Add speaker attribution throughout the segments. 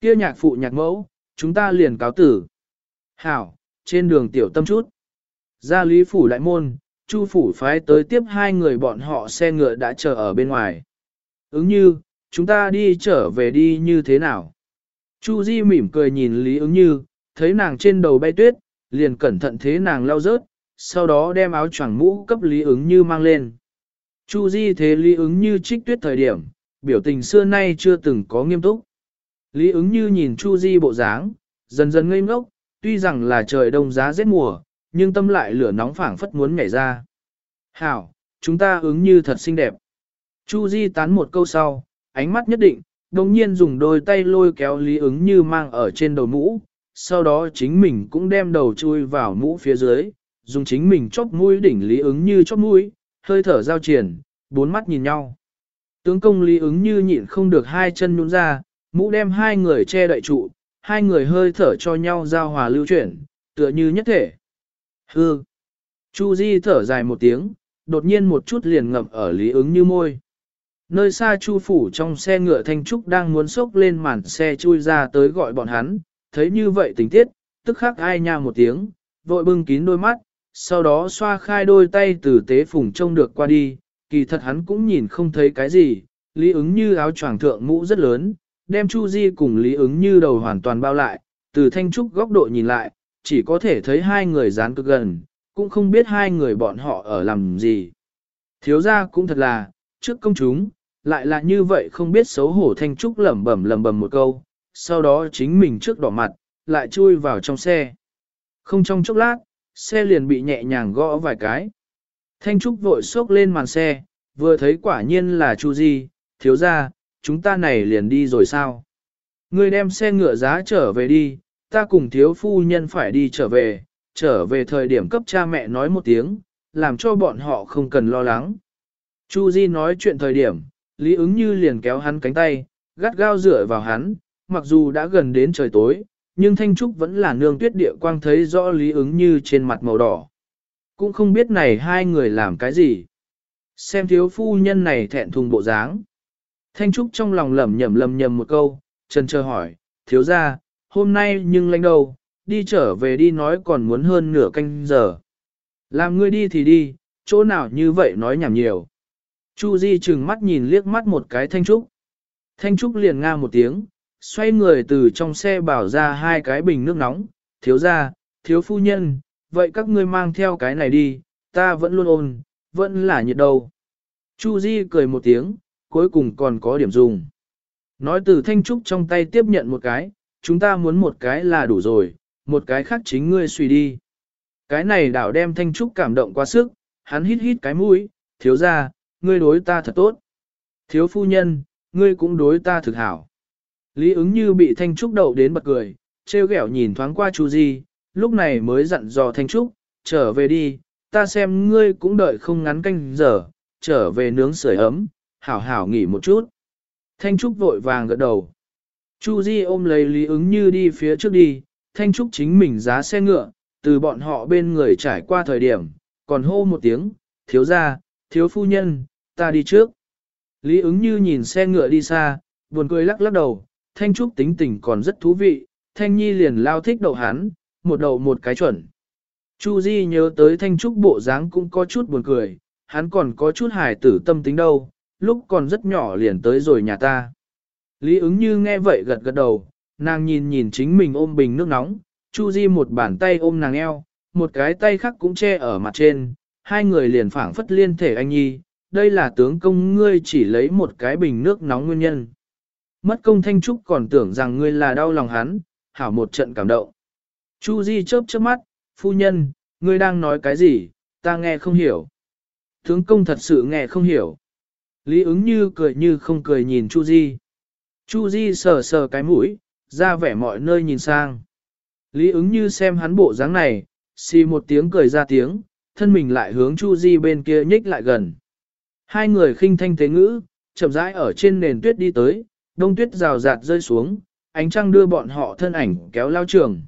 Speaker 1: Kia nhạc phụ nhạc mẫu, chúng ta liền cáo tử. Hảo, trên đường tiểu tâm chút. Ra lý phủ đại môn, chu phủ phái tới tiếp hai người bọn họ xe ngựa đã chờ ở bên ngoài. Ứng như, chúng ta đi trở về đi như thế nào? Chu Di mỉm cười nhìn Lý ứng như, thấy nàng trên đầu bay tuyết, liền cẩn thận thế nàng lau rớt, sau đó đem áo choàng mũ cấp Lý ứng như mang lên. Chu Di thế Lý ứng như trích tuyết thời điểm, biểu tình xưa nay chưa từng có nghiêm túc. Lý ứng như nhìn Chu Di bộ dáng, dần dần ngây ngốc, tuy rằng là trời đông giá rét mùa, nhưng tâm lại lửa nóng phảng phất muốn nhảy ra. Hảo, chúng ta ứng như thật xinh đẹp. Chu Di tán một câu sau, ánh mắt nhất định, đồng nhiên dùng đôi tay lôi kéo Lý ứng như mang ở trên đầu mũ, sau đó chính mình cũng đem đầu chui vào mũ phía dưới, dùng chính mình chóp mũi đỉnh Lý ứng như chóp mũi, hơi thở giao triển, bốn mắt nhìn nhau. Tướng công Lý ứng như nhịn không được hai chân nhún ra, mũ đem hai người che đậy trụ, hai người hơi thở cho nhau giao hòa lưu chuyển, tựa như nhất thể. Hư! Chu Di thở dài một tiếng, đột nhiên một chút liền ngậm ở Lý ứng như môi. Nơi xa Chu phủ trong xe ngựa Thanh Trúc đang muốn xốc lên màn xe chui ra tới gọi bọn hắn, thấy như vậy tình tiết, tức khắc ai nha một tiếng, vội bưng kín đôi mắt, sau đó xoa khai đôi tay từ tế phùng trông được qua đi, kỳ thật hắn cũng nhìn không thấy cái gì, lý ứng như áo choàng thượng mũ rất lớn, đem Chu Di cùng lý ứng như đầu hoàn toàn bao lại, từ Thanh Trúc góc độ nhìn lại, chỉ có thể thấy hai người dán cực gần, cũng không biết hai người bọn họ ở làm gì. Thiếu gia cũng thật là, trước công chúng, lại là như vậy không biết xấu hổ Thanh Trúc lẩm bẩm lẩm bẩm một câu, sau đó chính mình trước đỏ mặt, lại chui vào trong xe. Không trong chốc lát, xe liền bị nhẹ nhàng gõ vài cái. Thanh Trúc vội xốc lên màn xe, vừa thấy quả nhiên là Chu Di, thiếu gia, chúng ta này liền đi rồi sao? Ngươi đem xe ngựa giá trở về đi, ta cùng thiếu phu nhân phải đi trở về, trở về thời điểm cấp cha mẹ nói một tiếng, làm cho bọn họ không cần lo lắng. Chu Di nói chuyện thời điểm, Lý ứng như liền kéo hắn cánh tay, gắt gao dựa vào hắn, mặc dù đã gần đến trời tối, nhưng Thanh Trúc vẫn là nương tuyết địa quang thấy rõ Lý ứng như trên mặt màu đỏ. Cũng không biết này hai người làm cái gì. Xem thiếu phu nhân này thẹn thùng bộ dáng. Thanh Trúc trong lòng lẩm nhẩm lầm nhầm một câu, trần chờ hỏi, thiếu ra, hôm nay nhưng lãnh đâu, đi trở về đi nói còn muốn hơn nửa canh giờ. Làm ngươi đi thì đi, chỗ nào như vậy nói nhảm nhiều. Chu Di chừng mắt nhìn liếc mắt một cái Thanh Trúc. Thanh Trúc liền nga một tiếng, xoay người từ trong xe bảo ra hai cái bình nước nóng, thiếu ra, thiếu phu nhân, vậy các ngươi mang theo cái này đi, ta vẫn luôn ôn, vẫn là nhiệt đầu. Chu Di cười một tiếng, cuối cùng còn có điểm dùng. Nói từ Thanh Trúc trong tay tiếp nhận một cái, chúng ta muốn một cái là đủ rồi, một cái khác chính ngươi suy đi. Cái này đảo đem Thanh Trúc cảm động quá sức, hắn hít hít cái mũi, thiếu ra, ngươi đối ta thật tốt. Thiếu phu nhân, ngươi cũng đối ta thực hảo. Lý ứng như bị Thanh Trúc đậu đến bật cười, trêu ghẹo nhìn thoáng qua Chu Di, lúc này mới dặn dò Thanh Trúc, trở về đi, ta xem ngươi cũng đợi không ngắn canh giờ, trở về nướng sưởi ấm, hảo hảo nghỉ một chút. Thanh Trúc vội vàng gật đầu. Chu Di ôm lấy Lý ứng như đi phía trước đi, Thanh Trúc chính mình giá xe ngựa, từ bọn họ bên người trải qua thời điểm, còn hô một tiếng, thiếu gia, thiếu phu nhân, ta đi trước. Lý ứng như nhìn xe ngựa đi xa, buồn cười lắc lắc đầu, Thanh Trúc tính tình còn rất thú vị, Thanh Nhi liền lao thích đầu hắn, một đầu một cái chuẩn. Chu Di nhớ tới Thanh Trúc bộ dáng cũng có chút buồn cười, hắn còn có chút hài tử tâm tính đâu, lúc còn rất nhỏ liền tới rồi nhà ta. Lý ứng như nghe vậy gật gật đầu, nàng nhìn nhìn chính mình ôm bình nước nóng, Chu Di một bàn tay ôm nàng eo, một cái tay khác cũng che ở mặt trên, hai người liền phảng phất liên thể anh nhi, đây là tướng công ngươi chỉ lấy một cái bình nước nóng nguyên nhân. Mất công thanh trúc còn tưởng rằng ngươi là đau lòng hắn, hảo một trận cảm động. Chu Di chớp chớp mắt, phu nhân, ngươi đang nói cái gì, ta nghe không hiểu. Tướng công thật sự nghe không hiểu. Lý ứng như cười như không cười nhìn Chu Di. Chu Di sờ sờ cái mũi, ra vẻ mọi nơi nhìn sang. Lý ứng như xem hắn bộ dáng này, xì một tiếng cười ra tiếng, thân mình lại hướng Chu Di bên kia nhích lại gần. Hai người khinh thanh tế ngữ, chậm rãi ở trên nền tuyết đi tới, đông tuyết rào rạt rơi xuống, ánh trăng đưa bọn họ thân ảnh kéo lao trường.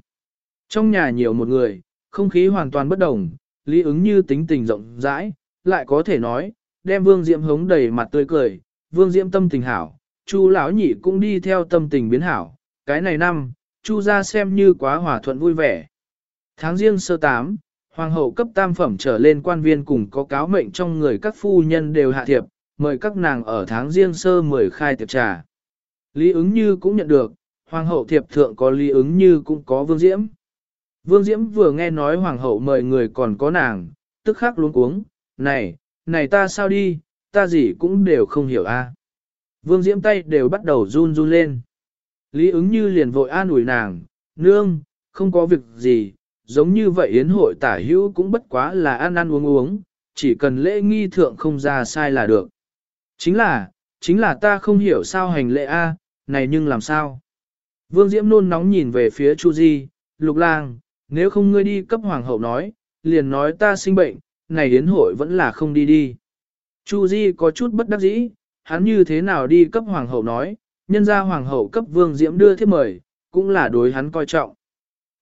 Speaker 1: Trong nhà nhiều một người, không khí hoàn toàn bất đồng, lý ứng như tính tình rộng rãi, lại có thể nói, đem vương diễm hống đầy mặt tươi cười, vương diễm tâm tình hảo, chu lão nhị cũng đi theo tâm tình biến hảo, cái này năm, Chu gia xem như quá hòa thuận vui vẻ. Tháng riêng sơ tám, hoàng hậu cấp tam phẩm trở lên quan viên cùng có cáo mệnh trong người các phu nhân đều hạ thiệp, mời các nàng ở tháng riêng sơ mười khai tiệc trà. Lý ứng như cũng nhận được, hoàng hậu thiệp thượng có lý ứng như cũng có vương diễm. Vương diễm vừa nghe nói hoàng hậu mời người còn có nàng, tức khắc luống cuống, này, này ta sao đi, ta gì cũng đều không hiểu a. Vương diễm tay đều bắt đầu run run lên. Lý ứng như liền vội an ủi nàng, nương, không có việc gì, giống như vậy yến hội tả hữu cũng bất quá là ăn ăn uống uống, chỉ cần lễ nghi thượng không ra sai là được. Chính là, chính là ta không hiểu sao hành lễ A, này nhưng làm sao? Vương Diễm nôn nóng nhìn về phía Chu Di, lục lang, nếu không ngươi đi cấp hoàng hậu nói, liền nói ta sinh bệnh, này yến hội vẫn là không đi đi. Chu Di có chút bất đắc dĩ, hắn như thế nào đi cấp hoàng hậu nói, nhân ra hoàng hậu cấp vương diễm đưa thiếp mời, cũng là đối hắn coi trọng.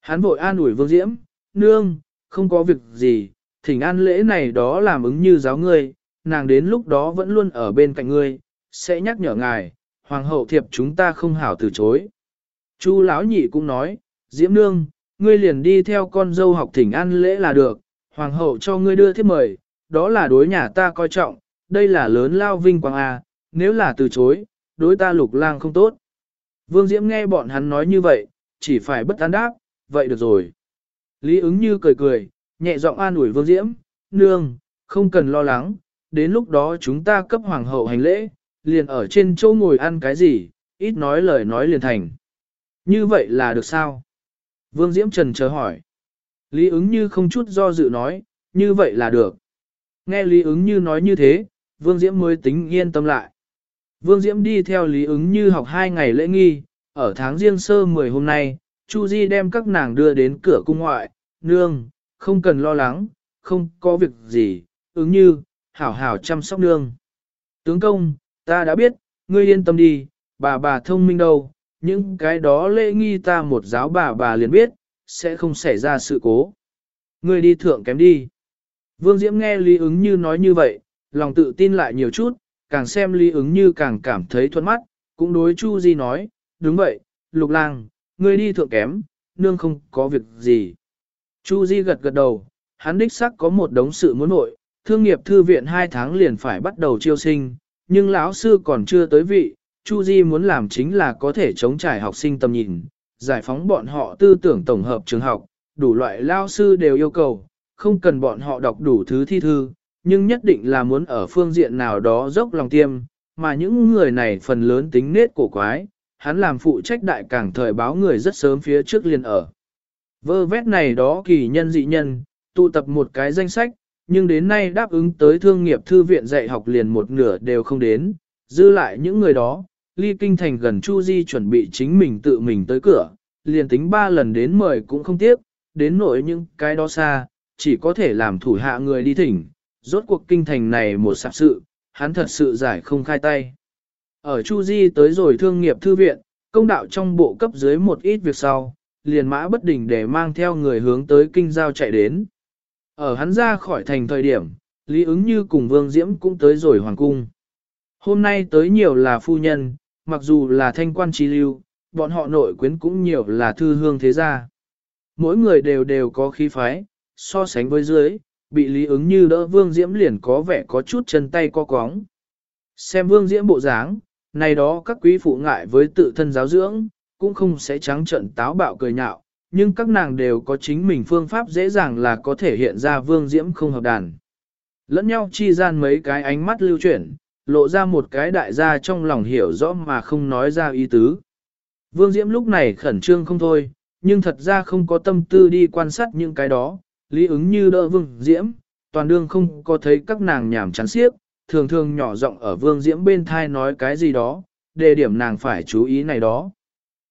Speaker 1: Hắn vội an ủi vương diễm, nương, không có việc gì, thỉnh an lễ này đó làm ứng như giáo ngươi, nàng đến lúc đó vẫn luôn ở bên cạnh ngươi, sẽ nhắc nhở ngài, hoàng hậu thiệp chúng ta không hảo từ chối. Chu lão nhị cũng nói, diễm nương, ngươi liền đi theo con dâu học thỉnh an lễ là được, hoàng hậu cho ngươi đưa thiếp mời, đó là đối nhà ta coi trọng, đây là lớn lao vinh quang a, nếu là từ chối, đối ta lục lang không tốt. Vương Diễm nghe bọn hắn nói như vậy, chỉ phải bất an đáp, vậy được rồi. Lý ứng như cười cười, nhẹ giọng an ủi Vương Diễm, nương, không cần lo lắng, đến lúc đó chúng ta cấp hoàng hậu hành lễ, liền ở trên chỗ ngồi ăn cái gì, ít nói lời nói liền thành. Như vậy là được sao? Vương Diễm Trần chờ hỏi. Lý ứng như không chút do dự nói, như vậy là được. Nghe Lý ứng như nói như thế, Vương Diễm mới tính yên tâm lại. Vương Diễm đi theo Lý ứng như học hai ngày lễ nghi, ở tháng riêng sơ 10 hôm nay, Chu Di đem các nàng đưa đến cửa cung ngoại, nương, không cần lo lắng, không có việc gì, ứng như, hảo hảo chăm sóc nương. Tướng công, ta đã biết, ngươi yên tâm đi, bà bà thông minh đâu, những cái đó lễ nghi ta một giáo bà bà liền biết, sẽ không xảy ra sự cố. Ngươi đi thượng kém đi. Vương Diễm nghe Lý ứng như nói như vậy, lòng tự tin lại nhiều chút, càng xem Lý ứng như càng cảm thấy thuận mắt, cũng đối Chu Di nói, đúng vậy, lục lang, ngươi đi thượng kém, nương không có việc gì. Chu Di gật gật đầu, hắn đích xác có một đống sự muốn nội, thương nghiệp thư viện hai tháng liền phải bắt đầu chiêu sinh, nhưng lão sư còn chưa tới vị, Chu Di muốn làm chính là có thể chống trải học sinh tầm nhìn, giải phóng bọn họ tư tưởng tổng hợp trường học, đủ loại lao sư đều yêu cầu, không cần bọn họ đọc đủ thứ thi thư, nhưng nhất định là muốn ở phương diện nào đó dốc lòng tiêm, mà những người này phần lớn tính nết cổ quái, hắn làm phụ trách đại cảng thời báo người rất sớm phía trước liền ở. Vơ vét này đó kỳ nhân dị nhân, tụ tập một cái danh sách, nhưng đến nay đáp ứng tới thương nghiệp thư viện dạy học liền một nửa đều không đến, dư lại những người đó, ly kinh thành gần Chu Di chuẩn bị chính mình tự mình tới cửa, liền tính ba lần đến mời cũng không tiếc, đến nỗi những cái đó xa, chỉ có thể làm thủ hạ người đi thỉnh, rốt cuộc kinh thành này một sạp sự, hắn thật sự giải không khai tay. Ở Chu Di tới rồi thương nghiệp thư viện, công đạo trong bộ cấp dưới một ít việc sau, liền mã bất đình để mang theo người hướng tới kinh giao chạy đến. Ở hắn ra khỏi thành thời điểm, Lý ứng như cùng Vương Diễm cũng tới rồi hoàng cung. Hôm nay tới nhiều là phu nhân, mặc dù là thanh quan trí lưu, bọn họ nội quyến cũng nhiều là thư hương thế gia. Mỗi người đều đều có khí phái, so sánh với dưới, bị Lý ứng như đỡ Vương Diễm liền có vẻ có chút chân tay co cóng. Xem Vương Diễm bộ dáng, này đó các quý phụ ngại với tự thân giáo dưỡng, cũng không sẽ trắng trận táo bạo cười nhạo, nhưng các nàng đều có chính mình phương pháp dễ dàng là có thể hiện ra Vương Diễm không hợp đàn. Lẫn nhau chi gian mấy cái ánh mắt lưu chuyển, lộ ra một cái đại gia trong lòng hiểu rõ mà không nói ra ý tứ. Vương Diễm lúc này khẩn trương không thôi, nhưng thật ra không có tâm tư đi quan sát những cái đó, lý ứng như đỡ Vương Diễm, toàn đương không có thấy các nàng nhảm chán xiếc, thường thường nhỏ giọng ở Vương Diễm bên thai nói cái gì đó, đề điểm nàng phải chú ý này đó.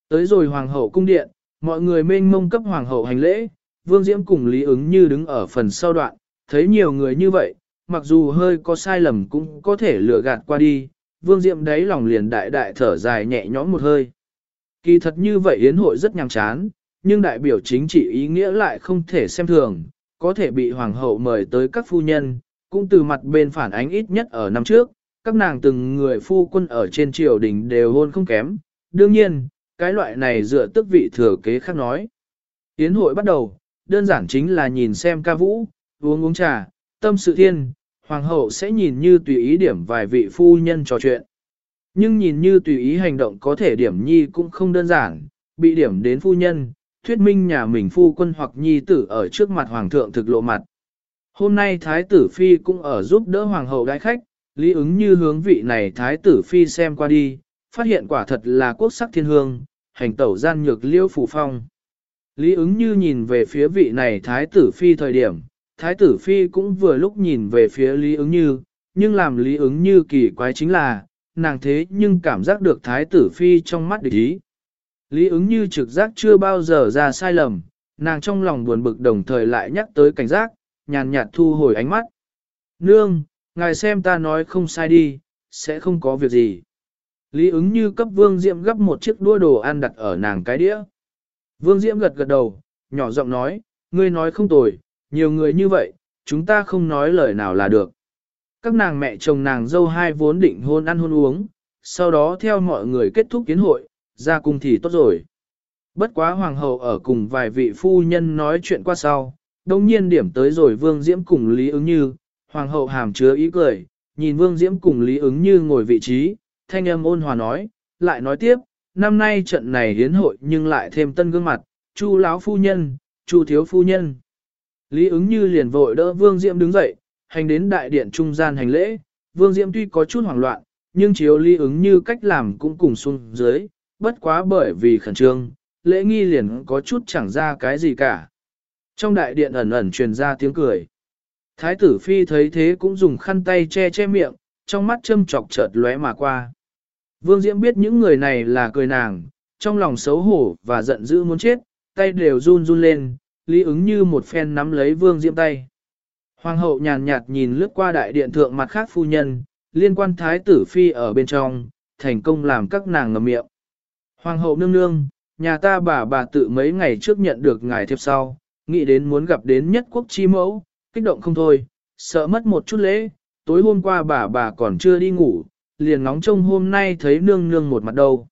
Speaker 1: Tới rồi Hoàng hậu cung điện, mọi người mênh mông cấp Hoàng hậu hành lễ, Vương Diễm cùng Lý ứng như đứng ở phần sau đoạn, thấy nhiều người như vậy, mặc dù hơi có sai lầm cũng có thể lừa gạt qua đi, Vương Diệm đáy lòng liền đại đại thở dài nhẹ nhõm một hơi. Kỳ thật như vậy yến hội rất nhàm chán, nhưng đại biểu chính trị ý nghĩa lại không thể xem thường, có thể bị hoàng hậu mời tới các phu nhân, cũng từ mặt bên phản ánh ít nhất ở năm trước, các nàng từng người phu quân ở trên triều đình đều hôn không kém. Đương nhiên, cái loại này dựa tức vị thừa kế khác nói. Yến hội bắt đầu, đơn giản chính là nhìn xem ca vũ, uống uống trà, tâm sự thiên, hoàng hậu sẽ nhìn như tùy ý điểm vài vị phu nhân trò chuyện. Nhưng nhìn như tùy ý hành động có thể điểm nhi cũng không đơn giản, bị điểm đến phu nhân, thuyết minh nhà mình phu quân hoặc nhi tử ở trước mặt hoàng thượng thực lộ mặt. Hôm nay thái tử phi cũng ở giúp đỡ hoàng hậu đại khách, lý ứng như hướng vị này thái tử phi xem qua đi, phát hiện quả thật là quốc sắc thiên hương, hành tẩu gian nhược liêu phủ phong. Lý ứng như nhìn về phía vị này thái tử phi thời điểm, thái tử phi cũng vừa lúc nhìn về phía lý ứng như, nhưng làm lý ứng như kỳ quái chính là, nàng thế nhưng cảm giác được thái tử phi trong mắt địch ý. Lý ứng như trực giác chưa bao giờ ra sai lầm, nàng trong lòng buồn bực đồng thời lại nhắc tới cảnh giác, nhàn nhạt thu hồi ánh mắt. Nương, ngài xem ta nói không sai đi, sẽ không có việc gì. Lý ứng như cấp vương diệm gấp một chiếc đua đồ ăn đặt ở nàng cái đĩa. Vương diệm gật gật đầu, nhỏ giọng nói, ngươi nói không tồi, nhiều người như vậy, chúng ta không nói lời nào là được. Các nàng mẹ chồng nàng dâu hai vốn định hôn ăn hôn uống, sau đó theo mọi người kết thúc kiến hội, ra cung thì tốt rồi. Bất quá hoàng hậu ở cùng vài vị phu nhân nói chuyện qua sau, đồng nhiên điểm tới rồi vương diễm cùng Lý ứng như, hoàng hậu hàm chứa ý cười, nhìn vương diễm cùng Lý ứng như ngồi vị trí, thanh âm ôn hòa nói, lại nói tiếp, năm nay trận này hiến hội nhưng lại thêm tân gương mặt, chu lão phu nhân, chu thiếu phu nhân. Lý ứng như liền vội đỡ vương diễm đứng dậy, hành đến đại điện trung gian hành lễ, vương diễm tuy có chút hoảng loạn, nhưng chiếu lý ứng như cách làm cũng cùng xuống dưới, bất quá bởi vì khẩn trương, lễ nghi liền có chút chẳng ra cái gì cả. Trong đại điện ẩn ẩn truyền ra tiếng cười. Thái tử phi thấy thế cũng dùng khăn tay che che miệng, trong mắt châm chọc chợt lóe mà qua. Vương Diễm biết những người này là cười nàng, trong lòng xấu hổ và giận dữ muốn chết, tay đều run run lên, lý ứng như một phen nắm lấy Vương Diễm tay. Hoàng hậu nhàn nhạt nhìn lướt qua đại điện thượng mặt khác phu nhân, liên quan thái tử phi ở bên trong, thành công làm các nàng ngầm miệng. Hoàng hậu nương nương, nhà ta bà bà tự mấy ngày trước nhận được ngài thiệp sau, nghĩ đến muốn gặp đến nhất quốc chi mẫu, kích động không thôi, sợ mất một chút lễ, tối hôm qua bà bà còn chưa đi ngủ, liền nóng trông hôm nay thấy nương nương một mặt đầu.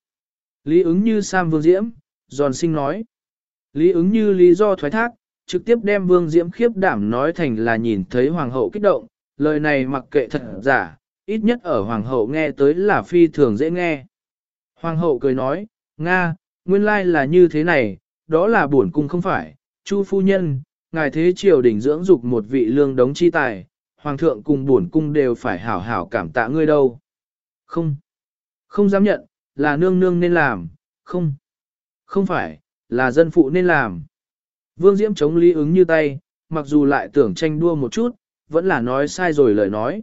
Speaker 1: Lý ứng như Sam Vương Diễm, giòn sinh nói. Lý ứng như lý do thoái thác, trực tiếp đem Vương Diễm khiếp đảm nói thành là nhìn thấy Hoàng hậu kích động, lời này mặc kệ thật giả, ít nhất ở Hoàng hậu nghe tới là phi thường dễ nghe. Hoàng hậu cười nói, Nga, nguyên lai là như thế này, đó là buồn cung không phải, Chu phu nhân, ngài thế triều đình dưỡng dục một vị lương đống chi tài, hoàng thượng cùng buồn cung đều phải hảo hảo cảm tạ ngươi đâu. Không, không dám nhận, là nương nương nên làm, không, không phải, là dân phụ nên làm. Vương Diễm chống lý ứng như tay, mặc dù lại tưởng tranh đua một chút, vẫn là nói sai rồi lời nói.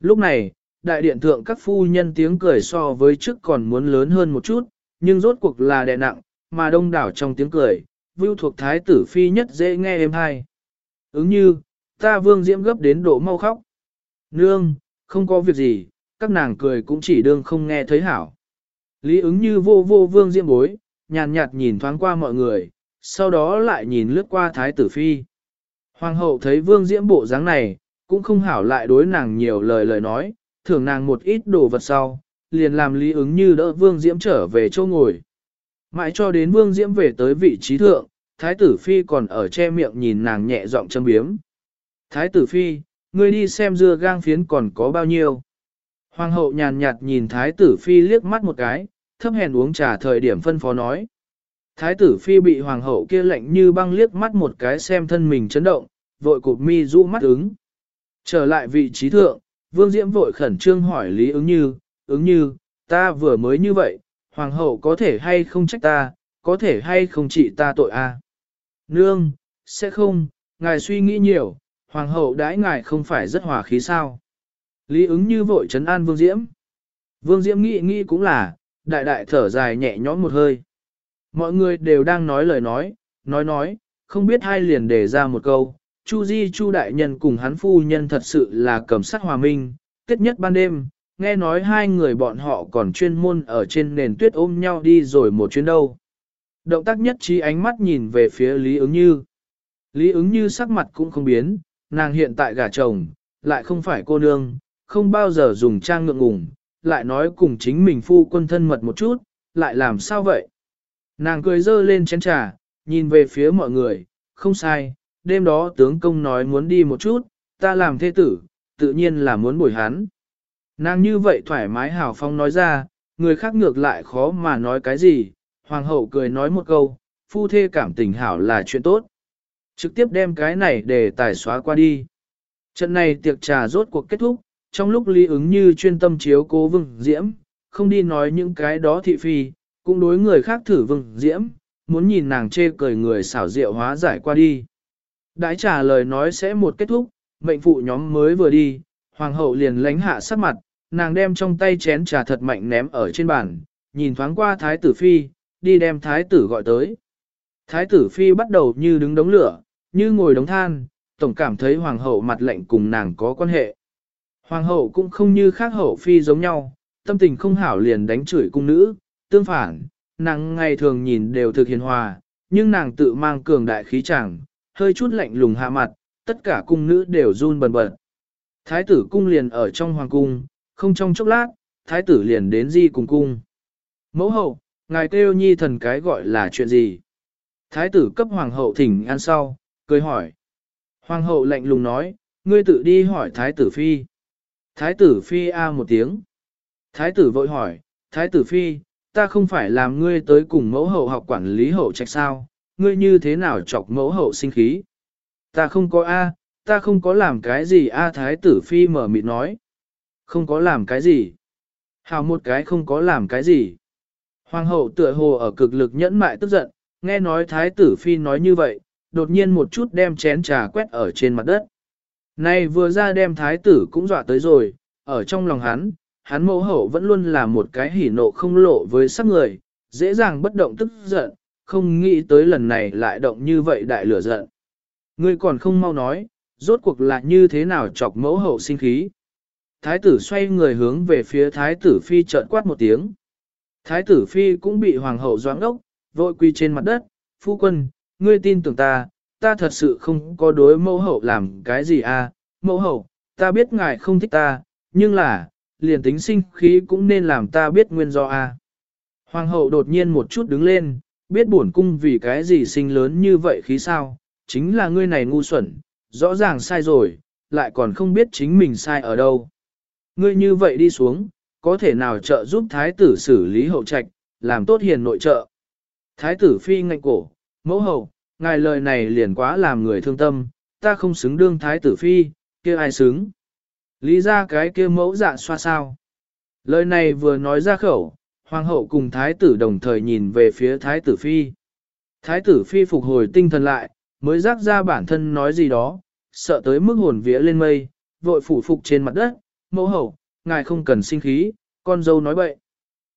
Speaker 1: Lúc này, đại điện thượng các phu nhân tiếng cười so với trước còn muốn lớn hơn một chút, nhưng rốt cuộc là đè nặng, mà đông đảo trong tiếng cười, vưu thuộc thái tử phi nhất dễ nghe êm hay. Ứng như, ta vương diễm gấp đến độ mau khóc. Nương, không có việc gì, các nàng cười cũng chỉ đương không nghe thấy hảo. Lý ứng như vô vô vương diễm bối, nhàn nhạt nhìn thoáng qua mọi người, sau đó lại nhìn lướt qua thái tử phi. Hoàng hậu thấy vương diễm bộ dáng này, cũng không hảo lại đối nàng nhiều lời lời nói, thưởng nàng một ít đồ vật sau, liền làm lý ứng như đỡ vương diễm trở về chỗ ngồi. Mãi cho đến vương diễm về tới vị trí thượng, thái tử phi còn ở che miệng nhìn nàng nhẹ giọng châm biếm. Thái tử phi, ngươi đi xem dưa gang phiến còn có bao nhiêu. Hoàng hậu nhàn nhạt nhìn thái tử phi liếc mắt một cái, thấp hèn uống trà thời điểm phân phó nói. Thái tử phi bị hoàng hậu kia lạnh như băng liếc mắt một cái xem thân mình chấn động, vội cụp mi rũ mắt ứng. Trở lại vị trí thượng, vương diễm vội khẩn trương hỏi lý ứng như, ứng như, ta vừa mới như vậy, hoàng hậu có thể hay không trách ta, có thể hay không trị ta tội a? Nương, sẽ không, ngài suy nghĩ nhiều, hoàng hậu đãi ngài không phải rất hòa khí sao. Lý ứng như vội trấn an Vương Diễm. Vương Diễm nghĩ nghĩ cũng là, đại đại thở dài nhẹ nhõm một hơi. Mọi người đều đang nói lời nói, nói nói, không biết hai liền đề ra một câu. Chu Di Chu đại nhân cùng hắn phu nhân thật sự là cầm sắc hòa minh, tiết nhất ban đêm, nghe nói hai người bọn họ còn chuyên môn ở trên nền tuyết ôm nhau đi rồi một chuyến đâu. Động tác nhất trí ánh mắt nhìn về phía Lý ứng như. Lý ứng như sắc mặt cũng không biến, nàng hiện tại gả chồng, lại không phải cô nương, không bao giờ dùng trang ngượng ngùng, lại nói cùng chính mình phu quân thân mật một chút, lại làm sao vậy? Nàng cười dơ lên chén trà, nhìn về phía mọi người, không sai, đêm đó tướng công nói muốn đi một chút, ta làm thế tử, tự nhiên là muốn bồi hắn. Nàng như vậy thoải mái hào phong nói ra, người khác ngược lại khó mà nói cái gì, hoàng hậu cười nói một câu, phu thê cảm tình hảo là chuyện tốt. Trực tiếp đem cái này để tài xóa qua đi. Trận này tiệc trà rốt cuộc kết thúc, trong lúc lý ứng như chuyên tâm chiếu cố vừng diễm, không đi nói những cái đó thị phi, cũng đối người khác thử vừng diễm, muốn nhìn nàng chê cười người xảo diệu hóa giải qua đi. Đãi trả lời nói sẽ một kết thúc, mệnh phụ nhóm mới vừa đi, hoàng hậu liền lánh hạ sắc mặt, nàng đem trong tay chén trà thật mạnh ném ở trên bàn, nhìn thoáng qua thái tử phi, đi đem thái tử gọi tới. Thái tử phi bắt đầu như đứng đống lửa, như ngồi đống than, tổng cảm thấy hoàng hậu mặt lạnh cùng nàng có quan hệ. Hoàng hậu cũng không như khác hậu phi giống nhau, tâm tình không hảo liền đánh chửi cung nữ, tương phản, nàng ngày thường nhìn đều thực hiền hòa, nhưng nàng tự mang cường đại khí chẳng, hơi chút lạnh lùng hạ mặt, tất cả cung nữ đều run bần bật. Thái tử cung liền ở trong hoàng cung, không trong chốc lát, thái tử liền đến di cùng cung. Mẫu hậu, ngài kêu nhi thần cái gọi là chuyện gì? Thái tử cấp hoàng hậu thỉnh an sau, cười hỏi. Hoàng hậu lạnh lùng nói, ngươi tự đi hỏi thái tử phi. Thái tử phi a một tiếng. Thái tử vội hỏi, thái tử phi, ta không phải làm ngươi tới cùng mẫu hậu học quản lý hậu trạch sao, ngươi như thế nào chọc mẫu hậu sinh khí. Ta không có a, ta không có làm cái gì a thái tử phi mở mịt nói. Không có làm cái gì. Hào một cái không có làm cái gì. Hoàng hậu tựa hồ ở cực lực nhẫn mại tức giận, nghe nói thái tử phi nói như vậy, đột nhiên một chút đem chén trà quét ở trên mặt đất nay vừa ra đem thái tử cũng dọa tới rồi, ở trong lòng hắn, hắn mẫu hậu vẫn luôn là một cái hỉ nộ không lộ với sắc người, dễ dàng bất động tức giận, không nghĩ tới lần này lại động như vậy đại lửa giận. Ngươi còn không mau nói, rốt cuộc là như thế nào chọc mẫu hậu sinh khí. Thái tử xoay người hướng về phía thái tử phi trợn quát một tiếng. Thái tử phi cũng bị hoàng hậu doãn ốc, vội quy trên mặt đất, phu quân, ngươi tin tưởng ta, ta thật sự không có đối mẫu hậu làm cái gì à, mẫu hậu, ta biết ngài không thích ta, nhưng là, liền tính sinh khí cũng nên làm ta biết nguyên do à. Hoàng hậu đột nhiên một chút đứng lên, biết bổn cung vì cái gì sinh lớn như vậy khí sao, chính là ngươi này ngu xuẩn, rõ ràng sai rồi, lại còn không biết chính mình sai ở đâu. Ngươi như vậy đi xuống, có thể nào trợ giúp thái tử xử lý hậu trạch, làm tốt hiền nội trợ. Thái tử phi ngạnh cổ, mẫu hậu, ngài lời này liền quá làm người thương tâm, ta không xứng đương thái tử phi, kia ai xứng. Lý ra cái kia mẫu dạ xoa sao. Lời này vừa nói ra khẩu, hoàng hậu cùng thái tử đồng thời nhìn về phía thái tử phi. Thái tử phi phục hồi tinh thần lại, mới rác ra bản thân nói gì đó, sợ tới mức hồn vía lên mây, vội phủ phục trên mặt đất, mẫu hậu, ngài không cần sinh khí, con dâu nói bậy.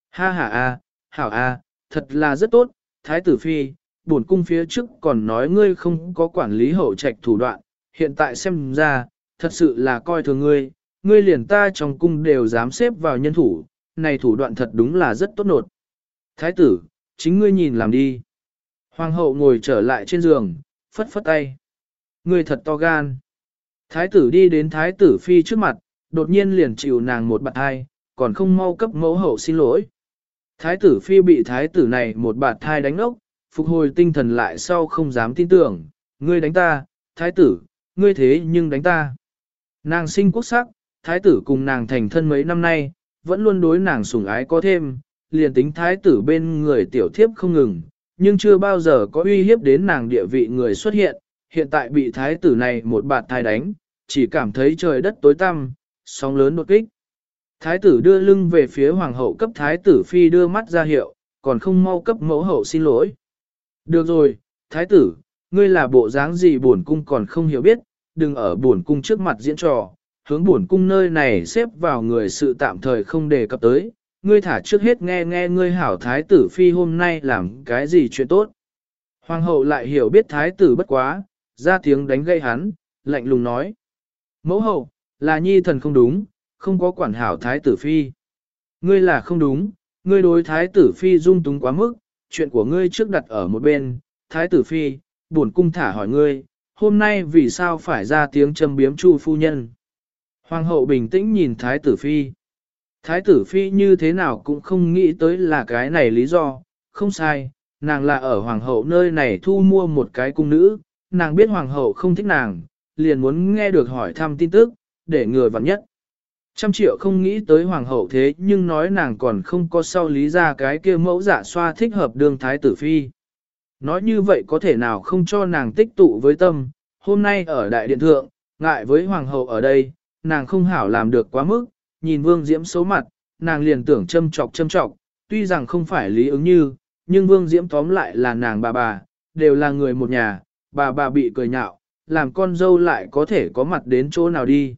Speaker 1: Ha ha a, hảo a, thật là rất tốt, thái tử phi, bổn cung phía trước còn nói ngươi không có quản lý hậu trạch thủ đoạn, hiện tại xem ra, thật sự là coi thường ngươi, ngươi liền ta trong cung đều dám xếp vào nhân thủ, này thủ đoạn thật đúng là rất tốt nột. Thái tử, chính ngươi nhìn làm đi. Hoàng hậu ngồi trở lại trên giường, phất phất tay. Ngươi thật to gan. Thái tử đi đến thái tử phi trước mặt, đột nhiên liền chịu nàng một bạt hai, còn không mau cấp mẫu hậu xin lỗi. Thái tử phi bị thái tử này một bạt thai đánh ốc, phục hồi tinh thần lại sau không dám tin tưởng, ngươi đánh ta, thái tử, ngươi thế nhưng đánh ta. Nàng sinh quốc sắc, thái tử cùng nàng thành thân mấy năm nay, vẫn luôn đối nàng sủng ái có thêm, liền tính thái tử bên người tiểu thiếp không ngừng, nhưng chưa bao giờ có uy hiếp đến nàng địa vị người xuất hiện, hiện tại bị thái tử này một bạt thai đánh, chỉ cảm thấy trời đất tối tăm, sóng lớn đột kích. Thái tử đưa lưng về phía hoàng hậu cấp thái tử phi đưa mắt ra hiệu, còn không mau cấp mẫu hậu xin lỗi. Được rồi, thái tử, ngươi là bộ dáng gì buồn cung còn không hiểu biết, đừng ở buồn cung trước mặt diễn trò, hướng buồn cung nơi này xếp vào người sự tạm thời không đề cập tới, ngươi thả trước hết nghe nghe ngươi hảo thái tử phi hôm nay làm cái gì chuyện tốt. Hoàng hậu lại hiểu biết thái tử bất quá, ra tiếng đánh gây hắn, lạnh lùng nói. Mẫu hậu, là nhi thần không đúng, không có quản hảo thái tử phi. Ngươi là không đúng, ngươi đối thái tử phi dung túng quá mức, chuyện của ngươi trước đặt ở một bên, thái tử phi, buồn cung thả hỏi ngươi, hôm nay vì sao phải ra tiếng châm biếm chu phu nhân. Hoàng hậu bình tĩnh nhìn thái tử phi. Thái tử phi như thế nào cũng không nghĩ tới là cái này lý do, không sai, nàng là ở hoàng hậu nơi này thu mua một cái cung nữ, nàng biết hoàng hậu không thích nàng, liền muốn nghe được hỏi thăm tin tức, để người vặn nhất. Trăm triệu không nghĩ tới hoàng hậu thế nhưng nói nàng còn không có sau lý ra cái kia mẫu giả xoa thích hợp đương thái tử phi. Nói như vậy có thể nào không cho nàng tích tụ với tâm, hôm nay ở đại điện thượng, ngại với hoàng hậu ở đây, nàng không hảo làm được quá mức, nhìn vương diễm xấu mặt, nàng liền tưởng châm trọc châm trọc, tuy rằng không phải lý ứng như, nhưng vương diễm tóm lại là nàng bà bà, đều là người một nhà, bà bà bị cười nhạo, làm con dâu lại có thể có mặt đến chỗ nào đi.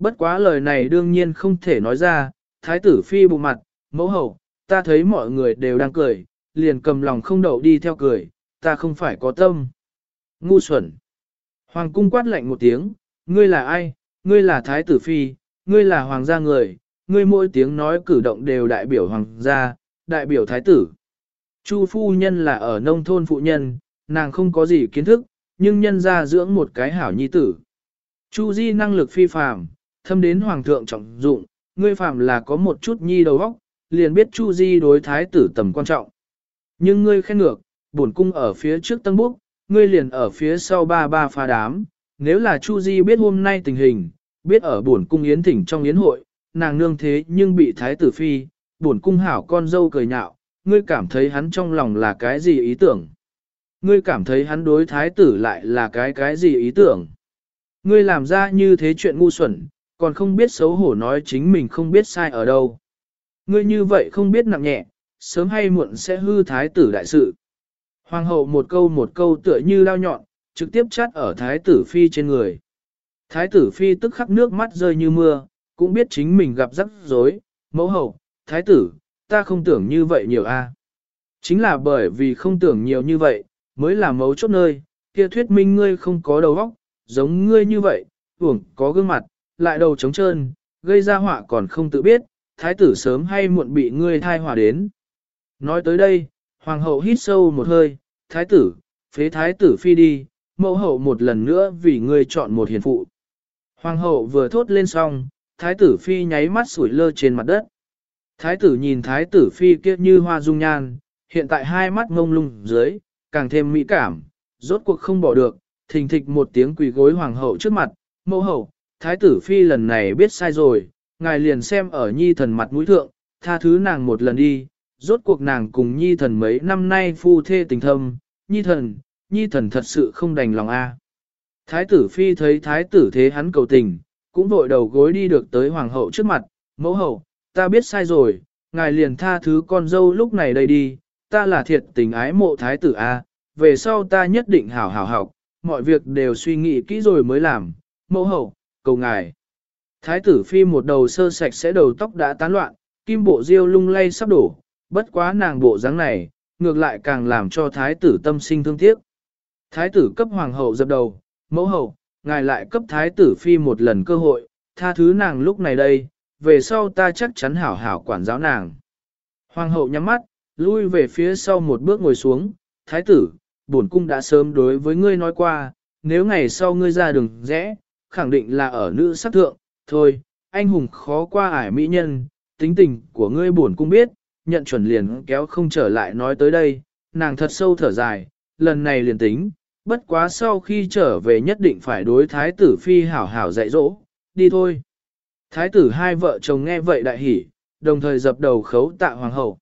Speaker 1: Bất quá lời này đương nhiên không thể nói ra, thái tử phi bụng mặt, mẫu hậu, ta thấy mọi người đều đang cười, liền cầm lòng không đậu đi theo cười, ta không phải có tâm. Ngu xuẩn. Hoàng cung quát lạnh một tiếng, ngươi là ai, ngươi là thái tử phi, ngươi là hoàng gia người, ngươi mỗi tiếng nói cử động đều đại biểu hoàng gia, đại biểu thái tử. Chu phu nhân là ở nông thôn phụ nhân, nàng không có gì kiến thức, nhưng nhân ra dưỡng một cái hảo nhi tử. Chu di năng lực phi phàm, thâm đến hoàng thượng trọng dụng, ngươi phàm là có một chút nhi đầu óc, liền biết Chu di đối thái tử tầm quan trọng. Nhưng ngươi khen ngược, bổn cung ở phía trước tân búc, ngươi liền ở phía sau ba ba phá đám, nếu là Chu Di biết hôm nay tình hình, biết ở bổn cung yến thỉnh trong yến hội, nàng nương thế nhưng bị thái tử phi, bổn cung hảo con dâu cười nhạo, ngươi cảm thấy hắn trong lòng là cái gì ý tưởng? Ngươi cảm thấy hắn đối thái tử lại là cái cái gì ý tưởng? Ngươi làm ra như thế chuyện ngu xuẩn, còn không biết xấu hổ nói chính mình không biết sai ở đâu. Ngươi như vậy không biết nặng nhẹ, sớm hay muộn sẽ hư thái tử đại sự. Hoàng hậu một câu một câu tựa như lao nhọn, trực tiếp chát ở thái tử phi trên người. Thái tử phi tức khắc nước mắt rơi như mưa, cũng biết chính mình gặp rắc rối, mẫu hậu, thái tử, ta không tưởng như vậy nhiều a. Chính là bởi vì không tưởng nhiều như vậy, mới là mấu chốt nơi, kia thuyết minh ngươi không có đầu óc, giống ngươi như vậy, uổng có gương mặt, lại đầu trống trơn, gây ra họa còn không tự biết, thái tử sớm hay muộn bị ngươi thai hỏa đến. Nói tới đây, hoàng hậu hít sâu một hơi, thái tử, phế thái tử phi đi, mẫu hậu một lần nữa vì ngươi chọn một hiền phụ. Hoàng hậu vừa thốt lên xong, thái tử phi nháy mắt sủi lơ trên mặt đất. Thái tử nhìn thái tử phi kia như hoa dung nhan, hiện tại hai mắt ngông lung dưới, càng thêm mỹ cảm, rốt cuộc không bỏ được, thình thịch một tiếng quỳ gối hoàng hậu trước mặt, mẫu hậu, thái tử phi lần này biết sai rồi, ngài liền xem ở nhi thần mặt mũi thượng, tha thứ nàng một lần đi, rốt cuộc nàng cùng nhi thần mấy năm nay phu thê tình thâm, nhi thần, nhi thần thật sự không đành lòng a. Thái tử phi thấy thái tử thế hắn cầu tình, cũng vội đầu gối đi được tới hoàng hậu trước mặt, mẫu hậu, ta biết sai rồi, ngài liền tha thứ con dâu lúc này đây đi, ta là thiệt tình ái mộ thái tử a, về sau ta nhất định hảo hảo học, mọi việc đều suy nghĩ kỹ rồi mới làm, mẫu hậu, cầu ngài. Thái tử phi một đầu sơ sạch sẽ đầu tóc đã tán loạn, kim bộ diêu lung lay sắp đổ, bất quá nàng bộ dáng này, ngược lại càng làm cho thái tử tâm sinh thương tiếc. Thái tử cấp hoàng hậu dập đầu, mẫu hậu, ngài lại cấp thái tử phi một lần cơ hội, tha thứ nàng lúc này đây, về sau ta chắc chắn hảo hảo quản giáo nàng. Hoàng hậu nhắm mắt, lui về phía sau một bước ngồi xuống, thái tử, bổn cung đã sớm đối với ngươi nói qua, nếu ngày sau ngươi ra đường rẽ, khẳng định là ở nữ sắc thượng, thôi, anh hùng khó qua ải mỹ nhân, tính tình của ngươi buồn cũng biết, nhận chuẩn liền kéo không trở lại nói tới đây, nàng thật sâu thở dài, lần này liền tính, bất quá sau khi trở về nhất định phải đối thái tử phi hảo hảo dạy dỗ, đi thôi. Thái tử hai vợ chồng nghe vậy đại hỉ, đồng thời dập đầu khấu tạ hoàng hậu.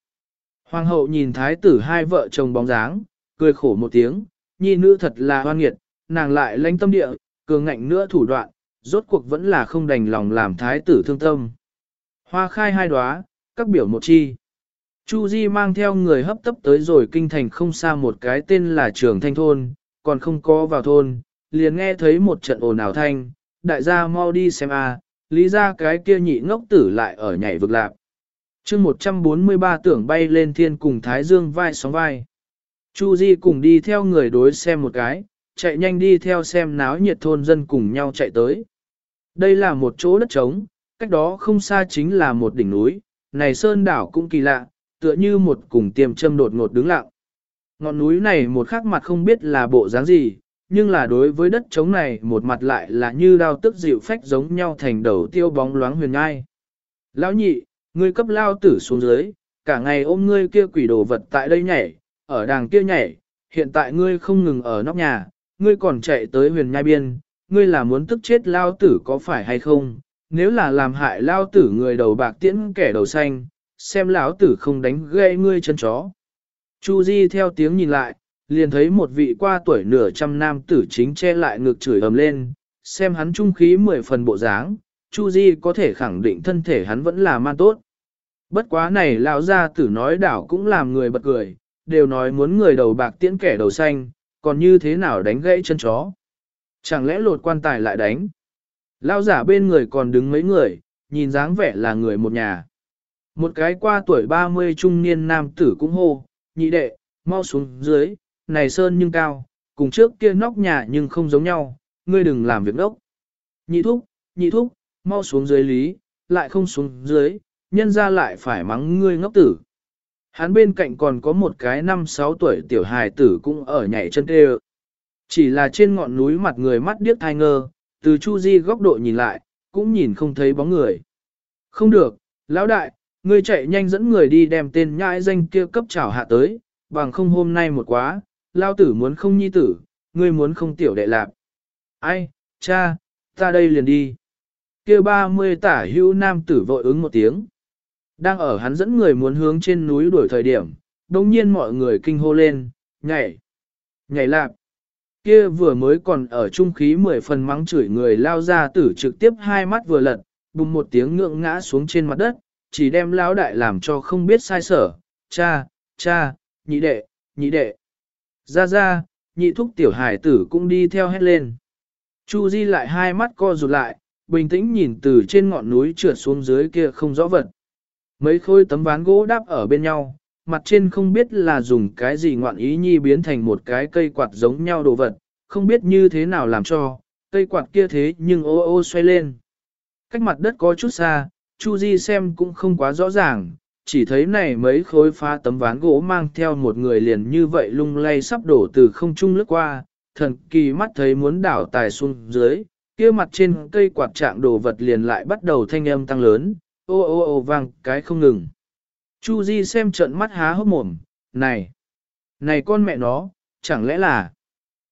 Speaker 1: Hoàng hậu nhìn thái tử hai vợ chồng bóng dáng, cười khổ một tiếng, nhi nữ thật là hoan nghiệt, nàng lại lãnh tâm địa, cường ngạnh nữa thủ đoạn, rốt cuộc vẫn là không đành lòng làm thái tử thương tâm. Hoa khai hai đóa, các biểu một chi. Chu Di mang theo người hấp tấp tới rồi kinh thành không xa một cái tên là Trường Thanh Thôn, còn không có vào thôn, liền nghe thấy một trận ồn ào thanh, đại gia mau đi xem a, lý ra cái kia nhị ngốc tử lại ở nhảy vực lạc. chương 143 tưởng bay lên thiên cùng Thái Dương vai sóng vai. Chu Di cùng đi theo người đối xem một cái, chạy nhanh đi theo xem náo nhiệt thôn dân cùng nhau chạy tới. Đây là một chỗ đất trống, cách đó không xa chính là một đỉnh núi, này sơn đảo cũng kỳ lạ, tựa như một cùng tiềm châm đột ngột đứng lặng. Ngọn núi này một khắc mặt không biết là bộ dáng gì, nhưng là đối với đất trống này một mặt lại là như đao tức dịu phách giống nhau thành đầu tiêu bóng loáng huyền ngai. Lão nhị, ngươi cấp lao tử xuống dưới, cả ngày ôm ngươi kia quỷ đồ vật tại đây nhảy, ở đàng kia nhảy, hiện tại ngươi không ngừng ở nóc nhà, ngươi còn chạy tới huyền nhai biên, ngươi là muốn tức chết lao tử có phải hay không, nếu là làm hại lao tử người đầu bạc tiễn kẻ đầu xanh, xem lão tử không đánh gãy ngươi chân chó. Chu Di theo tiếng nhìn lại, liền thấy một vị qua tuổi nửa trăm nam tử chính che lại ngực chửi ầm lên, xem hắn trung khí mười phần bộ dáng, Chu Di có thể khẳng định thân thể hắn vẫn là man tốt. Bất quá này lão gia tử nói đảo cũng làm người bật cười, đều nói muốn người đầu bạc tiễn kẻ đầu xanh, còn như thế nào đánh gãy chân chó. Chẳng lẽ lột quan tài lại đánh? lao giả bên người còn đứng mấy người, nhìn dáng vẻ là người một nhà. Một cái qua tuổi 30 trung niên nam tử cũng hô, nhị đệ, mau xuống dưới, này sơn nhưng cao, cùng trước kia nóc nhà nhưng không giống nhau, ngươi đừng làm việc đốc. Nhị thúc, nhị thúc, mau xuống dưới lý, lại không xuống dưới, nhân ra lại phải mắng ngươi ngốc tử. Hắn bên cạnh còn có một cái năm sáu tuổi tiểu hài tử cũng ở nhảy chân tê Chỉ là trên ngọn núi mặt người mắt điếc thai ngơ, từ Chu Di góc độ nhìn lại, cũng nhìn không thấy bóng người. Không được, lão đại, ngươi chạy nhanh dẫn người đi đem tên nhãi danh kia cấp trảo hạ tới, bằng không hôm nay một quá, lao tử muốn không nhi tử, ngươi muốn không tiểu đệ lạp. Ai, cha, ta đây liền đi. Kia ba mươi tả hữu nam tử vội ứng một tiếng. Đang ở hắn dẫn người muốn hướng trên núi đuổi thời điểm, đồng nhiên mọi người kinh hô lên, nhảy, nhảy lạp. Kia vừa mới còn ở trung khí mười phần mắng chửi người lao ra tử trực tiếp hai mắt vừa lật, bùng một tiếng ngượng ngã xuống trên mặt đất, chỉ đem lão đại làm cho không biết sai sở, cha, cha, nhị đệ, nhị đệ. Ra ra, nhị thúc tiểu hải tử cũng đi theo hết lên. Chu Di lại hai mắt co rụt lại, bình tĩnh nhìn từ trên ngọn núi trượt xuống dưới kia không rõ vật. Mấy khối tấm ván gỗ đáp ở bên nhau, mặt trên không biết là dùng cái gì ngoạn ý nhi biến thành một cái cây quạt giống nhau đồ vật, không biết như thế nào làm cho, cây quạt kia thế nhưng ô ô xoay lên. Cách mặt đất có chút xa, Chu Di xem cũng không quá rõ ràng, chỉ thấy này mấy khối phá tấm ván gỗ mang theo một người liền như vậy lung lay sắp đổ từ không trung lướt qua, thần kỳ mắt thấy muốn đảo tài xuống dưới, kia mặt trên cây quạt trạng đồ vật liền lại bắt đầu thanh âm tăng lớn, ô ô ô vang cái không ngừng. Chu Di xem trận mắt há hốc mồm, này, này con mẹ nó, chẳng lẽ là,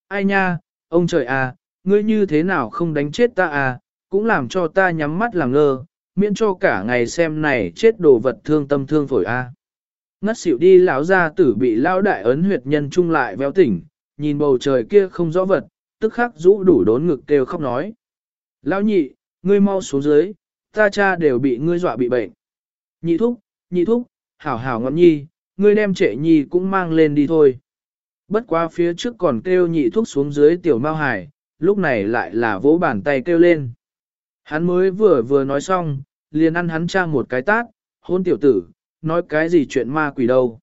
Speaker 1: ai nha, ông trời à, ngươi như thế nào không đánh chết ta à, cũng làm cho ta nhắm mắt làm ngơ, miễn cho cả ngày xem này chết đồ vật thương tâm thương phổi a. À. Ngất xỉu đi lão gia tử bị lão đại ấn huyệt nhân trung lại véo tỉnh, nhìn bầu trời kia không rõ vật, tức khắc rũ đủ đốn ngực kêu khóc nói. Lão nhị, ngươi mau xuống dưới, ta cha đều bị ngươi dọa bị bệnh. Nhị thúc, nhị thúc, hảo hảo ngọn nhi, ngươi đem trệ nhi cũng mang lên đi thôi. Bất quá phía trước còn kêu nhị thúc xuống dưới tiểu mao hải, lúc này lại là vỗ bàn tay kêu lên. Hắn mới vừa vừa nói xong, liền ăn hắn cha một cái tát, hôn tiểu tử, nói cái gì chuyện ma quỷ đâu.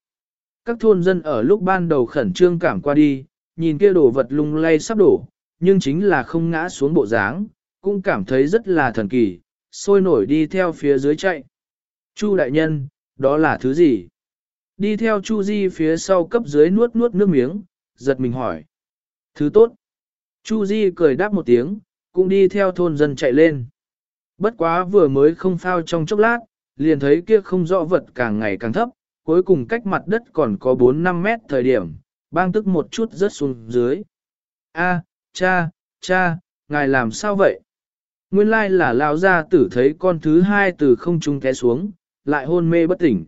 Speaker 1: Các thôn dân ở lúc ban đầu khẩn trương cảm qua đi, nhìn kia đồ vật lung lay sắp đổ, nhưng chính là không ngã xuống bộ dáng, cũng cảm thấy rất là thần kỳ, sôi nổi đi theo phía dưới chạy. Chu đại nhân, đó là thứ gì? Đi theo Chu Di phía sau cấp dưới nuốt nuốt nước miếng, giật mình hỏi. Thứ tốt. Chu Di cười đáp một tiếng, cũng đi theo thôn dân chạy lên. Bất quá vừa mới không phao trong chốc lát, liền thấy kia không rõ vật càng ngày càng thấp, cuối cùng cách mặt đất còn có 4-5 mét thời điểm, bang tức một chút rớt xuống dưới. A, cha, cha, ngài làm sao vậy? Nguyên lai là lao ra tử thấy con thứ hai từ không trung té xuống, lại hôn mê bất tỉnh.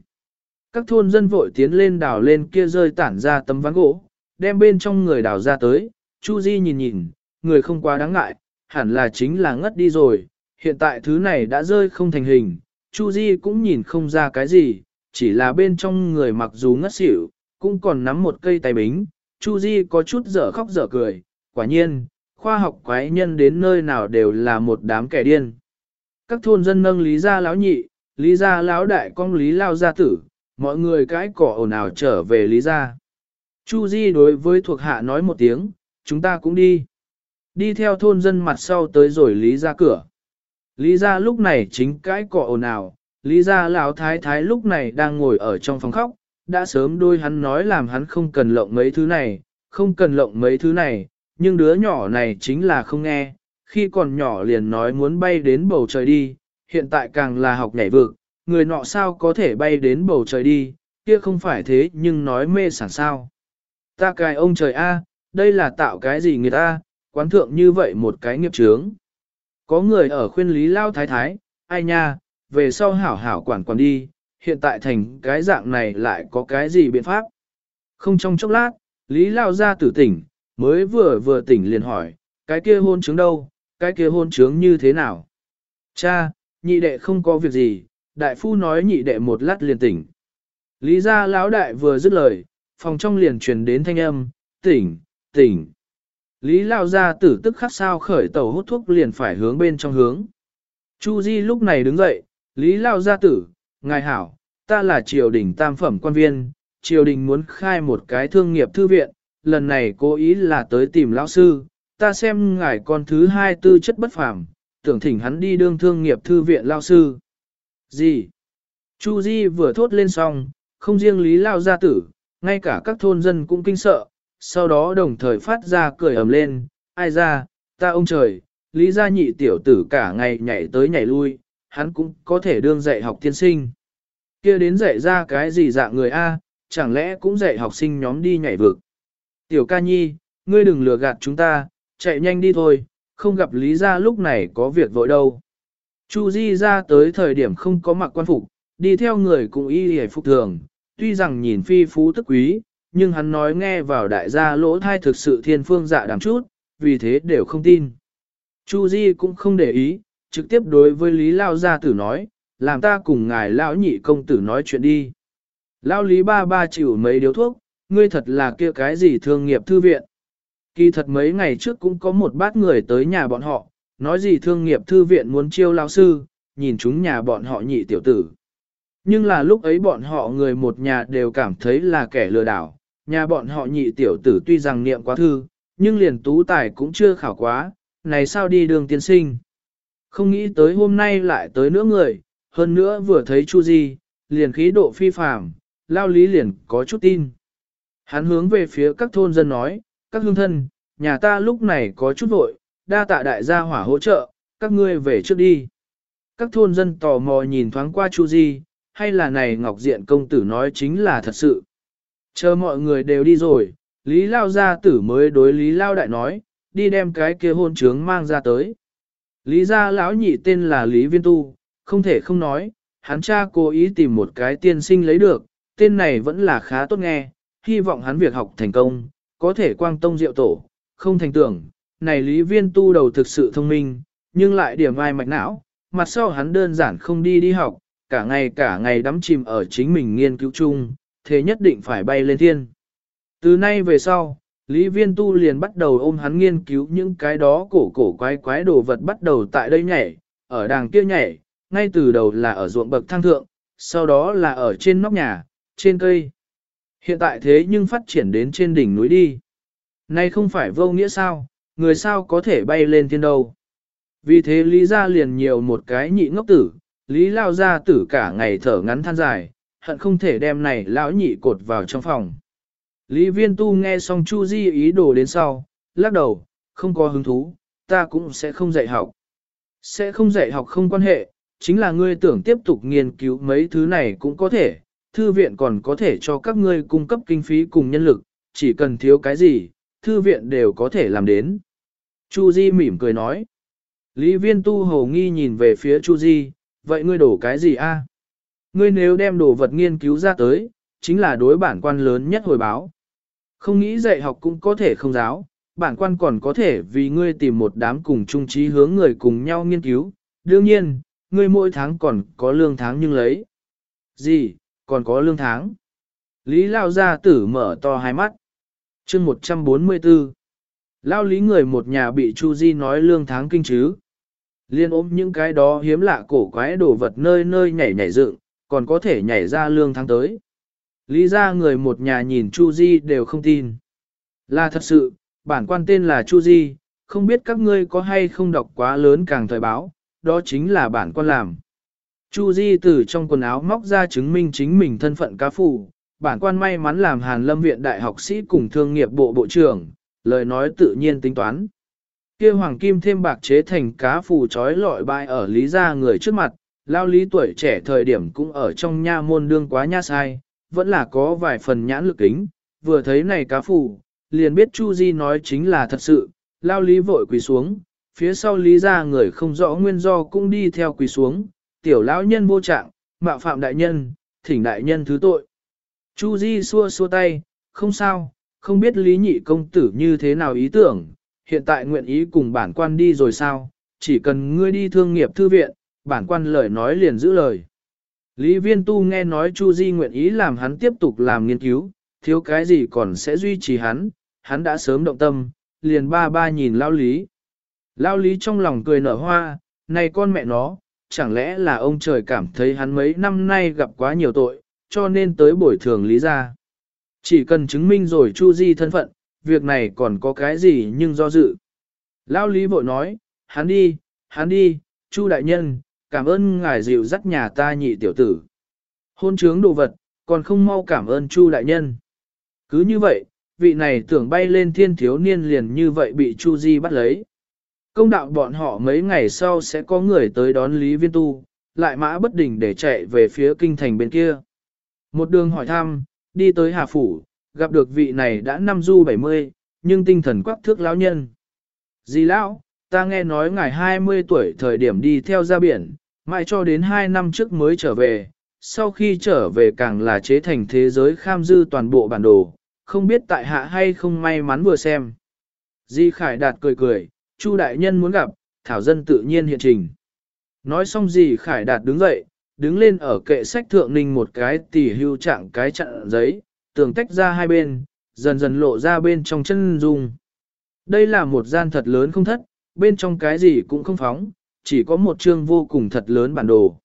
Speaker 1: Các thôn dân vội tiến lên đào lên kia rơi tản ra tấm ván gỗ, đem bên trong người đào ra tới, Chu Di nhìn nhìn, người không quá đáng ngại, hẳn là chính là ngất đi rồi, hiện tại thứ này đã rơi không thành hình, Chu Di cũng nhìn không ra cái gì, chỉ là bên trong người mặc dù ngất xỉu, cũng còn nắm một cây tay bính, Chu Di có chút dở khóc dở cười, quả nhiên, khoa học quái nhân đến nơi nào đều là một đám kẻ điên. Các thôn dân nâng lý gia lão nhị, lý gia lão đại con lý lao gia tử, mọi người cái cỏ ồn ào trở về lý gia. Chu Di đối với thuộc hạ nói một tiếng, chúng ta cũng đi. Đi theo thôn dân mặt sau tới rồi lý gia cửa. Lý gia lúc này chính cái cỏ ồn ào, lý gia lão thái thái lúc này đang ngồi ở trong phòng khóc, đã sớm đôi hắn nói làm hắn không cần lộng mấy thứ này, không cần lộng mấy thứ này, nhưng đứa nhỏ này chính là không nghe, khi còn nhỏ liền nói muốn bay đến bầu trời đi, hiện tại càng là học nhảy vực, người nọ sao có thể bay đến bầu trời đi, kia không phải thế nhưng nói mê sản sao. Ta cài ông trời A, đây là tạo cái gì người ta, quán thượng như vậy một cái nghiệp chướng. Có người ở khuyên lý lao thái thái, ai nha, về sau hảo hảo quản quản đi, hiện tại thành cái dạng này lại có cái gì biện pháp. Không trong chốc lát, lý lao ra tử tỉnh, mới vừa vừa tỉnh liền hỏi, cái kia hôn chứng đâu, cái kia hôn chứng như thế nào? Cha, nhị đệ không có việc gì, đại phu nói nhị đệ một lát liền tỉnh. Lý gia lão đại vừa dứt lời, phòng trong liền truyền đến thanh âm, tỉnh, tỉnh. Lý lao gia tử tức khắc sao khởi tàu hút thuốc liền phải hướng bên trong hướng. Chu Di lúc này đứng dậy, Lý lao gia tử, ngài hảo, ta là triều đình tam phẩm quan viên, triều đình muốn khai một cái thương nghiệp thư viện, lần này cố ý là tới tìm lão sư, ta xem ngài con thứ hai tư chất bất phàm, tưởng thỉnh hắn đi đương thương nghiệp thư viện lão sư. Gì? Chu Di vừa thốt lên xong, không riêng Lý Lao gia tử, ngay cả các thôn dân cũng kinh sợ, sau đó đồng thời phát ra cười ầm lên, ai ra, ta ông trời, Lý gia nhị tiểu tử cả ngày nhảy tới nhảy lui, hắn cũng có thể đương dạy học tiên sinh. kia đến dạy ra cái gì dạng người A, chẳng lẽ cũng dạy học sinh nhóm đi nhảy vực. Tiểu ca nhi, ngươi đừng lừa gạt chúng ta, chạy nhanh đi thôi, không gặp Lý gia lúc này có việc vội đâu. Chu Di ra tới thời điểm không có mặc quan phục, đi theo người cùng y hề phục thường, tuy rằng nhìn phi phú tức quý, nhưng hắn nói nghe vào đại gia lỗ thai thực sự thiên phương dạ đằng chút, vì thế đều không tin. Chu Di cũng không để ý, trực tiếp đối với Lý Lao gia tử nói, làm ta cùng ngài lão nhị công tử nói chuyện đi. Lão Lý ba ba chịu mấy điếu thuốc, ngươi thật là kia cái gì thương nghiệp thư viện. Kỳ thật mấy ngày trước cũng có một bát người tới nhà bọn họ, nói gì thương nghiệp thư viện muốn chiêu lao sư, nhìn chúng nhà bọn họ nhị tiểu tử. Nhưng là lúc ấy bọn họ người một nhà đều cảm thấy là kẻ lừa đảo, nhà bọn họ nhị tiểu tử tuy rằng niệm quá thư, nhưng liền tú tài cũng chưa khảo quá, này sao đi đường tiên sinh. Không nghĩ tới hôm nay lại tới nữa người, hơn nữa vừa thấy Chu Di, liền khí độ phi phàm, lao lý liền có chút tin. Hắn hướng về phía các thôn dân nói, các hương thân, nhà ta lúc này có chút vội, đa tạ đại gia hỏa hỗ trợ, các ngươi về trước đi. Các thôn dân tò mò nhìn thoáng qua Chu Di, hay là này Ngọc Diện công tử nói chính là thật sự. Chờ mọi người đều đi rồi, Lý Lao gia tử mới đối Lý Lao đại nói, đi đem cái kia hôn trướng mang ra tới. Lý gia lão nhị tên là Lý Viên Tu, không thể không nói, hắn cha cố ý tìm một cái tiên sinh lấy được, tên này vẫn là khá tốt nghe, hy vọng hắn việc học thành công, có thể quang tông diệu tổ, không thành tưởng, này Lý Viên Tu đầu thực sự thông minh, nhưng lại điểm ai mạch não, mặt sau hắn đơn giản không đi đi học, cả ngày cả ngày đắm chìm ở chính mình nghiên cứu chung, thế nhất định phải bay lên thiên. Từ nay về sau, Lý Viên Tu liền bắt đầu ôm hắn nghiên cứu những cái đó cổ cổ quái quái đồ vật bắt đầu tại đây nhảy, ở đàng kia nhảy, ngay từ đầu là ở ruộng bậc thang thượng, sau đó là ở trên nóc nhà, trên cây. Hiện tại thế nhưng phát triển đến trên đỉnh núi đi. Nay không phải vô nghĩa sao, người sao có thể bay lên thiên đâu. Vì thế Lý gia liền nhiều một cái nhị ngốc tử, Lý lao gia tử cả ngày thở ngắn than dài, hận không thể đem này lão nhị cột vào trong phòng. Lý viên tu nghe xong Chu Di ý đồ đến sau, lắc đầu, không có hứng thú, ta cũng sẽ không dạy học. Sẽ không dạy học không quan hệ, chính là ngươi tưởng tiếp tục nghiên cứu mấy thứ này cũng có thể, thư viện còn có thể cho các ngươi cung cấp kinh phí cùng nhân lực, chỉ cần thiếu cái gì, thư viện đều có thể làm đến. Chu Di mỉm cười nói. Lý viên tu hồ nghi nhìn về phía Chu Di, vậy ngươi đổ cái gì a? Ngươi nếu đem đồ vật nghiên cứu ra tới, chính là đối bản quan lớn nhất hồi báo. Không nghĩ dạy học cũng có thể không giáo, bản quan còn có thể vì ngươi tìm một đám cùng chung trí hướng người cùng nhau nghiên cứu. Đương nhiên, ngươi mỗi tháng còn có lương tháng nhưng lấy. Gì, còn có lương tháng? Lý Lao Gia tử mở to hai mắt. chương 144. Lao lý người một nhà bị Chu Di nói lương tháng kinh chứ. Liên ôm những cái đó hiếm lạ cổ quái đồ vật nơi nơi nhảy nhảy dựng, còn có thể nhảy ra lương tháng tới. Lý ra người một nhà nhìn Chu Di đều không tin. Là thật sự, bản quan tên là Chu Di, không biết các ngươi có hay không đọc quá lớn càng thời báo, đó chính là bản quan làm. Chu Di từ trong quần áo móc ra chứng minh chính mình thân phận cá phụ, bản quan may mắn làm Hàn Lâm Viện Đại học sĩ cùng thương nghiệp bộ bộ trưởng, lời nói tự nhiên tính toán. Kia hoàng kim thêm bạc chế thành cá phù trói lọi bại ở lý gia người trước mặt, lao lý tuổi trẻ thời điểm cũng ở trong nha môn đương quá nha sai, vẫn là có vài phần nhãn lực kính, vừa thấy này cá phủ, liền biết Chu Di nói chính là thật sự, lao lý vội quỳ xuống, phía sau lý Gia người không rõ nguyên do cũng đi theo quỳ xuống, tiểu lão nhân vô trạng, mạo phạm đại nhân, thỉnh đại nhân thứ tội. Chu Di xua xua tay, không sao, không biết lý nhị công tử như thế nào ý tưởng, hiện tại nguyện ý cùng bản quan đi rồi sao, chỉ cần ngươi đi thương nghiệp thư viện, bản quan lời nói liền giữ lời. Lý viên tu nghe nói Chu Di nguyện ý làm hắn tiếp tục làm nghiên cứu, thiếu cái gì còn sẽ duy trì hắn, hắn đã sớm động tâm, liền ba ba nhìn lao lý. Lao lý trong lòng cười nở hoa, này con mẹ nó, chẳng lẽ là ông trời cảm thấy hắn mấy năm nay gặp quá nhiều tội, cho nên tới bồi thường lý ra. Chỉ cần chứng minh rồi Chu Di thân phận, việc này còn có cái gì nhưng do dự. Lao lý vội nói, hắn đi, hắn đi, Chu đại nhân, cảm ơn ngài dịu dắt nhà ta nhị tiểu tử. Hôn trướng đồ vật, còn không mau cảm ơn Chu đại nhân. Cứ như vậy, vị này tưởng bay lên thiên thiếu niên liền như vậy bị Chu Di bắt lấy. Công đạo bọn họ mấy ngày sau sẽ có người tới đón Lý Viên Tu, lại mã bất định để chạy về phía kinh thành bên kia. Một đường hỏi thăm, đi tới Hà Phủ, gặp được vị này đã năm du 70, nhưng tinh thần quắc thước lão nhân. Dì lão, ta nghe nói ngài 20 tuổi thời điểm đi theo ra biển, mãi cho đến 2 năm trước mới trở về, sau khi trở về càng là chế thành thế giới kham dư toàn bộ bản đồ, không biết tại hạ hay không may mắn vừa xem. Di Khải Đạt cười cười, Chu đại nhân muốn gặp, Thảo Dân tự nhiên hiện trình. Nói xong gì, Khải Đạt đứng dậy, đứng lên ở kệ sách thượng ninh một cái tỉ hưu trạng cái chặn giấy, tường tách ra hai bên, dần dần lộ ra bên trong chân dung. Đây là một gian thật lớn không thất, bên trong cái gì cũng không phóng, chỉ có một chương vô cùng thật lớn bản đồ.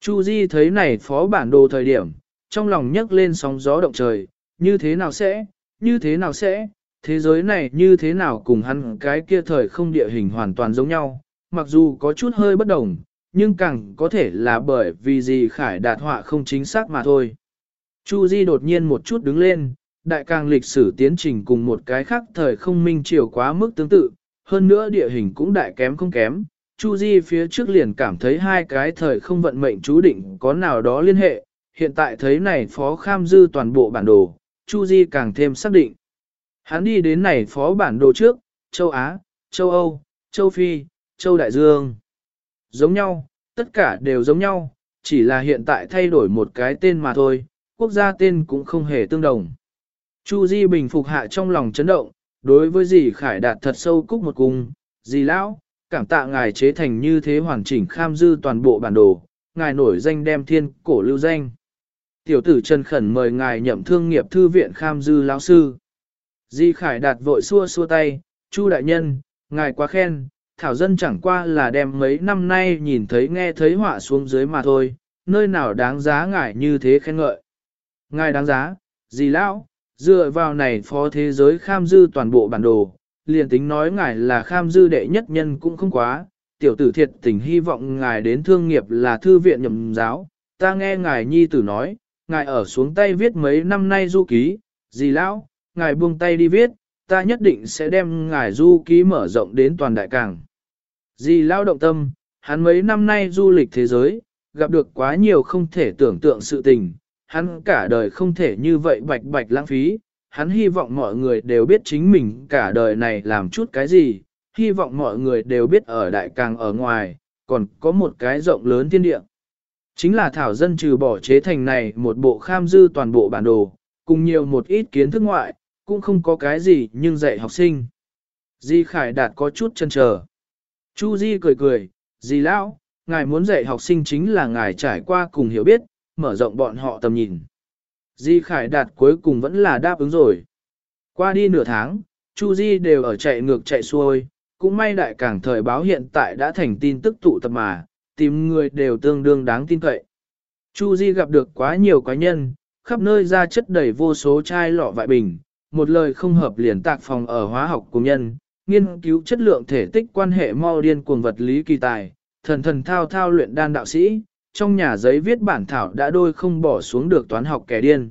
Speaker 1: Chu Di thấy này phó bản đồ thời điểm, trong lòng nhấc lên sóng gió động trời, như thế nào sẽ, như thế nào sẽ, thế giới này như thế nào cùng hắn cái kia thời không địa hình hoàn toàn giống nhau, mặc dù có chút hơi bất đồng, nhưng càng có thể là bởi vì gì khải đạt họa không chính xác mà thôi. Chu Di đột nhiên một chút đứng lên, đại càng lịch sử tiến trình cùng một cái khác thời không minh triều quá mức tương tự, hơn nữa địa hình cũng đại kém không kém. Chu Di phía trước liền cảm thấy hai cái thời không vận mệnh chú định có nào đó liên hệ, hiện tại thấy này phó kham dư toàn bộ bản đồ, Chu Di càng thêm xác định. Hắn đi đến này phó bản đồ trước, châu Á, châu Âu, châu Phi, châu Đại Dương. Giống nhau, tất cả đều giống nhau, chỉ là hiện tại thay đổi một cái tên mà thôi, quốc gia tên cũng không hề tương đồng. Chu Di bình phục hạ trong lòng chấn động, đối với dì Khải Đạt thật sâu cúc một cung, dì lão, cảm tạ ngài chế thành như thế hoàn chỉnh kham dư toàn bộ bản đồ, ngài nổi danh đem thiên cổ lưu danh. Tiểu tử Trần Khẩn mời ngài nhậm thương nghiệp thư viện kham dư lão sư. Di Khải Đạt vội xua xua tay, Chu đại nhân, ngài quá khen, Thảo Dân chẳng qua là đem mấy năm nay nhìn thấy nghe thấy họa xuống dưới mà thôi, nơi nào đáng giá ngài như thế khen ngợi. Ngài đáng giá, Di lão, dựa vào này phó thế giới kham dư toàn bộ bản đồ, liền tính nói ngài là kham dư đệ nhất nhân cũng không quá, tiểu tử thiệt tình hy vọng ngài đến thương nghiệp là thư viện nhậm giáo, ta nghe ngài nhi tử nói, ngài ở xuống tay viết mấy năm nay du ký, gì lão, ngài buông tay đi viết, ta nhất định sẽ đem ngài du ký mở rộng đến toàn đại cảng. Dì lao động tâm, hắn mấy năm nay du lịch thế giới, gặp được quá nhiều không thể tưởng tượng sự tình, hắn cả đời không thể như vậy bạch bạch lãng phí, hắn hy vọng mọi người đều biết chính mình cả đời này làm chút cái gì, hy vọng mọi người đều biết ở đại càng ở ngoài, còn có một cái rộng lớn thiên địa. Chính là thảo dân trừ bỏ chế thành này một bộ kham dư toàn bộ bản đồ, cùng nhiều một ít kiến thức ngoại, cũng không có cái gì nhưng dạy học sinh. Di Khải Đạt có chút chân chờ. Chu Di cười cười, Di Lão, ngài muốn dạy học sinh chính là ngài trải qua cùng hiểu biết, mở rộng bọn họ tầm nhìn. Di Khải Đạt cuối cùng vẫn là đáp ứng rồi. Qua đi nửa tháng, Chu Di đều ở chạy ngược chạy xuôi, cũng may đại cảng thời báo hiện tại đã thành tin tức tụ tập mà, tìm người đều tương đương đáng tin cậy. Chu Di gặp được quá nhiều quái nhân, khắp nơi ra chất đầy vô số chai lọ vại bình, một lời không hợp liền tạc phòng ở hóa học cùng nhân, nghiên cứu chất lượng thể tích quan hệ mau điên cuồng vật lý kỳ tài, thần thần thao thao luyện đan đạo sĩ, trong nhà giấy viết bản thảo đã đôi không bỏ xuống được toán học kẻ điên.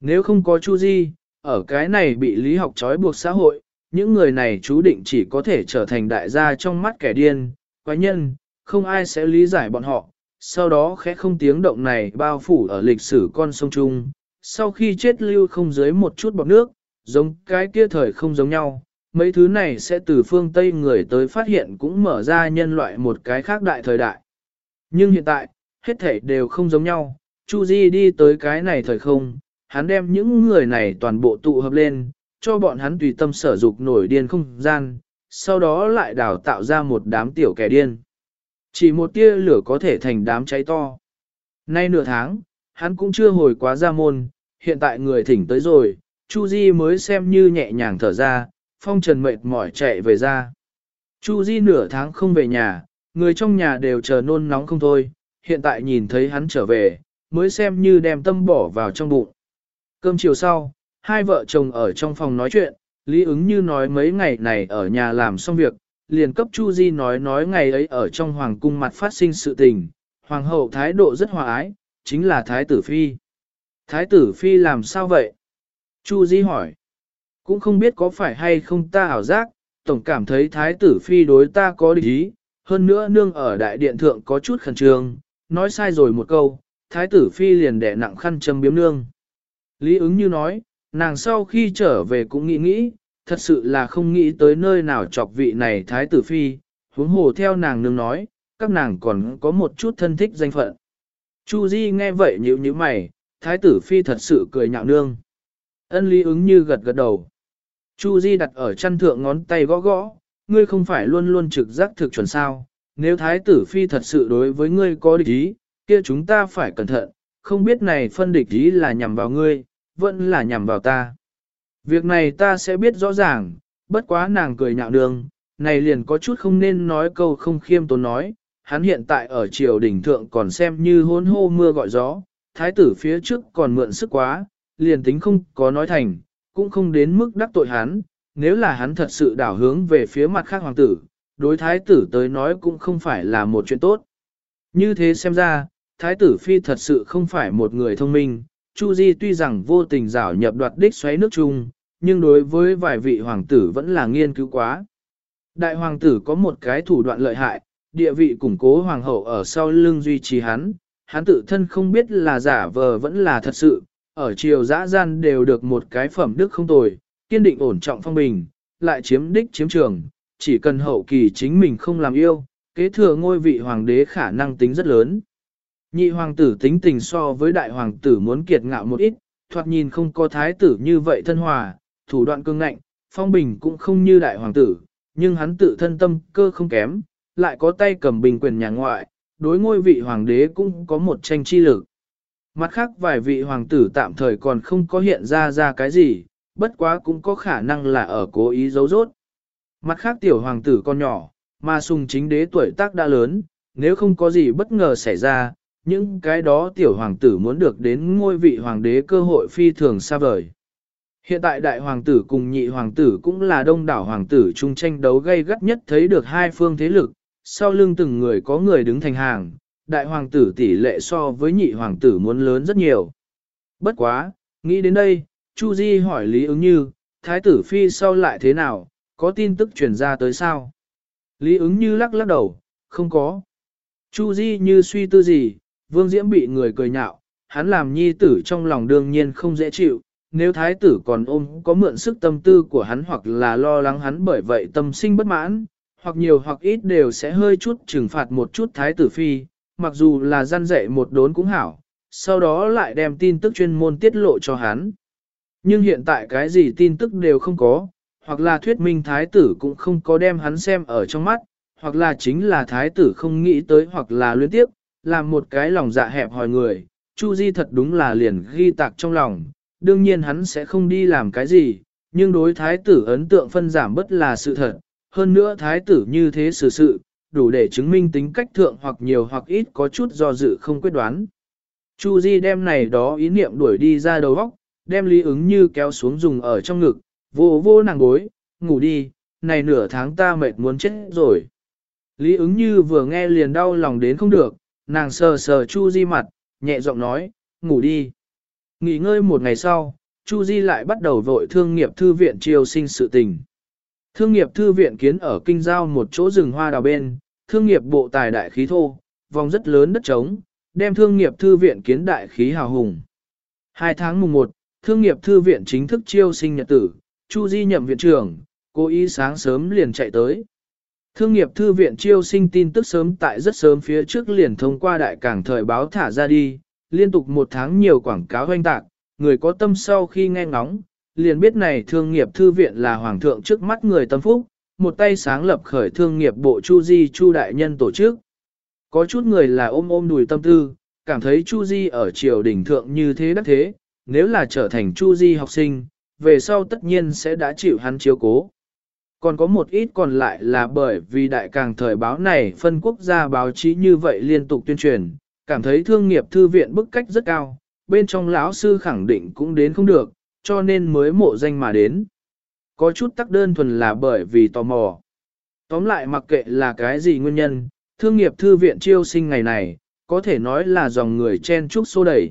Speaker 1: Nếu không có Chu Di, ở cái này bị lý học trói buộc xã hội, những người này chú định chỉ có thể trở thành đại gia trong mắt kẻ điên, quái nhân, không ai sẽ lý giải bọn họ, sau đó khẽ không tiếng động này bao phủ ở lịch sử con sông Trung, sau khi chết lưu không dưới một chút bọt nước, giống cái kia thời không giống nhau, mấy thứ này sẽ từ phương Tây người tới phát hiện cũng mở ra nhân loại một cái khác đại thời đại. Nhưng hiện tại, hết thể đều không giống nhau, Chu Di đi tới cái này thời không, hắn đem những người này toàn bộ tụ hợp lên, cho bọn hắn tùy tâm sở dục nổi điên không gian, sau đó lại đào tạo ra một đám tiểu kẻ điên. Chỉ một tia lửa có thể thành đám cháy to. Nay nửa tháng, hắn cũng chưa hồi quá ra môn, hiện tại người thỉnh tới rồi, Chu Di mới xem như nhẹ nhàng thở ra, phong trần mệt mỏi chạy về ra. Chu Di nửa tháng không về nhà, người trong nhà đều chờ nôn nóng không thôi, hiện tại nhìn thấy hắn trở về, mới xem như đem tâm bỏ vào trong bụng. Cơm chiều sau, hai vợ chồng ở trong phòng nói chuyện, Lý ứng như nói mấy ngày này ở nhà làm xong việc, liền cấp Chu Di nói nói ngày ấy ở trong hoàng cung mặt phát sinh sự tình, hoàng hậu thái độ rất hòa ái, chính là thái tử phi. Thái tử phi làm sao vậy? Chu Di hỏi. Cũng không biết có phải hay không ta ảo giác, tổng cảm thấy thái tử phi đối ta có địch ý, hơn nữa nương ở đại điện thượng có chút khẩn trương, nói sai rồi một câu, thái tử phi liền đẻ nặng khăn châm biếm nương. Lý ứng như nói, nàng sau khi trở về cũng nghĩ nghĩ, thật sự là không nghĩ tới nơi nào chọc vị này thái tử phi, huống hồ theo nàng nương nói, các nàng còn có một chút thân thích danh phận. Chu Di nghe vậy nhíu nhíu mày, thái tử phi thật sự cười nhạo nương. Ân lý ứng như gật gật đầu. Chu Di đặt ở chân thượng ngón tay gõ gõ, ngươi không phải luôn luôn trực giác thực chuẩn sao, nếu thái tử phi thật sự đối với ngươi có địch ý, kia chúng ta phải cẩn thận, không biết này phân địch ý là nhằm vào ngươi, vẫn là nhằm vào ta. Việc này ta sẽ biết rõ ràng, bất quá nàng cười nhạo đường, này liền có chút không nên nói câu không khiêm tốn nói, hắn hiện tại ở triều đỉnh thượng còn xem như hôn hô mưa gọi gió, thái tử phía trước còn mượn sức quá, liền tính không có nói thành, cũng không đến mức đắc tội hắn, nếu là hắn thật sự đảo hướng về phía mặt khác hoàng tử, đối thái tử tới nói cũng không phải là một chuyện tốt. Như thế xem ra, thái tử phi thật sự không phải một người thông minh, Chu Di tuy rằng vô tình rảo nhập đoạt đích xoáy nước chung, nhưng đối với vài vị hoàng tử vẫn là nghiên cứu quá. Đại hoàng tử có một cái thủ đoạn lợi hại, địa vị củng cố hoàng hậu ở sau lưng duy trì hắn, hắn tự thân không biết là giả vờ vẫn là thật sự, ở triều dã gian đều được một cái phẩm đức không tồi, kiên định ổn trọng phong bình, lại chiếm đích chiếm trường, chỉ cần hậu kỳ chính mình không làm yêu, kế thừa ngôi vị hoàng đế khả năng tính rất lớn. Nhị hoàng tử tính tình so với đại hoàng tử muốn kiệt ngạo một ít, thoạt nhìn không có thái tử như vậy thân hòa, thủ đoạn cương ngạnh, phong bình cũng không như đại hoàng tử, nhưng hắn tự thân tâm cơ không kém, lại có tay cầm bình quyền nhà ngoại, đối ngôi vị hoàng đế cũng có một tranh chi lực. Mặt khác vài vị hoàng tử tạm thời còn không có hiện ra ra cái gì, bất quá cũng có khả năng là ở cố ý giấu rốt. Mặt khác tiểu hoàng tử con nhỏ, mà sùng chính đế tuổi tác đã lớn, nếu không có gì bất ngờ xảy ra, những cái đó tiểu hoàng tử muốn được đến ngôi vị hoàng đế cơ hội phi thường xa vời. Hiện tại đại hoàng tử cùng nhị hoàng tử cũng là đông đảo hoàng tử chung tranh đấu gây gắt nhất thấy được hai phương thế lực, sau lưng từng người có người đứng thành hàng, đại hoàng tử tỷ lệ so với nhị hoàng tử muốn lớn rất nhiều. Bất quá, nghĩ đến đây, Chu Di hỏi Lý ứng như, thái tử phi sau lại thế nào, có tin tức truyền ra tới sao? Lý ứng như lắc lắc đầu, không có. Chu Di như suy tư gì, vương diễm bị người cười nhạo, hắn làm nhi tử trong lòng đương nhiên không dễ chịu, nếu thái tử còn ôm có mượn sức tâm tư của hắn hoặc là lo lắng hắn bởi vậy tâm sinh bất mãn, hoặc nhiều hoặc ít đều sẽ hơi chút trừng phạt một chút thái tử phi, mặc dù là gian dạy một đốn cũng hảo, sau đó lại đem tin tức chuyên môn tiết lộ cho hắn. Nhưng hiện tại cái gì tin tức đều không có, hoặc là thuyết minh thái tử cũng không có đem hắn xem ở trong mắt, hoặc là chính là thái tử không nghĩ tới hoặc là luyến tiếp, làm một cái lòng dạ hẹp hòi người, Chu Di thật đúng là liền ghi tạc trong lòng, đương nhiên hắn sẽ không đi làm cái gì, nhưng đối thái tử ấn tượng phân giảm bất là sự thật, hơn nữa thái tử như thế xử sự, đủ để chứng minh tính cách thượng hoặc nhiều hoặc ít có chút do dự không quyết đoán. Chu Di đem này đó ý niệm đuổi đi ra đầu góc, đem lý ứng như kéo xuống dùng ở trong ngực, vô vô nàng gối, ngủ đi, này nửa tháng ta mệt muốn chết rồi. Lý ứng như vừa nghe liền đau lòng đến không được, nàng sờ sờ Chu Di mặt, nhẹ giọng nói, ngủ đi. Nghỉ ngơi một ngày sau, Chu Di lại bắt đầu vội thương nghiệp thư viện triều sinh sự tình. Thương nghiệp thư viện kiến ở kinh giao một chỗ rừng hoa đào bên, thương nghiệp bộ tài đại khí thô, vòng rất lớn đất trống, đem thương nghiệp thư viện kiến đại khí hào hùng. Hai tháng mùng 1, thương nghiệp thư viện chính thức chiêu sinh nhật tử, Chu Di nhậm viện trưởng, cố ý sáng sớm liền chạy tới. Thương nghiệp thư viện chiêu sinh tin tức sớm tại rất sớm phía trước liền thông qua đại cảng thời báo thả ra đi, liên tục một tháng nhiều quảng cáo hoanh tạc, người có tâm sau khi nghe ngóng, liền biết này thương nghiệp thư viện là hoàng thượng trước mắt người tâm phúc, một tay sáng lập khởi thương nghiệp bộ Chu Di Chu đại nhân tổ chức. Có chút người là ôm ôm đùi tâm tư, cảm thấy Chu Di ở triều đình thượng như thế đắc thế, nếu là trở thành Chu Di học sinh, về sau tất nhiên sẽ đã chịu hắn chiếu cố. Còn có một ít còn lại là bởi vì đại càng thời báo này phân quốc gia báo chí như vậy liên tục tuyên truyền, cảm thấy thương nghiệp thư viện bức cách rất cao, bên trong lão sư khẳng định cũng đến không được, cho nên mới mộ danh mà đến. Có chút tắc đơn thuần là bởi vì tò mò. Tóm lại mặc kệ là cái gì nguyên nhân, thương nghiệp thư viện chiêu sinh ngày này, có thể nói là dòng người chen chúc xô đẩy.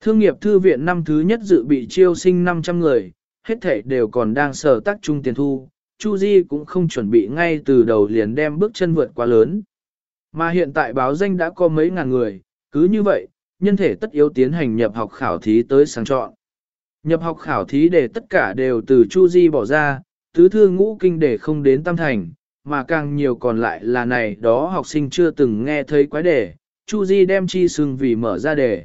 Speaker 1: Thương nghiệp thư viện năm thứ nhất dự bị chiêu sinh 500 người, hết thể đều còn đang sở tác trung tiền thu, Chu Di cũng không chuẩn bị ngay từ đầu liền đem bước chân vượt quá lớn. Mà hiện tại báo danh đã có mấy ngàn người, cứ như vậy, nhân thể tất yếu tiến hành nhập học khảo thí tới sáng chọn. Nhập học khảo thí để tất cả đều từ Chu Di bỏ ra, tứ thư ngũ kinh để không đến tam thành, mà càng nhiều còn lại là này đó học sinh chưa từng nghe thấy quái đề, Chu Di đem chi sừng vì mở ra đề.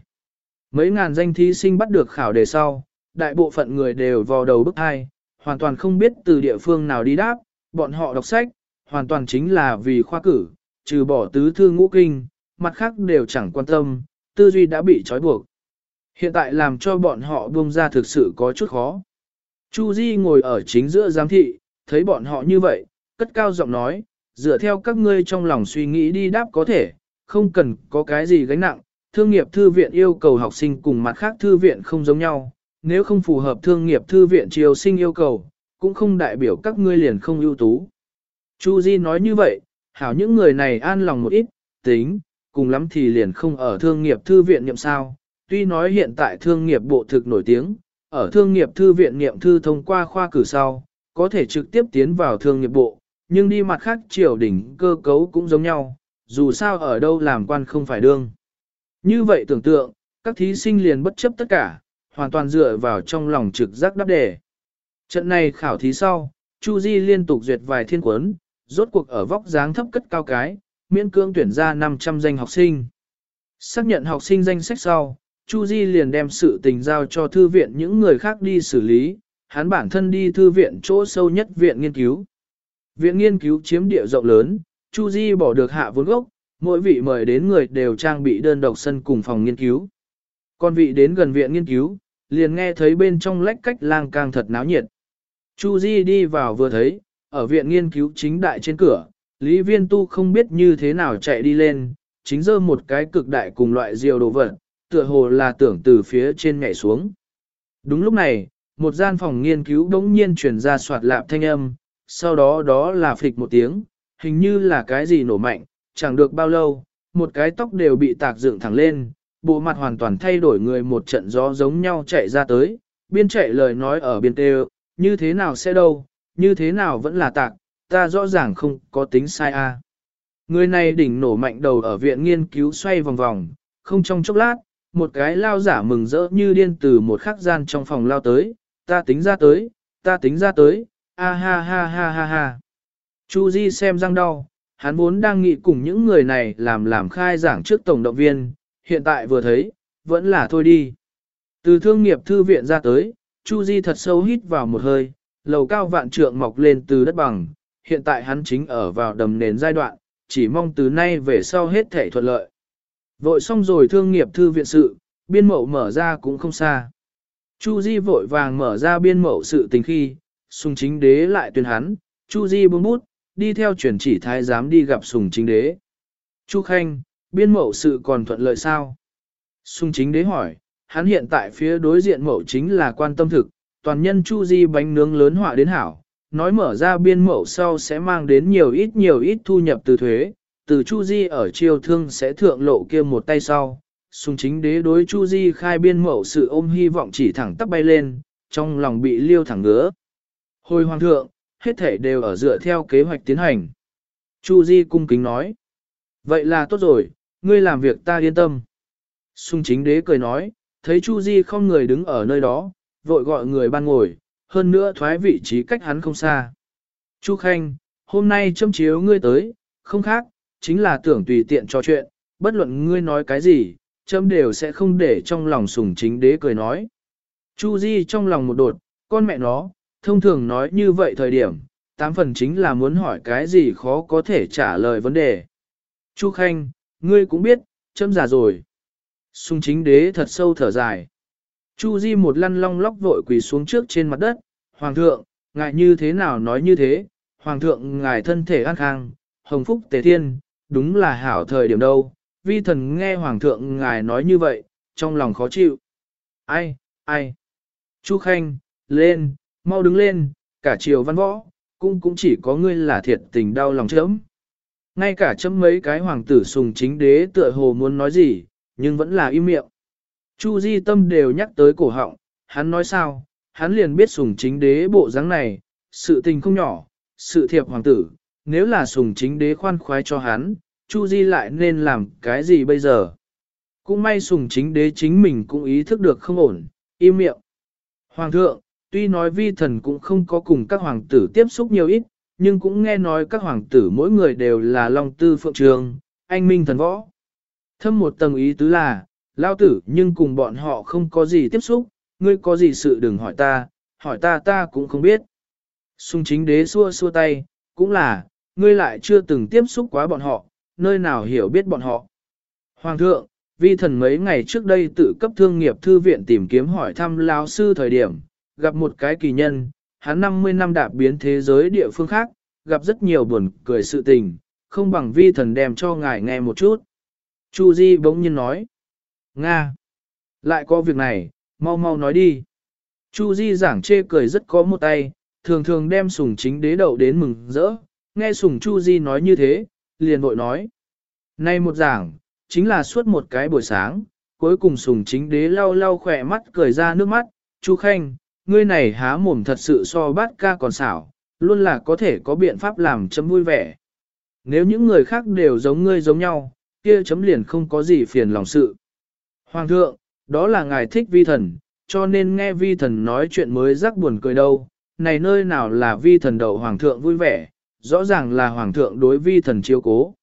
Speaker 1: Mấy ngàn danh thí sinh bắt được khảo đề sau, đại bộ phận người đều vào đầu bức hai, hoàn toàn không biết từ địa phương nào đi đáp, bọn họ đọc sách, hoàn toàn chính là vì khoa cử, trừ bỏ tứ thư ngũ kinh, mặt khác đều chẳng quan tâm, tư duy đã bị trói buộc. Hiện tại làm cho bọn họ buông ra thực sự có chút khó. Chu Di ngồi ở chính giữa giám thị, thấy bọn họ như vậy, cất cao giọng nói, dựa theo các ngươi trong lòng suy nghĩ đi đáp có thể, không cần có cái gì gánh nặng, thương nghiệp thư viện yêu cầu học sinh cùng mặt khác thư viện không giống nhau, nếu không phù hợp thương nghiệp thư viện triều sinh yêu cầu, cũng không đại biểu các ngươi liền không ưu tú. Chu Di nói như vậy, hảo những người này an lòng một ít, tính, cùng lắm thì liền không ở thương nghiệp thư viện nhậm sao. Tuy nói hiện tại thương nghiệp bộ thực nổi tiếng, ở thương nghiệp thư viện niệm thư thông qua khoa cử sau, có thể trực tiếp tiến vào thương nghiệp bộ, nhưng đi mặt khác triều đỉnh cơ cấu cũng giống nhau, dù sao ở đâu làm quan không phải đương. Như vậy tưởng tượng, các thí sinh liền bất chấp tất cả, hoàn toàn dựa vào trong lòng trực giác đáp đề. Trận này khảo thí sau, Chu Di liên tục duyệt vài thiên cuốn, rốt cuộc ở vóc dáng thấp cất cao cái, miễn cương tuyển ra 500 danh học sinh. Xác nhận học sinh danh sách sau, Chu Di liền đem sự tình giao cho thư viện những người khác đi xử lý, hắn bản thân đi thư viện chỗ sâu nhất viện nghiên cứu. Viện nghiên cứu chiếm địa rộng lớn, Chu Di bỏ được hạ vốn gốc, mỗi vị mời đến người đều trang bị đơn độc sân cùng phòng nghiên cứu. Con vị đến gần viện nghiên cứu, liền nghe thấy bên trong lách cách lang càng thật náo nhiệt. Chu Di đi vào vừa thấy, ở viện nghiên cứu chính đại trên cửa, Lý Viên Tu không biết như thế nào chạy đi lên, chính giơ một cái cực đại cùng loại diều đồ vật, tựa hồ là tưởng từ phía trên nhảy xuống. Đúng lúc này, một gian phòng nghiên cứu đống nhiên truyền ra soạt lạp thanh âm, sau đó đó là phịch một tiếng, hình như là cái gì nổ mạnh, chẳng được bao lâu, một cái tóc đều bị tạc dựng thẳng lên, bộ mặt hoàn toàn thay đổi người một trận gió giống nhau chạy ra tới, biên chạy lời nói ở biên tê như thế nào sẽ đâu, như thế nào vẫn là tạc, ta rõ ràng không có tính sai a. Người này đỉnh nổ mạnh đầu ở viện nghiên cứu xoay vòng vòng, không trong chốc lát, một cái lao giả mừng rỡ như điên từ một khắc gian trong phòng lao tới, ta tính ra tới, ta tính ra tới, a ha ha ha ha ha. Chu Di xem răng đau, hắn vốn đang nghĩ cùng những người này làm làm khai giảng trước tổng động viên, hiện tại vừa thấy, vẫn là thôi đi. Từ thương nghiệp thư viện ra tới, Chu Di thật sâu hít vào một hơi, lầu cao vạn trượng mọc lên từ đất bằng, hiện tại hắn chính ở vào đầm nền giai đoạn, chỉ mong từ nay về sau hết thể thuận lợi. Vội xong rồi thương nghiệp thư viện sự, biên mậu mở ra cũng không xa. Chu Di vội vàng mở ra biên mậu sự tình khi, Sùng chính đế lại tuyên hắn, Chu Di buông bút, đi theo truyền chỉ thái giám đi gặp sùng chính đế. Chu Khanh, biên mậu sự còn thuận lợi sao? Sùng chính đế hỏi, hắn hiện tại phía đối diện mậu chính là quan tâm thực, toàn nhân Chu Di bánh nướng lớn họa đến hảo, nói mở ra biên mậu sau sẽ mang đến nhiều ít nhiều ít thu nhập từ thuế, từ Chu Di ở triều thương sẽ thượng lộ kia một tay sau. Sung chính đế đối Chu Di khai biên mậu sự ôm hy vọng chỉ thẳng tắp bay lên, trong lòng bị liêu thẳng ngứa. Hồi hoàng thượng, hết thể đều ở dựa theo kế hoạch tiến hành. Chu Di cung kính nói. Vậy là tốt rồi, ngươi làm việc ta yên tâm. Sung chính đế cười nói, thấy Chu Di không người đứng ở nơi đó, vội gọi người ban ngồi, hơn nữa thoái vị trí cách hắn không xa. Chu Khanh, hôm nay châm chiếu ngươi tới, không khác, chính là tưởng tùy tiện cho chuyện, bất luận ngươi nói cái gì, chấm đều sẽ không để trong lòng sùng chính đế cười nói. Chu Di trong lòng một đột, con mẹ nó, thông thường nói như vậy thời điểm, tám phần chính là muốn hỏi cái gì khó có thể trả lời vấn đề. Chu Khanh, ngươi cũng biết, chấm già rồi. Sùng chính đế thật sâu thở dài. Chu Di một lăn long lóc vội quỳ xuống trước trên mặt đất, Hoàng thượng, ngài như thế nào nói như thế, Hoàng thượng ngài thân thể an khang, hồng phúc tề thiên, đúng là hảo thời điểm đâu, vi thần nghe Hoàng thượng ngài nói như vậy, trong lòng khó chịu. Ai, ai? Chu Khanh, lên, mau đứng lên, cả triều văn võ, cũng cũng chỉ có ngươi là thiệt tình đau lòng chấm. Ngay cả chấm mấy cái hoàng tử sùng chính đế tựa hồ muốn nói gì, nhưng vẫn là im miệng. Chu Di Tâm đều nhắc tới cổ họng, hắn nói sao, hắn liền biết sùng chính đế bộ dáng này, sự tình không nhỏ, sự thiệp hoàng tử, nếu là sùng chính đế khoan khoái cho hắn, Chu Di lại nên làm cái gì bây giờ? Cũng may sùng chính đế chính mình cũng ý thức được không ổn, im miệng. Hoàng thượng, tuy nói vi thần cũng không có cùng các hoàng tử tiếp xúc nhiều ít, nhưng cũng nghe nói các hoàng tử mỗi người đều là long tư phượng trường, anh minh thần võ. Thâm một tầng ý tứ là, lao tử nhưng cùng bọn họ không có gì tiếp xúc, ngươi có gì sự đừng hỏi ta, hỏi ta ta cũng không biết. Xung chính đế xua xua tay, cũng là, ngươi lại chưa từng tiếp xúc quá bọn họ, nơi nào hiểu biết bọn họ. Hoàng thượng, vi thần mấy ngày trước đây tự cấp thương nghiệp thư viện tìm kiếm hỏi thăm lao sư thời điểm, gặp một cái kỳ nhân, hắn 50 năm đạp biến thế giới địa phương khác, gặp rất nhiều buồn cười sự tình, không bằng vi thần đem cho ngài nghe một chút. Chu Di bỗng nhiên nói, Nga, lại có việc này, mau mau nói đi. Chu Di giảng chê cười rất có một tay, thường thường đem sùng chính đế đậu đến mừng rỡ, nghe sùng Chu Di nói như thế, liền vội nói. Nay một giảng, chính là suốt một cái buổi sáng, cuối cùng sùng chính đế lau lau khỏe mắt cười ra nước mắt, Chu Khanh, ngươi này há mồm thật sự so bát ca còn xảo, luôn là có thể có biện pháp làm chấm vui vẻ. Nếu những người khác đều giống ngươi giống nhau, kia chấm liền không có gì phiền lòng sự. Hoàng thượng, đó là ngài thích vi thần, cho nên nghe vi thần nói chuyện mới rắc buồn cười đâu. Này nơi nào là vi thần đậu hoàng thượng vui vẻ, rõ ràng là hoàng thượng đối vi thần chiếu cố.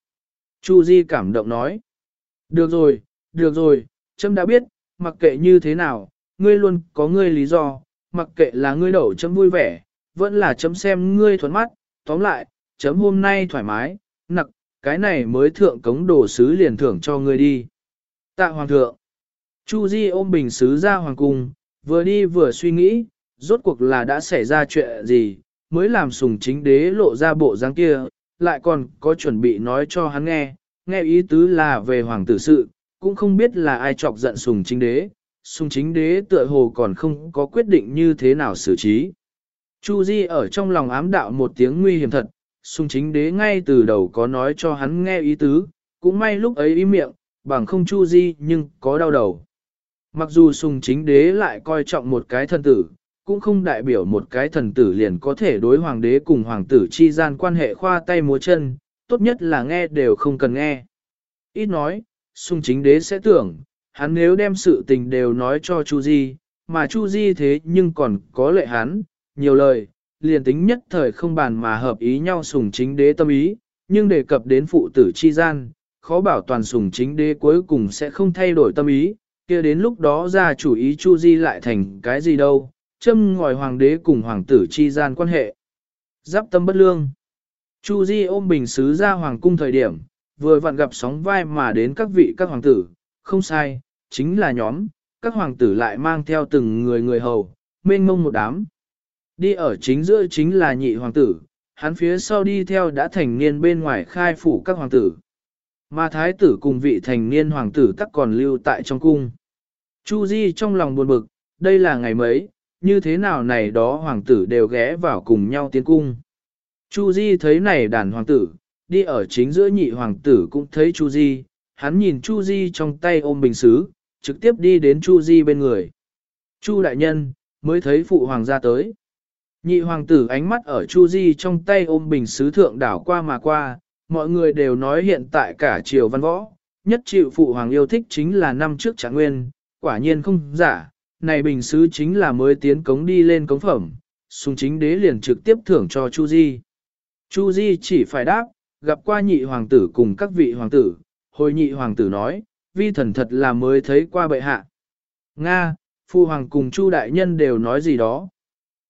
Speaker 1: Chu Di cảm động nói. Được rồi, được rồi, chấm đã biết, mặc kệ như thế nào, ngươi luôn có ngươi lý do, mặc kệ là ngươi đậu chấm vui vẻ, vẫn là chấm xem ngươi thuận mắt, tóm lại, chấm hôm nay thoải mái, nặc, cái này mới thượng cống đồ sứ liền thưởng cho ngươi đi. Tạ hoàng thượng. Chu Di ôm bình sứ ra hoàng cung, vừa đi vừa suy nghĩ, rốt cuộc là đã xảy ra chuyện gì, mới làm sùng chính đế lộ ra bộ dáng kia, lại còn có chuẩn bị nói cho hắn nghe, nghe ý tứ là về hoàng tử sự, cũng không biết là ai chọc giận sùng chính đế, sùng chính đế tựa hồ còn không có quyết định như thế nào xử trí. Chu Di ở trong lòng ám đạo một tiếng nguy hiểm thật, sùng chính đế ngay từ đầu có nói cho hắn nghe ý tứ, cũng may lúc ấy im miệng, bằng không Chu Di nhưng có đau đầu. Mặc dù sùng chính đế lại coi trọng một cái thân tử, cũng không đại biểu một cái thần tử liền có thể đối hoàng đế cùng hoàng tử chi gian quan hệ khoa tay múa chân, tốt nhất là nghe đều không cần nghe. Ít nói, sung chính đế sẽ tưởng, hắn nếu đem sự tình đều nói cho Chu Di, mà Chu Di thế nhưng còn có lệ hắn, nhiều lời, liền tính nhất thời không bàn mà hợp ý nhau sùng chính đế tâm ý, nhưng đề cập đến phụ tử chi gian, khó bảo toàn sùng chính đế cuối cùng sẽ không thay đổi tâm ý, kia đến lúc đó ra chủ ý Chu Di lại thành cái gì đâu, châm ngòi hoàng đế cùng hoàng tử chi gian quan hệ. Giáp tâm bất lương. Chu Di ôm bình sứ ra hoàng cung thời điểm, vừa vặn gặp sóng vai mà đến các vị các hoàng tử, không sai, chính là nhóm, các hoàng tử lại mang theo từng người người hầu, mênh mông một đám. Đi ở chính giữa chính là nhị hoàng tử, hắn phía sau đi theo đã thành niên bên ngoài khai phủ các hoàng tử. Mà thái tử cùng vị thành niên hoàng tử tắc còn lưu tại trong cung. Chu Di trong lòng buồn bực, đây là ngày mấy, như thế nào này đó hoàng tử đều ghé vào cùng nhau tiến cung. Chu Di thấy này đàn hoàng tử, đi ở chính giữa nhị hoàng tử cũng thấy Chu Di, hắn nhìn Chu Di trong tay ôm bình sứ, trực tiếp đi đến Chu Di bên người. Chu đại nhân, mới thấy phụ hoàng gia tới. Nhị hoàng tử ánh mắt ở Chu Di trong tay ôm bình sứ thượng đảo qua mà qua, mọi người đều nói hiện tại cả triều văn võ, nhất chịu phụ hoàng yêu thích chính là năm trước trạng nguyên, quả nhiên không giả, này bình sứ chính là mới tiến cống đi lên cống phẩm, sùng chính đế liền trực tiếp thưởng cho Chu Di. Chu Di chỉ phải đáp, gặp qua nhị hoàng tử cùng các vị hoàng tử, hồi nhị hoàng tử nói, vi thần thật là mới thấy qua bệ hạ. Nga, phu hoàng cùng Chu đại nhân đều nói gì đó.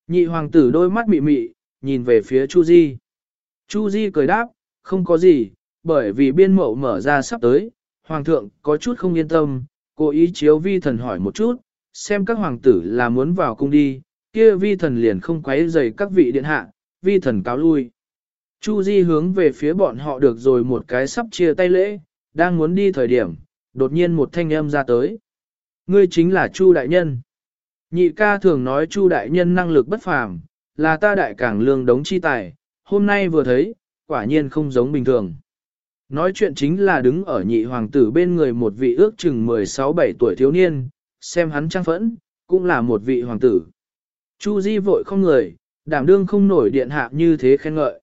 Speaker 1: Nhị hoàng tử đôi mắt mị mị, nhìn về phía Chu Di. Chu Di cười đáp, không có gì, bởi vì biên mậu mở ra sắp tới, hoàng thượng có chút không yên tâm, cố ý chiếu vi thần hỏi một chút, xem các hoàng tử là muốn vào cung đi, kia vi thần liền không quấy rầy các vị điện hạ, vi thần cáo lui. Chu Di hướng về phía bọn họ được rồi một cái sắp chia tay lễ, đang muốn đi thời điểm, đột nhiên một thanh âm ra tới. Ngươi chính là Chu Đại Nhân. Nhị ca thường nói Chu Đại Nhân năng lực bất phàm, là ta đại cảng lương đống chi tài, hôm nay vừa thấy, quả nhiên không giống bình thường. Nói chuyện chính là đứng ở nhị hoàng tử bên người một vị ước chừng 16-17 tuổi thiếu niên, xem hắn trang phẫn, cũng là một vị hoàng tử. Chu Di vội không người, đảm đương không nổi điện hạ như thế khen ngợi.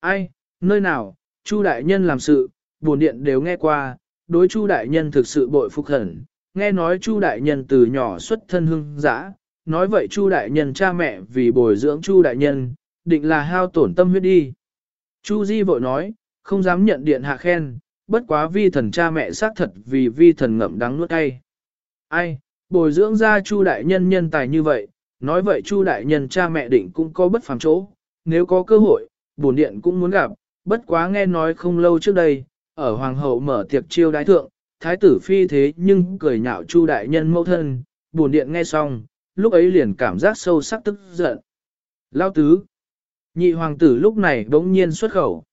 Speaker 1: Ai, nơi nào, Chu đại nhân làm sự, buồn điện đều nghe qua, đối Chu đại nhân thực sự bội phục hẳn, nghe nói Chu đại nhân từ nhỏ xuất thân hưng dã, nói vậy Chu đại nhân cha mẹ vì bồi dưỡng Chu đại nhân, định là hao tổn tâm huyết đi. Chu Di vội nói, không dám nhận điện hạ khen, bất quá vi thần cha mẹ xác thật vì vi thần ngậm đắng nuốt cay. Ai, bồi dưỡng ra Chu đại nhân nhân tài như vậy, nói vậy Chu đại nhân cha mẹ định cũng có bất phàm chỗ, nếu có cơ hội, bổn điện cũng muốn gặp, bất quá nghe nói không lâu trước đây, ở hoàng hậu mở tiệc chiêu đái thượng, thái tử phi thế nhưng cười nhạo Chu đại nhân mẫu thân, bổn điện nghe xong, lúc ấy liền cảm giác sâu sắc tức giận. Lao tứ, nhị hoàng tử lúc này bỗng nhiên xuất khẩu.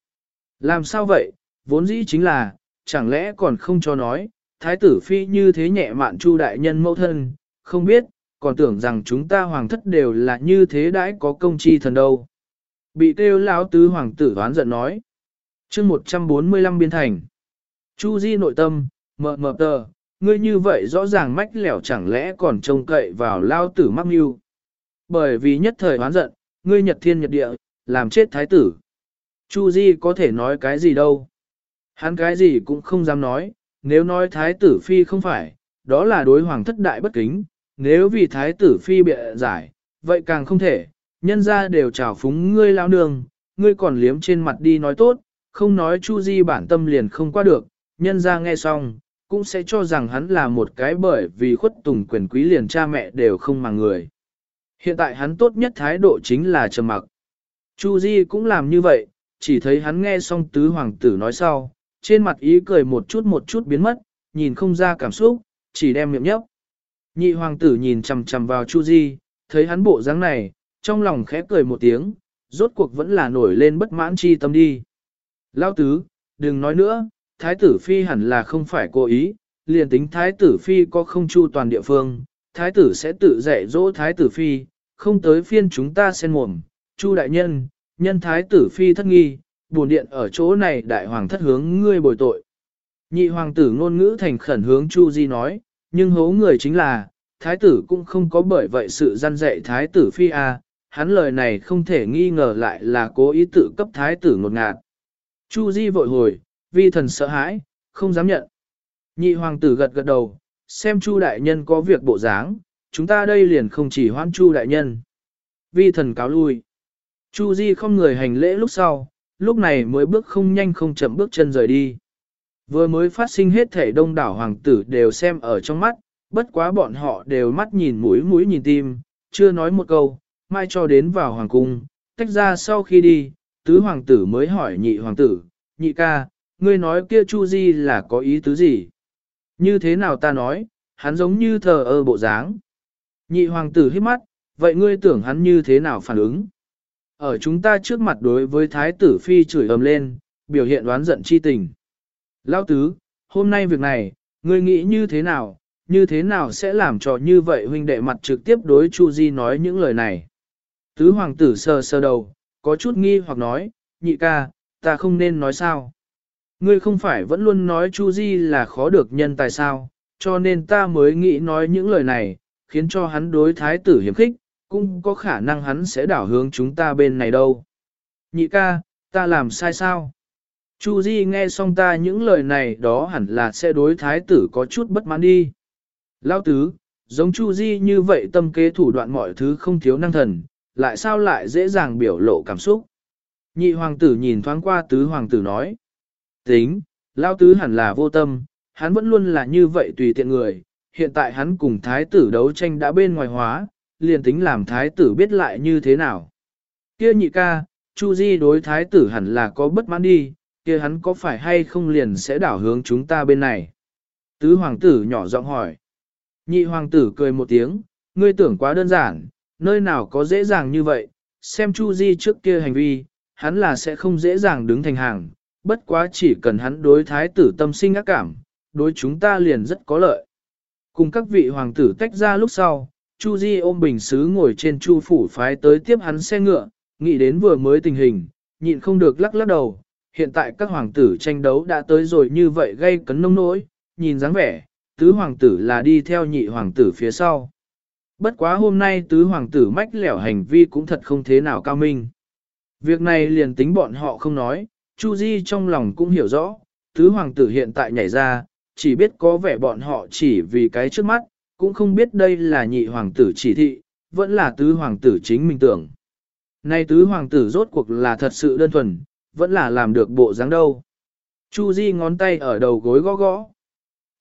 Speaker 1: Làm sao vậy, vốn dĩ chính là, chẳng lẽ còn không cho nói, thái tử phi như thế nhẹ mạn chu đại nhân mẫu thân, không biết, còn tưởng rằng chúng ta hoàng thất đều là như thế đãi có công chi thần đâu. Bị kêu lão tứ hoàng tử hoán giận nói. chương 145 biên thành. Chu di nội tâm, mờ mờ tờ, ngươi như vậy rõ ràng mách lẻo chẳng lẽ còn trông cậy vào lao tử mắc mưu. Bởi vì nhất thời hoán giận, ngươi nhật thiên nhật địa, làm chết thái tử. Chu Di có thể nói cái gì đâu. Hắn cái gì cũng không dám nói, nếu nói thái tử phi không phải, đó là đối hoàng thất đại bất kính, nếu vì thái tử phi bịa giải, vậy càng không thể, nhân ra đều trào phúng ngươi lao nương, ngươi còn liếm trên mặt đi nói tốt, không nói Chu Di bản tâm liền không qua được, nhân ra nghe xong, cũng sẽ cho rằng hắn là một cái bởi vì khuất tùng quyền quý liền cha mẹ đều không mà người. Hiện tại hắn tốt nhất thái độ chính là trầm mặc. Chu Di cũng làm như vậy, chỉ thấy hắn nghe xong tứ hoàng tử nói sau, trên mặt ý cười một chút một chút biến mất, nhìn không ra cảm xúc, chỉ đem miệng nhấp. Nhị hoàng tử nhìn chằm chằm vào Chu Di, thấy hắn bộ dáng này, trong lòng khẽ cười một tiếng, rốt cuộc vẫn là nổi lên bất mãn chi tâm đi. Lao tứ, đừng nói nữa, thái tử phi hẳn là không phải cố ý, liền tính thái tử phi có không chu toàn địa phương, thái tử sẽ tự dạy dỗ thái tử phi, không tới phiên chúng ta xen mồm. Chu đại nhân, nhân thái tử phi thất nghi, buồn điện ở chỗ này đại hoàng thất hướng ngươi bồi tội. Nhị hoàng tử ngôn ngữ thành khẩn hướng Chu Di nói, nhưng hố người chính là, thái tử cũng không có bởi vậy sự gian dạy thái tử phi a, à, hắn lời này không thể nghi ngờ lại là cố ý tự cấp thái tử ngột ngạt. Chu Di vội hồi, vi thần sợ hãi, không dám nhận. Nhị hoàng tử gật gật đầu, xem Chu đại nhân có việc bộ dáng, chúng ta đây liền không chỉ hoãn Chu đại nhân. Vi thần cáo lui. Chu Di không người hành lễ lúc sau, lúc này mới bước không nhanh không chậm bước chân rời đi. Vừa mới phát sinh hết thể đông đảo hoàng tử đều xem ở trong mắt, bất quá bọn họ đều mắt nhìn mũi mũi nhìn tim, chưa nói một câu, mai cho đến vào hoàng cung, tách ra sau khi đi, tứ hoàng tử mới hỏi nhị hoàng tử, nhị ca, ngươi nói kia Chu Di là có ý tứ gì? Như thế nào ta nói, hắn giống như thờ ơ bộ dáng. Nhị hoàng tử hít mắt, vậy ngươi tưởng hắn như thế nào phản ứng? Ở chúng ta trước mặt đối với thái tử phi chửi ầm lên, biểu hiện đoán giận chi tình. Lão tứ, hôm nay việc này, ngươi nghĩ như thế nào, như thế nào sẽ làm cho như vậy huynh đệ mặt trực tiếp đối Chu Di nói những lời này. Tứ hoàng tử sờ sờ đầu, có chút nghi hoặc nói, nhị ca, ta không nên nói sao. Ngươi không phải vẫn luôn nói Chu Di là khó được nhân tài sao, cho nên ta mới nghĩ nói những lời này, khiến cho hắn đối thái tử hiểm khích, cũng có khả năng hắn sẽ đảo hướng chúng ta bên này đâu. Nhị ca, ta làm sai sao? Chu Di nghe xong ta những lời này đó hẳn là sẽ đối thái tử có chút bất mãn đi. Lao tứ, giống Chu Di như vậy tâm kế thủ đoạn mọi thứ không thiếu năng thần, lại sao lại dễ dàng biểu lộ cảm xúc. Nhị hoàng tử nhìn thoáng qua tứ hoàng tử nói. Tính, Lao tứ hẳn là vô tâm, hắn vẫn luôn là như vậy tùy tiện người, hiện tại hắn cùng thái tử đấu tranh đã bên ngoài hóa, liền tính làm thái tử biết lại như thế nào. Kia nhị ca, Chu Di đối thái tử hẳn là có bất mãn đi, kia hắn có phải hay không liền sẽ đảo hướng chúng ta bên này. Tứ hoàng tử nhỏ giọng hỏi. Nhị hoàng tử cười một tiếng, ngươi tưởng quá đơn giản, nơi nào có dễ dàng như vậy, xem Chu Di trước kia hành vi, hắn là sẽ không dễ dàng đứng thành hàng, bất quá chỉ cần hắn đối thái tử tâm sinh ác cảm, đối chúng ta liền rất có lợi. Cùng các vị hoàng tử tách ra lúc sau, Chu Di ôm bình sứ ngồi trên chu phủ phái tới tiếp hắn xe ngựa, nghĩ đến vừa mới tình hình, nhịn không được lắc lắc đầu. Hiện tại các hoàng tử tranh đấu đã tới rồi như vậy gây cấn nông nỗi, nhìn dáng vẻ, tứ hoàng tử là đi theo nhị hoàng tử phía sau. Bất quá hôm nay tứ hoàng tử mách lẻo hành vi cũng thật không thế nào cao minh. Việc này liền tính bọn họ không nói, Chu Di trong lòng cũng hiểu rõ, tứ hoàng tử hiện tại nhảy ra, chỉ biết có vẻ bọn họ chỉ vì cái trước mắt, cũng không biết đây là nhị hoàng tử chỉ thị, vẫn là tứ hoàng tử chính mình tưởng. nay tứ hoàng tử rốt cuộc là thật sự đơn thuần, vẫn là làm được bộ dáng đâu. Chu Di ngón tay ở đầu gối gõ gõ.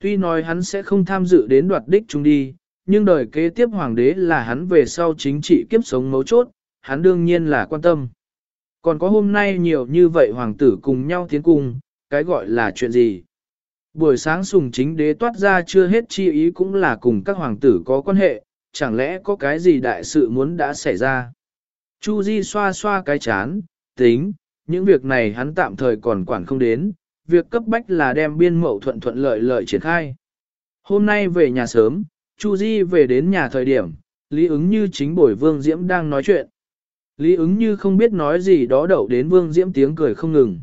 Speaker 1: Tuy nói hắn sẽ không tham dự đến đoạt đích chúng đi, nhưng đời kế tiếp hoàng đế là hắn về sau chính trị kiếp sống mấu chốt, hắn đương nhiên là quan tâm. Còn có hôm nay nhiều như vậy hoàng tử cùng nhau tiến cung, cái gọi là chuyện gì? Buổi sáng sùng chính đế toát ra chưa hết chi ý cũng là cùng các hoàng tử có quan hệ, chẳng lẽ có cái gì đại sự muốn đã xảy ra. Chu Di xoa xoa cái chán, tính, những việc này hắn tạm thời còn quản không đến, việc cấp bách là đem biên mậu thuận thuận lợi lợi triển khai. Hôm nay về nhà sớm, Chu Di về đến nhà thời điểm, Lý ứng như chính bồi Vương Diễm đang nói chuyện. Lý ứng như không biết nói gì đó đậu đến Vương Diễm tiếng cười không ngừng.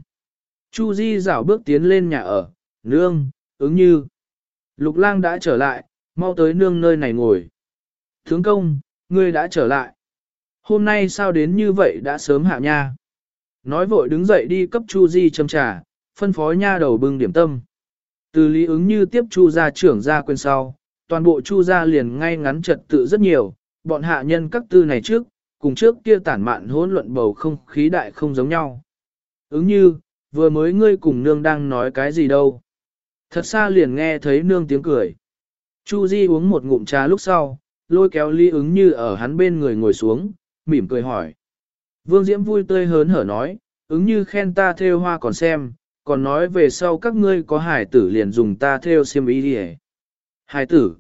Speaker 1: Chu Di dạo bước tiến lên nhà ở, Nương, ứng như. Lục lang đã trở lại, mau tới nương nơi này ngồi. Thướng công, ngươi đã trở lại. Hôm nay sao đến như vậy đã sớm hạ nha. Nói vội đứng dậy đi cấp Chu Di châm trà, phân phó nha đầu bưng điểm tâm. Từ lý ứng như tiếp Chu gia trưởng gia quên sau, toàn bộ Chu gia liền ngay ngắn trật tự rất nhiều, bọn hạ nhân các tư này trước, cùng trước kia tản mạn hỗn luận bầu không khí đại không giống nhau. Ứng như, vừa mới ngươi cùng nương đang nói cái gì đâu. Thật xa liền nghe thấy nương tiếng cười. Chu Di uống một ngụm trà lúc sau, lôi kéo Lý ứng như ở hắn bên người ngồi xuống, mỉm cười hỏi. Vương Diễm vui tươi hớn hở nói, ứng như khen ta theo hoa còn xem, còn nói về sau các ngươi có hải tử liền dùng ta theo xiêm ý đi Hải tử.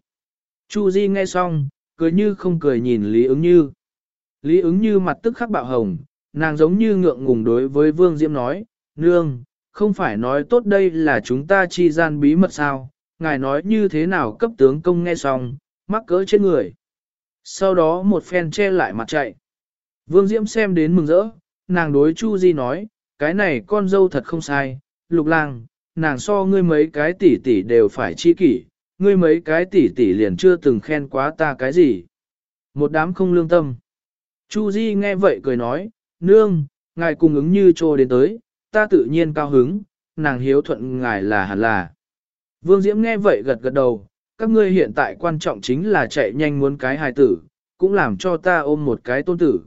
Speaker 1: Chu Di nghe xong, cười như không cười nhìn Lý ứng như. Lý ứng như mặt tức khắc bạo hồng, nàng giống như ngượng ngùng đối với Vương Diễm nói, nương, không phải nói tốt đây là chúng ta chi gian bí mật sao, ngài nói như thế nào cấp tướng công nghe xong, mắc cỡ trên người. Sau đó một phen che lại mặt chạy. Vương Diễm xem đến mừng rỡ, nàng đối Chu Di nói, cái này con dâu thật không sai, lục lang, nàng so ngươi mấy cái tỷ tỷ đều phải chi kỷ, ngươi mấy cái tỷ tỷ liền chưa từng khen quá ta cái gì. Một đám không lương tâm. Chu Di nghe vậy cười nói, nương, ngài cùng ứng như trô đến tới, ta tự nhiên cao hứng, nàng hiếu thuận ngài là hẳn là. Vương Diễm nghe vậy gật gật đầu, các ngươi hiện tại quan trọng chính là chạy nhanh muốn cái hài tử, cũng làm cho ta ôm một cái tôn tử.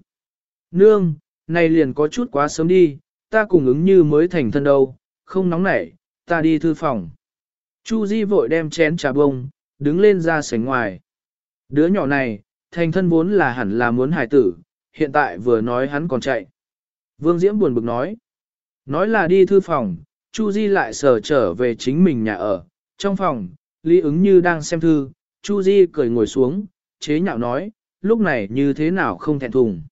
Speaker 1: Nương, này liền có chút quá sớm đi, ta cùng ứng như mới thành thân đâu, không nóng nảy, ta đi thư phòng. Chu Di vội đem chén trà bông, đứng lên ra sảnh ngoài. Đứa nhỏ này, thành thân vốn là hẳn là muốn hài tử, hiện tại vừa nói hắn còn chạy. Vương Diễm buồn bực nói. Nói là đi thư phòng, Chu Di lại sờ trở về chính mình nhà ở. Trong phòng, Lý ứng như đang xem thư, Chu Di cười ngồi xuống, chế nhạo nói, lúc này như thế nào không thẹn thùng.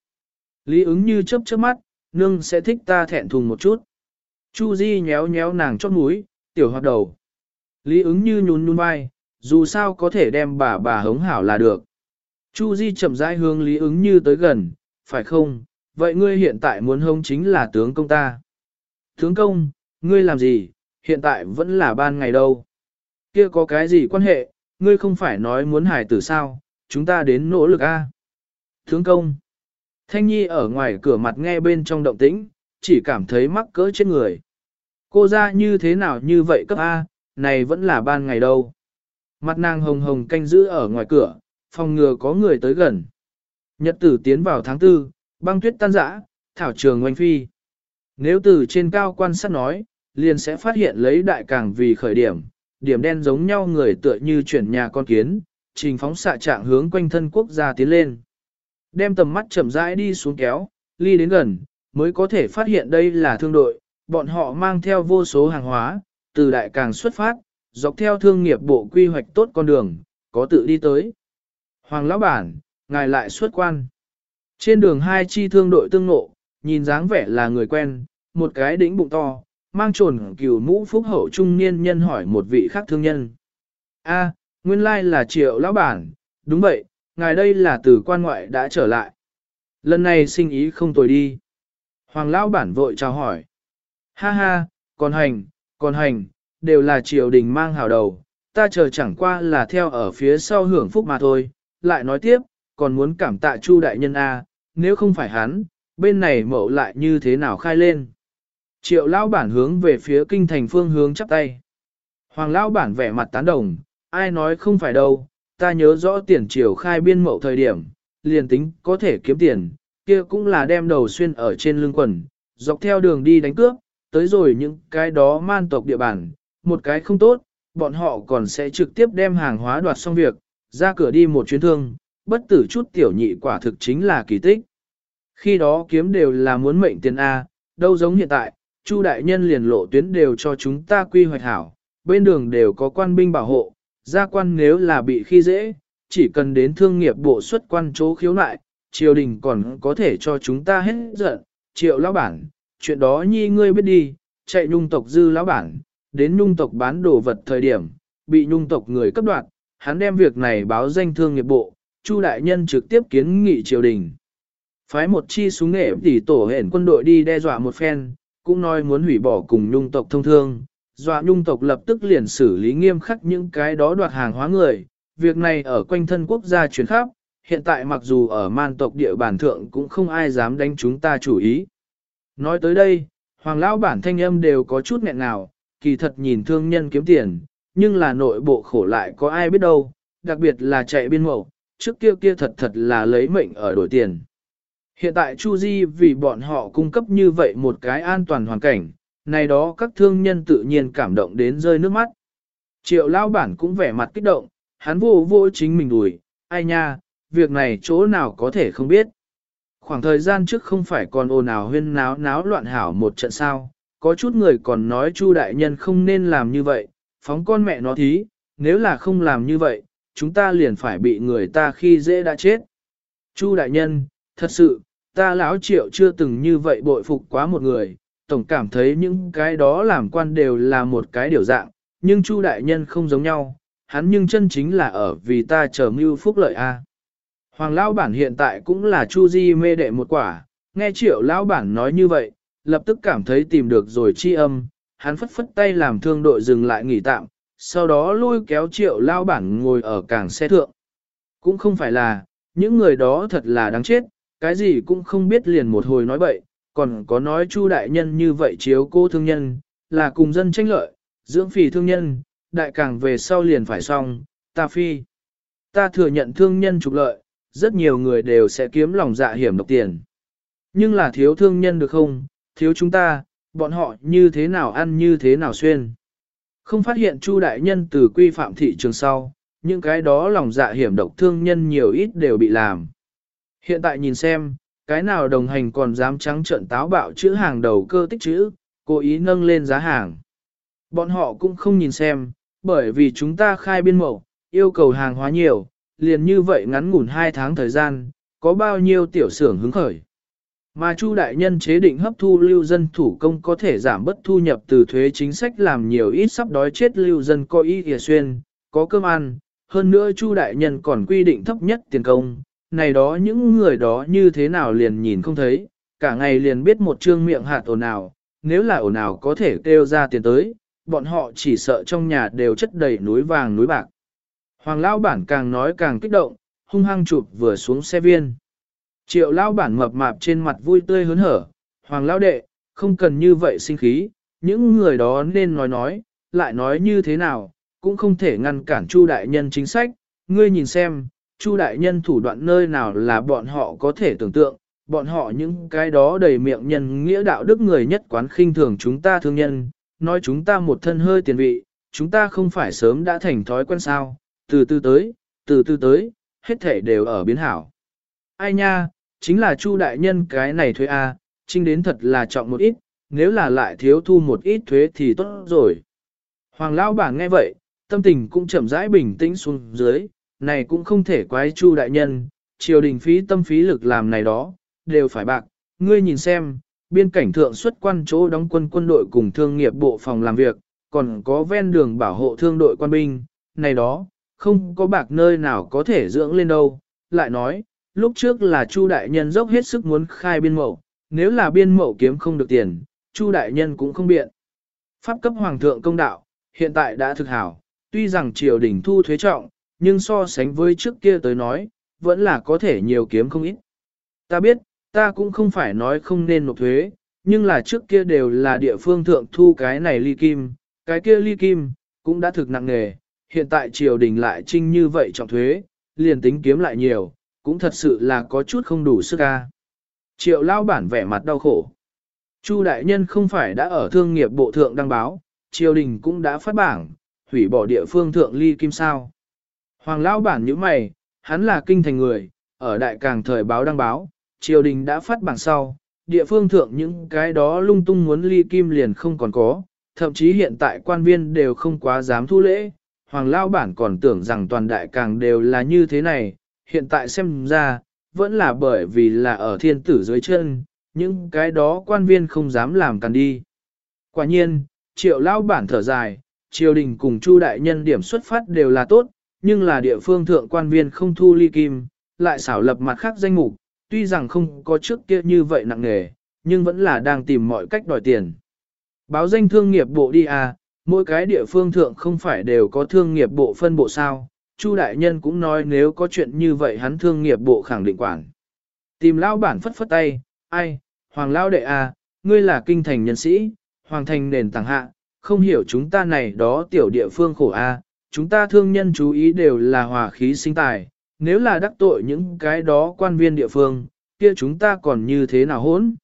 Speaker 1: Lý ứng như chớp chớp mắt, nương sẽ thích ta thẹn thùng một chút. Chu Di nhéo nhéo nàng chót mũi, tiểu hoạt đầu. Lý ứng như nhún nhún vai, dù sao có thể đem bà bà hống hảo là được. Chu Di chậm rãi hướng Lý ứng như tới gần, phải không? Vậy ngươi hiện tại muốn hống chính là tướng công ta. Tướng công, ngươi làm gì, hiện tại vẫn là ban ngày đâu. Kia có cái gì quan hệ, ngươi không phải nói muốn hải tử sao, chúng ta đến nỗ lực a. Tướng công, Thanh Nhi ở ngoài cửa mặt nghe bên trong động tĩnh, chỉ cảm thấy mắc cỡ chết người. Cô ra như thế nào như vậy cấp A, này vẫn là ban ngày đâu. Mặt nàng hồng hồng canh giữ ở ngoài cửa, phòng ngừa có người tới gần. Nhật tử tiến vào tháng tư, băng tuyết tan rã, thảo trường oanh phi. Nếu từ trên cao quan sát nói, liền sẽ phát hiện lấy đại càng vì khởi điểm, điểm đen giống nhau người tựa như chuyển nhà con kiến, trình phóng xạ trạng hướng quanh thân quốc gia tiến lên. Đem tầm mắt chậm rãi đi xuống kéo, ly đến gần, mới có thể phát hiện đây là thương đội, bọn họ mang theo vô số hàng hóa, từ đại càng xuất phát, dọc theo thương nghiệp bộ quy hoạch tốt con đường, có tự đi tới. Hoàng lão bản, ngài lại xuất quan. Trên đường hai chi thương đội tương ngộ, nhìn dáng vẻ là người quen, một cái đỉnh bụng to, mang trồn cửu mũ phúc hậu trung niên nhân hỏi một vị khác thương nhân. A, nguyên lai là triệu lão bản, đúng vậy, ngài đây là từ quan ngoại đã trở lại. Lần này sinh ý không tồi đi. Hoàng lão bản vội chào hỏi. Ha ha, còn hành, còn hành, đều là triều đình mang hào đầu, ta chờ chẳng qua là theo ở phía sau hưởng phúc mà thôi. Lại nói tiếp, còn muốn cảm tạ Chu đại nhân A, nếu không phải hắn, bên này mậu lại như thế nào khai lên. Triệu lão bản hướng về phía kinh thành phương hướng chắp tay. Hoàng lão bản vẻ mặt tán đồng, ai nói không phải đâu, ta nhớ rõ tiền triều khai biên mậu thời điểm, liền tính có thể kiếm tiền, kia cũng là đem đầu xuyên ở trên lưng quần, dọc theo đường đi đánh cướp, tới rồi những cái đó man tộc địa bàn, một cái không tốt, bọn họ còn sẽ trực tiếp đem hàng hóa đoạt xong việc, ra cửa đi một chuyến thương, bất tử chút tiểu nhị quả thực chính là kỳ tích. Khi đó kiếm đều là muốn mệnh tiền A, đâu giống hiện tại, Chu đại nhân liền lộ tuyến đều cho chúng ta quy hoạch hảo, bên đường đều có quan binh bảo hộ, gia quan nếu là bị khi dễ, chỉ cần đến thương nghiệp bộ xuất quan chỗ khiếu nại, triều đình còn có thể cho chúng ta hết giận, triệu lão bản, chuyện đó nhi ngươi biết đi, chạy nhung tộc dư lão bản, đến nhung tộc bán đồ vật thời điểm, bị nhung tộc người cấp đoạt, hắn đem việc này báo danh thương nghiệp bộ, Chu đại nhân trực tiếp kiến nghị triều đình. Phái một chi súng nghệ tỷ tổ hển quân đội đi đe dọa một phen, cũng nói muốn hủy bỏ cùng nhung tộc thông thương, dọa nhung tộc lập tức liền xử lý nghiêm khắc những cái đó đoạt hàng hóa người. Việc này ở quanh thân quốc gia chuyển khắp, hiện tại mặc dù ở man tộc địa bàn thượng cũng không ai dám đánh chúng ta chủ ý. Nói tới đây, hoàng lão bản thanh âm đều có chút nghẹn nào, kỳ thật nhìn thương nhân kiếm tiền, nhưng là nội bộ khổ lại có ai biết đâu, đặc biệt là chạy biên mậu, trước kia kia thật thật là lấy mệnh ở đổi tiền. Hiện tại Chu Di vì bọn họ cung cấp như vậy một cái an toàn hoàn cảnh, này đó các thương nhân tự nhiên cảm động đến rơi nước mắt. Triệu lao bản cũng vẻ mặt kích động, hắn vô vô chính mình đùi, ai nha, việc này chỗ nào có thể không biết. Khoảng thời gian trước không phải còn ồn ào huyên náo náo loạn hảo một trận sao, có chút người còn nói Chu đại nhân không nên làm như vậy, phóng con mẹ nó thí, nếu là không làm như vậy, chúng ta liền phải bị người ta khi dễ đã chết. Chu đại nhân, thật sự, ta lão triệu chưa từng như vậy bội phục quá một người, tổng cảm thấy những cái đó làm quan đều là một cái điều dạng, nhưng Chu đại nhân không giống nhau, hắn nhưng chân chính là ở vì ta chờ mưu phúc lợi a. Hoàng lão bản hiện tại cũng là Chu Di mê đệ một quả, nghe triệu lão bản nói như vậy, lập tức cảm thấy tìm được rồi chi âm, hắn phất phất tay làm thương đội dừng lại nghỉ tạm, sau đó lôi kéo triệu lão bản ngồi ở cảng xe thượng. Cũng không phải là, những người đó thật là đáng chết, cái gì cũng không biết liền một hồi nói bậy, còn có nói Chu đại nhân như vậy chiếu cô thương nhân, là cùng dân tranh lợi, dưỡng phì thương nhân, đại càng về sau liền phải xong, ta phi. Ta thừa nhận thương nhân trục lợi, rất nhiều người đều sẽ kiếm lòng dạ hiểm độc tiền. Nhưng là thiếu thương nhân được không, thiếu chúng ta, bọn họ như thế nào ăn như thế nào xuyên. Không phát hiện Chu đại nhân từ quy phạm thị trường sau, những cái đó lòng dạ hiểm độc thương nhân nhiều ít đều bị làm. Hiện tại nhìn xem, cái nào đồng hành còn dám trắng trợn táo bạo chữ hàng đầu cơ tích chữ, cố ý nâng lên giá hàng. Bọn họ cũng không nhìn xem, bởi vì chúng ta khai biên mẫu, yêu cầu hàng hóa nhiều, liền như vậy ngắn ngủn 2 tháng thời gian, có bao nhiêu tiểu xưởng hứng khởi. Mà Chu đại nhân chế định hấp thu lưu dân thủ công có thể giảm bất thu nhập từ thuế chính sách làm nhiều ít sắp đói chết lưu dân có ý kìa xuyên, có cơm ăn, hơn nữa Chu đại nhân còn quy định thấp nhất tiền công, này đó những người đó như thế nào liền nhìn không thấy, cả ngày liền biết một trương miệng hạt ồn ào, nếu là ồn ào có thể kêu ra tiền tới, bọn họ chỉ sợ trong nhà đều chất đầy núi vàng núi bạc. Hoàng lão bản càng nói càng kích động, hung hăng chụp vừa xuống xe viên. Triệu lão bản mập mạp trên mặt vui tươi hớn hở, hoàng lão đệ, không cần như vậy sinh khí, những người đó nên nói nói, lại nói như thế nào, cũng không thể ngăn cản Chu đại nhân chính sách, ngươi nhìn xem, Chu đại nhân thủ đoạn nơi nào là bọn họ có thể tưởng tượng, bọn họ những cái đó đầy miệng nhân nghĩa đạo đức người nhất quán khinh thường chúng ta thương nhân, nói chúng ta một thân hơi tiền vị, chúng ta không phải sớm đã thành thói quen sao, từ từ tới, từ từ tới, hết thể đều ở biến hảo. Ai nha, chính là Chu đại nhân cái này thuế a, à, trinh đến thật là trọng một ít, nếu là lại thiếu thu một ít thuế thì tốt rồi. Hoàng lão bảng nghe vậy, tâm tình cũng chậm rãi bình tĩnh xuống dưới, này cũng không thể quái Chu đại nhân, triều đình phí tâm phí lực làm này đó, đều phải bạc, ngươi nhìn xem, biên cảnh thượng xuất quan chỗ đóng quân quân đội cùng thương nghiệp bộ phòng làm việc, còn có ven đường bảo hộ thương đội quan binh, này đó, không có bạc nơi nào có thể dưỡng lên đâu. Lại nói, lúc trước là Chu đại nhân dốc hết sức muốn khai biên mậu, nếu là biên mậu kiếm không được tiền, Chu đại nhân cũng không biện. Pháp cấp hoàng thượng công đạo, hiện tại đã thực hảo, tuy rằng triều đình thu thuế trọng, nhưng so sánh với trước kia tới nói, vẫn là có thể nhiều kiếm không ít. Ta biết, ta cũng không phải nói không nên nộp thuế, nhưng là trước kia đều là địa phương thượng thu cái này ly kim, cái kia ly kim, cũng đã thực nặng nghề, hiện tại triều đình lại trinh như vậy trọng thuế, liền tính kiếm lại nhiều, cũng thật sự là có chút không đủ sức ca. Triệu lao bản vẻ mặt đau khổ. Chu đại nhân không phải đã ở thương nghiệp bộ thượng đăng báo, triều đình cũng đã phát bảng, hủy bỏ địa phương thượng ly kim sao. Hoàng Lão bản như mày, hắn là kinh thành người, ở đại càng thời báo đăng báo, triều đình đã phát bảng sau, địa phương thượng những cái đó lung tung muốn ly kim liền không còn có, thậm chí hiện tại quan viên đều không quá dám thu lễ, hoàng Lão bản còn tưởng rằng toàn đại càng đều là như thế này, hiện tại xem ra, vẫn là bởi vì là ở thiên tử dưới chân, những cái đó quan viên không dám làm càn đi. Quả nhiên, triệu Lão bản thở dài, triều đình cùng chu đại nhân điểm xuất phát đều là tốt, nhưng là địa phương thượng quan viên không thu ly kim, lại xảo lập mặt khác danh mục, tuy rằng không có trước kia như vậy nặng nề, nhưng vẫn là đang tìm mọi cách đòi tiền. Báo danh thương nghiệp bộ đi à, mỗi cái địa phương thượng không phải đều có thương nghiệp bộ phân bộ sao, Chu đại nhân cũng nói nếu có chuyện như vậy hắn thương nghiệp bộ khẳng định quản. Tìm lao bản phất phất tay, ai, hoàng lao đệ à, ngươi là kinh thành nhân sĩ, hoàng thành nền tàng hạ, không hiểu chúng ta này đó tiểu địa phương khổ a, à, chúng ta thương nhân chú ý đều là hòa khí sinh tài, nếu là đắc tội những cái đó quan viên địa phương, kia chúng ta còn như thế nào hỗn?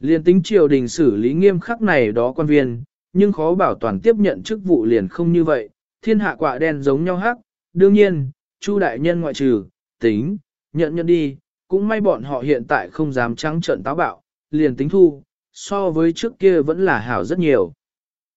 Speaker 1: Liên tính triều đình xử lý nghiêm khắc này đó quan viên, nhưng khó bảo toàn tiếp nhận chức vụ liền không như vậy, thiên hạ quạ đen giống nhau hắc, đương nhiên, Chu đại nhân ngoại trừ, tính, nhận nhận đi, cũng may bọn họ hiện tại không dám trắng trợn táo bạo, liền tính thu, so với trước kia vẫn là hảo rất nhiều.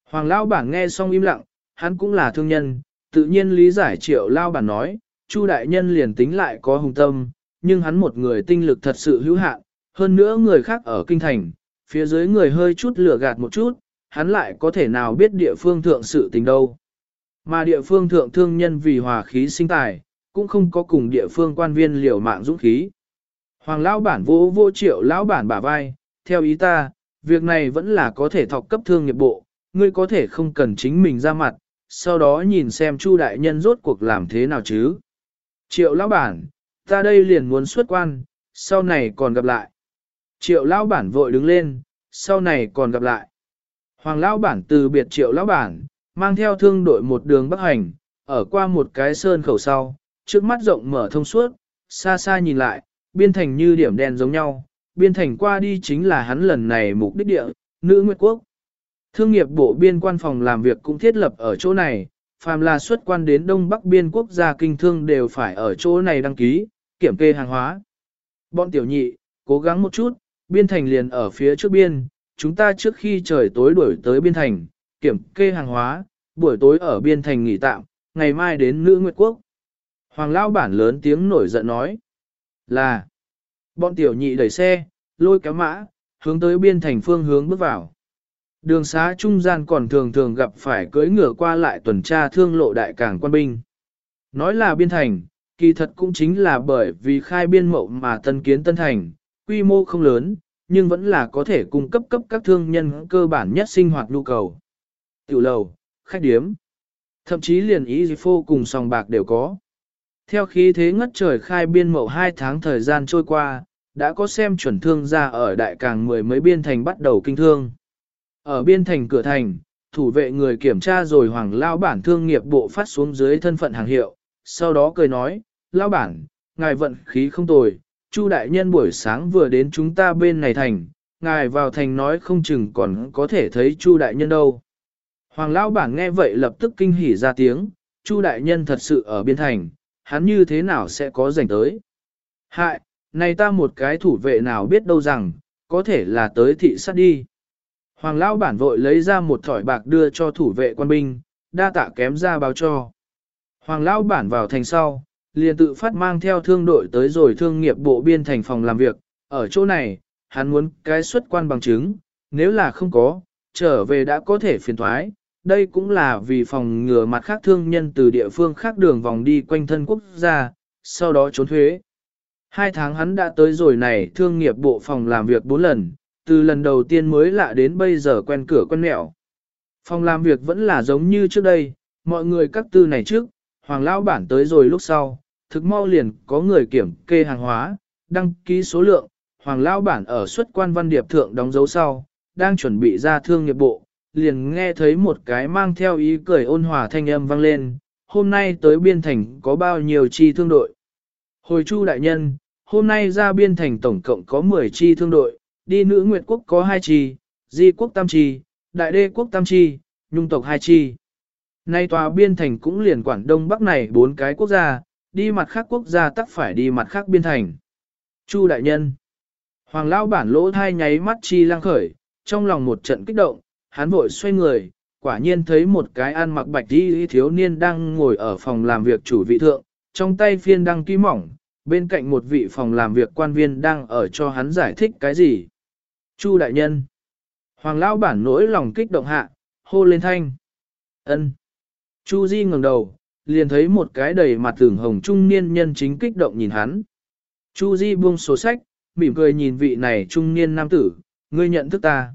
Speaker 1: Hoàng lão bảng nghe xong im lặng, hắn cũng là thương nhân, tự nhiên lý giải triệu Lao Bản nói, Chu đại nhân liền tính lại có hùng tâm, nhưng hắn một người tinh lực thật sự hữu hạn, hơn nữa người khác ở kinh thành, phía dưới người hơi chút lửa gạt một chút, hắn lại có thể nào biết địa phương thượng sự tình đâu. Mà địa phương thượng thương nhân vì hòa khí sinh tài, cũng không có cùng địa phương quan viên liều mạng dũng khí. Hoàng lão bản vô vô triệu lão bản bả vai, theo ý ta, việc này vẫn là có thể thọc cấp thương nghiệp bộ, ngươi có thể không cần chính mình ra mặt, sau đó nhìn xem Chu đại nhân rốt cuộc làm thế nào chứ. Triệu lão bản, ta đây liền muốn xuất quan, sau này còn gặp lại. Triệu lão bản vội đứng lên, sau này còn gặp lại. Hoàng lão bản từ biệt triệu lão bản, mang theo thương đội một đường bắc hành, ở qua một cái sơn khẩu sau, trước mắt rộng mở thông suốt, xa xa nhìn lại, biên thành như điểm đen giống nhau, biên thành qua đi chính là hắn lần này mục đích địa, nữ nguyệt quốc. Thương nghiệp bộ biên quan phòng làm việc cũng thiết lập ở chỗ này, phàm là xuất quan đến Đông Bắc biên quốc gia kinh thương đều phải ở chỗ này đăng ký, kiểm kê hàng hóa. Bọn tiểu nhị, cố gắng một chút, biên thành liền ở phía trước biên, chúng ta trước khi trời tối đuổi tới biên thành, kiểm kê hàng hóa, buổi tối ở biên thành nghỉ tạm, ngày mai đến nữ nguyệt quốc. Hoàng lao bản lớn tiếng nổi giận nói, là, bọn tiểu nhị đẩy xe, lôi kéo mã, hướng tới biên thành phương hướng bước vào. Đường xá trung gian còn thường thường gặp phải cưỡi ngựa qua lại tuần tra thương lộ đại cảng quan binh. Nói là biên thành, kỳ thật cũng chính là bởi vì khai biên mậu mà tân kiến tân thành, quy mô không lớn, nhưng vẫn là có thể cung cấp cấp các thương nhân cơ bản nhất sinh hoạt nhu cầu. Tiểu lầu, khách điếm, thậm chí liền ý phô cùng sòng bạc đều có. Theo khí thế ngất trời khai biên mậu 2 tháng thời gian trôi qua, đã có xem chuẩn thương ra ở đại càng mười mấy biên thành bắt đầu kinh thương. Ở biên thành cửa thành, thủ vệ người kiểm tra rồi hoàng lao bản thương nghiệp bộ phát xuống dưới thân phận hàng hiệu, sau đó cười nói, lao bản, ngài vận khí không tồi, Chu đại nhân buổi sáng vừa đến chúng ta bên này thành, ngài vào thành nói không chừng còn có thể thấy Chu đại nhân đâu. Hoàng lão bản nghe vậy lập tức kinh hỉ ra tiếng, Chu đại nhân thật sự ở biên thành, hắn như thế nào sẽ có rảnh tới. Hại, này ta một cái thủ vệ nào biết đâu rằng, có thể là tới thị sát đi. Hoàng lão bản vội lấy ra một thỏi bạc đưa cho thủ vệ quan binh, đa tạ kém ra báo cho. Hoàng lão bản vào thành sau, liền tự phát mang theo thương đội tới rồi thương nghiệp bộ biên thành phòng làm việc, ở chỗ này, hắn muốn cái xuất quan bằng chứng, nếu là không có, trở về đã có thể phiền thoái, đây cũng là vì phòng ngừa mặt khác thương nhân từ địa phương khác đường vòng đi quanh thân quốc gia, sau đó trốn thuế. Hai tháng hắn đã tới rồi này thương nghiệp bộ phòng làm việc bốn lần, từ lần đầu tiên mới lạ đến bây giờ quen cửa quen mẹo. Phòng làm việc vẫn là giống như trước đây, mọi người các tư này trước, hoàng lão bản tới rồi lúc sau, thực mau liền có người kiểm kê hàng hóa, đăng ký số lượng, hoàng lão bản ở xuất quan văn điệp thượng đóng dấu sau, đang chuẩn bị ra thương nghiệp bộ, liền nghe thấy một cái mang theo ý cười ôn hòa thanh âm vang lên, hôm nay tới biên thành có bao nhiêu chi thương đội. Hồi chu đại nhân, hôm nay ra biên thành tổng cộng có 10 chi thương đội, đi nữ nguyệt quốc có hai chi, di quốc tam chi, đại đê quốc tam chi, nhung tộc hai chi. Nay tòa biên thành cũng liền quản đông bắc này bốn cái quốc gia, đi mặt khác quốc gia tắc phải đi mặt khác biên thành. Chu đại nhân. Hoàng lão bản lỗ thai nháy mắt chi lang khởi, trong lòng một trận kích động, hắn vội xoay người, quả nhiên thấy một cái ăn mặc bạch đi thiếu niên đang ngồi ở phòng làm việc chủ vị thượng, trong tay phiên đăng ký mỏng, bên cạnh một vị phòng làm việc quan viên đang ở cho hắn giải thích cái gì. Chu đại nhân. Hoàng lão bản nỗi lòng kích động hạ, hô lên thanh. ân. Chu Di ngẩng đầu, liền thấy một cái đầy mặt tưởng hồng trung niên nhân chính kích động nhìn hắn. Chu Di buông sổ sách, mỉm cười nhìn vị này trung niên nam tử, ngươi nhận thức ta.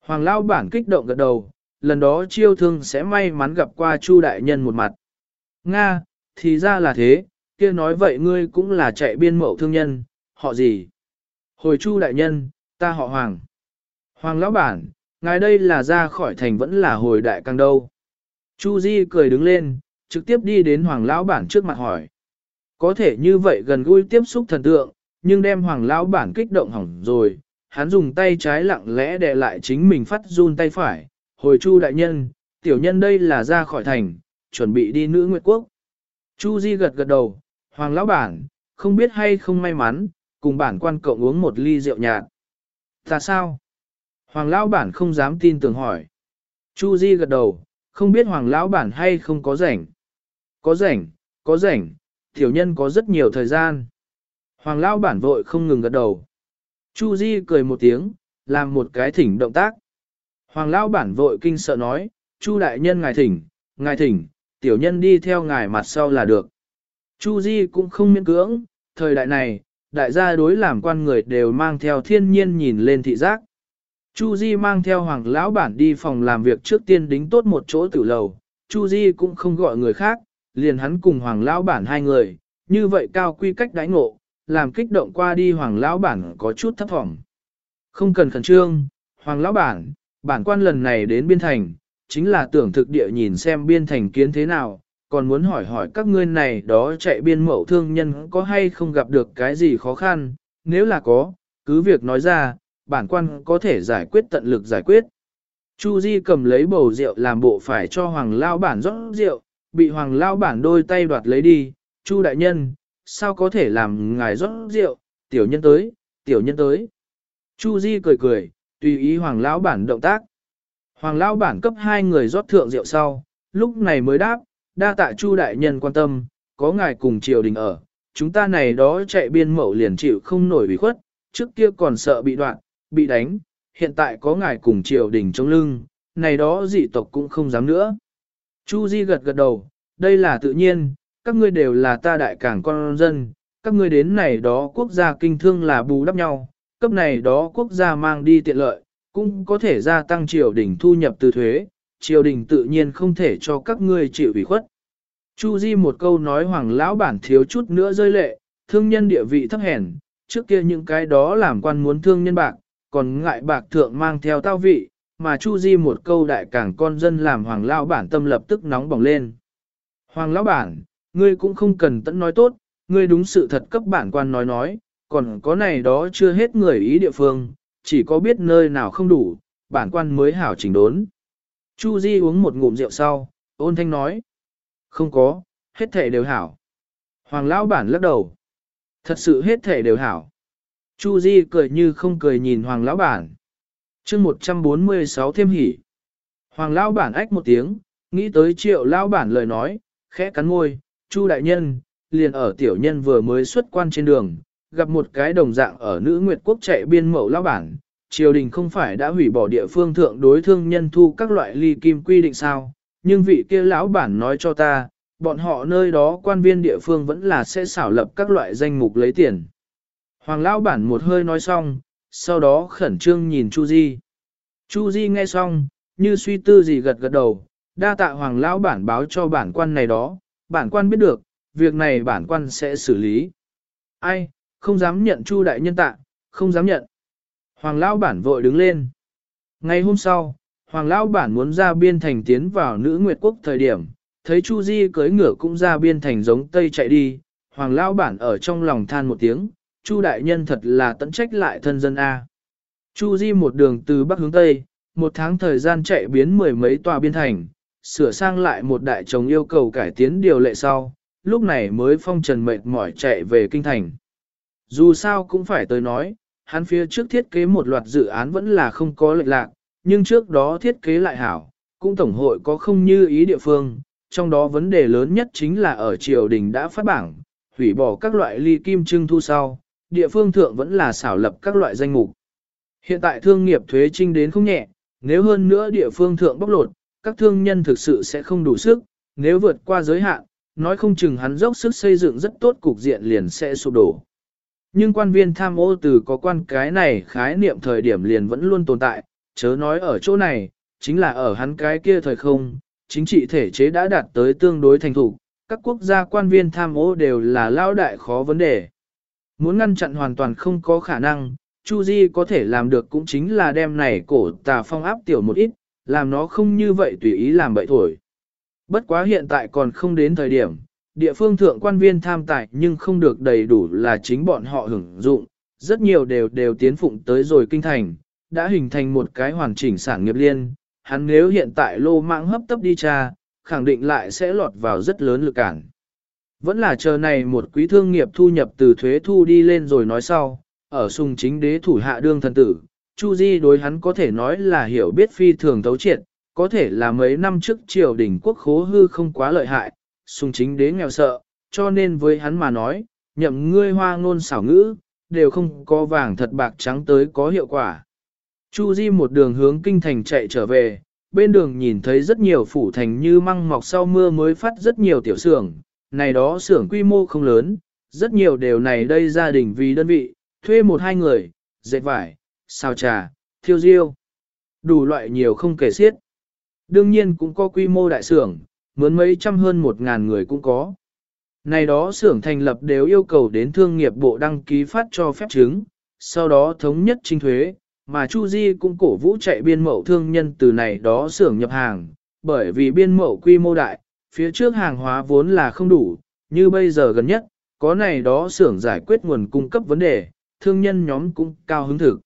Speaker 1: Hoàng lão bản kích động gật đầu, lần đó chiêu thương sẽ may mắn gặp qua Chu đại nhân một mặt. Nga, thì ra là thế, kia nói vậy ngươi cũng là chạy biên mậu thương nhân, họ gì? Hồi Chu đại nhân, ta họ Hoàng. Hoàng lão bản, ngài đây là ra khỏi thành vẫn là hồi đại càng đâu. Chu Di cười đứng lên, trực tiếp đi đến Hoàng lão bản trước mặt hỏi. Có thể như vậy gần gũi tiếp xúc thần tượng, nhưng đem Hoàng lão bản kích động hỏng rồi, hắn dùng tay trái lặng lẽ đè lại chính mình phát run tay phải, hồi Chu đại nhân, tiểu nhân đây là ra khỏi thành, chuẩn bị đi nữ nguyệt quốc. Chu Di gật gật đầu, Hoàng lão bản, không biết hay không may mắn, cùng bản quan cộng uống một ly rượu nhạt. Ta sao? Hoàng lão bản không dám tin tưởng hỏi. Chu Di gật đầu, không biết Hoàng lão bản hay không có rảnh. Có rảnh, có rảnh, tiểu nhân có rất nhiều thời gian. Hoàng lão bản vội không ngừng gật đầu. Chu Di cười một tiếng, làm một cái thỉnh động tác. Hoàng lão bản vội kinh sợ nói, Chu đại nhân ngài thỉnh, ngài thỉnh, tiểu nhân đi theo ngài mặt sau là được. Chu Di cũng không miễn cưỡng, thời đại này, đại gia đối làm quan người đều mang theo thiên nhiên nhìn lên thị giác. Chu Di mang theo hoàng lão bản đi phòng làm việc trước tiên đính tốt một chỗ tử lầu, Chu Di cũng không gọi người khác, liền hắn cùng hoàng lão bản hai người, như vậy cao quy cách đãi ngộ, làm kích động qua đi hoàng lão bản có chút thấp thỏm. Không cần khẩn trương, hoàng lão bản, bản quan lần này đến biên thành, chính là tưởng thực địa nhìn xem biên thành kiến thế nào, còn muốn hỏi hỏi các ngươi này đó chạy biên mậu thương nhân có hay không gặp được cái gì khó khăn, nếu là có, cứ việc nói ra, bản quan có thể giải quyết tận lực giải quyết. Chu Di cầm lấy bầu rượu làm bộ phải cho hoàng lao bản rót rượu, bị hoàng lao bản đôi tay đoạt lấy đi, Chu đại nhân, sao có thể làm ngài rót rượu, tiểu nhân tới, tiểu nhân tới. Chu Di cười cười, tùy ý hoàng lão bản động tác. Hoàng lão bản cấp hai người rót thượng rượu sau, lúc này mới đáp, đa tạ Chu đại nhân quan tâm, có ngài cùng triều đình ở, chúng ta này đó chạy biên mậu liền chịu không nổi bị khuất, trước kia còn sợ bị đoạn, bị đánh, hiện tại có ngài cùng triều đình trong lưng, này đó dị tộc cũng không dám nữa. Chu Di gật gật đầu, đây là tự nhiên, các ngươi đều là ta đại cảng con dân, các ngươi đến này đó quốc gia kinh thương là bù đắp nhau, cấp này đó quốc gia mang đi tiện lợi, cũng có thể gia tăng triều đình thu nhập từ thuế, triều đình tự nhiên không thể cho các ngươi chịu ủy khuất. Chu Di một câu nói hoàng lão bản thiếu chút nữa rơi lệ, thương nhân địa vị thấp hèn, trước kia những cái đó làm quan muốn thương nhân bạc, còn ngại bạc thượng mang theo tao vị, mà Chu Di một câu đại cảng con dân làm hoàng lão bản tâm lập tức nóng bỏng lên. Hoàng lão bản, ngươi cũng không cần tận nói tốt, ngươi đúng sự thật cấp bản quan nói nói, còn có này đó chưa hết người ý địa phương, chỉ có biết nơi nào không đủ, bản quan mới hảo chỉnh đốn. Chu Di uống một ngụm rượu sau, ôn thanh nói. Không có, hết thể đều hảo. Hoàng lão bản lắc đầu. Thật sự hết thể đều hảo. Chu Di cười như không cười nhìn Hoàng lão bản. Chương 146 thêm hỉ. Hoàng lão bản ách một tiếng, nghĩ tới triệu lão bản lời nói, khẽ cắn môi, Chu đại nhân, liền ở tiểu nhân vừa mới xuất quan trên đường, gặp một cái đồng dạng ở nữ nguyệt quốc chạy biên mẫu lão bản, triều đình không phải đã hủy bỏ địa phương thượng đối thương nhân thu các loại ly kim quy định sao, nhưng vị kia lão bản nói cho ta, bọn họ nơi đó quan viên địa phương vẫn là sẽ xảo lập các loại danh mục lấy tiền. Hoàng lão bản một hơi nói xong, sau đó khẩn trương nhìn Chu Di. Chu Di nghe xong, như suy tư gì gật gật đầu, đa tạ hoàng lão bản báo cho bản quan này đó, bản quan biết được, việc này bản quan sẽ xử lý. Ai, không dám nhận Chu đại nhân tạ, không dám nhận. Hoàng lão bản vội đứng lên. Ngày hôm sau, Hoàng lão bản muốn ra biên thành tiến vào nữ nguyệt quốc thời điểm, thấy Chu Di cưỡi ngựa cũng ra biên thành giống Tây chạy đi, Hoàng lão bản ở trong lòng than một tiếng, Chu đại nhân thật là tận trách lại thân dân A. Chu Di một đường từ Bắc hướng Tây, một tháng thời gian chạy biến mười mấy tòa biên thành, sửa sang lại một đại chồng yêu cầu cải tiến điều lệ sau, lúc này mới phong trần mệt mỏi chạy về kinh thành. Dù sao cũng phải tới nói, hắn phía trước thiết kế một loạt dự án vẫn là không có lệch lạc, nhưng trước đó thiết kế lại hảo, cũng tổng hội có không như ý địa phương, trong đó vấn đề lớn nhất chính là ở triều đình đã phát bảng, hủy bỏ các loại ly kim trưng thu sau, địa phương thượng vẫn là xảo lập các loại danh mục. Hiện tại thương nghiệp thuế trinh đến không nhẹ, nếu hơn nữa địa phương thượng bóc lột, các thương nhân thực sự sẽ không đủ sức, nếu vượt qua giới hạn, nói không chừng hắn dốc sức xây dựng rất tốt cục diện liền sẽ sụp đổ. Nhưng quan viên tham ô từ có quan cái này khái niệm thời điểm liền vẫn luôn tồn tại, chớ nói ở chỗ này, chính là ở hắn cái kia thời không, chính trị thể chế đã đạt tới tương đối thành thủ, các quốc gia quan viên tham ô đều là lao đại khó vấn đề. Muốn ngăn chặn hoàn toàn không có khả năng, Chu Di có thể làm được cũng chính là đem này cổ tà phong áp tiểu một ít, làm nó không như vậy tùy ý làm bậy thổi. Bất quá hiện tại còn không đến thời điểm, địa phương thượng quan viên tham tài nhưng không được đầy đủ là chính bọn họ hưởng dụng, rất nhiều đều đều tiến phụng tới rồi kinh thành, đã hình thành một cái hoàn chỉnh sản nghiệp liên, hắn nếu hiện tại lô mạng hấp tấp đi tra, khẳng định lại sẽ lọt vào rất lớn lực cản. Vẫn là chờ này một quý thương nghiệp thu nhập từ thuế thu đi lên rồi nói sau, ở sùng chính đế thủ hạ đương thần tử, Chu Di đối hắn có thể nói là hiểu biết phi thường thấu triệt, có thể là mấy năm trước triều đình quốc khố hư không quá lợi hại, sùng chính đế nghèo sợ, cho nên với hắn mà nói, nhậm ngươi hoa ngôn xảo ngữ, đều không có vàng thật bạc trắng tới có hiệu quả. Chu Di một đường hướng kinh thành chạy trở về, bên đường nhìn thấy rất nhiều phủ thành như măng mọc sau mưa mới phát rất nhiều tiểu xưởng, này đó xưởng quy mô không lớn, rất nhiều đều này đây gia đình vì đơn vị, thuê một hai người, dệt vải, xào trà, thiêu diêu, đủ loại nhiều không kể xiết. Đương nhiên cũng có quy mô đại xưởng, mướn mấy trăm hơn một ngàn người cũng có. Này đó xưởng thành lập đều yêu cầu đến thương nghiệp bộ đăng ký phát cho phép chứng, sau đó thống nhất trinh thuế, mà Chu Di cũng cổ vũ chạy biên mậu thương nhân từ này đó xưởng nhập hàng, bởi vì biên mậu quy mô đại, phía trước hàng hóa vốn là không đủ, như bây giờ gần nhất, có này đó xưởng giải quyết nguồn cung cấp vấn đề, thương nhân nhóm cũng cao hứng thực.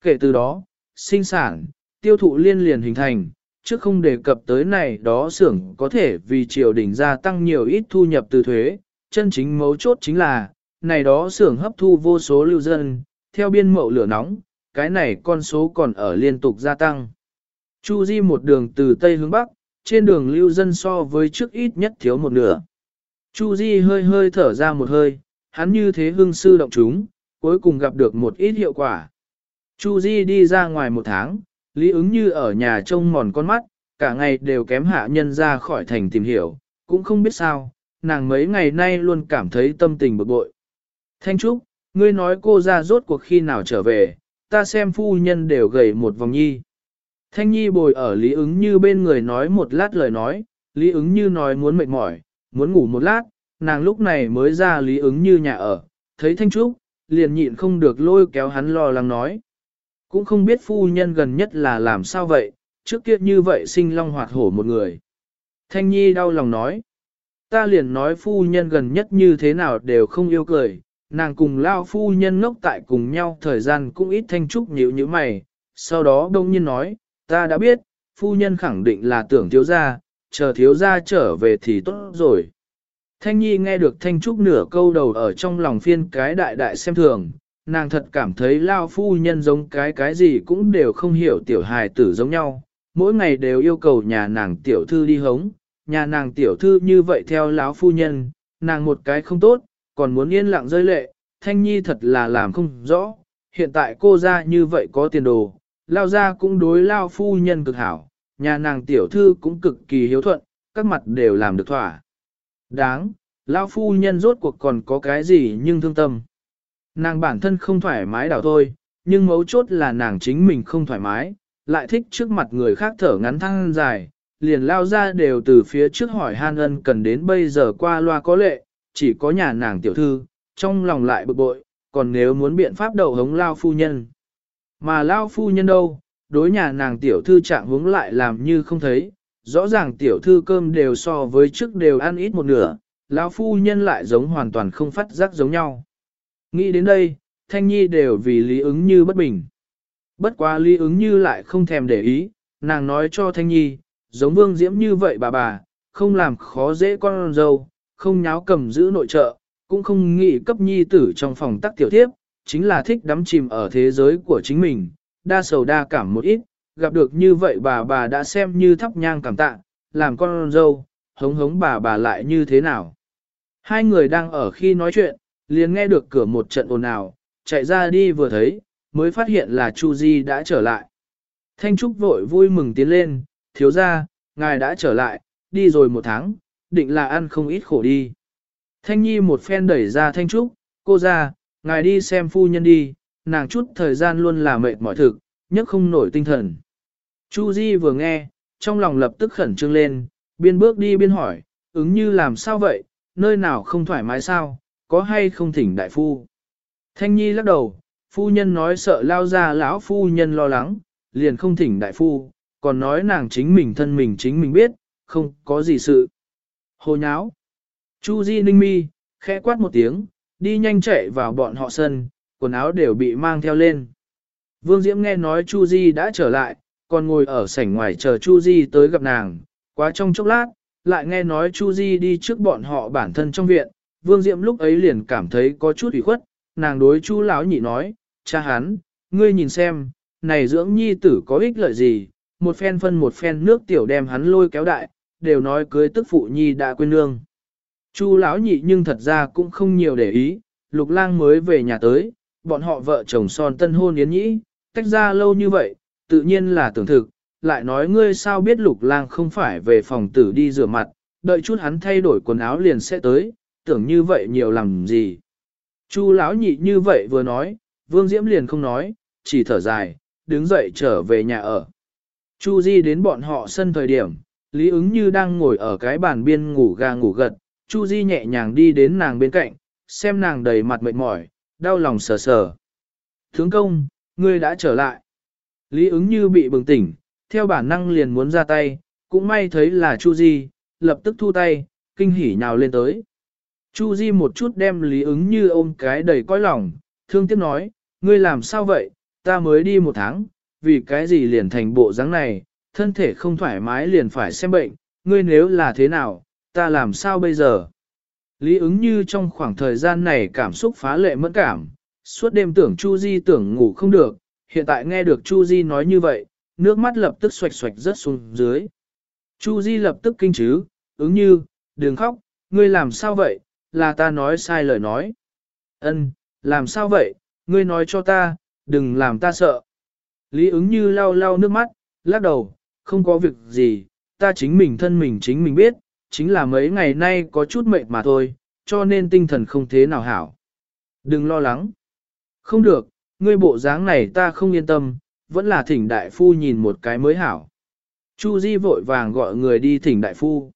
Speaker 1: Kể từ đó, sinh sản, tiêu thụ liên liền hình thành, chứ không đề cập tới này đó xưởng có thể vì triều đình gia tăng nhiều ít thu nhập từ thuế, chân chính mấu chốt chính là, này đó xưởng hấp thu vô số lưu dân, theo biên mậu lửa nóng, cái này con số còn ở liên tục gia tăng. Chu Di một đường từ Tây hướng Bắc, trên đường lưu dân so với trước ít nhất thiếu một nửa. Chu Di hơi hơi thở ra một hơi, hắn như thế hưng sư động chúng, cuối cùng gặp được một ít hiệu quả. Chu Di đi ra ngoài một tháng, Lý ứng như ở nhà trông mòn con mắt, cả ngày đều kém hạ nhân ra khỏi thành tìm hiểu, cũng không biết sao, nàng mấy ngày nay luôn cảm thấy tâm tình bực bội. Thanh Trúc, ngươi nói cô ra rốt cuộc khi nào trở về, ta xem phu nhân đều gầy một vòng nhi. Thanh Nhi bồi ở Lý ứng như bên người nói một lát lời nói, Lý ứng như nói muốn mệt mỏi, muốn ngủ một lát, nàng lúc này mới ra Lý ứng như nhà ở, thấy Thanh Trúc, liền nhịn không được lôi kéo hắn lo lắng nói. Cũng không biết phu nhân gần nhất là làm sao vậy, trước kia như vậy sinh long hoạt hổ một người. Thanh Nhi đau lòng nói. Ta liền nói phu nhân gần nhất như thế nào đều không yêu cười, nàng cùng lao phu nhân ngốc tại cùng nhau thời gian cũng ít thanh trúc nhíu như mày, sau đó đông nhiên nói, ta đã biết, phu nhân khẳng định là tưởng thiếu gia, chờ thiếu gia trở về thì tốt rồi. Thanh Nhi nghe được Thanh Trúc nửa câu đầu ở trong lòng phiên cái đại đại xem thường, nàng thật cảm thấy lao phu nhân giống cái cái gì cũng đều không hiểu tiểu hài tử giống nhau, mỗi ngày đều yêu cầu nhà nàng tiểu thư đi hống, nhà nàng tiểu thư như vậy theo lão phu nhân, nàng một cái không tốt, còn muốn yên lặng rơi lệ, Thanh Nhi thật là làm không rõ, hiện tại cô ra như vậy có tiền đồ, lao ra cũng đối lao phu nhân cực hảo, nhà nàng tiểu thư cũng cực kỳ hiếu thuận, các mặt đều làm được thỏa. Đáng, lao phu nhân rốt cuộc còn có cái gì nhưng thương tâm. Nàng bản thân không thoải mái đảo thôi, nhưng mấu chốt là nàng chính mình không thoải mái, lại thích trước mặt người khác thở ngắn thăng dài, liền lao ra đều từ phía trước hỏi han ân cần đến bây giờ qua loa có lệ, chỉ có nhà nàng tiểu thư, trong lòng lại bực bội, còn nếu muốn biện pháp đầu hống lao phu nhân. Mà lao phu nhân đâu, đối nhà nàng tiểu thư trạng hướng lại làm như không thấy, rõ ràng tiểu thư cơm đều so với trước đều ăn ít một nửa, lão phu nhân lại giống hoàn toàn không phát giác giống nhau. Nghĩ đến đây, Thanh Nhi đều vì lý ứng như bất bình. Bất quá lý ứng như lại không thèm để ý, nàng nói cho Thanh Nhi, giống vương diễm như vậy bà bà, không làm khó dễ con dâu, không nháo cầm giữ nội trợ, cũng không nghĩ cấp nhi tử trong phòng tắc tiểu tiếp, chính là thích đắm chìm ở thế giới của chính mình, đa sầu đa cảm một ít, gặp được như vậy bà bà đã xem như thắp nhang cảm tạ, làm con dâu, hống hống bà bà lại như thế nào. Hai người đang ở khi nói chuyện, liền nghe được cửa một trận ồn ào, chạy ra đi vừa thấy, mới phát hiện là Chu Di đã trở lại. Thanh Trúc vội vui mừng tiến lên, thiếu gia, ngài đã trở lại, đi rồi một tháng, định là ăn không ít khổ đi. Thanh Nhi một phen đẩy ra Thanh Trúc, cô ra, ngài đi xem phu nhân đi, nàng chút thời gian luôn là mệt mỏi thực, nhất không nổi tinh thần. Chu Di vừa nghe, trong lòng lập tức khẩn trương lên, biên bước đi biên hỏi, ứng như làm sao vậy, nơi nào không thoải mái sao, có hay không thỉnh đại phu. Thanh Nhi lắc đầu, phu nhân nói sợ lao ra lão phu nhân lo lắng, liền không thỉnh đại phu, còn nói nàng chính mình thân mình chính mình biết, không có gì sự. Hồ nháo. Chu Di ninh mi, khẽ quát một tiếng, đi nhanh chạy vào bọn họ sân, quần áo đều bị mang theo lên. Vương Diễm nghe nói Chu Di đã trở lại, còn ngồi ở sảnh ngoài chờ Chu Di tới gặp nàng, quá trong chốc lát, lại nghe nói Chu Di đi trước bọn họ bản thân trong viện, Vương Diệm lúc ấy liền cảm thấy có chút ủy khuất, nàng đối Chu lão nhị nói, cha hắn, ngươi nhìn xem, này dưỡng nhi tử có ích lợi gì, một phen phân một phen nước tiểu đem hắn lôi kéo đại, đều nói cưới tức phụ nhi đã quên nương. Chu lão nhị nhưng thật ra cũng không nhiều để ý, lục lang mới về nhà tới, bọn họ vợ chồng son tân hôn yến nhĩ, tách ra lâu như vậy, tự nhiên là tưởng thực, lại nói ngươi sao biết lục lang không phải về phòng tử đi rửa mặt, đợi chút hắn thay đổi quần áo liền sẽ tới, tưởng như vậy nhiều làm gì. Chu lão nhị như vậy vừa nói, Vương Diễm liền không nói, chỉ thở dài, đứng dậy trở về nhà ở. Chu Di đến bọn họ sân thời điểm, Lý ứng như đang ngồi ở cái bàn biên ngủ gà ngủ gật, Chu Di nhẹ nhàng đi đến nàng bên cạnh, xem nàng đầy mặt mệt mỏi, đau lòng sờ sờ. Tướng công, ngươi đã trở lại. Lý ứng như bị bừng tỉnh, theo bản năng liền muốn ra tay, cũng may thấy là Chu Di, lập tức thu tay, kinh hỉ nhào lên tới. Chu Di một chút đem Lý ứng như ôm cái đầy cõi lòng, thương tiếc nói, ngươi làm sao vậy, ta mới đi một tháng, vì cái gì liền thành bộ dáng này, thân thể không thoải mái liền phải xem bệnh, ngươi nếu là thế nào, ta làm sao bây giờ? Lý ứng như trong khoảng thời gian này cảm xúc phá lệ mẫn cảm, suốt đêm tưởng Chu Di tưởng ngủ không được, hiện tại nghe được Chu Di nói như vậy, nước mắt lập tức xoạch xoạch rớt xuống dưới. Chu Di lập tức kinh chứ, ứng như, đừng khóc, ngươi làm sao vậy, là ta nói sai lời nói. Ân, làm sao vậy, ngươi nói cho ta, đừng làm ta sợ. Lý ứng như lau lau nước mắt, lắc đầu, không có việc gì, ta chính mình thân mình chính mình biết, chính là mấy ngày nay có chút mệt mà thôi, cho nên tinh thần không thế nào hảo. Đừng lo lắng. Không được, ngươi bộ dáng này ta không yên tâm, vẫn là thỉnh đại phu nhìn một cái mới hảo. Chu Di vội vàng gọi người đi thỉnh đại phu.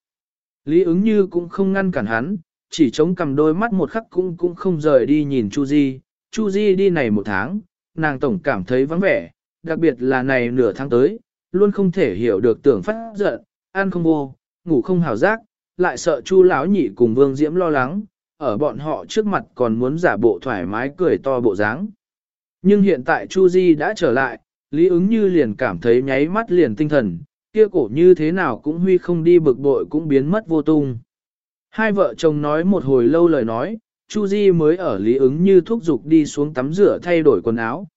Speaker 1: Lý ứng như cũng không ngăn cản hắn, chỉ chống cầm đôi mắt một khắc cũng cũng không rời đi nhìn Chu Di. Chu Di đi này một tháng, nàng tổng cảm thấy vắng vẻ, đặc biệt là này nửa tháng tới, luôn không thể hiểu được tưởng phát giận, ăn không vô, ngủ không hào giác, lại sợ Chu lão nhị cùng Vương Diễm lo lắng, ở bọn họ trước mặt còn muốn giả bộ thoải mái cười to bộ dáng. Nhưng hiện tại Chu Di đã trở lại, Lý ứng như liền cảm thấy nháy mắt liền tinh thần, kia cổ như thế nào cũng huy không đi bực bội cũng biến mất vô tung. Hai vợ chồng nói một hồi lâu lời nói, Chu Di mới ở Lý ứng như thúc giục đi xuống tắm rửa thay đổi quần áo.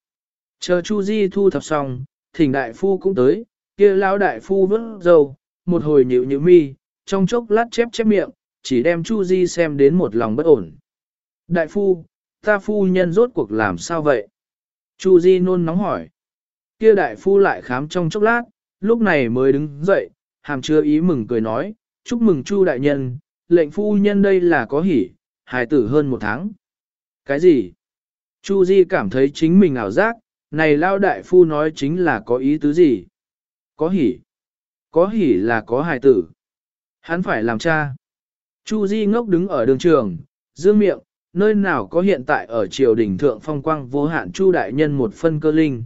Speaker 1: Chờ Chu Di thu thập xong, thỉnh đại phu cũng tới, kia lão đại phu vớt dầu, một hồi nhịu nhịu mi, trong chốc lát chép chép miệng, chỉ đem Chu Di xem đến một lòng bất ổn. Đại phu, ta phu nhân rốt cuộc làm sao vậy? Chu Di nôn nóng hỏi. Kia đại phu lại khám trong chốc lát, lúc này mới đứng dậy, hàm chứa ý mừng cười nói, chúc mừng Chu đại nhân, lệnh phu nhân đây là có hỉ, hài tử hơn một tháng. Cái gì? Chu Di cảm thấy chính mình ảo giác, này lao đại phu nói chính là có ý tứ gì? Có hỉ. Có hỉ là có hài tử. Hắn phải làm cha. Chu Di ngốc đứng ở đường trường, dương miệng, nơi nào có hiện tại ở triều đình thượng phong quang vô hạn Chu đại nhân một phân cơ linh.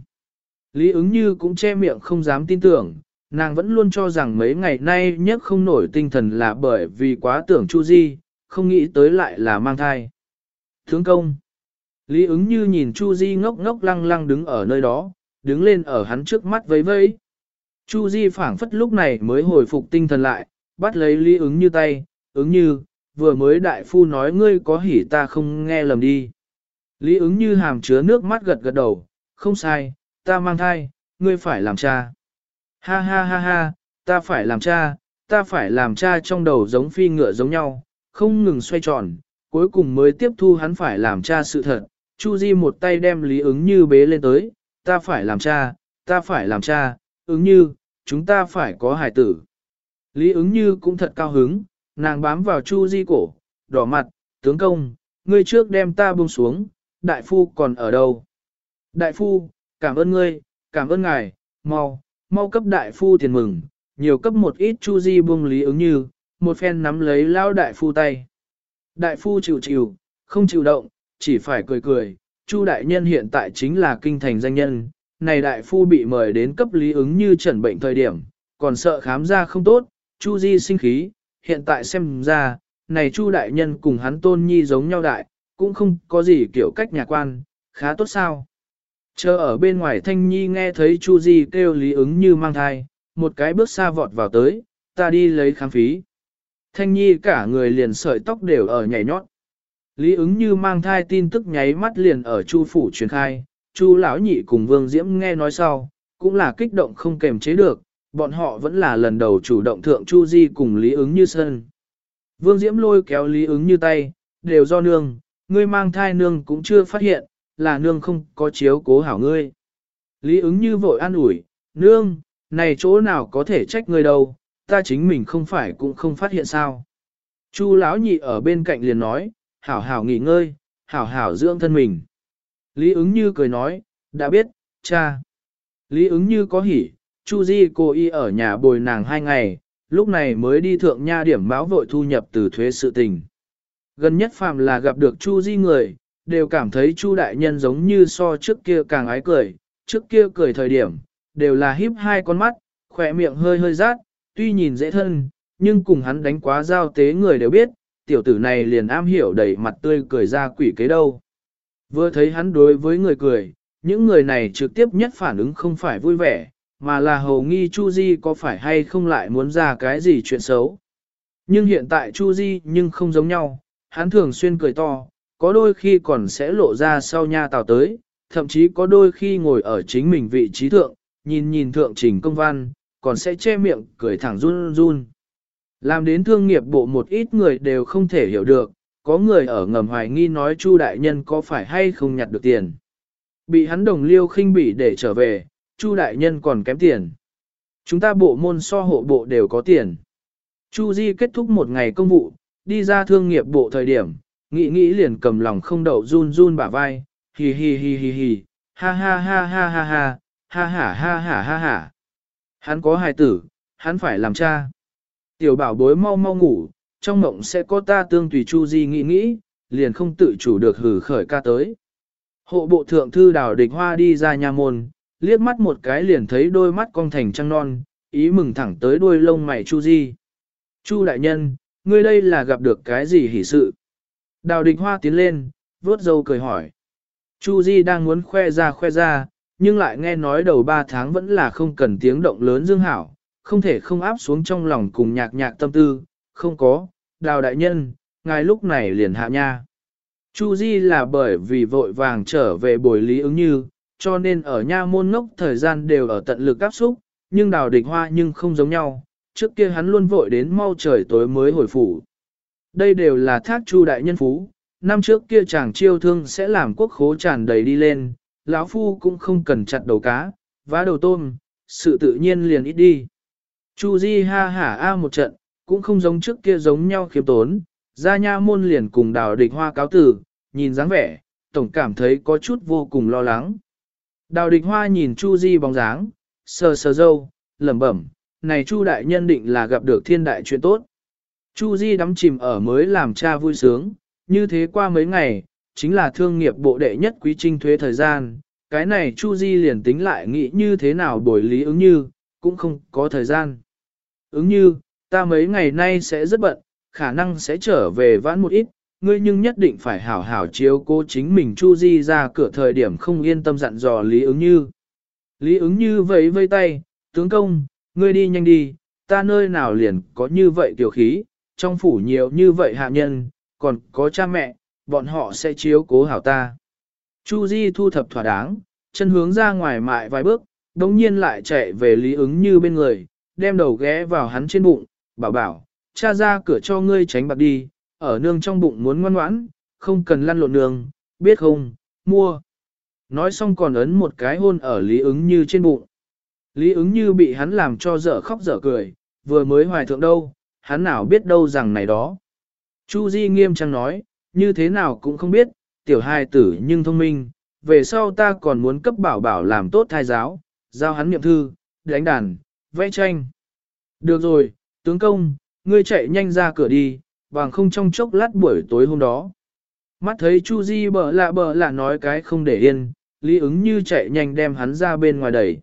Speaker 1: Lý ứng như cũng che miệng không dám tin tưởng, nàng vẫn luôn cho rằng mấy ngày nay nhất không nổi tinh thần là bởi vì quá tưởng Chu Di, không nghĩ tới lại là mang thai. Thướng công. Lý ứng như nhìn Chu Di ngốc ngốc lăng lăng đứng ở nơi đó, đứng lên ở hắn trước mắt vẫy vẫy. Chu Di phảng phất lúc này mới hồi phục tinh thần lại, bắt lấy Lý ứng như tay, ứng như, vừa mới đại phu nói ngươi có hỉ ta không nghe lầm đi. Lý ứng như hàm chứa nước mắt gật gật đầu, không sai, ta mang thai, ngươi phải làm cha. Ha ha ha ha, ta phải làm cha, ta phải làm cha trong đầu giống phi ngựa giống nhau, không ngừng xoay tròn, cuối cùng mới tiếp thu hắn phải làm cha sự thật. Chu Di một tay đem Lý ứng như bế lên tới, ta phải làm cha, ta phải làm cha, ứng như, chúng ta phải có hài tử. Lý ứng như cũng thật cao hứng, nàng bám vào Chu Di cổ, đỏ mặt, tướng công, ngươi trước đem ta buông xuống, đại phu còn ở đâu? Đại phu, cảm ơn ngươi, cảm ơn ngài, mau, mau cấp đại phu tiền mừng, nhiều cấp một ít Chu Di buông lý ứng như, một phen nắm lấy lao đại phu tay. Đại phu chịu chịu, không chịu động, chỉ phải cười cười, Chu đại nhân hiện tại chính là kinh thành danh nhân, này đại phu bị mời đến cấp lý ứng như trần bệnh thời điểm, còn sợ khám ra không tốt, Chu Di sinh khí, hiện tại xem ra, này Chu đại nhân cùng hắn tôn nhi giống nhau đại, cũng không có gì kiểu cách nhà quan, khá tốt sao. Chờ ở bên ngoài Thanh Nhi nghe thấy Chu Di kêu lý ứng như mang thai, một cái bước xa vọt vào tới, ta đi lấy khám phí. Thanh Nhi cả người liền sợi tóc đều ở nhảy nhót. Lý ứng như mang thai tin tức nháy mắt liền ở Chu phủ truyền khai, Chu lão nhị cùng Vương Diễm nghe nói sau, cũng là kích động không kềm chế được, bọn họ vẫn là lần đầu chủ động thượng Chu Di cùng Lý ứng như sân. Vương Diễm lôi kéo Lý ứng như tay, đều do nương, ngươi mang thai nương cũng chưa phát hiện, là nương không có chiếu cố hảo ngươi. Lý ứng như vội an ủi, nương, này chỗ nào có thể trách ngươi đâu, ta chính mình không phải cũng không phát hiện sao. Chu lão nhị ở bên cạnh liền nói, hảo hảo nghỉ ngơi, hảo hảo dưỡng thân mình. Lý ứng như cười nói, đã biết, cha. Lý ứng như có hỉ, Chu Di cô y ở nhà bồi nàng hai ngày, lúc này mới đi thượng nha điểm báo vội thu nhập từ thuế sự tình. Gần nhất phàm là gặp được Chu Di người, đều cảm thấy Chu đại nhân giống như so trước kia càng ái cười, trước kia cười thời điểm, đều là híp hai con mắt, khỏe miệng hơi hơi rát, tuy nhìn dễ thân, nhưng cùng hắn đánh quá giao tế người đều biết, tiểu tử này liền am hiểu đầy mặt tươi cười ra quỷ kế đâu. Vừa thấy hắn đối với người cười, những người này trực tiếp nhất phản ứng không phải vui vẻ, mà là hầu nghi Chu Di có phải hay không lại muốn ra cái gì chuyện xấu. Nhưng hiện tại Chu Di nhưng không giống nhau, hắn thường xuyên cười to, có đôi khi còn sẽ lộ ra sau nha tào tới, thậm chí có đôi khi ngồi ở chính mình vị trí thượng, nhìn nhìn thượng trình công văn, còn sẽ che miệng cười thẳng run run. Làm đến thương nghiệp bộ một ít người đều không thể hiểu được, có người ở ngầm hoài nghi nói Chu đại nhân có phải hay không nhặt được tiền. Bị hắn đồng liêu khinh bỉ để trở về, Chu đại nhân còn kém tiền. Chúng ta bộ môn so hộ bộ đều có tiền. Chu Di kết thúc một ngày công vụ, đi ra thương nghiệp bộ thời điểm, nghĩ nghĩ liền cầm lòng không đậu run run bả vai, hì hì hì hì hì, ha ha ha ha ha ha, ha ha ha ha ha ha. Hắn có hài tử, hắn phải làm cha. Tiểu bảo bối mau mau ngủ, trong mộng sẽ có ta tương tùy Chu Di nghĩ nghĩ, liền không tự chủ được hử khởi ca tới. Hộ bộ thượng thư đào địch hoa đi ra nhà môn, liếc mắt một cái liền thấy đôi mắt cong thành trăng non, ý mừng thẳng tới đuôi lông mày Chu Di. Chu đại nhân, ngươi đây là gặp được cái gì hỉ sự? Đào địch hoa tiến lên, vuốt dâu cười hỏi. Chu Di đang muốn khoe ra khoe ra, nhưng lại nghe nói đầu ba tháng vẫn là không cần tiếng động lớn dương hảo, không thể không áp xuống trong lòng cùng nhạc nhạc tâm tư, không có, đào đại nhân, ngài lúc này liền hạ nha. Chu Di là bởi vì vội vàng trở về buổi lý ứng như, cho nên ở nha môn ngốc thời gian đều ở tận lực áp xúc, nhưng đào địch hoa nhưng không giống nhau, trước kia hắn luôn vội đến mau trời tối mới hồi phủ. Đây đều là thác chu đại nhân phú, năm trước kia chàng chiêu thương sẽ làm quốc khố tràn đầy đi lên, lão phu cũng không cần chặt đầu cá, vá đầu tôm, sự tự nhiên liền ít đi. Chu Di ha hả a một trận, cũng không giống trước kia giống nhau khiêm tốn, ra nha môn liền cùng đào địch hoa cáo tử, nhìn dáng vẻ, tổng cảm thấy có chút vô cùng lo lắng. Đào địch hoa nhìn Chu Di bóng dáng, sờ sờ dâu, lẩm bẩm, này Chu đại nhân định là gặp được thiên đại chuyện tốt. Chu Di đắm chìm ở mới làm cha vui sướng, như thế qua mấy ngày, chính là thương nghiệp bộ đệ nhất quý trinh thuế thời gian, cái này Chu Di liền tính lại nghĩ như thế nào bồi lý ứng như, cũng không có thời gian. Ứng như, ta mấy ngày nay sẽ rất bận, khả năng sẽ trở về vãn một ít, ngươi nhưng nhất định phải hảo hảo chiếu cố chính mình Chu Di ra cửa thời điểm không yên tâm dặn dò Lý ứng như. Lý ứng như vẫy vây tay, tướng công, ngươi đi nhanh đi, ta nơi nào liền có như vậy tiểu khí, trong phủ nhiều như vậy hạ nhân, còn có cha mẹ, bọn họ sẽ chiếu cố hảo ta. Chu Di thu thập thỏa đáng, chân hướng ra ngoài mại vài bước, đống nhiên lại chạy về Lý ứng như bên người, đem đầu ghé vào hắn trên bụng, bảo bảo, cha ra cửa cho ngươi tránh bạc đi, ở nương trong bụng muốn ngoan ngoãn, không cần lăn lộn nương, biết không, mua. Nói xong còn ấn một cái hôn ở Lý ứng như trên bụng. Lý ứng như bị hắn làm cho dở khóc dở cười, vừa mới hoài thượng đâu, hắn nào biết đâu rằng này đó. Chu Di nghiêm trang nói, như thế nào cũng không biết, tiểu hài tử nhưng thông minh, về sau ta còn muốn cấp bảo bảo làm tốt thai giáo, giao hắn niệm thư, đánh đàn, vẽ tranh. Được rồi, tướng công, ngươi chạy nhanh ra cửa đi, bằng không trong chốc lát buổi tối hôm đó. Mắt thấy Chu Di bợ lạ bợ lạ nói cái không để yên, Lý ứng như chạy nhanh đem hắn ra bên ngoài đẩy.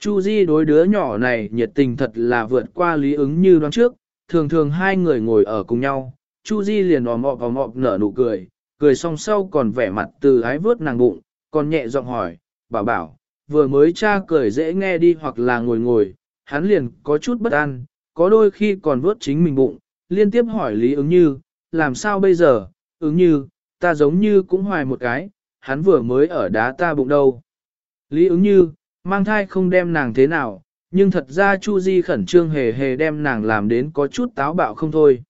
Speaker 1: Chu Di đối đứa nhỏ này nhiệt tình thật là vượt qua Lý ứng như đoán trước, thường thường hai người ngồi ở cùng nhau, Chu Di liền ò ọp vào ọp nở nụ cười, cười xong sau còn vẻ mặt từ ái vớt nàng bụng, còn nhẹ giọng hỏi, bảo bảo, vừa mới cha cười dễ nghe đi hoặc là ngồi ngồi, hắn liền có chút bất an, có đôi khi còn vớt chính mình bụng, liên tiếp hỏi Lý ứng như, làm sao bây giờ, ứng như, ta giống như cũng hoài một cái, hắn vừa mới ở đá ta bụng đâu. Lý ứng như, mang thai không đem nàng thế nào, nhưng thật ra Chu Di khẩn trương hề hề đem nàng làm đến có chút táo bạo không thôi.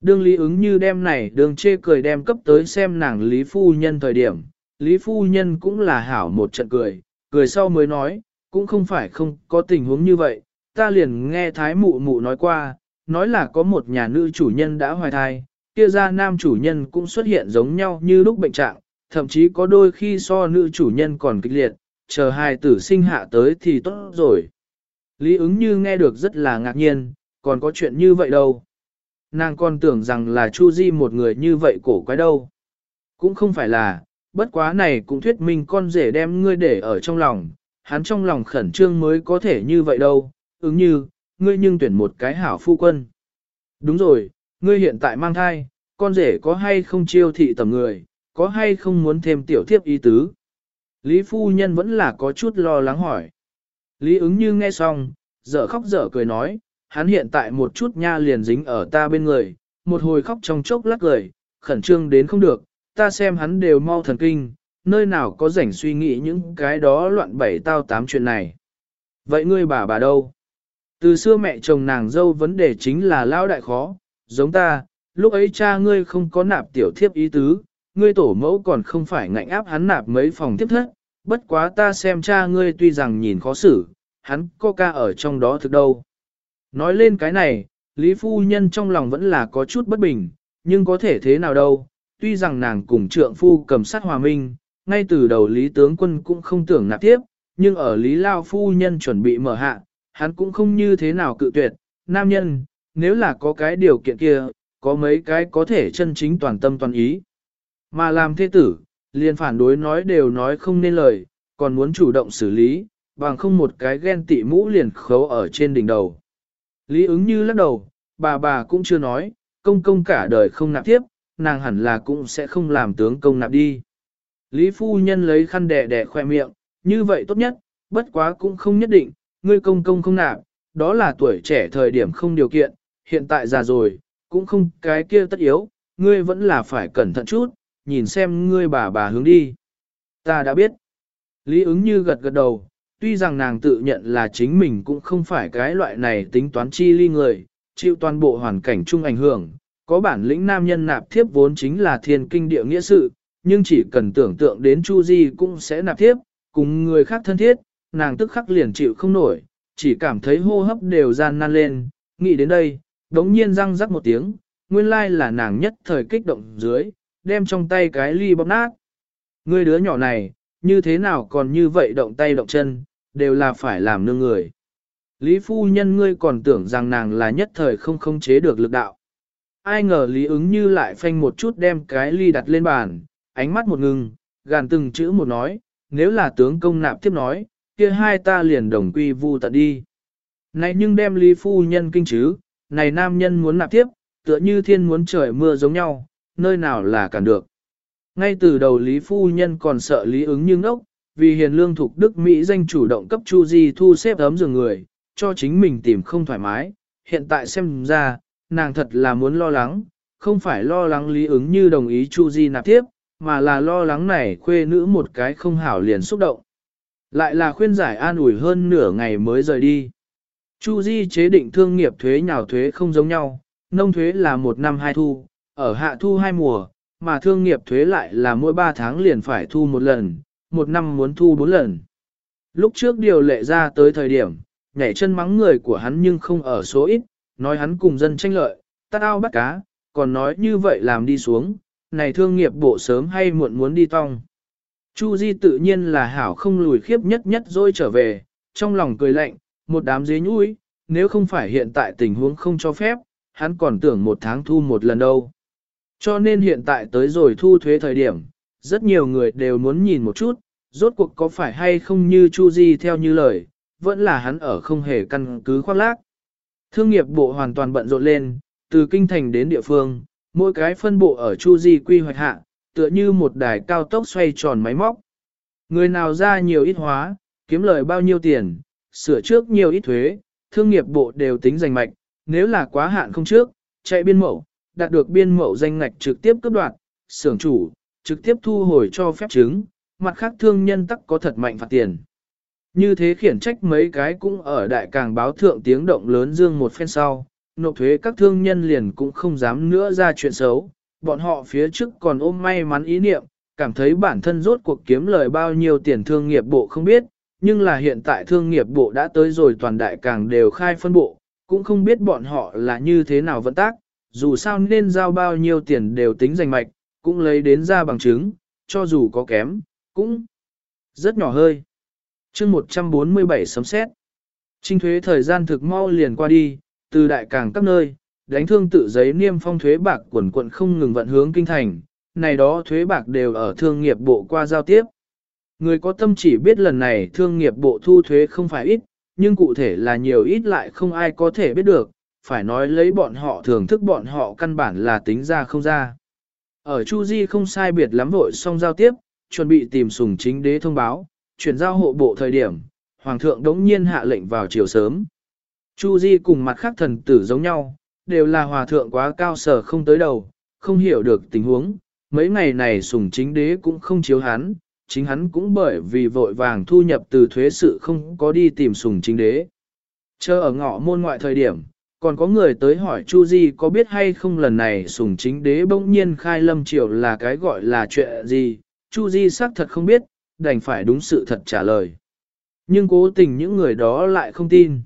Speaker 1: Đương Lý ứng như đem này đường chê cười đem cấp tới xem nàng Lý Phu Nhân thời điểm, Lý Phu Nhân cũng là hảo một trận cười, cười sau mới nói, cũng không phải không có tình huống như vậy, ta liền nghe Thái Mụ Mụ nói qua, nói là có một nhà nữ chủ nhân đã hoài thai, kia ra nam chủ nhân cũng xuất hiện giống nhau như lúc bệnh trạng, thậm chí có đôi khi so nữ chủ nhân còn kịch liệt, chờ hai tử sinh hạ tới thì tốt rồi. Lý ứng như nghe được rất là ngạc nhiên, còn có chuyện như vậy đâu. Nàng còn tưởng rằng là Chu Di một người như vậy cổ quái đâu. Cũng không phải là, bất quá này cũng thuyết minh con rể đem ngươi để ở trong lòng, hắn trong lòng khẩn trương mới có thể như vậy đâu, ứng như, ngươi nhưng tuyển một cái hảo phu quân. Đúng rồi, ngươi hiện tại mang thai, con rể có hay không chiêu thị tầm người, có hay không muốn thêm tiểu thiếp ý tứ. Lý phu nhân vẫn là có chút lo lắng hỏi. Lý ứng như nghe xong, dở khóc dở cười nói, hắn hiện tại một chút nha liền dính ở ta bên người, một hồi khóc trong chốc lắc cười, khẩn trương đến không được, ta xem hắn đều mau thần kinh, nơi nào có rảnh suy nghĩ những cái đó loạn bảy tao tám chuyện này. Vậy ngươi bà bà đâu? Từ xưa mẹ chồng nàng dâu vấn đề chính là lao đại khó, giống ta, lúc ấy cha ngươi không có nạp tiểu thiếp ý tứ, ngươi tổ mẫu còn không phải ngạnh áp hắn nạp mấy phòng tiếp thất, bất quá ta xem cha ngươi tuy rằng nhìn khó xử, hắn có ca ở trong đó thực đâu. Nói lên cái này, Lý Phu Nhân trong lòng vẫn là có chút bất bình, nhưng có thể thế nào đâu, tuy rằng nàng cùng trượng phu cầm sát hòa minh, ngay từ đầu Lý Tướng Quân cũng không tưởng nạp tiếp, nhưng ở Lý Lao Phu Nhân chuẩn bị mở hạ, hắn cũng không như thế nào cự tuyệt, nam nhân, nếu là có cái điều kiện kia, có mấy cái có thể chân chính toàn tâm toàn ý. Mà làm thế tử, liền phản đối nói đều nói không nên lời, còn muốn chủ động xử lý, bằng không một cái ghen tị mũ liền khấu ở trên đỉnh đầu. Lý ứng như lắc đầu, bà bà cũng chưa nói, công công cả đời không nạp tiếp, nàng hẳn là cũng sẽ không làm tướng công nạp đi. Lý phu nhân lấy khăn đẻ đẻ khoe miệng, như vậy tốt nhất, bất quá cũng không nhất định, ngươi công công không nạp, đó là tuổi trẻ thời điểm không điều kiện, hiện tại già rồi, cũng không cái kia tất yếu, ngươi vẫn là phải cẩn thận chút, nhìn xem ngươi bà bà hướng đi. Ta đã biết. Lý ứng như gật gật đầu, tuy rằng nàng tự nhận là chính mình cũng không phải cái loại này tính toán chi ly người, chịu toàn bộ hoàn cảnh chung ảnh hưởng, có bản lĩnh nam nhân nạp thiếp vốn chính là thiên kinh địa nghĩa sự, nhưng chỉ cần tưởng tượng đến Chu Di cũng sẽ nạp thiếp, cùng người khác thân thiết, nàng tức khắc liền chịu không nổi, chỉ cảm thấy hô hấp đều gian nan lên, nghĩ đến đây, đống nhiên răng rắc một tiếng, nguyên lai là nàng nhất thời kích động dưới, đem trong tay cái ly bóp nát. Người đứa nhỏ này, như thế nào còn như vậy động tay động chân, đều là phải làm nương người. Lý phu nhân ngươi còn tưởng rằng nàng là nhất thời không khống chế được lực đạo. Ai ngờ lý ứng như lại phanh một chút đem cái ly đặt lên bàn, ánh mắt một ngừng, gàn từng chữ một nói, nếu là tướng công nạp tiếp nói, kia hai ta liền đồng quy vu tận đi. Này nhưng đem lý phu nhân kinh chứ, này nam nhân muốn nạp tiếp, tựa như thiên muốn trời mưa giống nhau, nơi nào là cản được. Ngay từ đầu lý phu nhân còn sợ lý ứng như ngốc, vì hiền lương thuộc Đức Mỹ danh chủ động cấp Chu Di thu xếp ấm giường người, cho chính mình tìm không thoải mái, hiện tại xem ra, nàng thật là muốn lo lắng, không phải lo lắng lý ứng như đồng ý Chu Di nạp tiếp, mà là lo lắng này khuê nữ một cái không hảo liền xúc động. Lại là khuyên giải an ủi hơn nửa ngày mới rời đi. Chu Di chế định thương nghiệp thuế nhào thuế không giống nhau, nông thuế là một năm hai thu, ở hạ thu hai mùa, mà thương nghiệp thuế lại là mỗi ba tháng liền phải thu một lần, một năm muốn thu bốn lần. Lúc trước điều lệ ra tới thời điểm, nhảy chân mắng người của hắn nhưng không ở số ít, nói hắn cùng dân tranh lợi, tát ao bắt cá, còn nói như vậy làm đi xuống, này thương nghiệp bộ sớm hay muộn muốn đi tong. Chu Di tự nhiên là hảo không lùi khiếp nhất nhất rồi trở về, trong lòng cười lạnh, một đám dế nhũi, nếu không phải hiện tại tình huống không cho phép, hắn còn tưởng một tháng thu một lần đâu. Cho nên hiện tại tới rồi thu thuế thời điểm, rất nhiều người đều muốn nhìn một chút, rốt cuộc có phải hay không như Chu Di theo như lời, vẫn là hắn ở không hề căn cứ khoác lác. Thương nghiệp bộ hoàn toàn bận rộn lên, từ kinh thành đến địa phương, mỗi cái phân bộ ở Chu Di quy hoạch hạ, tựa như một đài cao tốc xoay tròn máy móc. Người nào ra nhiều ít hóa, kiếm lời bao nhiêu tiền, sửa trước nhiều ít thuế, thương nghiệp bộ đều tính giành mạch, nếu là quá hạn không trước, chạy biên mẫu, đạt được biên mẫu danh ngạch trực tiếp cấp đoạt, xưởng chủ, trực tiếp thu hồi cho phép chứng, mặt khác thương nhân tắc có thật mạnh phạt tiền. Như thế khiển trách mấy cái cũng ở đại càng báo thượng tiếng động lớn dương một phen sau, nộp thuế các thương nhân liền cũng không dám nữa ra chuyện xấu, bọn họ phía trước còn ôm may mắn ý niệm, cảm thấy bản thân rốt cuộc kiếm lời bao nhiêu tiền thương nghiệp bộ không biết, nhưng là hiện tại thương nghiệp bộ đã tới rồi toàn đại càng đều khai phân bộ, cũng không biết bọn họ là như thế nào vận tác, dù sao nên giao bao nhiêu tiền đều tính danh mạch, cũng lấy đến ra bằng chứng, cho dù có kém, cũng rất nhỏ hơi. chương 147 sấm xét. Trinh thuế thời gian thực mau liền qua đi, từ đại càng các nơi, đánh thương tự giấy niêm phong thuế bạc quần quận không ngừng vận hướng kinh thành, này đó thuế bạc đều ở thương nghiệp bộ qua giao tiếp. Người có tâm chỉ biết lần này thương nghiệp bộ thu thuế không phải ít, nhưng cụ thể là nhiều ít lại không ai có thể biết được, phải nói lấy bọn họ thưởng thức bọn họ căn bản là tính ra không ra. Ở Chu Di không sai biệt lắm vội xong giao tiếp, chuẩn bị tìm sùng chính đế thông báo, chuyển giao hộ bộ thời điểm, Hoàng thượng đống nhiên hạ lệnh vào chiều sớm. Chu Di cùng mặt khác thần tử giống nhau, đều là hòa thượng quá cao sở không tới đầu, không hiểu được tình huống, mấy ngày này sùng chính đế cũng không chiếu hắn, chính hắn cũng bởi vì vội vàng thu nhập từ thuế sự không có đi tìm sùng chính đế. Chờ ở ngõ môn ngoại thời điểm, còn có người tới hỏi Chu Di có biết hay không lần này sùng chính đế bỗng nhiên khai lâm triều là cái gọi là chuyện gì, Chu Di xác thật không biết, đành phải đúng sự thật trả lời. Nhưng cố tình những người đó lại không tin.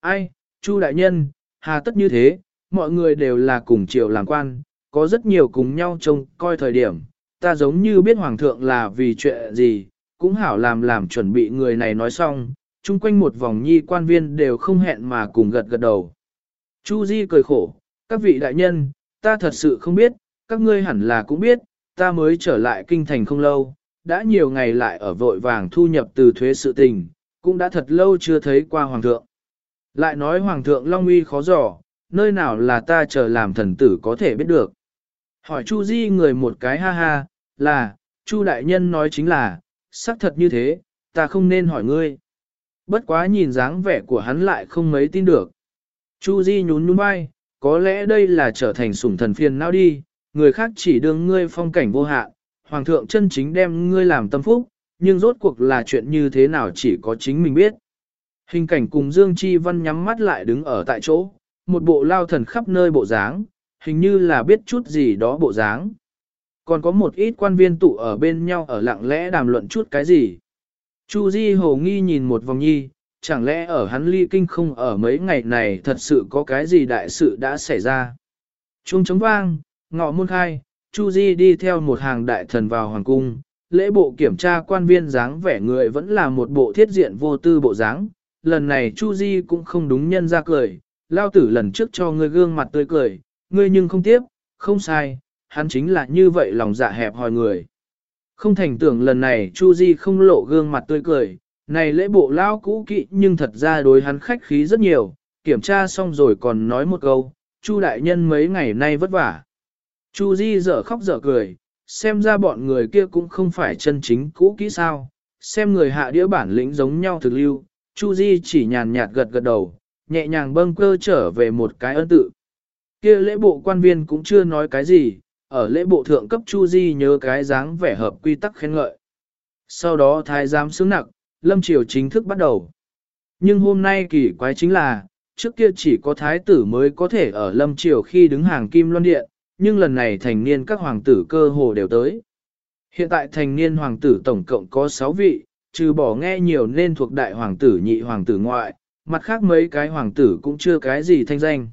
Speaker 1: Ai, Chu đại nhân, hà tất như thế, mọi người đều là cùng triều làm quan, có rất nhiều cùng nhau trông coi thời điểm, ta giống như biết hoàng thượng là vì chuyện gì, cũng hảo làm làm chuẩn bị người này nói xong, chung quanh một vòng nhi quan viên đều không hẹn mà cùng gật gật đầu. Chu Di cười khổ, các vị đại nhân, ta thật sự không biết, các ngươi hẳn là cũng biết, ta mới trở lại kinh thành không lâu, đã nhiều ngày lại ở vội vàng thu nhập từ thuế sự tình, cũng đã thật lâu chưa thấy qua hoàng thượng. Lại nói hoàng thượng Long uy khó dò, nơi nào là ta chờ làm thần tử có thể biết được. Hỏi Chu Di người một cái ha ha, là, Chu đại nhân nói chính là, xác thật như thế, ta không nên hỏi ngươi. Bất quá nhìn dáng vẻ của hắn lại không mấy tin được. Chu Di nhún nhún vai, có lẽ đây là trở thành sủng thần phiền não đi, người khác chỉ đương ngươi phong cảnh vô hạn, hoàng thượng chân chính đem ngươi làm tâm phúc, nhưng rốt cuộc là chuyện như thế nào chỉ có chính mình biết. Hình cảnh cùng Dương Chi Văn nhắm mắt lại đứng ở tại chỗ, một bộ lao thần khắp nơi bộ dáng, hình như là biết chút gì đó bộ dáng. Còn có một ít quan viên tụ ở bên nhau ở lặng lẽ đàm luận chút cái gì. Chu Di hồ nghi nhìn một vòng nhi, chẳng lẽ ở hắn ly kinh không ở mấy ngày này thật sự có cái gì đại sự đã xảy ra. Trung chống vang, ngọ môn khai, Chu Di đi theo một hàng đại thần vào hoàng cung, lễ bộ kiểm tra quan viên dáng vẻ người vẫn là một bộ thiết diện vô tư bộ dáng. Lần này Chu Di cũng không đúng nhân ra cười, lao tử lần trước cho ngươi gương mặt tươi cười, ngươi nhưng không tiếp, không sai, hắn chính là như vậy lòng dạ hẹp hòi người. Không thành tưởng lần này Chu Di không lộ gương mặt tươi cười, này lễ bộ lao cũ kỵ nhưng thật ra đối hắn khách khí rất nhiều, kiểm tra xong rồi còn nói một câu, Chu đại nhân mấy ngày nay vất vả. Chu Di dở khóc dở cười, xem ra bọn người kia cũng không phải chân chính cũ kỹ sao, xem người hạ đĩa bản lĩnh giống nhau thực lưu, Chu Di chỉ nhàn nhạt gật gật đầu, nhẹ nhàng bâng cơ trở về một cái ân tự. Kia lễ bộ quan viên cũng chưa nói cái gì, ở lễ bộ thượng cấp Chu Di nhớ cái dáng vẻ hợp quy tắc khen ngợi. Sau đó thái giám sướng nặng, lâm triều chính thức bắt đầu. Nhưng hôm nay kỳ quái chính là, trước kia chỉ có thái tử mới có thể ở lâm triều khi đứng hàng kim loan điện, nhưng lần này thành niên các hoàng tử cơ hồ đều tới. Hiện tại thành niên hoàng tử tổng cộng có 6 vị, trừ bỏ nghe nhiều nên thuộc đại hoàng tử nhị hoàng tử ngoại, mặt khác mấy cái hoàng tử cũng chưa cái gì thanh danh.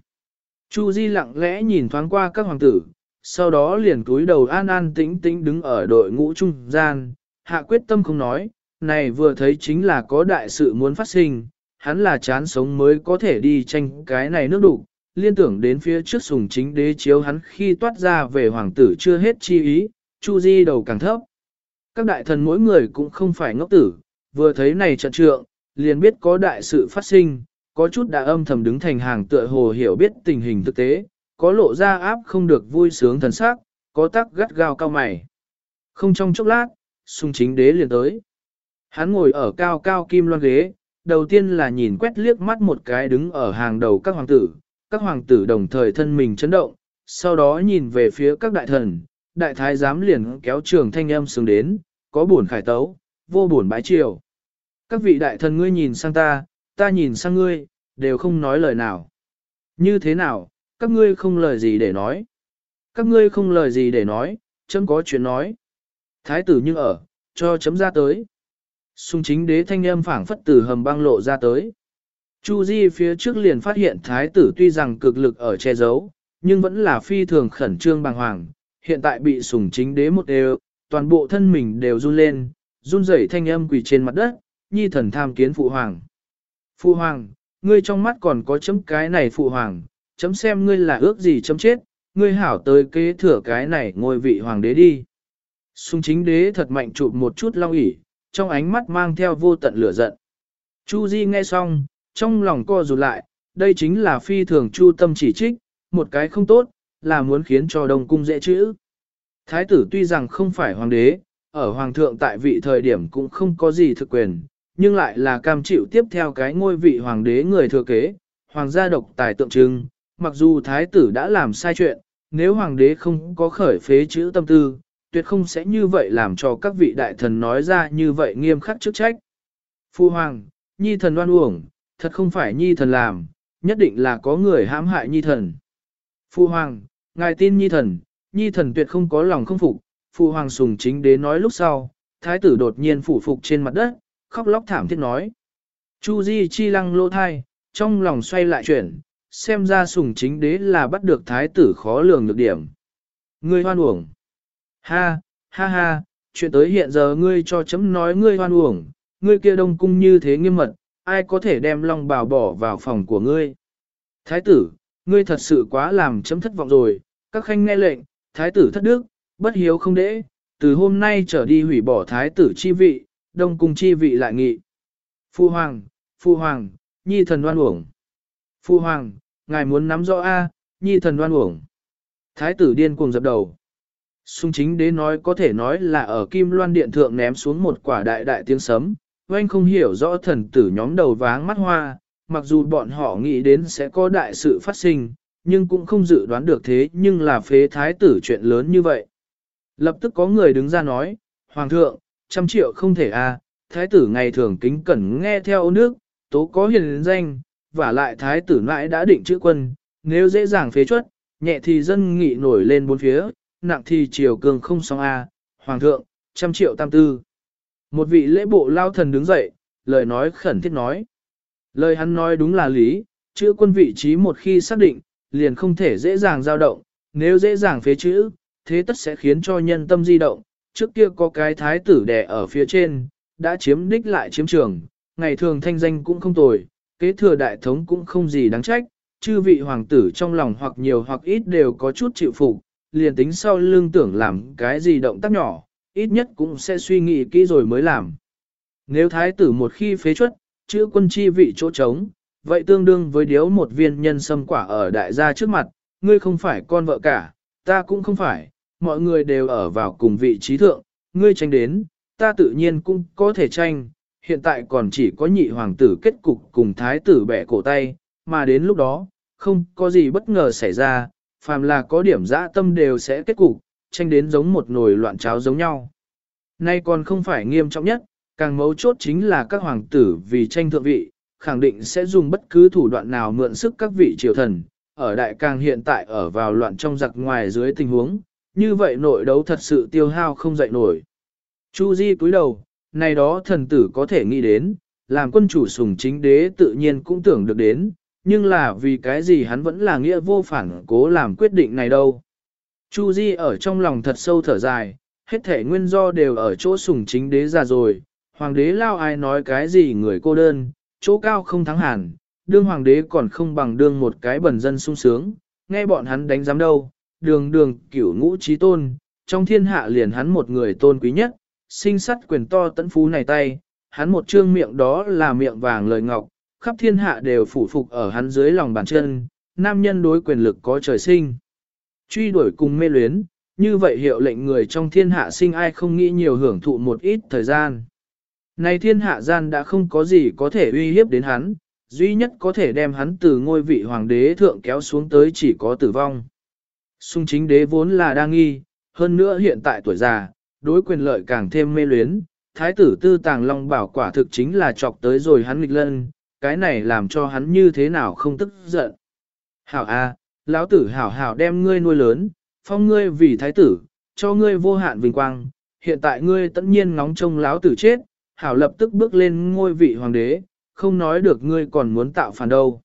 Speaker 1: Chu Di lặng lẽ nhìn thoáng qua các hoàng tử, sau đó liền cúi đầu an an tĩnh tĩnh đứng ở đội ngũ trung gian, hạ quyết tâm không nói, này vừa thấy chính là có đại sự muốn phát sinh, hắn là chán sống mới có thể đi tranh cái này nước đủ, liên tưởng đến phía trước sùng chính đế chiếu hắn khi toát ra về hoàng tử chưa hết chi ý, Chu Di đầu càng thấp. Các đại thần mỗi người cũng không phải ngốc tử, vừa thấy này trận trượng, liền biết có đại sự phát sinh, có chút đã âm thầm đứng thành hàng tựa hồ hiểu biết tình hình thực tế, có lộ ra áp không được vui sướng thần sắc, có tắc gắt gao cao mày. Không trong chốc lát, sung chính đế liền tới. Hắn ngồi ở cao cao kim loan ghế, đầu tiên là nhìn quét liếc mắt một cái đứng ở hàng đầu các hoàng tử, các hoàng tử đồng thời thân mình chấn động, sau đó nhìn về phía các đại thần, đại thái giám liền kéo trường thanh âm xuống đến, có buồn khải tấu, vô buồn bái triều. Các vị đại thần ngươi nhìn sang ta, ta nhìn sang ngươi, đều không nói lời nào. Như thế nào, các ngươi không lời gì để nói. Các ngươi không lời gì để nói, chấm có chuyện nói. Thái tử nhưng ở, cho chấm ra tới. Sùng chính đế thanh âm phảng phất từ hầm băng lộ ra tới. Chu Di phía trước liền phát hiện thái tử tuy rằng cực lực ở che giấu, nhưng vẫn là phi thường khẩn trương bàng hoàng, hiện tại bị sùng chính đế một đều, toàn bộ thân mình đều run lên, run rẩy thanh âm quỳ trên mặt đất, nhi thần tham kiến phụ hoàng. Phụ hoàng, ngươi trong mắt còn có chấm cái này phụ hoàng, chấm xem ngươi là ước gì chấm chết, ngươi hảo tới kế thừa cái này ngôi vị hoàng đế đi. Sùng chính đế thật mạnh chụp một chút long ỉ, trong ánh mắt mang theo vô tận lửa giận. Chu Di nghe xong, trong lòng co rụt lại, đây chính là phi thường chu tâm chỉ trích, một cái không tốt, là muốn khiến cho đông cung dễ chữ. Thái tử tuy rằng không phải hoàng đế, ở hoàng thượng tại vị thời điểm cũng không có gì thực quyền, nhưng lại là cam chịu tiếp theo cái ngôi vị hoàng đế người thừa kế, hoàng gia độc tài tượng trưng, mặc dù thái tử đã làm sai chuyện, nếu hoàng đế không có khởi phế chữ tâm tư, tuyệt không sẽ như vậy làm cho các vị đại thần nói ra như vậy nghiêm khắc chức trách. Phu hoàng, nhi thần đoan uổng, thật không phải nhi thần làm, nhất định là có người hãm hại nhi thần. Phu hoàng, ngài tin nhi thần, nhi thần tuyệt không có lòng không phục, phu hoàng sùng chính đế nói lúc sau, thái tử đột nhiên phủ phục trên mặt đất, khóc lóc thảm thiết nói. Chu Di chi lăng lô thai, trong lòng xoay lại chuyển, xem ra sùng chính đế là bắt được thái tử khó lường được điểm. Người hoan uổng. Ha, ha ha, chuyện tới hiện giờ ngươi cho chấm nói ngươi hoan uổng, ngươi kia đông cung như thế nghiêm mật, ai có thể đem long bào bỏ vào phòng của ngươi. Thái tử, ngươi thật sự quá làm chấm thất vọng rồi, các khanh nghe lệnh, thái tử thất đức, bất hiếu không đễ, từ hôm nay trở đi hủy bỏ thái tử chi vị, đông cung chi vị lại nghị. Phu hoàng, phu hoàng, nhi thần đoan uổng. Phu hoàng, ngài muốn nắm rõ A, nhi thần đoan uổng. Thái tử điên cuồng dập đầu. Xung chính đế nói có thể nói là ở kim loan điện thượng ném xuống một quả đại đại tiếng sấm, oanh không hiểu rõ thần tử nhóm đầu váng mắt hoa, mặc dù bọn họ nghĩ đến sẽ có đại sự phát sinh, nhưng cũng không dự đoán được thế nhưng là phế thái tử chuyện lớn như vậy. Lập tức có người đứng ra nói, Hoàng thượng, trăm triệu không thể a à, thái tử ngày thường kính cẩn nghe theo nước, tố có hiền danh, và lại thái tử nãi đã định chữ quân, nếu dễ dàng phế chuất, nhẹ thì dân nghị nổi lên bốn phía, nặng thì triều cường không xong a Hoàng thượng, trăm triệu tam tư. Một vị lễ bộ lao thần đứng dậy, lời nói khẩn thiết nói. Lời hắn nói đúng là lý, chữ quân vị trí một khi xác định, liền không thể dễ dàng dao động, nếu dễ dàng phế chữ, thế tất sẽ khiến cho nhân tâm di động. Trước kia có cái thái tử đẻ ở phía trên, đã chiếm đích lại chiếm trường, ngày thường thanh danh cũng không tồi, kế thừa đại thống cũng không gì đáng trách, chư vị hoàng tử trong lòng hoặc nhiều hoặc ít đều có chút chịu phục, liền tính sau lưng tưởng làm cái gì động tác nhỏ, ít nhất cũng sẽ suy nghĩ kỹ rồi mới làm. Nếu thái tử một khi phế chuất, chữ quân chi vị chỗ trống, vậy tương đương với điếu một viên nhân sâm quả ở đại gia trước mặt, ngươi không phải con vợ cả, ta cũng không phải, mọi người đều ở vào cùng vị trí thượng, ngươi tranh đến, ta tự nhiên cũng có thể tranh, hiện tại còn chỉ có nhị hoàng tử kết cục cùng thái tử bẻ cổ tay, mà đến lúc đó, không có gì bất ngờ xảy ra, phàm là có điểm dã tâm đều sẽ kết cục, tranh đến giống một nồi loạn cháo giống nhau. Nay còn không phải nghiêm trọng nhất, càng mấu chốt chính là các hoàng tử vì tranh thượng vị, khẳng định sẽ dùng bất cứ thủ đoạn nào mượn sức các vị triều thần, ở đại càng hiện tại ở vào loạn trong giặc ngoài dưới tình huống, như vậy nội đấu thật sự tiêu hao không dậy nổi. Chu Di cúi đầu, này đó thần tử có thể nghĩ đến, làm quân chủ sùng chính đế tự nhiên cũng tưởng được đến, nhưng là vì cái gì hắn vẫn là nghĩa vô phản cố làm quyết định này đâu. Chu Di ở trong lòng thật sâu thở dài, hết thể nguyên do đều ở chỗ sùng chính đế già rồi, hoàng đế lao ai nói cái gì người cô đơn, chỗ cao không thắng hẳn, đương hoàng đế còn không bằng đương một cái bẩn dân sung sướng, nghe bọn hắn đánh giám đâu, đường đường cửu ngũ trí tôn, trong thiên hạ liền hắn một người tôn quý nhất, sinh sắt quyền to tấn phú này tay, hắn một trương miệng đó là miệng vàng lời ngọc, khắp thiên hạ đều phủ phục ở hắn dưới lòng bàn chân, nam nhân đối quyền lực có trời sinh. Truy đuổi cùng mê luyến, như vậy hiệu lệnh người trong thiên hạ sinh ai không nghĩ nhiều hưởng thụ một ít thời gian. Này thiên hạ gian đã không có gì có thể uy hiếp đến hắn, duy nhất có thể đem hắn từ ngôi vị hoàng đế thượng kéo xuống tới chỉ có tử vong. Xung chính đế vốn là đa nghi, hơn nữa hiện tại tuổi già, đối quyền lợi càng thêm mê luyến, thái tử tư tàng long bảo quả thực chính là chọc tới rồi hắn nghịch lân, cái này làm cho hắn như thế nào không tức giận. Hảo a, lão tử hảo hảo đem ngươi nuôi lớn, phong ngươi vì thái tử, cho ngươi vô hạn vinh quang, hiện tại ngươi tất nhiên ngóng trông lão tử chết, hảo lập tức bước lên ngôi vị hoàng đế, không nói được ngươi còn muốn tạo phản đâu.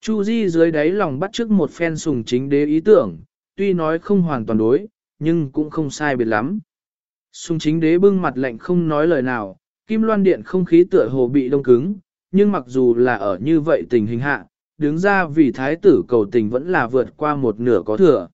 Speaker 1: Chu Di dưới đáy lòng bắt trước một phen sùng chính đế ý tưởng, tuy nói không hoàn toàn đối, nhưng cũng không sai biệt lắm. Sùng chính đế bưng mặt lạnh không nói lời nào, kim loan điện không khí tựa hồ bị đông cứng, nhưng mặc dù là ở như vậy tình hình hạ, đứng ra vì thái tử cầu tình vẫn là vượt qua một nửa có thừa.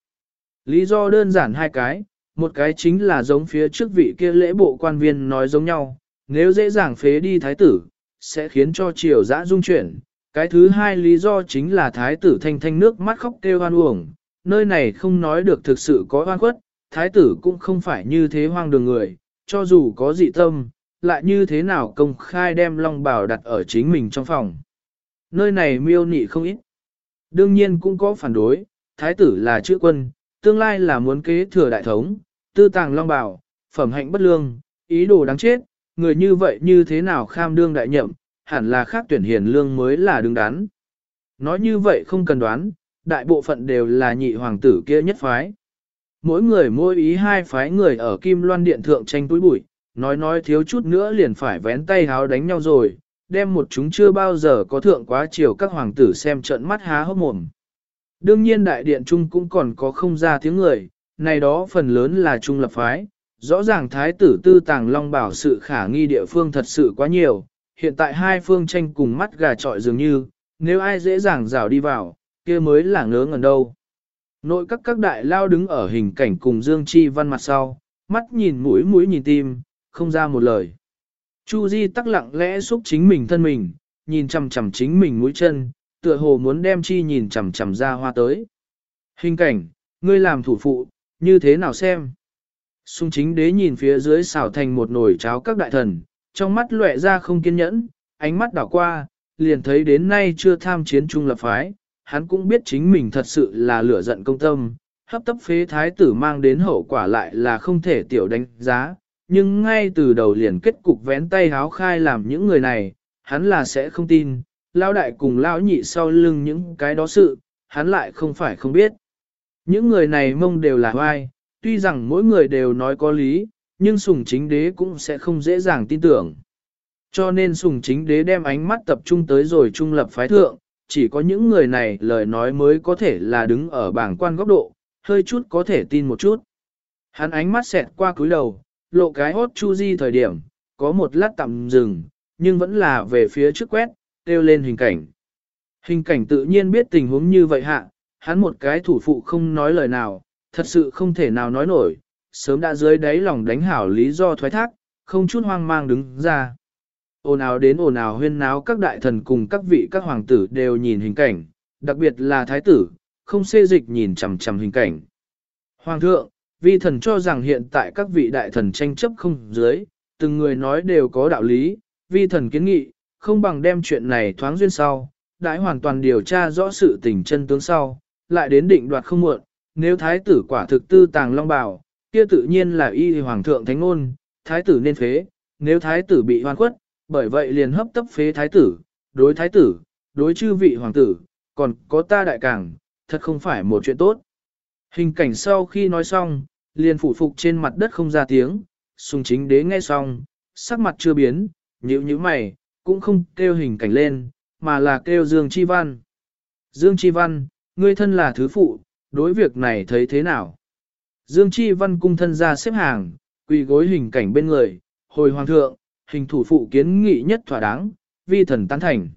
Speaker 1: Lý do đơn giản hai cái, một cái chính là giống phía trước vị kia lễ bộ quan viên nói giống nhau, nếu dễ dàng phế đi thái tử, sẽ khiến cho triều dã dung chuyển. Cái thứ hai lý do chính là thái tử thanh thanh nước mắt khóc kêu hoan uổng, nơi này không nói được thực sự có oan khuất, thái tử cũng không phải như thế hoang đường người, cho dù có dị tâm, lại như thế nào công khai đem long bảo đặt ở chính mình trong phòng. Nơi này miêu nị không ít. Đương nhiên cũng có phản đối, thái tử là chữ quân, tương lai là muốn kế thừa đại thống, tư tàng long bảo, phẩm hạnh bất lương, ý đồ đáng chết, người như vậy như thế nào kham đương đại nhậm, hẳn là khác tuyển hiền lương mới là đứng đắn. Nói như vậy không cần đoán, đại bộ phận đều là nhị hoàng tử kia nhất phái. Mỗi người mỗi ý hai phái người ở Kim Loan Điện Thượng tranh túi bụi, nói nói thiếu chút nữa liền phải vén tay háo đánh nhau rồi, đem một chúng chưa bao giờ có thượng quá chiều các hoàng tử xem trận mắt há hốc mồm. Đương nhiên đại điện trung cũng còn có không ra tiếng người, này đó phần lớn là trung lập phái, rõ ràng thái tử tư tàng long bảo sự khả nghi địa phương thật sự quá nhiều, hiện tại hai phương tranh cùng mắt gà trọi dường như, nếu ai dễ dàng rào đi vào, kia mới là ngớ ngẩn đâu. Nội các các đại lao đứng ở hình cảnh cùng Dương Chi Văn mặt sau, mắt nhìn mũi mũi nhìn tim, không ra một lời. Chu Di tắc lặng lẽ xúc chính mình thân mình, nhìn chằm chằm chính mình mũi chân, tựa hồ muốn đem chi nhìn chằm chằm ra hoa tới. Hình cảnh, ngươi làm thủ phụ, như thế nào xem? Xung chính đế nhìn phía dưới xào thành một nồi cháo các đại thần, trong mắt lóe ra không kiên nhẫn, ánh mắt đảo qua, liền thấy đến nay chưa tham chiến trung lập phái, hắn cũng biết chính mình thật sự là lửa giận công tâm, hấp tấp phế thái tử mang đến hậu quả lại là không thể tiểu đánh giá, nhưng ngay từ đầu liền kết cục vén tay háo khai làm những người này, hắn là sẽ không tin, lao đại cùng lao nhị sau lưng những cái đó sự, hắn lại không phải không biết. Những người này mông đều là oai, tuy rằng mỗi người đều nói có lý, nhưng sùng chính đế cũng sẽ không dễ dàng tin tưởng. Cho nên sùng chính đế đem ánh mắt tập trung tới rồi trung lập phái thượng, chỉ có những người này lời nói mới có thể là đứng ở bảng quan góc độ, hơi chút có thể tin một chút. Hắn ánh mắt xẹt qua cúi đầu, lộ cái hốt chu di thời điểm, có một lát tạm dừng, nhưng vẫn là về phía trước quét, tiêu lên hình cảnh. Hình cảnh tự nhiên biết tình huống như vậy hạ, hắn một cái thủ phụ không nói lời nào, thật sự không thể nào nói nổi, sớm đã dưới đáy lòng đánh hảo lý do thoái thác, không chút hoang mang đứng ra. Ồn ào đến ồn ào huyên náo các đại thần cùng các vị các hoàng tử đều nhìn hình cảnh, đặc biệt là thái tử, không xê dịch nhìn chằm chằm hình cảnh. Hoàng thượng, vi thần cho rằng hiện tại các vị đại thần tranh chấp không dưới, từng người nói đều có đạo lý, vi thần kiến nghị, không bằng đem chuyện này thoáng duyên sau, đãi hoàn toàn điều tra rõ sự tình chân tướng sau, lại đến định đoạt không muộn, nếu thái tử quả thực tư tàng long bảo, kia tự nhiên là y hoàng thượng thánh ngôn, thái tử nên phế, nếu thái tử bị hoan khuất, bởi vậy liền hấp tấp phế thái tử, đối thái tử, đối chư vị hoàng tử, còn có ta đại cảng, thật không phải một chuyện tốt. Hình cảnh sau khi nói xong, liền phủ phục trên mặt đất không ra tiếng, sùng chính đế nghe xong, sắc mặt chưa biến, nhíu nhíu mày, cũng không kêu hình cảnh lên, mà là kêu Dương Chi Văn. Dương Chi Văn, ngươi thân là thứ phụ, đối việc này thấy thế nào? Dương Chi Văn cung thân ra xếp hàng, quỳ gối hình cảnh bên người, hồi hoàng thượng, hình thủ phụ kiến nghị nhất thỏa đáng, vi thần tán thành.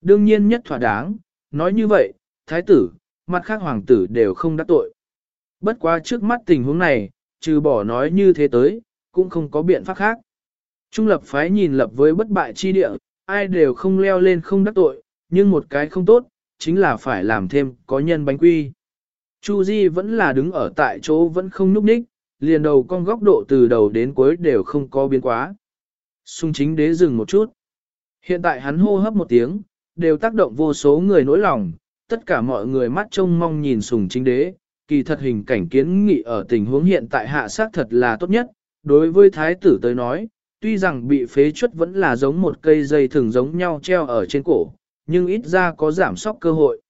Speaker 1: Đương nhiên nhất thỏa đáng, nói như vậy, thái tử, mặt khác hoàng tử đều không đắc tội. Bất quá trước mắt tình huống này, trừ bỏ nói như thế tới, cũng không có biện pháp khác. Trung lập phái nhìn lập với bất bại chi địa, ai đều không leo lên không đắc tội, nhưng một cái không tốt, chính là phải làm thêm có nhân bánh quy. Chu Di vẫn là đứng ở tại chỗ vẫn không núp ních, liền đầu con góc độ từ đầu đến cuối đều không có biến quá. Xung chính đế dừng một chút. Hiện tại hắn hô hấp một tiếng, đều tác động vô số người nỗi lòng, tất cả mọi người mắt trông mong nhìn sùng chính đế, kỳ thật hình cảnh kiến nghị ở tình huống hiện tại hạ sát thật là tốt nhất, đối với thái tử tới nói, tuy rằng bị phế chuất vẫn là giống một cây dây thường giống nhau treo ở trên cổ, nhưng ít ra có giảm sóc cơ hội.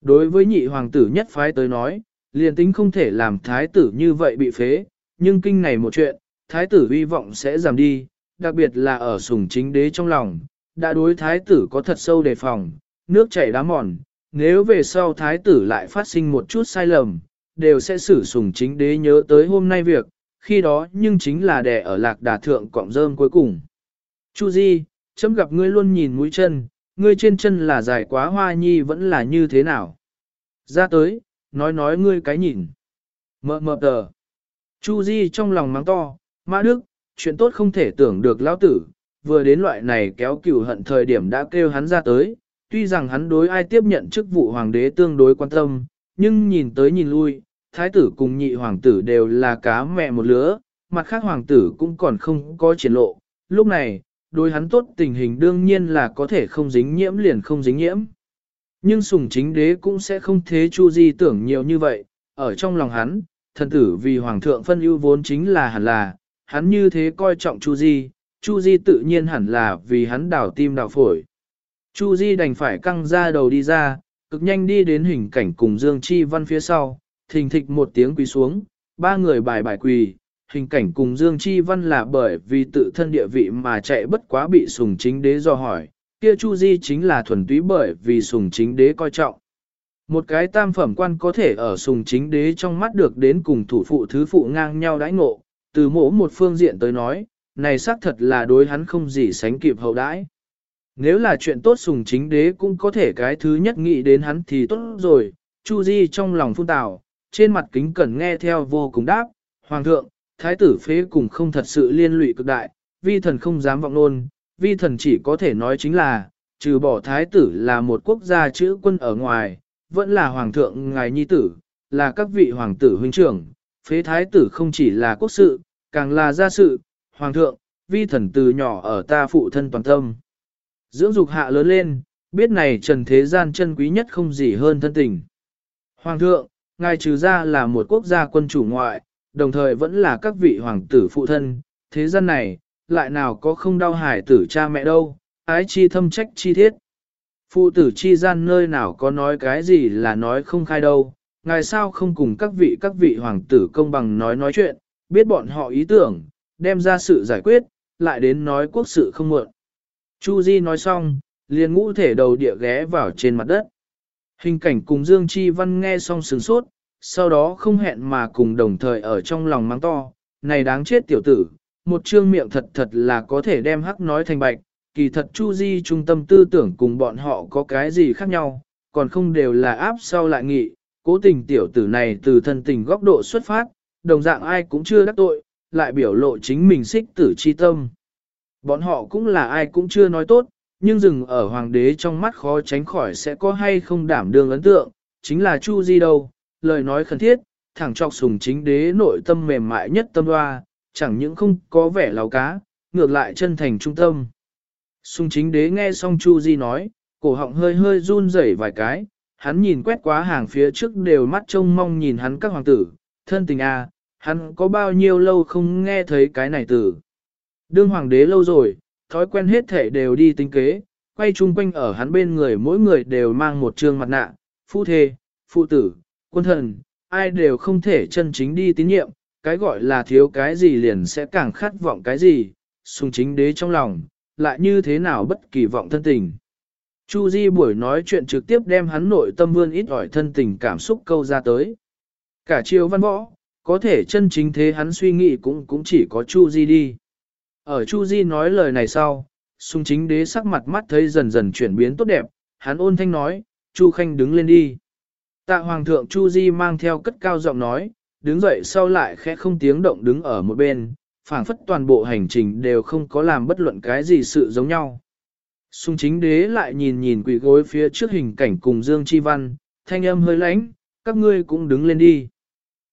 Speaker 1: Đối với nhị hoàng tử nhất phái tới nói, liền tính không thể làm thái tử như vậy bị phế, nhưng kinh này một chuyện, thái tử hy vọng sẽ giảm đi, đặc biệt là ở sùng chính đế trong lòng, đã đối thái tử có thật sâu đề phòng, nước chảy đá mòn, nếu về sau thái tử lại phát sinh một chút sai lầm, đều sẽ xử sùng chính đế nhớ tới hôm nay việc, khi đó nhưng chính là đẻ ở lạc đà thượng cọng rơm cuối cùng. Chu Di, chấm gặp ngươi luôn nhìn mũi chân, ngươi trên chân là dài quá hoa nhi vẫn là như thế nào. Ra tới, nói nói ngươi cái nhìn. Mờ mờ tờ. Chu Di trong lòng mắng to, Mã Đức, chuyện tốt không thể tưởng được lão tử, vừa đến loại này kéo cửu hận thời điểm đã kêu hắn ra tới, tuy rằng hắn đối ai tiếp nhận chức vụ hoàng đế tương đối quan tâm, nhưng nhìn tới nhìn lui, thái tử cùng nhị hoàng tử đều là cá mẹ một lứa, mặt khác hoàng tử cũng còn không có triển lộ, lúc này, đối hắn tốt tình hình đương nhiên là có thể không dính nhiễm liền không dính nhiễm. Nhưng sùng chính đế cũng sẽ không thế Chu Di tưởng nhiều như vậy, ở trong lòng hắn, thần tử vì hoàng thượng phân ưu vốn chính là hẳn là, hắn như thế coi trọng Chu Di, Chu Di tự nhiên hẳn là vì hắn đảo tim đảo phổi. Chu Di đành phải căng ra đầu đi ra, cực nhanh đi đến hình cảnh cùng Dương Chi Văn phía sau, thình thịch một tiếng quỳ xuống, ba người bài bài quỳ, hình cảnh cùng Dương Chi Văn là bởi vì tự thân địa vị mà chạy bất quá bị sùng chính đế do hỏi, kia Chu Di chính là thuần túy bởi vì sùng chính đế coi trọng. Một cái tam phẩm quan có thể ở sùng chính đế trong mắt được đến cùng thủ phụ thứ phụ ngang nhau đãi ngộ, từ mỗ một phương diện tới nói, này xác thật là đối hắn không gì sánh kịp hậu đãi. Nếu là chuyện tốt sùng chính đế cũng có thể cái thứ nhất nghĩ đến hắn thì tốt rồi, Chu Di trong lòng phun tào, trên mặt kính cẩn nghe theo vô cùng đáp, Hoàng thượng, thái tử phế cùng không thật sự liên lụy cực đại, vi thần không dám vọng nôn, vi thần chỉ có thể nói chính là, trừ bỏ thái tử là một quốc gia chữ quân ở ngoài, vẫn là hoàng thượng ngài nhi tử, là các vị hoàng tử huynh trưởng, phế thái tử không chỉ là quốc sự, càng là gia sự, hoàng thượng, vi thần từ nhỏ ở ta phụ thân toàn tâm. Dưỡng dục hạ lớn lên, biết này trần thế gian chân quý nhất không gì hơn thân tình. Hoàng thượng, ngài trừ ra là một quốc gia quân chủ ngoại, đồng thời vẫn là các vị hoàng tử phụ thân, thế gian này, lại nào có không đau hải tử cha mẹ đâu, ái chi thâm trách chi thiết. Phụ tử chi gian nơi nào có nói cái gì là nói không khai đâu, ngài sao không cùng các vị các vị hoàng tử công bằng nói nói chuyện, biết bọn họ ý tưởng, đem ra sự giải quyết, lại đến nói quốc sự không mượn. Chu Di nói xong, liền ngũ thể đầu địa ghé vào trên mặt đất. Hình cảnh cùng Dương Chi Văn nghe xong sừng sốt, sau đó không hẹn mà cùng đồng thời ở trong lòng mắng to, này đáng chết tiểu tử, một trương miệng thật thật là có thể đem hắc nói thành bạch, kỳ thật Chu Di trung tâm tư tưởng cùng bọn họ có cái gì khác nhau, còn không đều là áp sau lại nghị, cố tình tiểu tử này từ thân tình góc độ xuất phát, đồng dạng ai cũng chưa đắc tội, lại biểu lộ chính mình xích tử chi tâm. Bọn họ cũng là ai cũng chưa nói tốt, nhưng dừng ở hoàng đế trong mắt khó tránh khỏi sẽ có hay không đảm đương ấn tượng, chính là Chu Di đâu, lời nói khẩn thiết, thẳng trọc sùng chính đế nội tâm mềm mại nhất tâm hoa, chẳng những không có vẻ láo cá, ngược lại chân thành trung tâm. Sùng chính đế nghe xong Chu Di nói, cổ họng hơi hơi run rẩy vài cái, hắn nhìn quét quá hàng phía trước đều mắt trông mong nhìn hắn các hoàng tử, thân tình a, à, hắn có bao nhiêu lâu không nghe thấy cái này từ. Đương hoàng đế lâu rồi, thói quen hết thể đều đi tính kế, quay chung quanh ở hắn bên người mỗi người đều mang một trương mặt nạ, phu thê, phụ tử, quân thần, ai đều không thể chân chính đi tín nhiệm, cái gọi là thiếu cái gì liền sẽ càng khát vọng cái gì, sung chính đế trong lòng, lại như thế nào bất kỳ vọng thân tình. Chu Di buổi nói chuyện trực tiếp đem hắn nội tâm vươn ít ỏi thân tình cảm xúc câu ra tới. Cả triều văn võ, có thể chân chính thế hắn suy nghĩ cũng cũng chỉ có Chu Di đi. Ở Chu Di nói lời này sau, sung chính đế sắc mặt mắt thấy dần dần chuyển biến tốt đẹp, hắn ôn thanh nói, Chu Khanh đứng lên đi. Tạ Hoàng thượng Chu Di mang theo cất cao giọng nói, đứng dậy sau lại khẽ không tiếng động đứng ở một bên, phảng phất toàn bộ hành trình đều không có làm bất luận cái gì sự giống nhau. Sung chính đế lại nhìn nhìn quỷ gối phía trước hình cảnh cùng Dương Chi Văn, thanh âm hơi lãnh, các ngươi cũng đứng lên đi.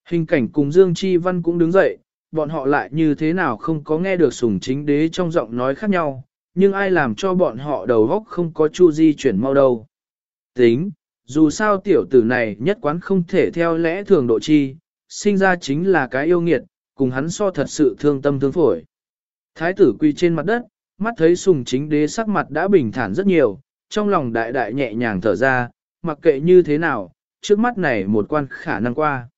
Speaker 1: Hình cảnh cùng Dương Chi Văn cũng đứng dậy, bọn họ lại như thế nào không có nghe được sùng chính đế trong giọng nói khác nhau, nhưng ai làm cho bọn họ đầu góc không có chu di chuyển mau đâu. Tính, dù sao tiểu tử này nhất quán không thể theo lẽ thường độ chi, sinh ra chính là cái yêu nghiệt, cùng hắn so thật sự thương tâm thương phổi. Thái tử quỳ trên mặt đất, mắt thấy sùng chính đế sắc mặt đã bình thản rất nhiều, trong lòng đại đại nhẹ nhàng thở ra, mặc kệ như thế nào, trước mắt này một quan khả năng qua.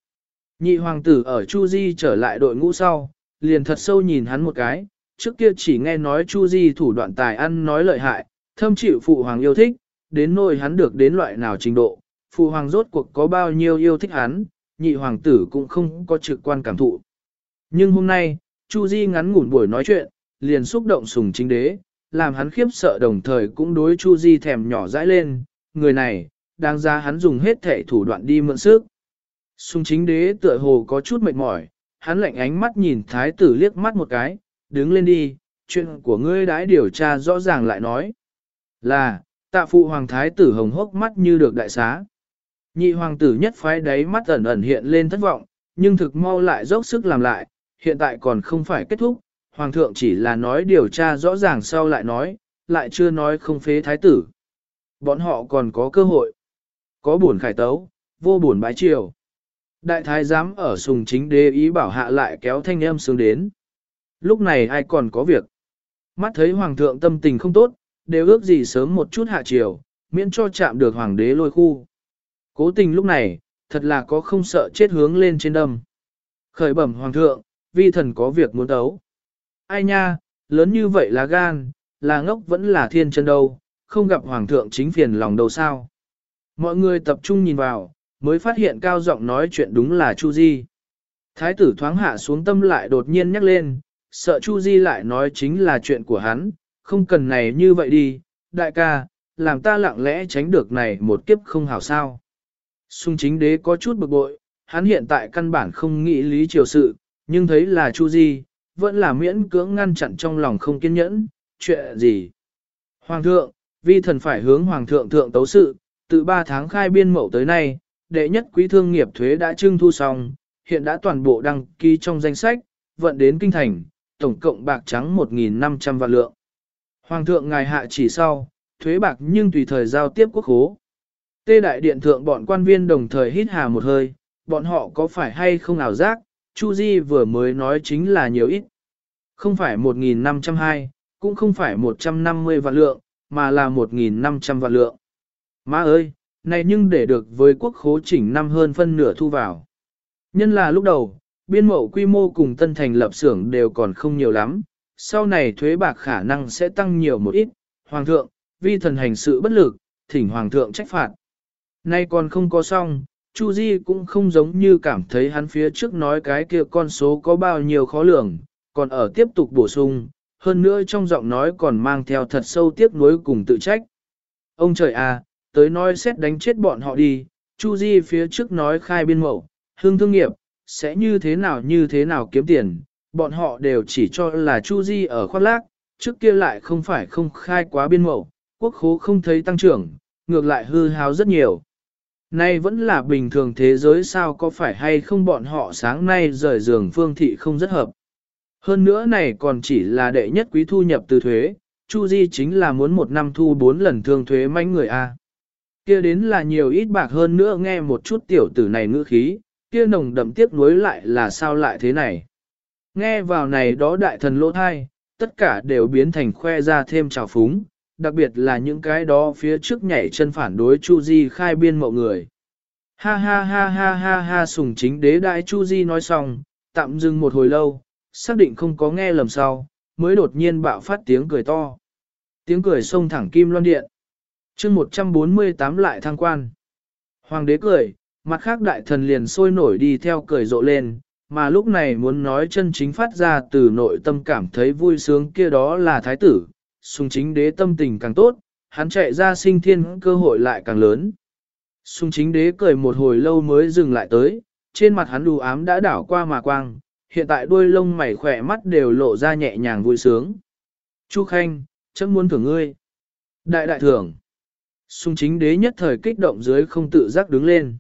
Speaker 1: Nhị hoàng tử ở Chu Di trở lại đội ngũ sau, liền thật sâu nhìn hắn một cái, trước kia chỉ nghe nói Chu Di thủ đoạn tài ăn nói lợi hại, thâm chịu phụ hoàng yêu thích, đến nỗi hắn được đến loại nào trình độ, phụ hoàng rốt cuộc có bao nhiêu yêu thích hắn, nhị hoàng tử cũng không có trực quan cảm thụ. Nhưng hôm nay, Chu Di ngắn ngủn buổi nói chuyện, liền xúc động sùng chính đế, làm hắn khiếp sợ đồng thời cũng đối Chu Di thèm nhỏ dãi lên, người này, đang ra hắn dùng hết thể thủ đoạn đi mượn sức. Sùng chính đế tựa hồ có chút mệt mỏi, hắn lạnh ánh mắt nhìn thái tử liếc mắt một cái, đứng lên đi, chuyện của ngươi đã điều tra rõ ràng lại nói. Là, tạ phụ hoàng thái tử hồng hốc mắt như được đại xá. Nhị hoàng tử nhất phái đáy mắt ẩn ẩn hiện lên thất vọng, nhưng thực mau lại dốc sức làm lại, hiện tại còn không phải kết thúc, hoàng thượng chỉ là nói điều tra rõ ràng sau lại nói, lại chưa nói không phế thái tử. Bọn họ còn có cơ hội. Có buồn khải tấu, vô buồn bái triều. Đại thái giám ở sùng chính đế ý bảo hạ lại kéo thanh âm xuống đến. Lúc này ai còn có việc. Mắt thấy hoàng thượng tâm tình không tốt, đều ước gì sớm một chút hạ chiều, miễn cho chạm được hoàng đế lôi khu. Cố tình lúc này, thật là có không sợ chết hướng lên trên đâm. Khởi bẩm hoàng thượng, vi thần có việc muốn đấu. Ai nha, lớn như vậy là gan, là ngốc vẫn là thiên chân đâu, không gặp hoàng thượng chính phiền lòng đâu sao. Mọi người tập trung nhìn vào, mới phát hiện cao giọng nói chuyện đúng là Chu Di. Thái tử thoáng hạ xuống tâm lại đột nhiên nhắc lên, sợ Chu Di lại nói chính là chuyện của hắn, không cần này như vậy đi, đại ca, làm ta lặng lẽ tránh được này một kiếp không hảo sao. Xung chính đế có chút bực bội, hắn hiện tại căn bản không nghĩ lý triều sự, nhưng thấy là Chu Di, vẫn là miễn cưỡng ngăn chặn trong lòng không kiên nhẫn, chuyện gì. Hoàng thượng, vi thần phải hướng Hoàng thượng thượng tấu sự, từ 3 tháng khai biên mậu tới nay, đệ nhất quý thương nghiệp thuế đã trưng thu xong, hiện đã toàn bộ đăng ký trong danh sách, vận đến kinh thành, tổng cộng bạc trắng 1.500 vạn lượng. Hoàng thượng ngài hạ chỉ sau, thuế bạc nhưng tùy thời giao tiếp quốc khố. Tê đại điện thượng bọn quan viên đồng thời hít hà một hơi, bọn họ có phải hay không ảo giác, Chu Di vừa mới nói chính là nhiều ít. Không phải 1.502, cũng không phải 150 vạn lượng, mà là 1.500 vạn lượng. Má ơi, này nhưng để được với quốc khố chỉnh năm hơn phân nửa thu vào. Nhân là lúc đầu, biên mậu quy mô cùng tân thành lập xưởng đều còn không nhiều lắm, sau này thuế bạc khả năng sẽ tăng nhiều một ít. Hoàng thượng, vi thần hành sự bất lực, thỉnh hoàng thượng trách phạt. Nay còn không có xong, Chu Di cũng không giống như cảm thấy hắn phía trước nói cái kia con số có bao nhiêu khó lường, còn ở tiếp tục bổ sung, hơn nữa trong giọng nói còn mang theo thật sâu tiếc nuối cùng tự trách. Ông trời à, tới nói xét đánh chết bọn họ đi, Chu Di phía trước nói khai biên mậu, hương thương nghiệp, sẽ như thế nào như thế nào kiếm tiền, bọn họ đều chỉ cho là Chu Di ở khoác lác, trước kia lại không phải không khai quá biên mậu, quốc khố không thấy tăng trưởng, ngược lại hư hao rất nhiều. Nay vẫn là bình thường thế giới sao có phải hay không bọn họ sáng nay rời giường phương thị không rất hợp. Hơn nữa này còn chỉ là đệ nhất quý thu nhập từ thuế, Chu Di chính là muốn một năm thu bốn lần thương thuế manh người A. Kia đến là nhiều ít bạc hơn nữa nghe một chút tiểu tử này ngữ khí, kia nồng đậm tiếc nuối lại là sao lại thế này. Nghe vào này đó đại thần lỗ thai, tất cả đều biến thành khoe ra thêm trào phúng, đặc biệt là những cái đó phía trước nhảy chân phản đối Chu Di khai biên mộ người. Ha ha ha ha ha ha sùng chính đế đại Chu Di nói xong, tạm dừng một hồi lâu, xác định không có nghe lầm sau, mới đột nhiên bạo phát tiếng cười to. Tiếng cười xông thẳng kim loan điện chương 148 lại thăng quan. Hoàng đế cười, mặt khác đại thần liền sôi nổi đi theo cười rộ lên, mà lúc này muốn nói chân chính phát ra từ nội tâm cảm thấy vui sướng kia đó là thái tử, sung chính đế tâm tình càng tốt, hắn chạy ra sinh thiên cơ hội lại càng lớn. Sung chính đế cười một hồi lâu mới dừng lại tới, trên mặt hắn đủ ám đã đảo qua mà quang, hiện tại đuôi lông mày khỏe mắt đều lộ ra nhẹ nhàng vui sướng. Chu Khanh, chấm muốn thưởng ngươi. Đại đại thưởng. Sung chính đế nhất thời kích động dưới không tự giác đứng lên.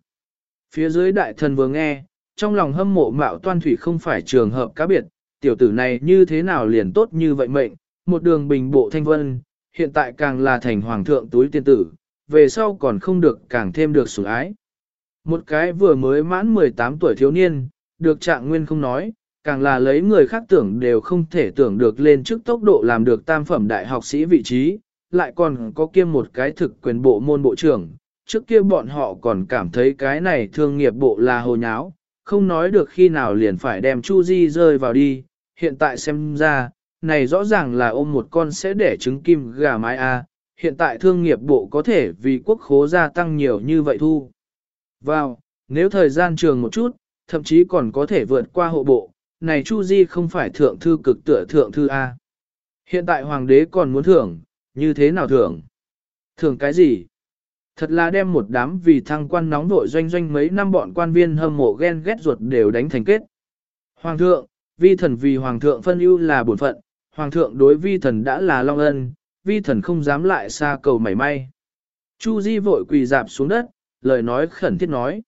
Speaker 1: Phía dưới đại thần vừa nghe, trong lòng hâm mộ mạo toan thủy không phải trường hợp cá biệt, tiểu tử này như thế nào liền tốt như vậy mệnh, một đường bình bộ thanh vân, hiện tại càng là thành hoàng thượng túi tiên tử, về sau còn không được càng thêm được sủng ái. Một cái vừa mới mãn 18 tuổi thiếu niên, được trạng nguyên không nói, càng là lấy người khác tưởng đều không thể tưởng được lên trước tốc độ làm được tam phẩm đại học sĩ vị trí, lại còn có kiêm một cái thực quyền bộ môn bộ trưởng. Trước kia bọn họ còn cảm thấy cái này thương nghiệp bộ là hồ nháo, không nói được khi nào liền phải đem Chu Di rơi vào đi, hiện tại xem ra, này rõ ràng là ôm một con sẽ để trứng kim gà mái a. hiện tại thương nghiệp bộ có thể vì quốc khố gia tăng nhiều như vậy thu. Vào, nếu thời gian trường một chút, thậm chí còn có thể vượt qua hộ bộ, này Chu Di không phải thượng thư cực tựa thượng thư A. Hiện tại hoàng đế còn muốn thưởng, như thế nào thưởng? Thưởng cái gì? Thật là đem một đám vì thăng quan nóng vội doanh doanh mấy năm bọn quan viên hâm mộ ghen ghét ruột đều đánh thành kết. Hoàng thượng, vi thần vì hoàng thượng phân ưu là bổn phận, hoàng thượng đối vi thần đã là long ân, vi thần không dám lại xa cầu mảy may. Chu Di vội quỳ dạp xuống đất, lời nói khẩn thiết nói.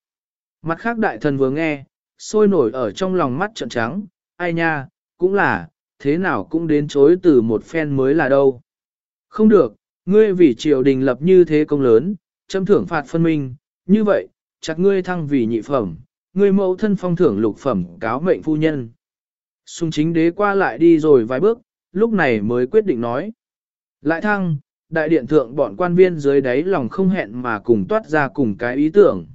Speaker 1: Mặt khác đại thần vừa nghe, sôi nổi ở trong lòng mắt trợn trắng, ai nha, cũng là, thế nào cũng đến chối từ một phen mới là đâu. Không được, ngươi vì triều đình lập như thế công lớn, châm thưởng phạt phân minh, như vậy, chặt ngươi thăng vì nhị phẩm, ngươi mẫu thân phong thưởng lục phẩm cáo mệnh phu nhân. Xung chính đế qua lại đi rồi vài bước, lúc này mới quyết định nói. Lại thăng, đại điện thượng bọn quan viên dưới đáy lòng không hẹn mà cùng toát ra cùng cái ý tưởng.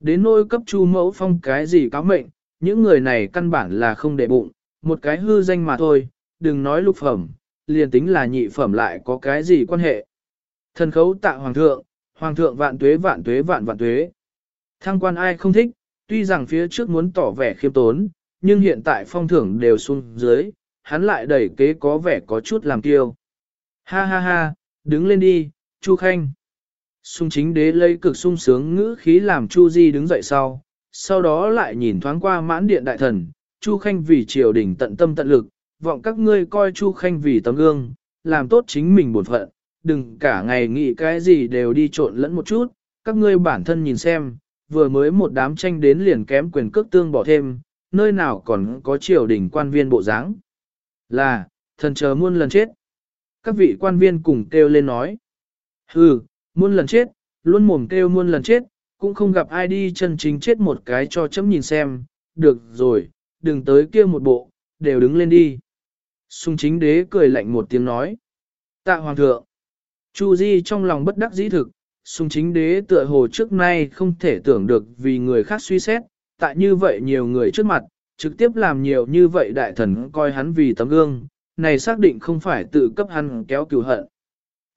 Speaker 1: Đến nôi cấp chu mẫu phong cái gì cáo mệnh, những người này căn bản là không để bụng, một cái hư danh mà thôi, đừng nói lục phẩm, liền tính là nhị phẩm lại có cái gì quan hệ. Thần khấu tạ hoàng thượng, hoàng thượng vạn tuế vạn tuế vạn vạn tuế. Thăng quan ai không thích, tuy rằng phía trước muốn tỏ vẻ khiêm tốn, nhưng hiện tại phong thưởng đều xuống dưới, hắn lại đẩy kế có vẻ có chút làm kiêu. Ha ha ha, đứng lên đi, Chu Khanh. Sung chính đế lấy cực sung sướng ngữ khí làm Chu Di đứng dậy sau, sau đó lại nhìn thoáng qua mãn điện đại thần, Chu Khanh vì triều đình tận tâm tận lực, vọng các ngươi coi Chu Khanh vì tấm gương, làm tốt chính mình bổn phận, đừng cả ngày nghĩ cái gì đều đi trộn lẫn một chút, các ngươi bản thân nhìn xem, vừa mới một đám tranh đến liền kém quyền cước tương bỏ thêm, nơi nào còn có triều đình quan viên bộ dáng Là, thần chờ muôn lần chết. Các vị quan viên cùng kêu lên nói. Hừ, muôn lần chết, luôn mồm kêu muôn lần chết, cũng không gặp ai đi chân chính chết một cái cho chấm nhìn xem, được rồi, đừng tới kia một bộ, đều đứng lên đi. Sung chính đế cười lạnh một tiếng nói. Tạ hoàng thượng. Chu Di trong lòng bất đắc dĩ thực, sung chính đế tựa hồ trước nay không thể tưởng được vì người khác suy xét, tại như vậy nhiều người trước mặt, trực tiếp làm nhiều như vậy đại thần coi hắn vì tấm gương, này xác định không phải tự cấp hắn kéo cừu hận.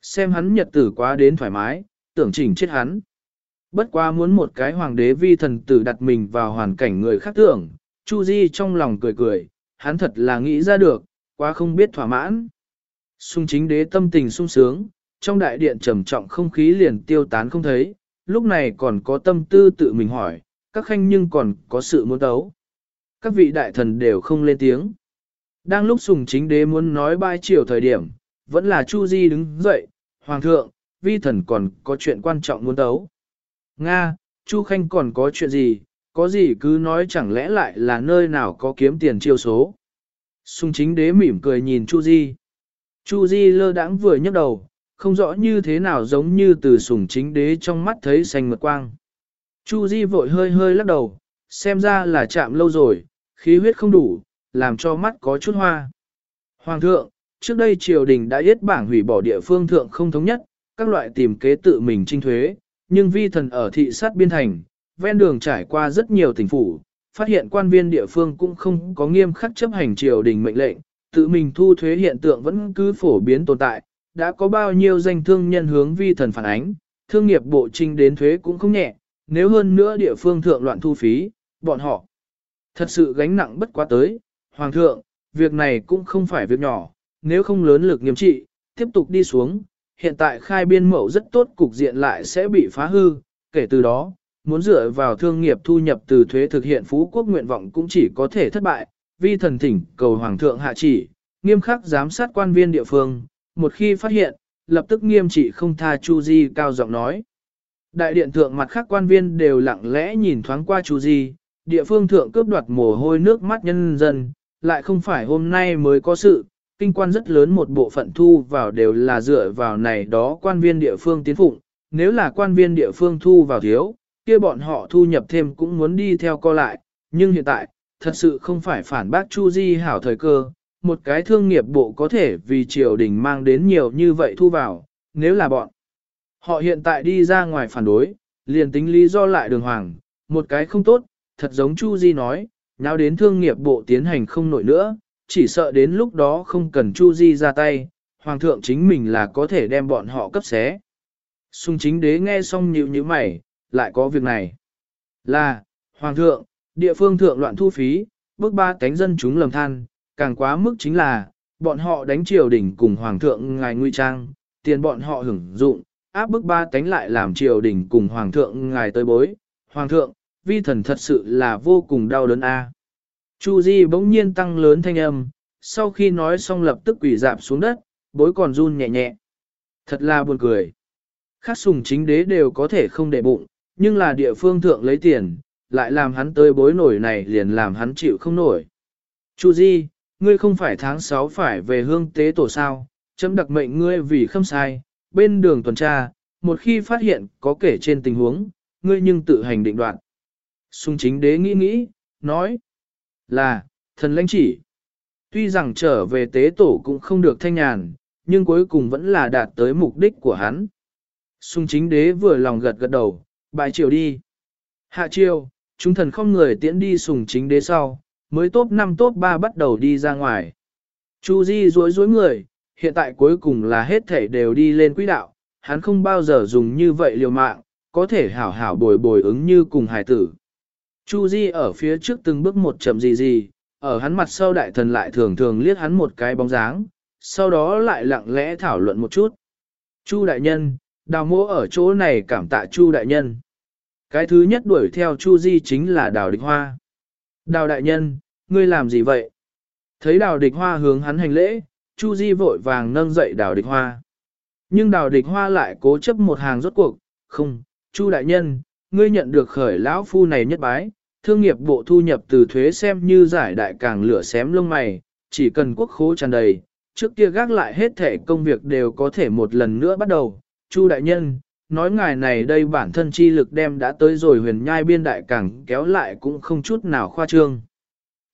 Speaker 1: Xem hắn nhật tử quá đến thoải mái, tưởng chỉnh chết hắn. Bất quá muốn một cái hoàng đế vi thần tử đặt mình vào hoàn cảnh người khác tưởng, Chu Di trong lòng cười cười, hắn thật là nghĩ ra được, quá không biết thỏa mãn. Xung chính đế tâm tình sung sướng, trong đại điện trầm trọng không khí liền tiêu tán không thấy, lúc này còn có tâm tư tự mình hỏi, các khanh nhưng còn có sự muốn đấu. Các vị đại thần đều không lên tiếng. Đang lúc sùng chính đế muốn nói bai chiều thời điểm, vẫn là Chu Di đứng dậy, Hoàng thượng, vi thần còn có chuyện quan trọng muốn đấu. Nga, Chu Khanh còn có chuyện gì, có gì cứ nói chẳng lẽ lại là nơi nào có kiếm tiền chiêu số. Sùng chính đế mỉm cười nhìn Chu Di. Chu Di lơ đãng vừa nhấc đầu, không rõ như thế nào giống như từ sùng chính đế trong mắt thấy xanh mật quang. Chu Di vội hơi hơi lắc đầu, xem ra là chạm lâu rồi, khí huyết không đủ, làm cho mắt có chút hoa. Hoàng thượng, trước đây triều đình đã yết bảng hủy bỏ địa phương thượng không thống nhất, các loại tìm kế tự mình trinh thuế, nhưng vi thần ở thị sát biên thành, ven đường trải qua rất nhiều tỉnh phủ, phát hiện quan viên địa phương cũng không có nghiêm khắc chấp hành triều đình mệnh lệnh, tự mình thu thuế hiện tượng vẫn cứ phổ biến tồn tại, đã có bao nhiêu danh thương nhân hướng vi thần phản ánh, thương nghiệp bộ trinh đến thuế cũng không nhẹ, nếu hơn nữa địa phương thượng loạn thu phí, bọn họ thật sự gánh nặng bất quá tới. Hoàng thượng, việc này cũng không phải việc nhỏ, nếu không lớn lực nghiêm trị, tiếp tục đi xuống, hiện tại khai biên mẫu rất tốt cục diện lại sẽ bị phá hư, kể từ đó, muốn dựa vào thương nghiệp thu nhập từ thuế thực hiện phú quốc nguyện vọng cũng chỉ có thể thất bại, vi thần thỉnh cầu Hoàng thượng hạ chỉ, nghiêm khắc giám sát quan viên địa phương, một khi phát hiện, lập tức nghiêm trị không tha Chu Di cao giọng nói. Đại điện thượng mặt khác quan viên đều lặng lẽ nhìn thoáng qua Chu Di, địa phương thượng cướp đoạt mồ hôi nước mắt nhân dân, lại không phải hôm nay mới có sự, kinh quan rất lớn một bộ phận thu vào đều là dựa vào này đó quan viên địa phương tiến phụng, nếu là quan viên địa phương thu vào thiếu, kia bọn họ thu nhập thêm cũng muốn đi theo co lại, nhưng hiện tại, thật sự không phải phản bác Chu Di hảo thời cơ, một cái thương nghiệp bộ có thể vì triều đình mang đến nhiều như vậy thu vào, nếu là bọn. Họ hiện tại đi ra ngoài phản đối, liền tính lý do lại đường hoàng, một cái không tốt, thật giống Chu Di nói, nào đến thương nghiệp bộ tiến hành không nổi nữa, chỉ sợ đến lúc đó không cần Chu Di ra tay, hoàng thượng chính mình là có thể đem bọn họ cấp xé. Xung chính đế nghe xong nhíu như mày, lại có việc này. Là, hoàng thượng, địa phương thượng loạn thu phí, bước ba cánh dân chúng lầm than, càng quá mức chính là, bọn họ đánh triều đình cùng hoàng thượng ngài nguy trang, tiền bọn họ hưởng dụng, áp bức ba cánh lại làm triều đình cùng hoàng thượng ngài tới bối. Hoàng thượng, vi thần thật sự là vô cùng đau đớn a. Chu Di bỗng nhiên tăng lớn thanh âm, sau khi nói xong lập tức quỳ dạp xuống đất, bối còn run nhẹ nhẹ. Thật là buồn cười. Khác sùng chính đế đều có thể không để bụng, nhưng là địa phương thượng lấy tiền, lại làm hắn tới bối nổi này liền làm hắn chịu không nổi. Chu Di, ngươi không phải tháng 6 phải về hương tế tổ sao, chấm đặc mệnh ngươi vì không sai, bên đường tuần tra, một khi phát hiện có kể trên tình huống, ngươi nhưng tự hành định đoạn. Xung chính đế nghĩ nghĩ, nói là, thần lãnh chỉ. Tuy rằng trở về tế tổ cũng không được thanh nhàn, nhưng cuối cùng vẫn là đạt tới mục đích của hắn. Xung chính đế vừa lòng gật gật đầu, bài triều đi. Hạ triều, chúng thần không người tiễn đi sùng chính đế sau, mới top 5 top 3 bắt đầu đi ra ngoài. Chu Di rối rối người, hiện tại cuối cùng là hết thể đều đi lên quỹ đạo, hắn không bao giờ dùng như vậy liều mạng, có thể hảo hảo bồi bồi ứng như cùng hải tử. Chu Di ở phía trước từng bước một chậm gì gì, ở hắn mặt sau đại thần lại thường thường liếc hắn một cái bóng dáng, sau đó lại lặng lẽ thảo luận một chút. Chu đại nhân, đào mỗ ở chỗ này cảm tạ Chu đại nhân. Cái thứ nhất đuổi theo Chu Di chính là đào địch hoa. Đào đại nhân, ngươi làm gì vậy? Thấy đào địch hoa hướng hắn hành lễ, Chu Di vội vàng nâng dậy đào địch hoa. Nhưng đào địch hoa lại cố chấp một hàng rốt cuộc, không, Chu đại nhân, ngươi nhận được khởi lão phu này nhất bái, thương nghiệp bộ thu nhập từ thuế xem như giải đại càng lửa xém lông mày, chỉ cần quốc khố tràn đầy, trước kia gác lại hết thể công việc đều có thể một lần nữa bắt đầu. Chu đại nhân, nói ngài này đây bản thân chi lực đem đã tới rồi huyền nhai biên đại càng kéo lại cũng không chút nào khoa trương.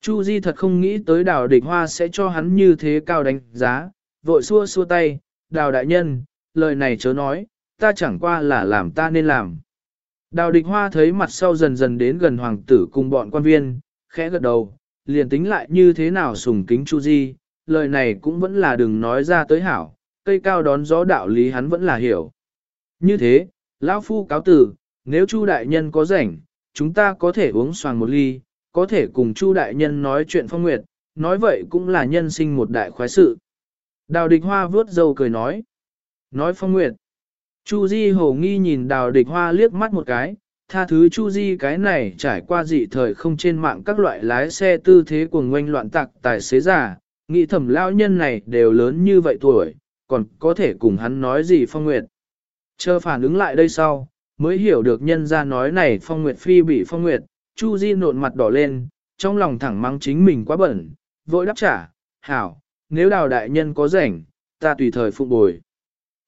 Speaker 1: Chu Di thật không nghĩ tới đào địch hoa sẽ cho hắn như thế cao đánh giá, vội xua xua tay, đào đại nhân, lời này chớ nói, ta chẳng qua là làm ta nên làm. Đào địch hoa thấy mặt sau dần dần đến gần hoàng tử cùng bọn quan viên, khẽ gật đầu, liền tính lại như thế nào sùng kính Chu Di, lời này cũng vẫn là đừng nói ra tới hảo, cây cao đón gió đạo lý hắn vẫn là hiểu. Như thế, lão phu cáo tử, nếu Chu đại nhân có rảnh, chúng ta có thể uống xoàng một ly, có thể cùng Chu đại nhân nói chuyện phong nguyệt, nói vậy cũng là nhân sinh một đại khoái sự. Đào địch hoa vớt dâu cười nói. Nói phong nguyệt. Chu Di hồ nghi nhìn đào địch hoa liếc mắt một cái, tha thứ Chu Di cái này trải qua dị thời không trên mạng các loại lái xe tư thế cuồng ngoanh loạn tặc tài xế giả, nghĩ thẩm lão nhân này đều lớn như vậy tuổi, còn có thể cùng hắn nói gì phong nguyệt. Chờ phản ứng lại đây sau, mới hiểu được nhân ra nói này phong nguyệt phi bị phong nguyệt, Chu Di nộn mặt đỏ lên, trong lòng thẳng mắng chính mình quá bẩn, vội đáp trả, hảo, nếu đào đại nhân có rảnh, ta tùy thời phục bồi.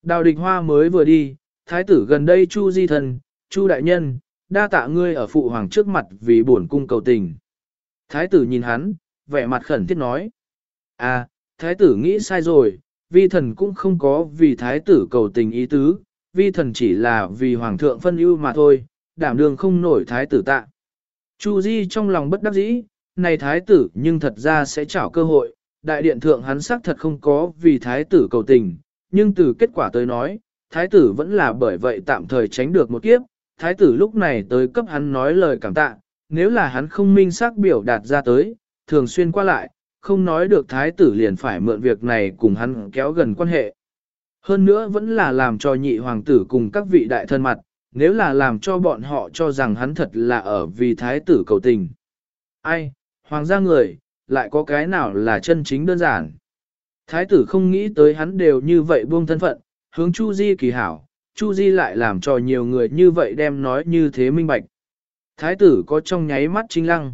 Speaker 1: Đào địch hoa mới vừa đi, thái tử gần đây Chu Di thần, Chu đại nhân, đa tạ ngươi ở phụ hoàng trước mặt vì bổn cung cầu tình. Thái tử nhìn hắn, vẻ mặt khẩn thiết nói. À, thái tử nghĩ sai rồi, vi thần cũng không có vì thái tử cầu tình ý tứ, vi thần chỉ là vì hoàng thượng phân ưu mà thôi, đảm đường không nổi thái tử tạ. Chu Di trong lòng bất đắc dĩ, này thái tử nhưng thật ra sẽ trảo cơ hội, đại điện thượng hắn xác thật không có vì thái tử cầu tình, nhưng từ kết quả tới nói, thái tử vẫn là bởi vậy tạm thời tránh được một kiếp, thái tử lúc này tới cấp hắn nói lời cảm tạ, nếu là hắn không minh xác biểu đạt ra tới, thường xuyên qua lại, không nói được thái tử liền phải mượn việc này cùng hắn kéo gần quan hệ. Hơn nữa vẫn là làm cho nhị hoàng tử cùng các vị đại thân mặt, nếu là làm cho bọn họ cho rằng hắn thật là ở vì thái tử cầu tình. Ai, hoàng gia người, lại có cái nào là chân chính đơn giản. Thái tử không nghĩ tới hắn đều như vậy buông thân phận, hướng Chu Di kỳ hảo, Chu Di lại làm cho nhiều người như vậy đem nói như thế minh bạch. Thái tử có trong nháy mắt chính lăng.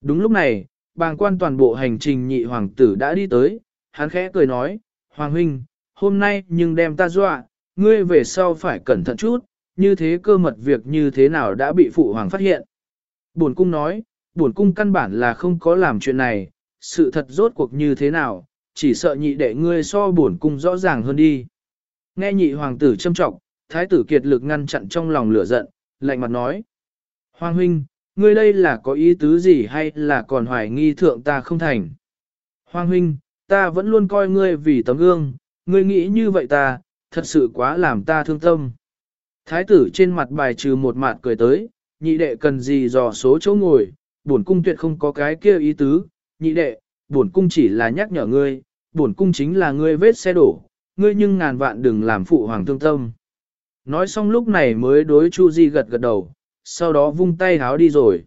Speaker 1: Đúng lúc này, bàng quan toàn bộ hành trình nhị hoàng tử đã đi tới, hắn khẽ cười nói, Hoàng huynh, hôm nay nhưng đem ta dọa, ngươi về sau phải cẩn thận chút, như thế cơ mật việc như thế nào đã bị phụ hoàng phát hiện. Bổn cung nói, bổn cung căn bản là không có làm chuyện này, sự thật rốt cuộc như thế nào, chỉ sợ nhị đệ ngươi so bổn cung rõ ràng hơn đi. Nghe nhị hoàng tử châm trọng, thái tử kiệt lực ngăn chặn trong lòng lửa giận, lạnh mặt nói. Hoàng huynh, ngươi đây là có ý tứ gì hay là còn hoài nghi thượng ta không thành? Hoàng huynh, ta vẫn luôn coi ngươi vì tấm gương, ngươi nghĩ như vậy ta, thật sự quá làm ta thương tâm. Thái tử trên mặt bài trừ một mặt cười tới, nhị đệ cần gì dò số chỗ ngồi, bổn cung tuyệt không có cái kia ý tứ, nhị đệ, bổn cung chỉ là nhắc nhở ngươi, bổn cung chính là ngươi vết xe đổ, ngươi nhưng ngàn vạn đừng làm phụ hoàng thương tâm. Nói xong lúc này mới đối Chu Di gật gật đầu, sau đó vung tay háo đi rồi.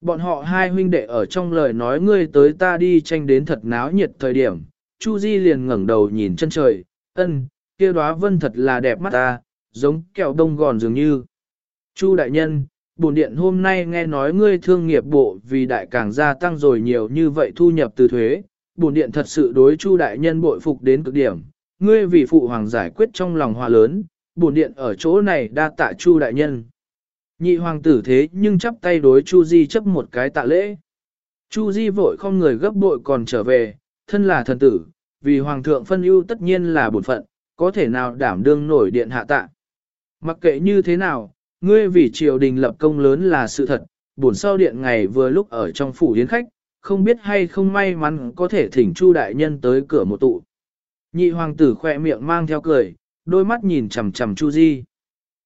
Speaker 1: Bọn họ hai huynh đệ ở trong lời nói ngươi tới ta đi tranh đến thật náo nhiệt thời điểm, Chu Di liền ngẩng đầu nhìn chân trời, ân, kia đóa vân thật là đẹp mắt ta, giống kẹo đông gòn dường như. Chu đại nhân, bổn điện hôm nay nghe nói ngươi thương nghiệp bộ vì đại càng gia tăng rồi nhiều như vậy thu nhập từ thuế, bổn điện thật sự đối Chu đại nhân bội phục đến cực điểm, ngươi vì phụ hoàng giải quyết trong lòng hòa lớn, bổn điện ở chỗ này đa tạ Chu đại nhân. Nhị hoàng tử thế nhưng chắp tay đối Chu Di chấp một cái tạ lễ. Chu Di vội không người gấp bội còn trở về, thân là thần tử, vì hoàng thượng phân ưu tất nhiên là bổn phận, có thể nào đảm đương nổi điện hạ tạ. Mặc kệ như thế nào, ngươi vì triều đình lập công lớn là sự thật, bổn sau điện ngày vừa lúc ở trong phủ yến khách, không biết hay không may mắn có thể thỉnh Chu đại nhân tới cửa một tụ. Nhị hoàng tử khỏe miệng mang theo cười, đôi mắt nhìn chằm chằm Chu Di.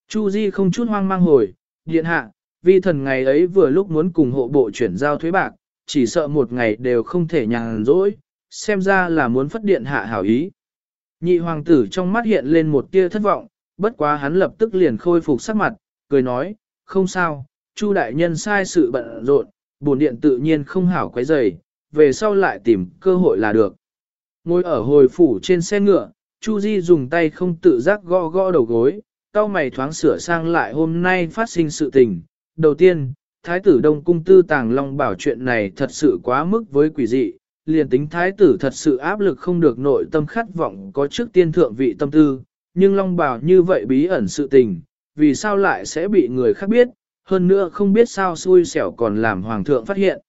Speaker 1: Chu Di không chút hoang mang hồi, điện hạ, vi thần ngày ấy vừa lúc muốn cùng hộ bộ chuyển giao thuế bạc, chỉ sợ một ngày đều không thể nhàn rỗi, xem ra là muốn phất điện hạ hảo ý. Nhị hoàng tử trong mắt hiện lên một tia thất vọng, bất quá hắn lập tức liền khôi phục sắc mặt, cười nói, không sao, Chu đại nhân sai sự bận rộn, buồn điện tự nhiên không hảo quấy rầy, về sau lại tìm cơ hội là được. Ngồi ở hồi phủ trên xe ngựa, Chu Di dùng tay không tự giác gõ gõ đầu gối, cao mày thoáng sửa sang lại hôm nay phát sinh sự tình. Đầu tiên, Thái tử Đông Cung Tư Tàng Long bảo chuyện này thật sự quá mức với quỷ dị, liền tính Thái tử thật sự áp lực không được nội tâm khát vọng có trước tiên thượng vị tâm tư, nhưng Long bảo như vậy bí ẩn sự tình, vì sao lại sẽ bị người khác biết, hơn nữa không biết sao xui xẻo còn làm Hoàng thượng phát hiện.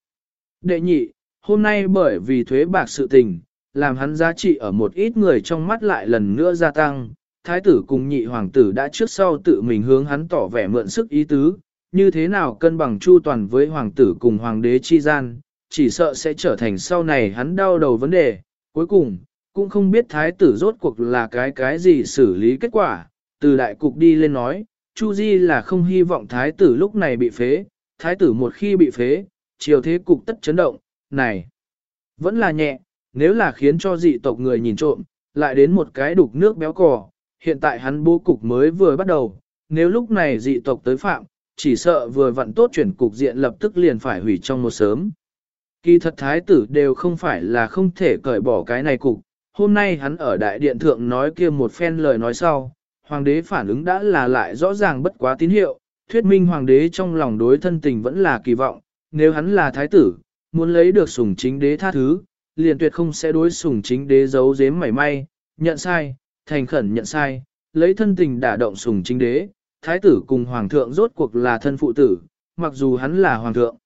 Speaker 1: Đệ nhị, hôm nay bởi vì thuế bạc sự tình, làm hắn giá trị ở một ít người trong mắt lại lần nữa gia tăng. Thái tử cùng nhị hoàng tử đã trước sau tự mình hướng hắn tỏ vẻ mượn sức ý tứ, như thế nào cân bằng chu toàn với hoàng tử cùng hoàng đế chi gian, chỉ sợ sẽ trở thành sau này hắn đau đầu vấn đề. Cuối cùng, cũng không biết thái tử rốt cuộc là cái cái gì xử lý kết quả, từ đại cục đi lên nói, Chu Di là không hy vọng thái tử lúc này bị phế, thái tử một khi bị phế, chiều thế cục tất chấn động, này, vẫn là nhẹ, nếu là khiến cho dị tộc người nhìn trộm, lại đến một cái đục nước béo cò, hiện tại hắn bố cục mới vừa bắt đầu, nếu lúc này dị tộc tới phạm, chỉ sợ vừa vặn tốt chuyển cục diện lập tức liền phải hủy trong một sớm. Kỳ thật thái tử đều không phải là không thể cởi bỏ cái này cục, hôm nay hắn ở đại điện thượng nói kia một phen lời nói sau, hoàng đế phản ứng đã là lại rõ ràng bất quá tín hiệu, thuyết minh hoàng đế trong lòng đối thân tình vẫn là kỳ vọng, nếu hắn là thái tử, muốn lấy được sủng chính đế tha thứ, liền tuyệt không sẽ đối sủng chính đế giấu giếm mảy may, nhận sai, thành khẩn nhận sai, lấy thân tình đả động sủng chính đế, thái tử cùng hoàng thượng rốt cuộc là thân phụ tử, mặc dù hắn là hoàng thượng.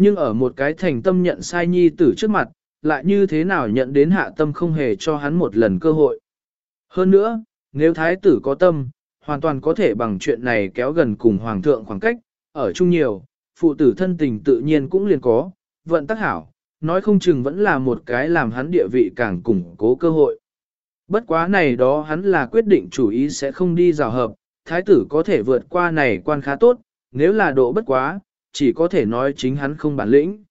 Speaker 1: Nhưng ở một cái thành tâm nhận sai nhi tử trước mặt, lại như thế nào nhận đến hạ tâm không hề cho hắn một lần cơ hội. Hơn nữa, nếu thái tử có tâm, hoàn toàn có thể bằng chuyện này kéo gần cùng hoàng thượng khoảng cách, ở chung nhiều, phụ tử thân tình tự nhiên cũng liền có, vận tắc hảo, nói không chừng vẫn là một cái làm hắn địa vị càng củng cố cơ hội. Bất quá này đó hắn là quyết định chủ ý sẽ không đi rào hợp, thái tử có thể vượt qua này quan khá tốt, nếu là độ bất quá, chỉ có thể nói chính hắn không bản lĩnh.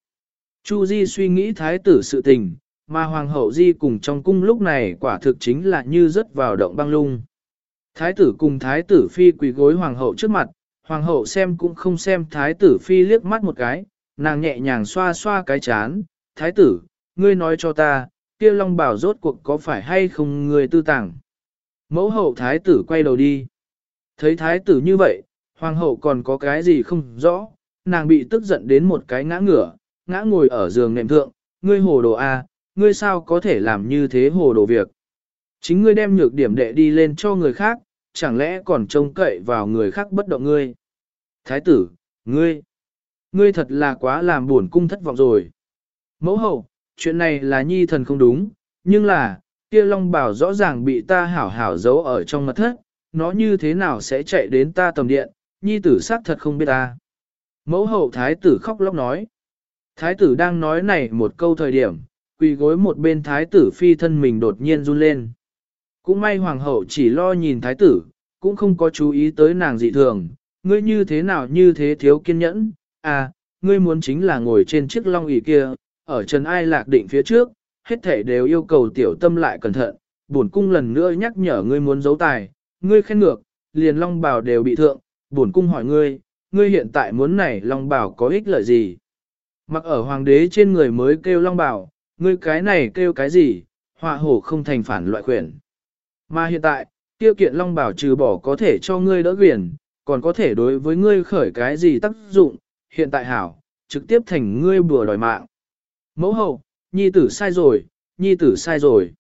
Speaker 1: Chu Di suy nghĩ thái tử sự tình, mà hoàng hậu Di cùng trong cung lúc này quả thực chính là như rớt vào động băng lung. Thái tử cùng thái tử phi quỳ gối hoàng hậu trước mặt, hoàng hậu xem cũng không xem thái tử phi liếc mắt một cái, nàng nhẹ nhàng xoa xoa cái chán, thái tử, ngươi nói cho ta, kia long bảo rốt cuộc có phải hay không ngươi tư tàng. Mẫu hậu thái tử quay đầu đi. Thấy thái tử như vậy, hoàng hậu còn có cái gì không rõ, nàng bị tức giận đến một cái ngã ngửa, ngã ngồi ở giường nệm thượng, ngươi hồ đồ A, ngươi sao có thể làm như thế hồ đồ việc. Chính ngươi đem nhược điểm đệ đi lên cho người khác, chẳng lẽ còn trông cậy vào người khác bất động ngươi. Thái tử, ngươi, ngươi thật là quá làm buồn cung thất vọng rồi. Mẫu hậu, chuyện này là nhi thần không đúng, nhưng là, kia long bảo rõ ràng bị ta hảo hảo giấu ở trong mật thất, nó như thế nào sẽ chạy đến ta tầm điện, nhi tử xác thật không biết ta. Mẫu hậu thái tử khóc lóc nói. Thái tử đang nói này một câu thời điểm, quỳ gối một bên thái tử phi thân mình đột nhiên run lên. Cũng may hoàng hậu chỉ lo nhìn thái tử, cũng không có chú ý tới nàng dị thường, ngươi như thế nào như thế thiếu kiên nhẫn, à, ngươi muốn chính là ngồi trên chiếc long ỷ kia, ở trần ai lạc định phía trước, hết thể đều yêu cầu tiểu tâm lại cẩn thận, bổn cung lần nữa nhắc nhở ngươi muốn giấu tài, ngươi khen ngược, liền long bào đều bị thượng, bổn cung hỏi ngươi, ngươi hiện tại muốn này long Bảo có ích lợi gì? Mặc ở hoàng đế trên người mới kêu long Bảo, ngươi cái này kêu cái gì, họa hổ không thành phản loại quyền. Mà hiện tại, tiêu kiện long bảo trừ bỏ có thể cho ngươi đỡ quyền, còn có thể đối với ngươi khởi cái gì tác dụng, hiện tại hảo, trực tiếp thành ngươi bừa đòi mạng. Mẫu hậu, nhi tử sai rồi, nhi tử sai rồi.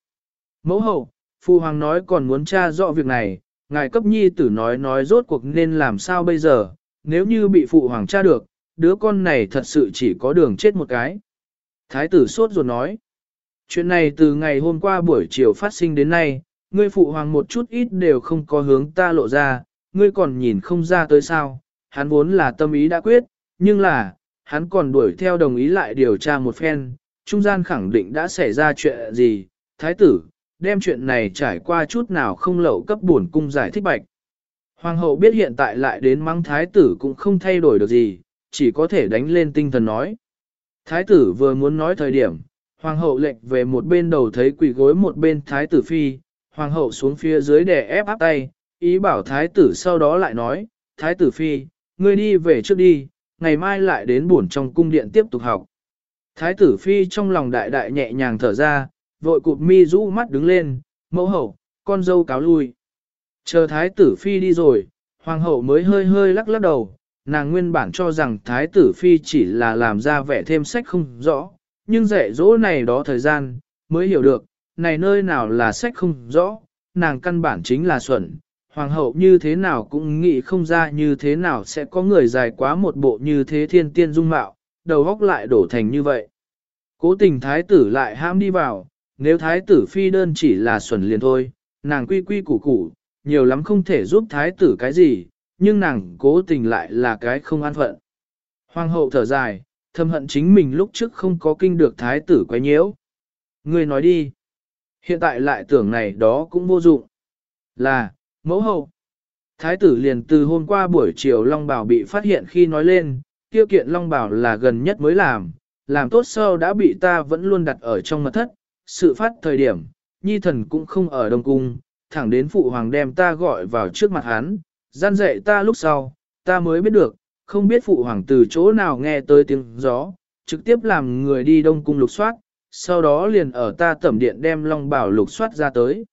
Speaker 1: Mẫu hậu, phu hoàng nói còn muốn tra rõ việc này, ngài cấp nhi tử nói nói rốt cuộc nên làm sao bây giờ, nếu như bị phụ hoàng tra được, đứa con này thật sự chỉ có đường chết một cái. Thái tử sốt ruột nói, chuyện này từ ngày hôm qua buổi chiều phát sinh đến nay, ngươi phụ hoàng một chút ít đều không có hướng ta lộ ra, ngươi còn nhìn không ra tới sao, hắn vốn là tâm ý đã quyết, nhưng là, hắn còn đuổi theo đồng ý lại điều tra một phen, trung gian khẳng định đã xảy ra chuyện gì, thái tử, đem chuyện này trải qua chút nào không lậu cấp buồn cung giải thích bạch. Hoàng hậu biết hiện tại lại đến mắng thái tử cũng không thay đổi được gì, chỉ có thể đánh lên tinh thần nói. Thái tử vừa muốn nói thời điểm, hoàng hậu lệnh về một bên đầu thấy quỷ gối một bên thái tử phi, hoàng hậu xuống phía dưới để ép áp tay, ý bảo thái tử sau đó lại nói, thái tử phi, ngươi đi về trước đi, ngày mai lại đến buồn trong cung điện tiếp tục học. Thái tử phi trong lòng đại đại nhẹ nhàng thở ra, vội cụp mi rũ mắt đứng lên, mẫu hậu, con dâu cáo lui. Chờ thái tử phi đi rồi, hoàng hậu mới hơi hơi lắc lắc đầu, nàng nguyên bản cho rằng thái tử phi chỉ là làm ra vẻ thêm sách không rõ, nhưng dạy dỗ này đó thời gian, mới hiểu được, này nơi nào là sách không rõ, nàng căn bản chính là xuẩn, hoàng hậu như thế nào cũng nghĩ không ra như thế nào sẽ có người dài quá một bộ như thế thiên tiên dung mạo, đầu góc lại đổ thành như vậy. Cố tình thái tử lại ham đi vào, nếu thái tử phi đơn chỉ là xuẩn liền thôi, nàng quy quy củ củ, nhiều lắm không thể giúp thái tử cái gì, nhưng nàng cố tình lại là cái không an phận. Hoàng hậu thở dài, thâm hận chính mình lúc trước không có kinh được thái tử quấy nhiễu. Người nói đi. Hiện tại lại tưởng này đó cũng vô dụng. Là, mẫu hậu. Thái tử liền từ hôm qua buổi chiều Long Bảo bị phát hiện khi nói lên, tiêu kiện Long Bảo là gần nhất mới làm, làm tốt sau đã bị ta vẫn luôn đặt ở trong mật thất, sự phát thời điểm, nhi thần cũng không ở Đông Cung, thẳng đến phụ hoàng đem ta gọi vào trước mặt hắn, gian dạy ta lúc sau, ta mới biết được, không biết phụ hoàng từ chỗ nào nghe tới tiếng gió, trực tiếp làm người đi Đông Cung lục soát, sau đó liền ở ta tẩm điện đem Long Bảo lục soát ra tới.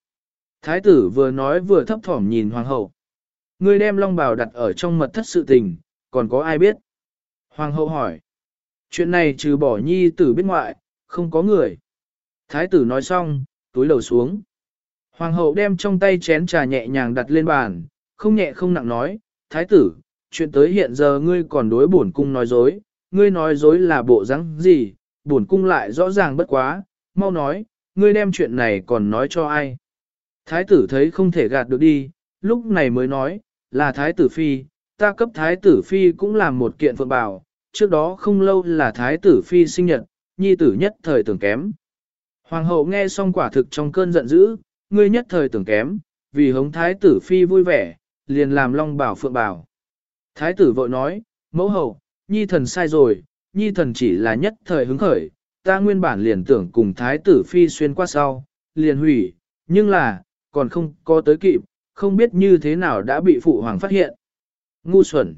Speaker 1: Thái tử vừa nói vừa thấp thỏm nhìn hoàng hậu. Người đem Long Bảo đặt ở trong mật thất sự tình, còn có ai biết? Hoàng hậu hỏi. Chuyện này trừ bỏ nhi tử biết ngoại, không có người. Thái tử nói xong, túi đầu xuống. Hoàng hậu đem trong tay chén trà nhẹ nhàng đặt lên bàn, không nhẹ không nặng nói, Thái tử, chuyện tới hiện giờ ngươi còn đối bổn cung nói dối, ngươi nói dối là bộ rắn gì, bổn cung lại rõ ràng bất quá, mau nói, ngươi đem chuyện này còn nói cho ai. Thái tử thấy không thể gạt được đi, lúc này mới nói, là thái tử phi, ta cấp thái tử phi cũng làm một kiện phượng bảo, trước đó không lâu là thái tử phi sinh nhật, nhi tử nhất thời tưởng kém. Hoàng hậu nghe xong quả thực trong cơn giận dữ, ngươi nhất thời tưởng kém, vì hống thái tử phi vui vẻ, liền làm long bảo phượng bảo. Thái tử vội nói, mẫu hậu, nhi thần sai rồi, nhi thần chỉ là nhất thời hứng khởi, ta nguyên bản liền tưởng cùng thái tử phi xuyên qua sau, liền hủy, nhưng là, còn không có tới kịp, không biết như thế nào đã bị phụ hoàng phát hiện. Ngu xuẩn.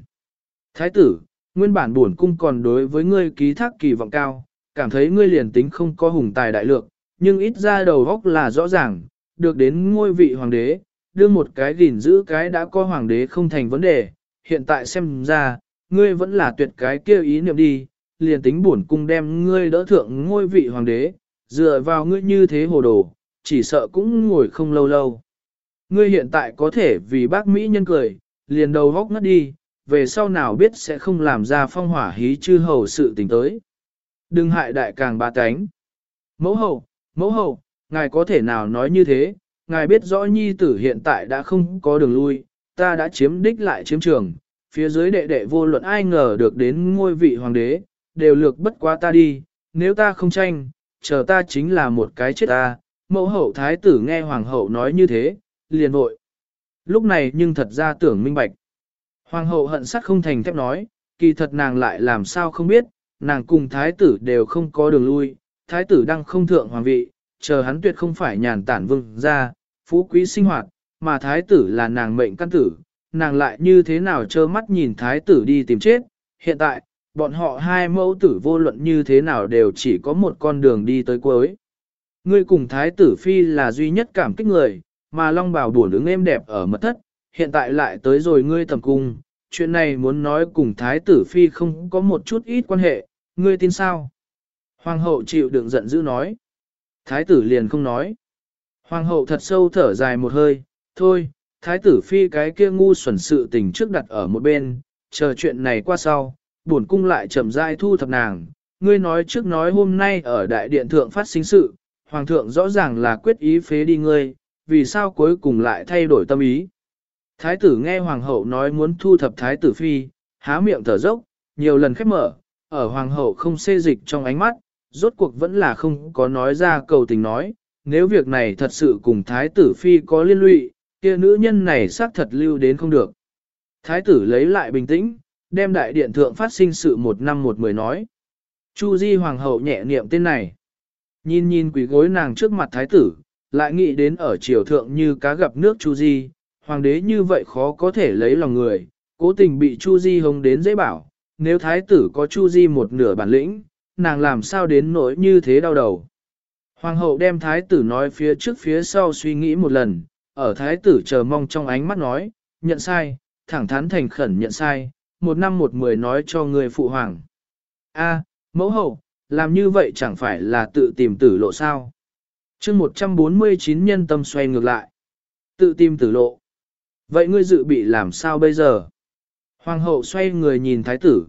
Speaker 1: Thái tử, nguyên bản buồn cung còn đối với ngươi ký thác kỳ vọng cao, cảm thấy ngươi liền tính không có hùng tài đại lượng, nhưng ít ra đầu góc là rõ ràng, được đến ngôi vị hoàng đế, đưa một cái gìn giữ cái đã có hoàng đế không thành vấn đề, hiện tại xem ra, ngươi vẫn là tuyệt cái kia ý niệm đi, liền tính buồn cung đem ngươi đỡ thượng ngôi vị hoàng đế, dựa vào ngươi như thế hồ đồ, chỉ sợ cũng ngồi không lâu lâu. Ngươi hiện tại có thể vì bác Mỹ nhân cười, liền đầu góc ngất đi, về sau nào biết sẽ không làm ra phong hỏa hí chư hầu sự tình tới. Đừng hại đại càng ba cánh. Mẫu hậu, mẫu hậu, ngài có thể nào nói như thế, ngài biết rõ nhi tử hiện tại đã không có đường lui, ta đã chiếm đích lại chiếm trường, phía dưới đệ đệ vô luận ai ngờ được đến ngôi vị hoàng đế, đều lược bất quá ta đi, nếu ta không tranh, chờ ta chính là một cái chết ta, mẫu hậu thái tử nghe hoàng hậu nói như thế, liền vội. Lúc này nhưng thật ra tưởng minh bạch. Hoàng hậu hận sắt không thành thép nói, kỳ thật nàng lại làm sao không biết, nàng cùng thái tử đều không có đường lui, thái tử đang không thượng hoàng vị, chờ hắn tuyệt không phải nhàn tản vương ra, phú quý sinh hoạt, mà thái tử là nàng mệnh căn tử, nàng lại như thế nào trơ mắt nhìn thái tử đi tìm chết, hiện tại, bọn họ hai mẫu tử vô luận như thế nào đều chỉ có một con đường đi tới cuối. Ngươi cùng thái tử phi là duy nhất cảm kích người, mà long bảo buồn ứng êm đẹp ở mật thất, hiện tại lại tới rồi ngươi tầm cung, chuyện này muốn nói cùng thái tử phi không có một chút ít quan hệ, ngươi tin sao? Hoàng hậu chịu đựng giận dữ nói. Thái tử liền không nói. Hoàng hậu thật sâu thở dài một hơi, thôi, thái tử phi cái kia ngu xuẩn sự tình trước đặt ở một bên, chờ chuyện này qua sau, bổn cung lại chậm rãi thu thập nàng. Ngươi nói trước nói hôm nay ở đại điện thượng phát sinh sự, hoàng thượng rõ ràng là quyết ý phế đi ngươi, vì sao cuối cùng lại thay đổi tâm ý. Thái tử nghe hoàng hậu nói muốn thu thập thái tử phi, há miệng thở dốc, nhiều lần khép mở, ở hoàng hậu không xê dịch trong ánh mắt, rốt cuộc vẫn là không có nói ra cầu tình nói, nếu việc này thật sự cùng thái tử phi có liên lụy, kia nữ nhân này xác thật lưu đến không được. Thái tử lấy lại bình tĩnh, đem đại điện thượng phát sinh sự một năm một mười nói. Chu Di hoàng hậu nhẹ niệm tên này. Nhìn nhìn quỷ gối nàng trước mặt thái tử, lại nghĩ đến ở triều thượng như cá gặp nước Chu Di, hoàng đế như vậy khó có thể lấy lòng người, cố tình bị Chu Di hống đến dễ bảo, nếu thái tử có chu di một nửa bản lĩnh, nàng làm sao đến nỗi như thế đau đầu. Hoàng hậu đem thái tử nói phía trước phía sau suy nghĩ một lần, ở thái tử chờ mong trong ánh mắt nói, nhận sai, thẳng thắn thành khẩn nhận sai, một năm một mười nói cho người phụ hoàng. A, mẫu hậu, làm như vậy chẳng phải là tự tìm tử lộ sao. chương 149 nhân tâm xoay ngược lại. Tự tìm tử lộ. Vậy ngươi dự bị làm sao bây giờ? Hoàng hậu xoay người nhìn thái tử.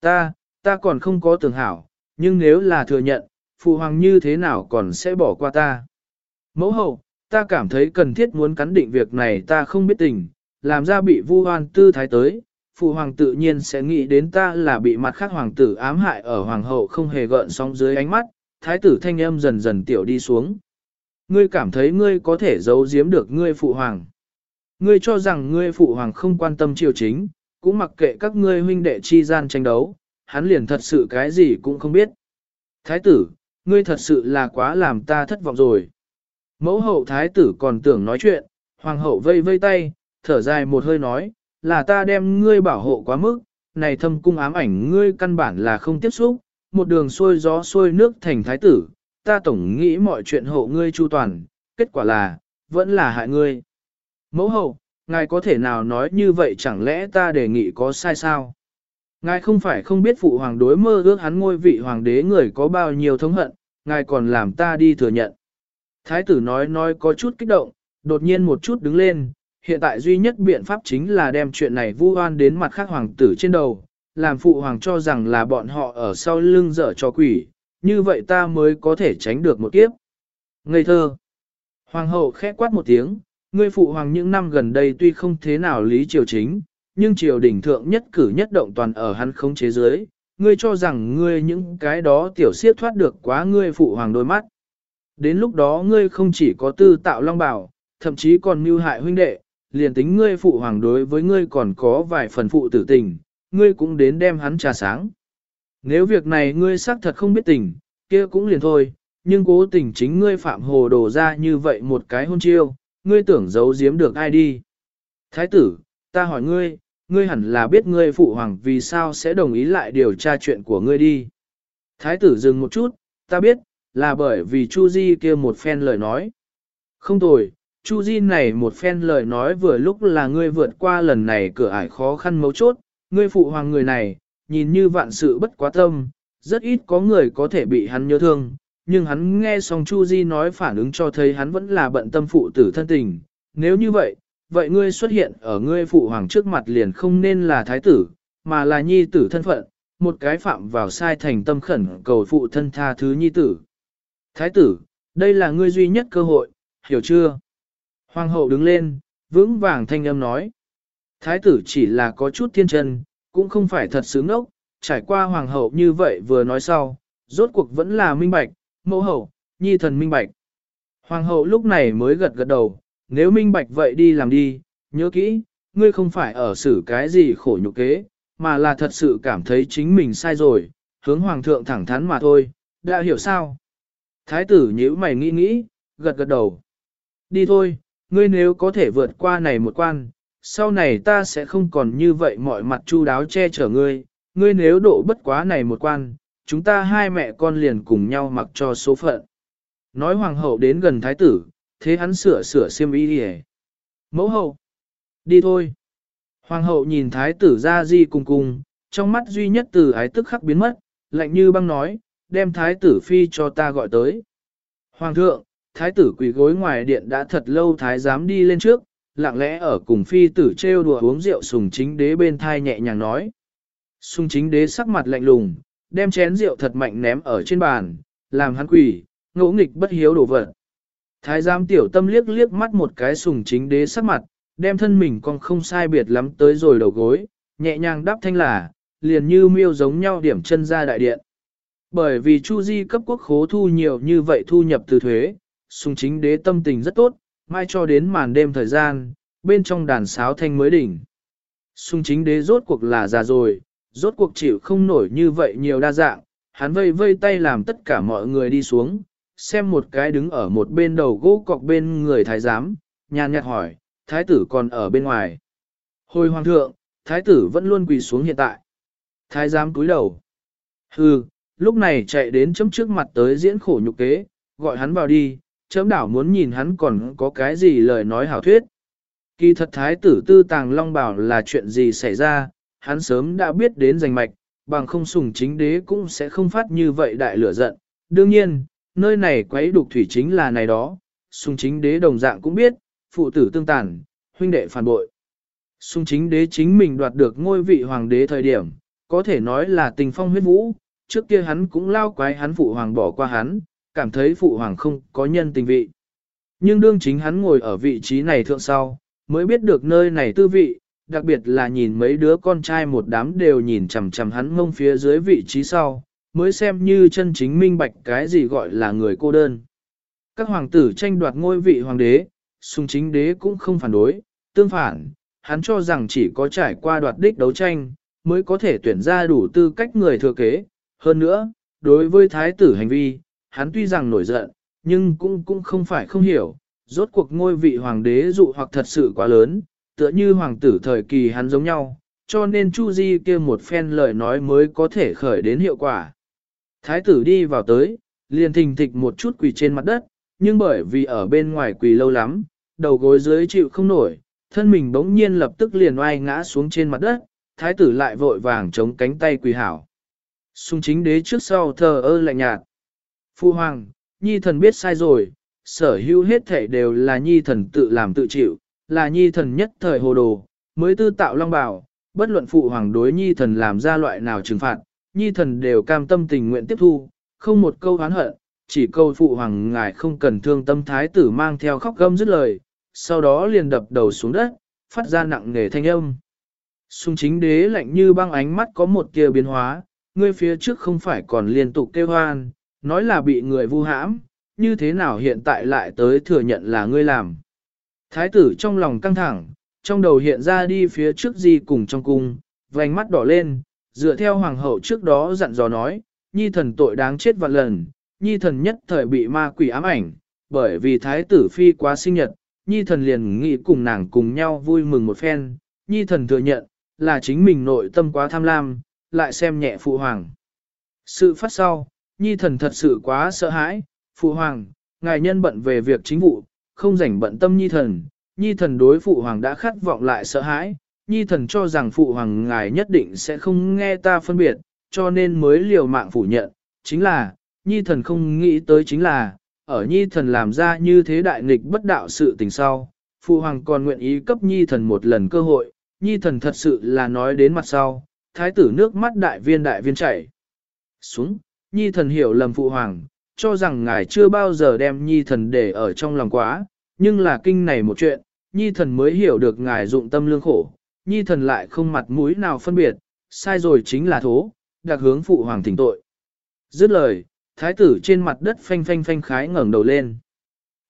Speaker 1: Ta, ta còn không có tưởng hảo, nhưng nếu là thừa nhận, phụ hoàng như thế nào còn sẽ bỏ qua ta? Mẫu hậu, ta cảm thấy cần thiết muốn cắn định việc này ta không biết tình, làm ra bị vu hoan tư thái tới, phụ hoàng tự nhiên sẽ nghĩ đến ta là bị mặt khác hoàng tử ám hại ở hoàng hậu không hề gợn sóng dưới ánh mắt, thái tử thanh âm dần dần tiểu đi xuống. Ngươi cảm thấy ngươi có thể giấu giếm được ngươi phụ hoàng. Ngươi cho rằng ngươi phụ hoàng không quan tâm triều chính, cũng mặc kệ các ngươi huynh đệ chi gian tranh đấu, hắn liền thật sự cái gì cũng không biết. Thái tử, ngươi thật sự là quá làm ta thất vọng rồi. Mẫu hậu thái tử còn tưởng nói chuyện, hoàng hậu vây vây tay, thở dài một hơi nói, là ta đem ngươi bảo hộ quá mức, này thâm cung ám ảnh ngươi căn bản là không tiếp xúc, một đường xuôi gió xuôi nước thành thái tử, ta tổng nghĩ mọi chuyện hộ ngươi chu toàn, kết quả là, vẫn là hại ngươi. Mẫu hậu, ngài có thể nào nói như vậy chẳng lẽ ta đề nghị có sai sao? Ngài không phải không biết phụ hoàng đối mơ ước hắn ngôi vị hoàng đế người có bao nhiêu thống hận, ngài còn làm ta đi thừa nhận. Thái tử nói nói có chút kích động, đột nhiên một chút đứng lên, hiện tại duy nhất biện pháp chính là đem chuyện này vu oan đến mặt khác hoàng tử trên đầu, làm phụ hoàng cho rằng là bọn họ ở sau lưng dở cho quỷ, như vậy ta mới có thể tránh được một kiếp. Ngây thơ. Hoàng hậu khẽ quát một tiếng, ngươi phụ hoàng những năm gần đây tuy không thế nào lý triều chính, nhưng triều đình thượng nhất cử nhất động toàn ở hắn không chế giới, ngươi cho rằng ngươi những cái đó tiểu siết thoát được quá ngươi phụ hoàng đôi mắt. Đến lúc đó ngươi không chỉ có tư tạo long bảo, thậm chí còn mưu hại huynh đệ, liền tính ngươi phụ hoàng đối với ngươi còn có vài phần phụ tử tình, ngươi cũng đến đem hắn trà sáng. Nếu việc này ngươi xác thật không biết tình, kia cũng liền thôi, nhưng cố tình chính ngươi phạm hồ đồ ra như vậy một cái hôn chiêu, ngươi tưởng giấu giếm được ai đi. Thái tử, ta hỏi ngươi, ngươi hẳn là biết ngươi phụ hoàng vì sao sẽ đồng ý lại điều tra chuyện của ngươi đi. Thái tử dừng một chút, ta biết, là bởi vì Chu Di kia một phen lời nói. Không tồi, Chu Di này một phen lời nói vừa lúc là ngươi vượt qua lần này cửa ải khó khăn mấu chốt, ngươi phụ hoàng người này, nhìn như vạn sự bất quá tâm, rất ít có người có thể bị hắn nhớ thương, nhưng hắn nghe xong Chu Di nói phản ứng cho thấy hắn vẫn là bận tâm phụ tử thân tình. Nếu như vậy, vậy ngươi xuất hiện ở ngươi phụ hoàng trước mặt liền không nên là thái tử, mà là nhi tử thân phận, một cái phạm vào sai thành tâm khẩn cầu phụ thân tha thứ nhi tử. Thái tử, đây là ngươi duy nhất cơ hội, hiểu chưa? Hoàng hậu đứng lên, vững vàng thanh âm nói. Thái tử chỉ là có chút thiên chân, cũng không phải thật sướng ốc, trải qua hoàng hậu như vậy vừa nói sau, rốt cuộc vẫn là minh bạch, mẫu hậu, nhi thần minh bạch. Hoàng hậu lúc này mới gật gật đầu, nếu minh bạch vậy đi làm đi, nhớ kỹ, ngươi không phải ở xử cái gì khổ nhục kế, mà là thật sự cảm thấy chính mình sai rồi, hướng hoàng thượng thẳng thắn mà thôi, đã hiểu sao? Thái tử nhíu mày nghĩ nghĩ, gật gật đầu. Đi thôi, ngươi nếu có thể vượt qua này một quan, sau này ta sẽ không còn như vậy mọi mặt chu đáo che chở ngươi, ngươi nếu độ bất quá này một quan, chúng ta hai mẹ con liền cùng nhau mặc cho số phận. Nói hoàng hậu đến gần thái tử, thế hắn sửa sửa xiêm y đi Mẫu hậu, đi thôi. Hoàng hậu nhìn thái tử ra di cùng cùng, trong mắt duy nhất từ ái tức khắc biến mất, lạnh như băng nói, đem thái tử phi cho ta gọi tới. Hoàng thượng, thái tử quỳ gối ngoài điện đã thật lâu thái giám đi lên trước, lặng lẽ ở cùng phi tử trêu đùa uống rượu sùng chính đế bên thai nhẹ nhàng nói. Sùng chính đế sắc mặt lạnh lùng, đem chén rượu thật mạnh ném ở trên bàn, làm hắn quỳ, ngỗ nghịch bất hiếu đổ vật. Thái giám tiểu tâm liếc liếc mắt một cái sùng chính đế sắc mặt, đem thân mình còn không sai biệt lắm tới rồi đầu gối, nhẹ nhàng đáp thanh là, liền như miêu giống nhau điểm chân ra đại điện. Bởi vì Chu Di cấp quốc khố thu nhiều như vậy thu nhập từ thuế, sùng chính đế tâm tình rất tốt, mai cho đến màn đêm thời gian, bên trong đàn sáo thanh mới đỉnh. Sùng chính đế rốt cuộc là già rồi, rốt cuộc chịu không nổi như vậy nhiều đa dạng, hắn vây vây tay làm tất cả mọi người đi xuống, xem một cái đứng ở một bên đầu gỗ cọc bên người thái giám, nhàn nhạt hỏi, thái tử còn ở bên ngoài. Hồi hoàng thượng, thái tử vẫn luôn quỳ xuống hiện tại. Thái giám cúi đầu. Hừ, lúc này chạy đến chấm trước mặt tới diễn khổ nhục kế, gọi hắn vào đi, chấm đảo muốn nhìn hắn còn có cái gì lời nói hảo thuyết. Kỳ thật thái tử tư tàng long bảo là chuyện gì xảy ra, hắn sớm đã biết đến giành mạch, bằng không sùng chính đế cũng sẽ không phát như vậy đại lửa giận. Đương nhiên, nơi này quấy đục thủy chính là này đó, sung chính đế đồng dạng cũng biết, phụ tử tương tàn, huynh đệ phản bội. sung chính đế chính mình đoạt được ngôi vị hoàng đế thời điểm, có thể nói là tình phong huyết vũ, trước kia hắn cũng lao quái hắn phụ hoàng bỏ qua hắn, cảm thấy phụ hoàng không có nhân tình vị. Nhưng đương chính hắn ngồi ở vị trí này thượng sau, mới biết được nơi này tư vị, đặc biệt là nhìn mấy đứa con trai một đám đều nhìn chằm chằm hắn mông phía dưới vị trí sau, mới xem như chân chính minh bạch cái gì gọi là người cô đơn. Các hoàng tử tranh đoạt ngôi vị hoàng đế, sung chính đế cũng không phản đối, tương phản, hắn cho rằng chỉ có trải qua đoạt đích đấu tranh, mới có thể tuyển ra đủ tư cách người thừa kế. Hơn nữa, đối với thái tử hành vi, hắn tuy rằng nổi giận, nhưng cũng cũng không phải không hiểu, rốt cuộc ngôi vị hoàng đế dụ hoặc thật sự quá lớn, tựa như hoàng tử thời kỳ hắn giống nhau, cho nên Chu Di kia một phen lời nói mới có thể khởi đến hiệu quả. Thái tử đi vào tới, liền thình thịch một chút quỳ trên mặt đất, nhưng bởi vì ở bên ngoài quỳ lâu lắm, đầu gối dưới chịu không nổi, thân mình bỗng nhiên lập tức liền oai ngã xuống trên mặt đất, thái tử lại vội vàng chống cánh tay quỳ hảo. Xung chính đế trước sau thờ ơ lạnh nhạt. Phu hoàng, nhi thần biết sai rồi, sở hữu hết thể đều là nhi thần tự làm tự chịu, là nhi thần nhất thời hồ đồ, mới tư tạo long bảo, bất luận phụ hoàng đối nhi thần làm ra loại nào trừng phạt, nhi thần đều cam tâm tình nguyện tiếp thu, không một câu oán hận, chỉ câu phụ hoàng ngài không cần thương tâm thái tử mang theo khóc gâm dứt lời, sau đó liền đập đầu xuống đất, phát ra nặng nề thanh âm. Xung chính đế lạnh như băng ánh mắt có một tia biến hóa, ngươi phía trước không phải còn liên tục kêu hoan, nói là bị người vu hãm, như thế nào hiện tại lại tới thừa nhận là ngươi làm. Thái tử trong lòng căng thẳng, trong đầu hiện ra đi phía trước di cùng trong cung, vành mắt đỏ lên, dựa theo hoàng hậu trước đó dặn dò nói, nhi thần tội đáng chết vạn lần, nhi thần nhất thời bị ma quỷ ám ảnh, bởi vì thái tử phi quá sinh nhật, nhi thần liền nghĩ cùng nàng cùng nhau vui mừng một phen, nhi thần thừa nhận, là chính mình nội tâm quá tham lam, lại xem nhẹ phụ hoàng. Sự phát sau, nhi thần thật sự quá sợ hãi, phụ hoàng, ngài nhân bận về việc chính vụ, không rảnh bận tâm nhi thần, nhi thần đối phụ hoàng đã khát vọng lại sợ hãi, nhi thần cho rằng phụ hoàng ngài nhất định sẽ không nghe ta phân biệt, cho nên mới liều mạng phủ nhận, chính là, nhi thần không nghĩ tới chính là, ở nhi thần làm ra như thế đại nghịch bất đạo sự tình sau, phụ hoàng còn nguyện ý cấp nhi thần một lần cơ hội, nhi thần thật sự là nói đến mặt sau, thái tử nước mắt đại viên đại viên chảy. Xuống, nhi thần hiểu lầm phụ hoàng, cho rằng ngài chưa bao giờ đem nhi thần để ở trong lòng quá, nhưng là kinh này một chuyện, nhi thần mới hiểu được ngài dụng tâm lương khổ, nhi thần lại không mặt mũi nào phân biệt, sai rồi chính là thố, đặc hướng phụ hoàng thỉnh tội. Dứt lời, thái tử trên mặt đất phanh phanh phanh khái ngẩng đầu lên.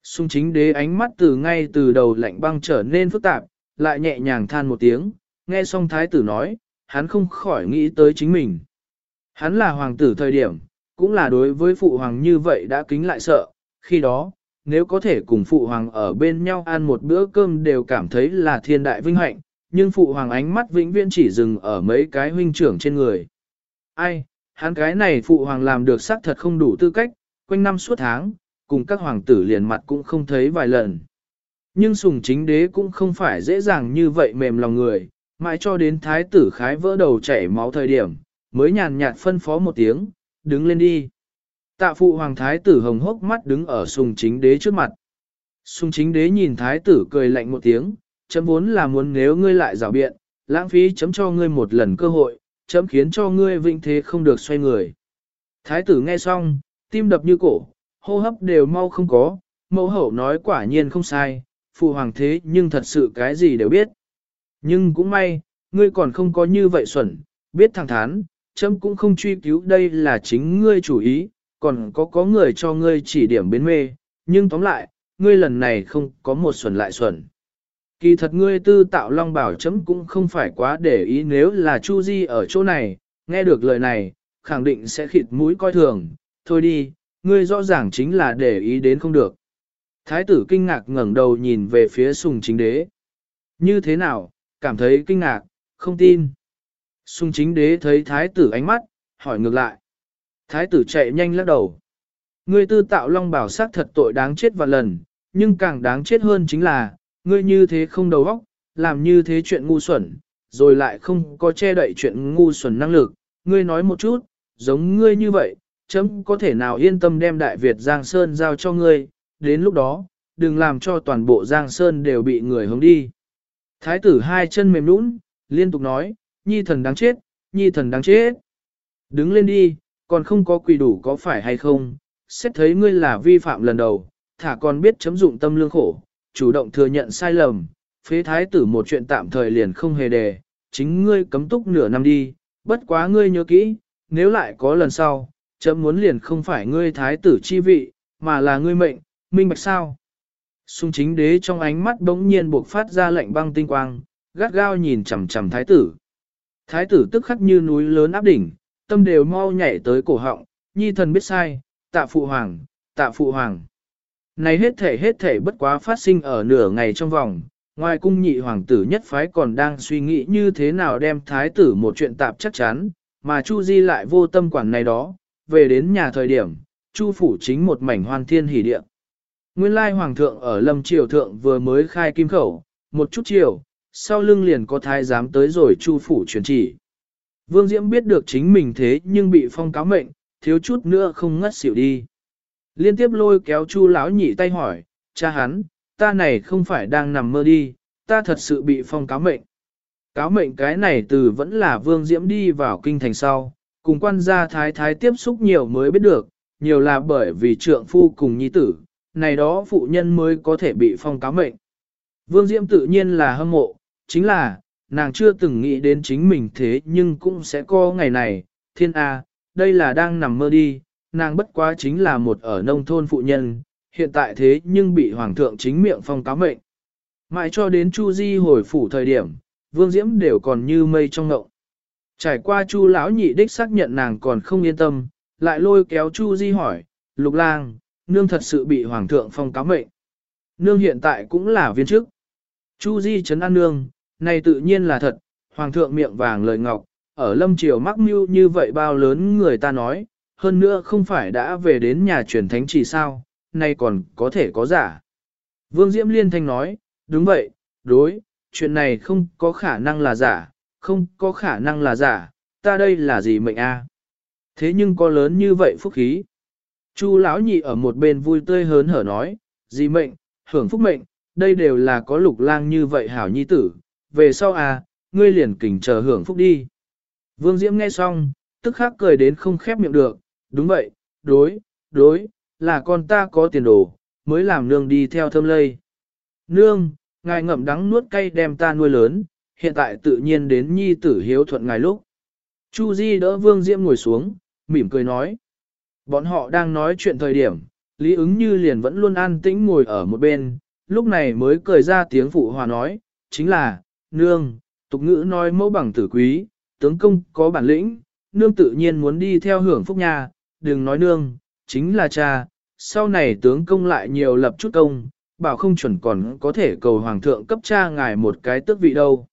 Speaker 1: Xung chính đế ánh mắt từ ngay từ đầu lạnh băng trở nên phức tạp, lại nhẹ nhàng than một tiếng, nghe xong thái tử nói, hắn không khỏi nghĩ tới chính mình. Hắn là hoàng tử thời điểm, cũng là đối với phụ hoàng như vậy đã kính lại sợ, khi đó, nếu có thể cùng phụ hoàng ở bên nhau ăn một bữa cơm đều cảm thấy là thiên đại vinh hạnh, nhưng phụ hoàng ánh mắt vĩnh viễn chỉ dừng ở mấy cái huynh trưởng trên người. Ai, hắn cái này phụ hoàng làm được xác thật không đủ tư cách, quanh năm suốt tháng, cùng các hoàng tử liền mặt cũng không thấy vài lần. Nhưng sùng chính đế cũng không phải dễ dàng như vậy mềm lòng người, mãi cho đến thái tử khái vỡ đầu chảy máu thời điểm, mới nhàn nhạt phân phó một tiếng, đứng lên đi. Tạ phụ hoàng thái tử hồng hốc mắt đứng ở sùng chính đế trước mặt. Sùng chính đế nhìn thái tử cười lạnh một tiếng, chấm vốn là muốn nếu ngươi lại rào biện, lãng phí chấm cho ngươi một lần cơ hội, chấm khiến cho ngươi vĩnh thế không được xoay người. Thái tử nghe xong, tim đập như cổ, hô hấp đều mau không có, mẫu hậu nói quả nhiên không sai, phụ hoàng thế nhưng thật sự cái gì đều biết. Nhưng cũng may, ngươi còn không có như vậy xuẩn, biết thẳng thắn, chấm cũng không truy cứu đây là chính ngươi chủ ý, còn có có người cho ngươi chỉ điểm biến mê, nhưng tóm lại, ngươi lần này không có một xuẩn lại xuẩn. Kỳ thật ngươi tư tạo long bảo chấm cũng không phải quá để ý nếu là Chu Di ở chỗ này, nghe được lời này, khẳng định sẽ khịt mũi coi thường, thôi đi, ngươi rõ ràng chính là để ý đến không được. Thái tử kinh ngạc ngẩng đầu nhìn về phía sùng chính đế. Như thế nào, cảm thấy kinh ngạc, không tin. Sùng chính đế thấy thái tử ánh mắt, hỏi ngược lại. Thái tử chạy nhanh lắc đầu. Ngươi tư tạo long bảo sát thật tội đáng chết vạn lần, nhưng càng đáng chết hơn chính là, ngươi như thế không đầu óc, làm như thế chuyện ngu xuẩn, rồi lại không có che đậy chuyện ngu xuẩn năng lực. Ngươi nói một chút, giống ngươi như vậy, chấm có thể nào yên tâm đem Đại Việt Giang Sơn giao cho ngươi, đến lúc đó, đừng làm cho toàn bộ Giang Sơn đều bị người hướng đi. Thái tử hai chân mềm nũng, liên tục nói, nhi thần đáng chết, nhi thần đáng chết. Đứng lên đi, còn không có quỳ đủ có phải hay không, xét thấy ngươi là vi phạm lần đầu, thả còn biết chấm dụng tâm lương khổ, chủ động thừa nhận sai lầm, phế thái tử một chuyện tạm thời liền không hề đề, chính ngươi cấm túc nửa năm đi, bất quá ngươi nhớ kỹ, nếu lại có lần sau, chấm muốn liền không phải ngươi thái tử chi vị, mà là ngươi mệnh, minh bạch sao. Xung chính đế trong ánh mắt bỗng nhiên buộc phát ra lệnh băng tinh quang, gắt gao nhìn chằm chằm thái tử. Thái tử tức khắc như núi lớn áp đỉnh, tâm đều mau nhảy tới cổ họng, nhi thần biết sai, tạ phụ hoàng, tạ phụ hoàng. Này hết thể hết thể bất quá phát sinh ở nửa ngày trong vòng, ngoài cung nhị hoàng tử nhất phái còn đang suy nghĩ như thế nào đem thái tử một chuyện tạp chắc chắn, mà Chu Di lại vô tâm quản này đó, về đến nhà thời điểm, Chu phủ chính một mảnh hoan thiên hỉ địa. Nguyên lai hoàng thượng ở lâm triều thượng vừa mới khai kim khẩu, một chút chiều, sau lưng liền có thái giám tới rồi Chu phủ truyền chỉ. Vương Diễm biết được chính mình thế nhưng bị phong cáo mệnh, thiếu chút nữa không ngất xỉu đi. Liên tiếp lôi kéo Chu lão nhị tay hỏi, cha hắn, ta này không phải đang nằm mơ đi, ta thật sự bị phong cáo mệnh. Cáo mệnh cái này từ vẫn là Vương Diễm đi vào kinh thành sau, cùng quan gia thái thái tiếp xúc nhiều mới biết được, nhiều là bởi vì trượng phu cùng nhi tử, này đó phụ nhân mới có thể bị phong cáo mệnh. Vương Diễm tự nhiên là hâm mộ, chính là, nàng chưa từng nghĩ đến chính mình thế nhưng cũng sẽ có ngày này, thiên A, đây là đang nằm mơ đi, nàng bất quá chính là một ở nông thôn phụ nhân, hiện tại thế nhưng bị hoàng thượng chính miệng phong cáo mệnh. Mãi cho đến Chu Di hồi phủ thời điểm, Vương Diễm đều còn như mây trong ngậu. Trải qua Chu lão nhị đích xác nhận nàng còn không yên tâm, lại lôi kéo Chu Di hỏi, Lục Lang, nương thật sự bị hoàng thượng phong cáo mệnh. Nương hiện tại cũng là viên chức. Chu Di chấn an nương, này tự nhiên là thật, hoàng thượng miệng vàng lời ngọc, ở lâm triều mắc mưu như vậy bao lớn người ta nói, hơn nữa không phải đã về đến nhà truyền thánh chỉ sao, nay còn có thể có giả. Vương Diễm Liên Thanh nói, đúng vậy, đối, chuyện này không có khả năng là giả, không có khả năng là giả, ta đây là gì mệnh a? Thế nhưng có lớn như vậy phúc khí. Chu lão nhị ở một bên vui tươi hớn hở nói, gì mệnh, hưởng phúc mệnh, đây đều là có lục lang như vậy hảo nhi tử, về sau à, ngươi liền kỉnh chờ hưởng phúc đi. Vương Diễm nghe xong, tức khắc cười đến không khép miệng được, đúng vậy, đối, đối, là con ta có tiền đồ, mới làm nương đi theo thơm lây. Nương, ngài ngậm đắng nuốt cay đem ta nuôi lớn, hiện tại tự nhiên đến nhi tử hiếu thuận ngài lúc. Chu Di đỡ Vương Diễm ngồi xuống, mỉm cười nói. Bọn họ đang nói chuyện thời điểm, Lý ứng như liền vẫn luôn an tĩnh ngồi ở một bên, lúc này mới cười ra tiếng phụ hòa nói, chính là, nương, tục ngữ nói mẫu bằng tử quý, tướng công có bản lĩnh, nương tự nhiên muốn đi theo hưởng phúc nhà đừng nói nương, chính là cha, sau này tướng công lại nhiều lập chút công, bảo không chuẩn còn có thể cầu hoàng thượng cấp cha ngài một cái tước vị đâu.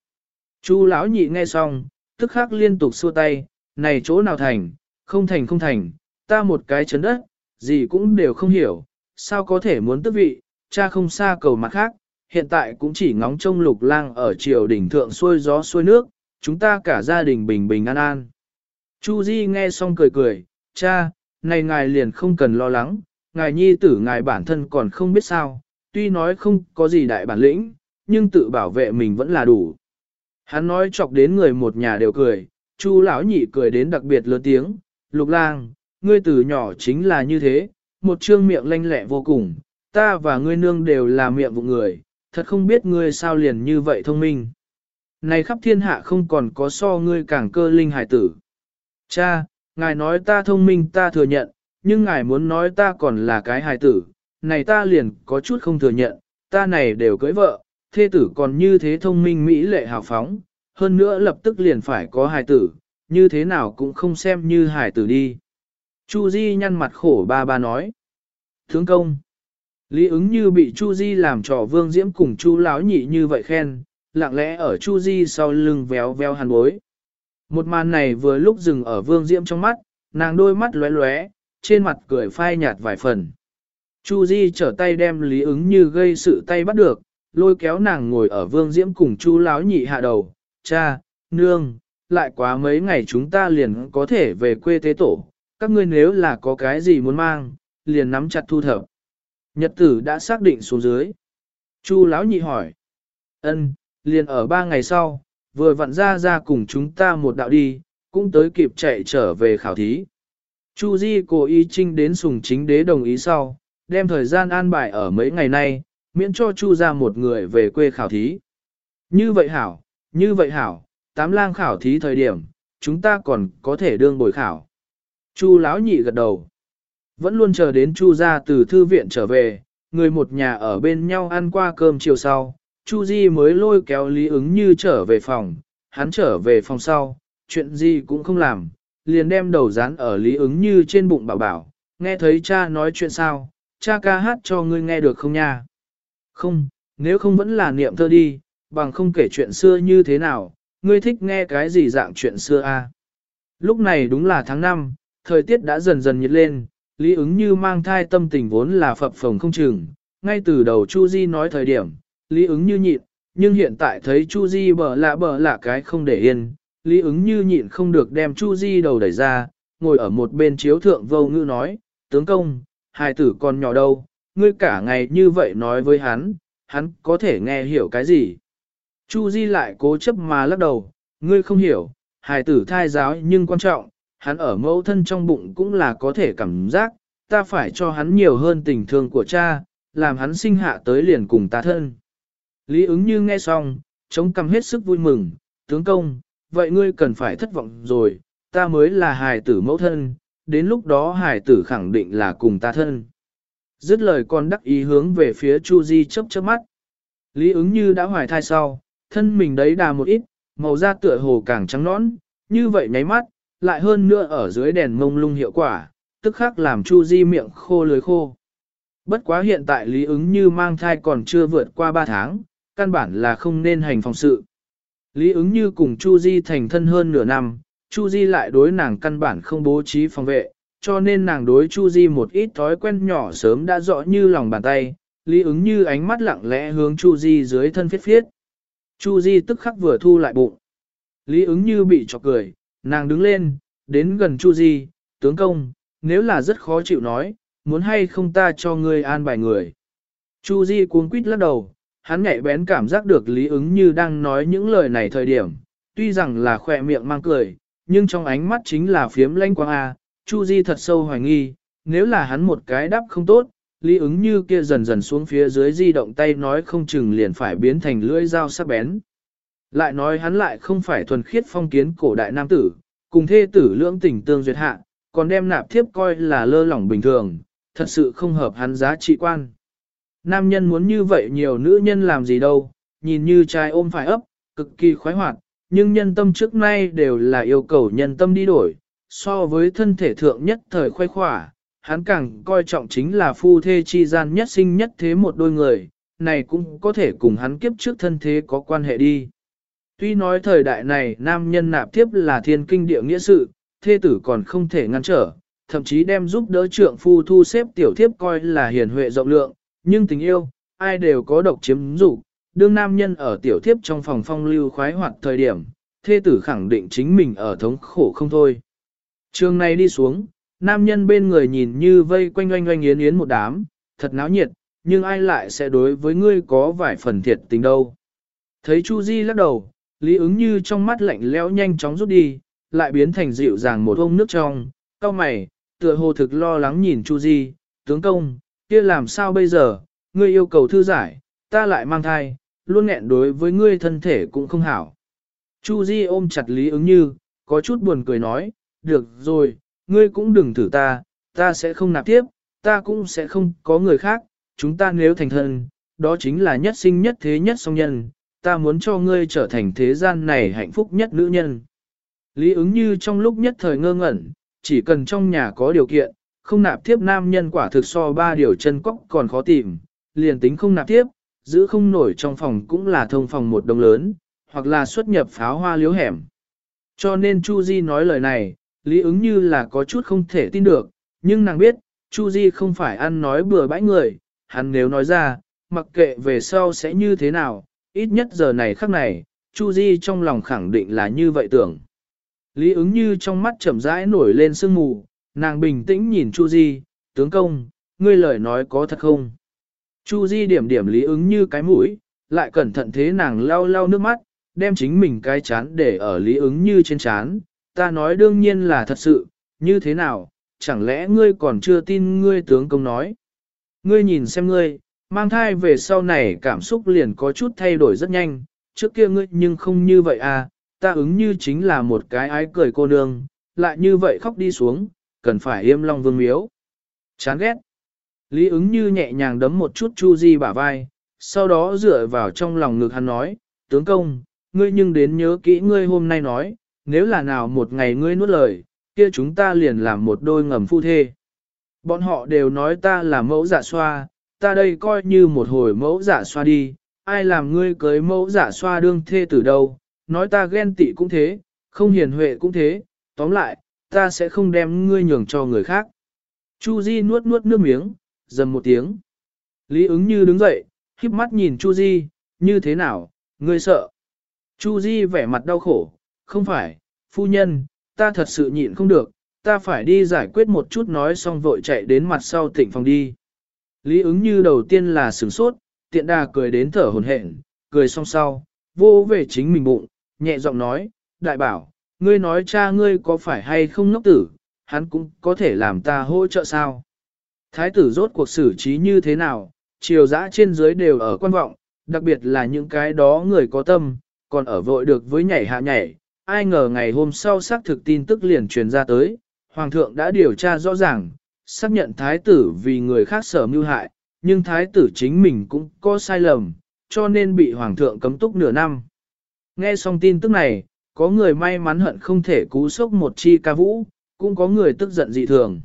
Speaker 1: Chu lão nhị nghe xong, tức khắc liên tục xua tay, này chỗ nào thành, không thành không thành, ta một cái chấn đất, gì cũng đều không hiểu, sao có thể muốn tước vị, cha không xa cầu mặt khác, hiện tại cũng chỉ ngóng trông lục lang ở triều đỉnh thượng xuôi gió xuôi nước, chúng ta cả gia đình bình bình an an. Chu Di nghe xong cười cười, cha, này ngài liền không cần lo lắng, ngài nhi tử ngài bản thân còn không biết sao, tuy nói không có gì đại bản lĩnh, nhưng tự bảo vệ mình vẫn là đủ. Hắn nói chọc đến người một nhà đều cười, Chu lão nhị cười đến đặc biệt lớn tiếng, lục lang, ngươi từ nhỏ chính là như thế, một trương miệng lanh lẹ vô cùng, ta và ngươi nương đều là miệng vụ người, thật không biết ngươi sao liền như vậy thông minh. Này khắp thiên hạ không còn có so ngươi càng cơ linh hải tử. Cha, ngài nói ta thông minh ta thừa nhận, nhưng ngài muốn nói ta còn là cái hài tử, này ta liền có chút không thừa nhận, ta này đều cưới vợ, thê tử còn như thế thông minh mỹ lệ hào phóng, hơn nữa lập tức liền phải có hài tử, như thế nào cũng không xem như hài tử đi. Chu Di nhăn mặt khổ ba ba nói. Thướng công. Lý ứng như bị Chu Di làm trò vương diễm cùng Chu lão nhị như vậy khen, lặng lẽ ở Chu Di sau lưng véo véo hàn bối. Một màn này vừa lúc dừng ở Vương Diễm trong mắt, nàng đôi mắt lóe lóe, trên mặt cười phai nhạt vài phần. Chu Di trở tay đem Lý ứng như gây sự tay bắt được, lôi kéo nàng ngồi ở Vương Diễm cùng Chu Láo nhị hạ đầu, cha, nương, lại quá mấy ngày chúng ta liền có thể về quê tế tổ, các ngươi nếu là có cái gì muốn mang, liền nắm chặt thu thập. Nhật tử đã xác định xuống dưới. Chu Lão nhị hỏi, ân, liền ở ba ngày sau, vừa vặn ra ra cùng chúng ta một đạo đi, cũng tới kịp chạy trở về khảo thí. Chu Di cố ý trinh đến sùng chính đế đồng ý sau, đem thời gian an bài ở mấy ngày nay, miễn cho Chu ra một người về quê khảo thí. Như vậy hảo, như vậy hảo, tám lang khảo thí thời điểm, chúng ta còn có thể đương bồi khảo. Chu lão nhị gật đầu. Vẫn luôn chờ đến Chu ra từ thư viện trở về, người một nhà ở bên nhau ăn qua cơm chiều sau, Chu Di mới lôi kéo Lý ứng như trở về phòng, hắn trở về phòng sau, chuyện gì cũng không làm, liền đem đầu dán ở Lý ứng như trên bụng bảo bảo, nghe thấy cha nói chuyện sao, cha ca hát cho ngươi nghe được không nha? Không, nếu không vẫn là niệm thơ đi, bằng không kể chuyện xưa như thế nào, ngươi thích nghe cái gì dạng chuyện xưa a? À? Lúc này đúng là tháng 5, thời tiết đã dần dần nhiệt lên, Lý ứng như mang thai tâm tình vốn là phập phồng không chừng, ngay từ đầu Chu Di nói thời điểm, Lý ứng như nhịn, nhưng hiện tại thấy Chu Di bờ lạ bờ lạ cái không để yên, Lý ứng như nhịn không được đem Chu Di đầu đẩy ra, ngồi ở một bên chiếu thượng vô ngữ nói, tướng công, hài tử còn nhỏ đâu, ngươi cả ngày như vậy nói với hắn, hắn có thể nghe hiểu cái gì. Chu Di lại cố chấp mà lắc đầu, ngươi không hiểu, hài tử thai giáo nhưng quan trọng, hắn ở mẫu thân trong bụng cũng là có thể cảm giác, ta phải cho hắn nhiều hơn tình thương của cha, làm hắn sinh hạ tới liền cùng ta thân. Lý ứng như nghe xong, chống cằm hết sức vui mừng, tướng công, vậy ngươi cần phải thất vọng rồi, ta mới là hài tử mẫu thân, đến lúc đó hài tử khẳng định là cùng ta thân. Dứt lời con đắc ý hướng về phía Chu Di chớp chớp mắt. Lý ứng như đã hoài thai sau, thân mình đấy đà một ít, màu da tựa hồ càng trắng nõn, như vậy nháy mắt, lại hơn nữa ở dưới đèn mông lung hiệu quả, tức khắc làm Chu Di miệng khô lưới khô. Bất quá hiện tại Lý ứng như mang thai còn chưa vượt qua 3 tháng, căn bản là không nên hành phòng sự. Lý ứng như cùng Chu Di thành thân hơn nửa năm, Chu Di lại đối nàng căn bản không bố trí phòng vệ, cho nên nàng đối Chu Di một ít thói quen nhỏ sớm đã rõ như lòng bàn tay, Lý ứng như ánh mắt lặng lẽ hướng Chu Di dưới thân phiết phiết. Chu Di tức khắc vừa thu lại bụng. Lý ứng như bị chọc cười, nàng đứng lên, đến gần Chu Di, tướng công, nếu là rất khó chịu nói, muốn hay không ta cho ngươi an bài người. Chu Di cuống quýt lắc đầu, hắn nhạy bén cảm giác được Lý ứng như đang nói những lời này thời điểm, tuy rằng là khỏe miệng mang cười, nhưng trong ánh mắt chính là phiếm lanh quang A, Chu Di thật sâu hoài nghi, nếu là hắn một cái đáp không tốt, Lý ứng như kia dần dần xuống phía dưới di động tay nói không chừng liền phải biến thành lưỡi dao sắc bén. Lại nói hắn lại không phải thuần khiết phong kiến cổ đại nam tử, cùng thê tử lưỡng tình tương duyệt hạ, còn đem nạp thiếp coi là lơ lỏng bình thường, thật sự không hợp hắn giá trị quan. Nam nhân muốn như vậy nhiều nữ nhân làm gì đâu, nhìn như trai ôm phải ấp, cực kỳ khoái hoạt, nhưng nhân tâm trước nay đều là yêu cầu nhân tâm đi đổi, so với thân thể thượng nhất thời khoái khỏa, hắn càng coi trọng chính là phu thê chi gian nhất sinh nhất thế một đôi người, này cũng có thể cùng hắn kiếp trước thân thế có quan hệ đi. Tuy nói thời đại này nam nhân nạp tiếp là thiên kinh địa nghĩa sự, thê tử còn không thể ngăn trở, thậm chí đem giúp đỡ trượng phu thu xếp tiểu thiếp coi là hiền huệ rộng lượng, nhưng tình yêu, ai đều có độc chiếm dụ đương nam nhân ở tiểu thiếp trong phòng phong lưu khoái hoạt thời điểm, thê tử khẳng định chính mình ở thống khổ không thôi. Trường này đi xuống, nam nhân bên người nhìn như vây quanh oanh oanh yến yến một đám, thật náo nhiệt, nhưng ai lại sẽ đối với ngươi có vài phần thiệt tình đâu. Thấy Chu Di lắc đầu, lý ứng như trong mắt lạnh lẽo nhanh chóng rút đi, lại biến thành dịu dàng một ông nước trong, cao mày, tựa hồ thực lo lắng nhìn Chu Di, tướng công, kia làm sao bây giờ, ngươi yêu cầu thư giải, ta lại mang thai, luôn nghẹn đối với ngươi thân thể cũng không hảo. Chu Di ôm chặt Lý ứng như, có chút buồn cười nói, được rồi, ngươi cũng đừng thử ta, ta sẽ không nạp tiếp, ta cũng sẽ không có người khác, chúng ta nếu thành thân, đó chính là nhất sinh nhất thế nhất song nhân, ta muốn cho ngươi trở thành thế gian này hạnh phúc nhất nữ nhân. Lý ứng như trong lúc nhất thời ngơ ngẩn, chỉ cần trong nhà có điều kiện, không nạp tiếp nam nhân quả thực so ba điều chân cóc còn khó tìm, liền tính không nạp tiếp, giữ không nổi trong phòng cũng là thông phòng một đồng lớn, hoặc là xuất nhập pháo hoa liếu hẻm. Cho nên Chu Di nói lời này, Lý ứng như là có chút không thể tin được, nhưng nàng biết, Chu Di không phải ăn nói bừa bãi người, hắn nếu nói ra, mặc kệ về sau sẽ như thế nào, ít nhất giờ này khắc này, Chu Di trong lòng khẳng định là như vậy tưởng. Lý ứng như trong mắt chậm rãi nổi lên sương mù, nàng bình tĩnh nhìn Chu Di, tướng công, ngươi lời nói có thật không? Chu Di điểm điểm Lý ứng như cái mũi, lại cẩn thận thế nàng lau lau nước mắt, đem chính mình cái chán để ở Lý ứng như trên chán, ta nói đương nhiên là thật sự, như thế nào, chẳng lẽ ngươi còn chưa tin ngươi tướng công nói. Ngươi nhìn xem ngươi, mang thai về sau này cảm xúc liền có chút thay đổi rất nhanh, trước kia ngươi nhưng không như vậy à, ta ứng như chính là một cái ái cười cô nương, lại như vậy khóc đi xuống, cần phải im long vương miếu. Chán ghét. Lý ứng như nhẹ nhàng đấm một chút Chu Di bả vai, sau đó dựa vào trong lòng ngực hắn nói, tướng công, ngươi nhưng đến nhớ kỹ ngươi hôm nay nói, nếu là nào một ngày ngươi nuốt lời, kia chúng ta liền làm một đôi ngầm phu thê. Bọn họ đều nói ta là mẫu giả xoa, ta đây coi như một hồi mẫu giả xoa đi, ai làm ngươi cưới mẫu giả xoa đương thê từ đâu, nói ta ghen tị cũng thế, không hiền huệ cũng thế, tóm lại, ta sẽ không đem ngươi nhường cho người khác. Chu Di nuốt nuốt nước miếng, dầm một tiếng. Lý ứng như đứng dậy, khiếp mắt nhìn Chu Di, như thế nào, ngươi sợ. Chu Di vẻ mặt đau khổ, không phải, phu nhân, ta thật sự nhịn không được, ta phải đi giải quyết một chút nói xong vội chạy đến mặt sau tỉnh phòng đi. Lý ứng như đầu tiên là sửng sốt, tiện đà cười đến thở hổn hển, cười xong sau, vô về chính mình bụng, nhẹ giọng nói, đại bảo, ngươi nói cha ngươi có phải hay không ngốc tử, hắn cũng có thể làm ta hỗ trợ sao. Thái tử rốt cuộc xử trí như thế nào, triều dã trên dưới đều ở quan vọng, đặc biệt là những cái đó người có tâm, còn ở vội được với nhảy hạ nhảy, ai ngờ ngày hôm sau xác thực tin tức liền truyền ra tới, Hoàng thượng đã điều tra rõ ràng, xác nhận thái tử vì người khác sở mưu hại, nhưng thái tử chính mình cũng có sai lầm, cho nên bị Hoàng thượng cấm túc nửa năm. Nghe xong tin tức này, có người may mắn hận không thể cú sốc một chi ca vũ, cũng có người tức giận dị thường.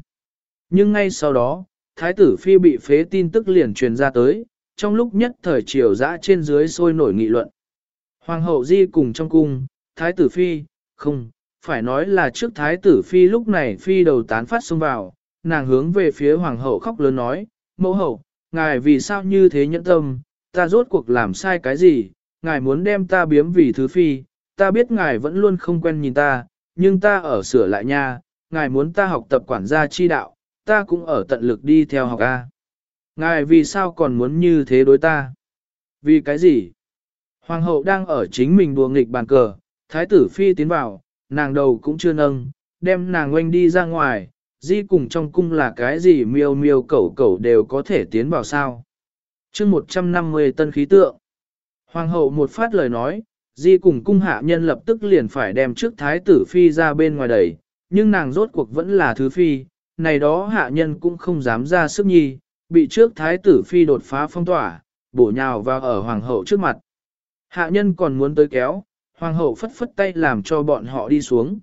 Speaker 1: Nhưng ngay sau đó, thái tử phi bị phế tin tức liền truyền ra tới, trong lúc nhất thời triều dã trên dưới sôi nổi nghị luận. Hoàng hậu di cùng trong cung, thái tử phi, không, phải nói là trước thái tử phi lúc này phi đầu tán phát xông vào, nàng hướng về phía hoàng hậu khóc lớn nói, mẫu hậu, ngài vì sao như thế nhẫn tâm, ta rốt cuộc làm sai cái gì, ngài muốn đem ta biếm vì thứ phi, ta biết ngài vẫn luôn không quen nhìn ta, nhưng ta ở sửa lại nha, ngài muốn ta học tập quản gia chi đạo, ta cũng ở tận lực đi theo học A. Ngài vì sao còn muốn như thế đối ta? Vì cái gì? Hoàng hậu đang ở chính mình đùa nghịch bàn cờ, thái tử phi tiến vào, nàng đầu cũng chưa nâng, đem nàng oanh đi ra ngoài, di cùng trong cung là cái gì miêu miêu cẩu cẩu đều có thể tiến vào sao. chương 150 tân khí tượng. Hoàng hậu một phát lời nói, di cùng cung hạ nhân lập tức liền phải đem trước thái tử phi ra bên ngoài đẩy, nhưng nàng rốt cuộc vẫn là thứ phi, này đó hạ nhân cũng không dám ra sức nhi, bị trước thái tử phi đột phá phong tỏa, bổ nhào vào ở hoàng hậu trước mặt. Hạ nhân còn muốn tới kéo, hoàng hậu phất phất tay làm cho bọn họ đi xuống.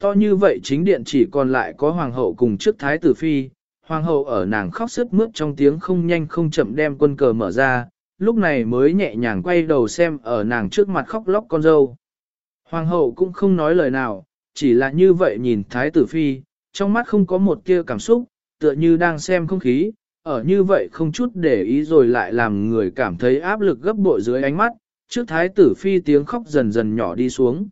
Speaker 1: To như vậy chính điện chỉ còn lại có hoàng hậu cùng trước thái tử phi, hoàng hậu ở nàng khóc sức mướt trong tiếng không nhanh không chậm đem quân cờ mở ra, lúc này mới nhẹ nhàng quay đầu xem ở nàng trước mặt khóc lóc con dâu. Hoàng hậu cũng không nói lời nào, chỉ là như vậy nhìn thái tử phi, trong mắt không có một tia cảm xúc, tựa như đang xem không khí, ở như vậy không chút để ý rồi lại làm người cảm thấy áp lực gấp bội dưới ánh mắt, trước thái tử phi tiếng khóc dần dần nhỏ đi xuống.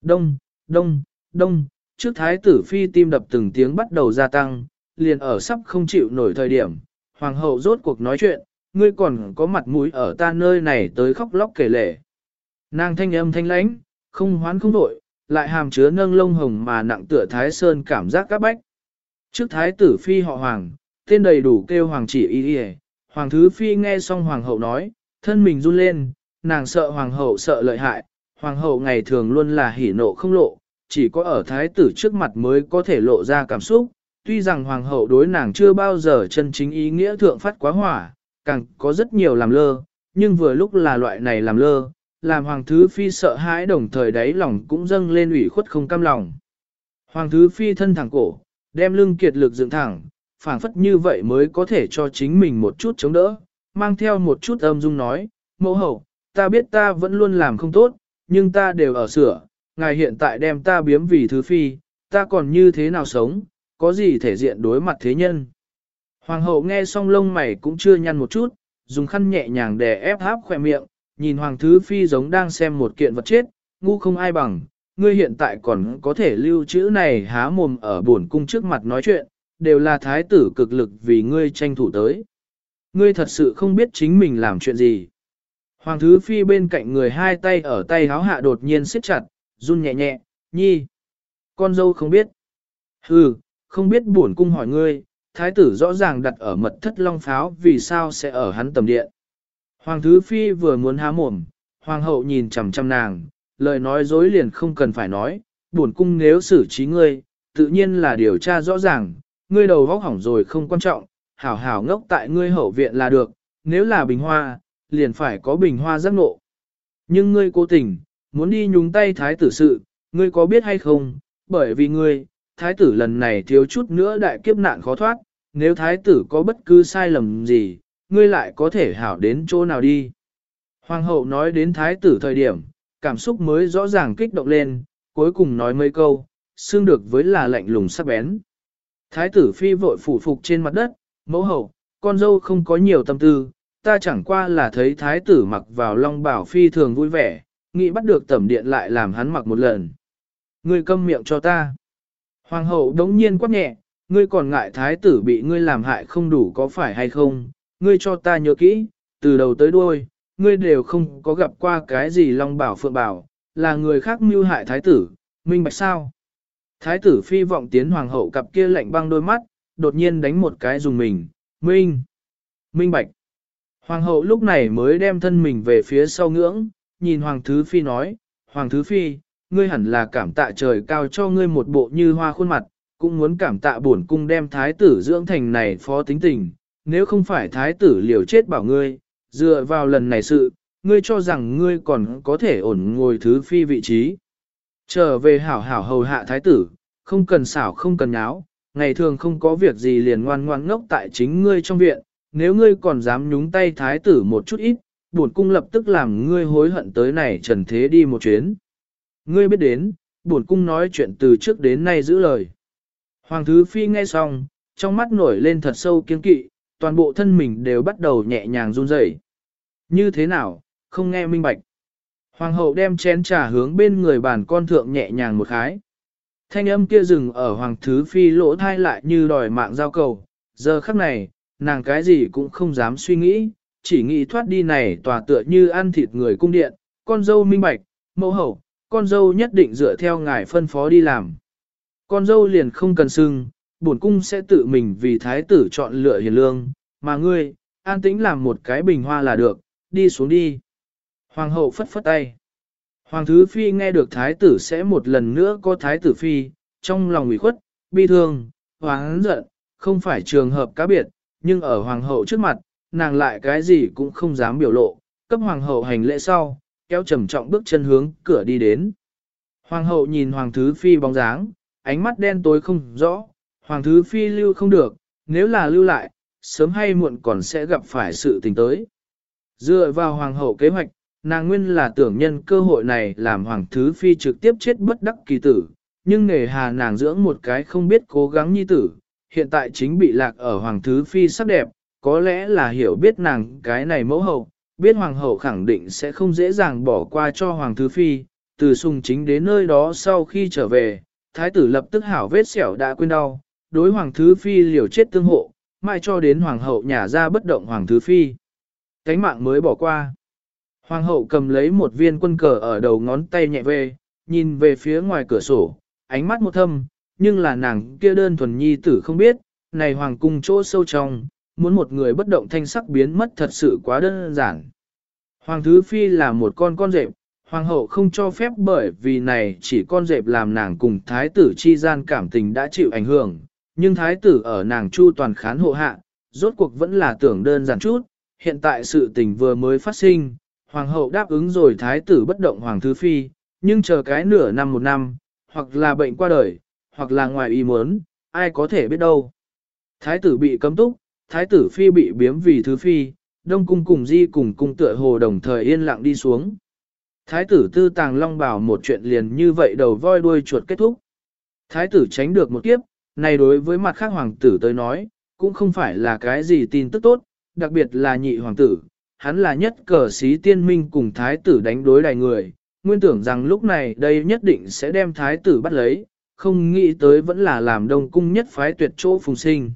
Speaker 1: Đông, đông, đông, trước thái tử phi tim đập từng tiếng bắt đầu gia tăng, liền ở sắp không chịu nổi thời điểm, hoàng hậu rốt cuộc nói chuyện, ngươi còn có mặt mũi ở ta nơi này tới khóc lóc kể lể. Nàng thanh âm thanh lãnh, không hoán không đổi, lại hàm chứa nâng lông hồng mà nặng tựa thái sơn cảm giác các bách. Trước thái tử phi họ hoàng, tên đầy đủ kêu hoàng chỉ y y hoàng thứ phi nghe xong hoàng hậu nói, thân mình run lên, nàng sợ hoàng hậu sợ lợi hại, hoàng hậu ngày thường luôn là hỉ nộ không lộ, chỉ có ở thái tử trước mặt mới có thể lộ ra cảm xúc, tuy rằng hoàng hậu đối nàng chưa bao giờ chân chính ý nghĩa thượng phát quá hỏa, càng có rất nhiều làm lơ, nhưng vừa lúc là loại này làm lơ, làm hoàng thứ phi sợ hãi đồng thời đáy lòng cũng dâng lên ủy khuất không cam lòng. Hoàng thứ phi thân thẳng cổ, đem lưng kiệt lực dựng thẳng, phảng phất như vậy mới có thể cho chính mình một chút chống đỡ, mang theo một chút âm dung nói, mẫu hậu, ta biết ta vẫn luôn làm không tốt, nhưng ta đều ở sửa, ngài hiện tại đem ta biếm vì thứ phi, ta còn như thế nào sống, có gì thể diện đối mặt thế nhân. Hoàng hậu nghe xong lông mày cũng chưa nhăn một chút, dùng khăn nhẹ nhàng để ép háp khỏe miệng, nhìn hoàng thứ phi giống đang xem một kiện vật chết, ngu không ai bằng, ngươi hiện tại còn có thể lưu chữ này há mồm ở bổn cung trước mặt nói chuyện, đều là thái tử cực lực vì ngươi tranh thủ tới. Ngươi thật sự không biết chính mình làm chuyện gì. Hoàng thứ phi bên cạnh người hai tay ở tay háo hạ đột nhiên siết chặt, run nhẹ nhẹ, nhi. Con dâu không biết. Hừ, không biết bổn cung hỏi ngươi, thái tử rõ ràng đặt ở mật thất long pháo vì sao sẽ ở hắn tầm điện. Hoàng thứ phi vừa muốn há mồm, hoàng hậu nhìn chằm chằm nàng, lời nói dối liền không cần phải nói, bổn cung nếu xử trí ngươi, tự nhiên là điều tra rõ ràng, ngươi đầu vóc hỏng rồi không quan trọng, hảo hảo ngốc tại ngươi hậu viện là được, nếu là bình hoa, liền phải có bình hoa giác nộ. Nhưng ngươi cố tình, muốn đi nhúng tay thái tử sự, ngươi có biết hay không, bởi vì ngươi, thái tử lần này thiếu chút nữa đại kiếp nạn khó thoát, nếu thái tử có bất cứ sai lầm gì, ngươi lại có thể hảo đến chỗ nào đi. Hoàng hậu nói đến thái tử thời điểm, cảm xúc mới rõ ràng kích động lên, cuối cùng nói mấy câu, xương được với là lạnh lùng sắc bén. Thái tử phi vội phủ phục trên mặt đất, mẫu hậu, con dâu không có nhiều tâm tư, ta chẳng qua là thấy thái tử mặc vào long bảo phi thường vui vẻ, nghĩ bắt được tẩm điện lại làm hắn mặc một lần. Ngươi câm miệng cho ta. Hoàng hậu đống nhiên quát nhẹ, ngươi còn ngại thái tử bị ngươi làm hại không đủ có phải hay không, ngươi cho ta nhớ kỹ, từ đầu tới đuôi, ngươi đều không có gặp qua cái gì long bảo phượng bảo, là người khác mưu hại thái tử, minh bạch sao? Thái tử phi vọng tiến hoàng hậu cặp kia lạnh băng đôi mắt, đột nhiên đánh một cái dùng mình, minh, minh bạch. Hoàng hậu lúc này mới đem thân mình về phía sau ngưỡng, nhìn hoàng thứ phi nói, hoàng thứ phi, ngươi hẳn là cảm tạ trời cao cho ngươi một bộ như hoa khuôn mặt, cũng muốn cảm tạ bổn cung đem thái tử dưỡng thành này phó tính tình, nếu không phải thái tử liều chết bảo ngươi, dựa vào lần này sự, ngươi cho rằng ngươi còn có thể ổn ngồi thứ phi vị trí. Trở về hảo hảo hầu hạ thái tử, không cần xảo không cần nháo, ngày thường không có việc gì liền ngoan ngoan ngốc tại chính ngươi trong viện, nếu ngươi còn dám nhúng tay thái tử một chút ít, bổn cung lập tức làm ngươi hối hận tới này trần thế đi một chuyến. Ngươi biết đến, bổn cung nói chuyện từ trước đến nay giữ lời. Hoàng thứ phi nghe xong, trong mắt nổi lên thật sâu kiên kỵ, toàn bộ thân mình đều bắt đầu nhẹ nhàng run rẩy. Như thế nào, không nghe minh bạch. Hoàng hậu đem chén trà hướng bên người bàn con thượng nhẹ nhàng một khái. Thanh âm kia dừng ở hoàng thứ phi lỗ thai lại như đòi mạng giao cầu. Giờ khắc này, nàng cái gì cũng không dám suy nghĩ, chỉ nghĩ thoát đi này tòa tựa như ăn thịt người cung điện, con dâu minh bạch, mẫu hậu, con dâu nhất định dựa theo ngài phân phó đi làm. Con dâu liền không cần sưng, bổn cung sẽ tự mình vì thái tử chọn lựa hiền lương, mà ngươi, an tĩnh làm một cái bình hoa là được, đi xuống đi. Hoàng hậu phất phất tay. Hoàng thứ phi nghe được thái tử sẽ một lần nữa có thái tử phi, trong lòng ủy khuất, bi thương, hoàng giận, không phải trường hợp cá biệt, nhưng ở hoàng hậu trước mặt, nàng lại cái gì cũng không dám biểu lộ, cấp hoàng hậu hành lễ sau, kéo trầm trọng bước chân hướng cửa đi đến. Hoàng hậu nhìn hoàng thứ phi bóng dáng, ánh mắt đen tối không rõ, hoàng thứ phi lưu không được, nếu là lưu lại, sớm hay muộn còn sẽ gặp phải sự tình tới. Dựa vào hoàng hậu kế hoạch, nàng nguyên là tưởng nhân cơ hội này làm hoàng thứ phi trực tiếp chết bất đắc kỳ tử, nhưng nghề hà nàng dưỡng một cái không biết cố gắng nhi tử, hiện tại chính bị lạc ở hoàng thứ phi sắc đẹp, có lẽ là hiểu biết nàng cái này mẫu hậu, biết hoàng hậu khẳng định sẽ không dễ dàng bỏ qua cho hoàng thứ phi, từ sùng chính đến nơi đó sau khi trở về, thái tử lập tức hảo vết sẹo đã quên đau, đối hoàng thứ phi liều chết tương hộ, mai cho đến hoàng hậu nhả ra bất động hoàng thứ phi. Cánh mạng mới bỏ qua. Hoàng hậu cầm lấy một viên quân cờ ở đầu ngón tay nhẹ về, nhìn về phía ngoài cửa sổ, ánh mắt một thâm, nhưng là nàng kia đơn thuần nhi tử không biết, này hoàng cung chỗ sâu trong, muốn một người bất động thanh sắc biến mất thật sự quá đơn giản. Hoàng thứ phi là một con con rệp, hoàng hậu không cho phép bởi vì này chỉ con rệp làm nàng cùng thái tử chi gian cảm tình đã chịu ảnh hưởng, nhưng thái tử ở nàng chu toàn khán hộ hạ, rốt cuộc vẫn là tưởng đơn giản chút, hiện tại sự tình vừa mới phát sinh, hoàng hậu đáp ứng rồi thái tử bất động hoàng thứ phi, nhưng chờ cái nửa năm một năm, hoặc là bệnh qua đời, hoặc là ngoài ý muốn, ai có thể biết đâu. Thái tử bị cấm túc, thái tử phi bị biếm vì thứ phi, đông cung cùng di cùng cung tựa hồ đồng thời yên lặng đi xuống. Thái tử tư tàng long bảo một chuyện liền như vậy đầu voi đuôi chuột kết thúc. Thái tử tránh được một kiếp, này đối với mặt khác hoàng tử tới nói, cũng không phải là cái gì tin tức tốt, đặc biệt là nhị hoàng tử, hắn là nhất cờ sĩ tiên minh cùng thái tử đánh đối đài người, nguyên tưởng rằng lúc này đây nhất định sẽ đem thái tử bắt lấy, không nghĩ tới vẫn là làm đông cung nhất phái tuyệt chỗ phùng sinh.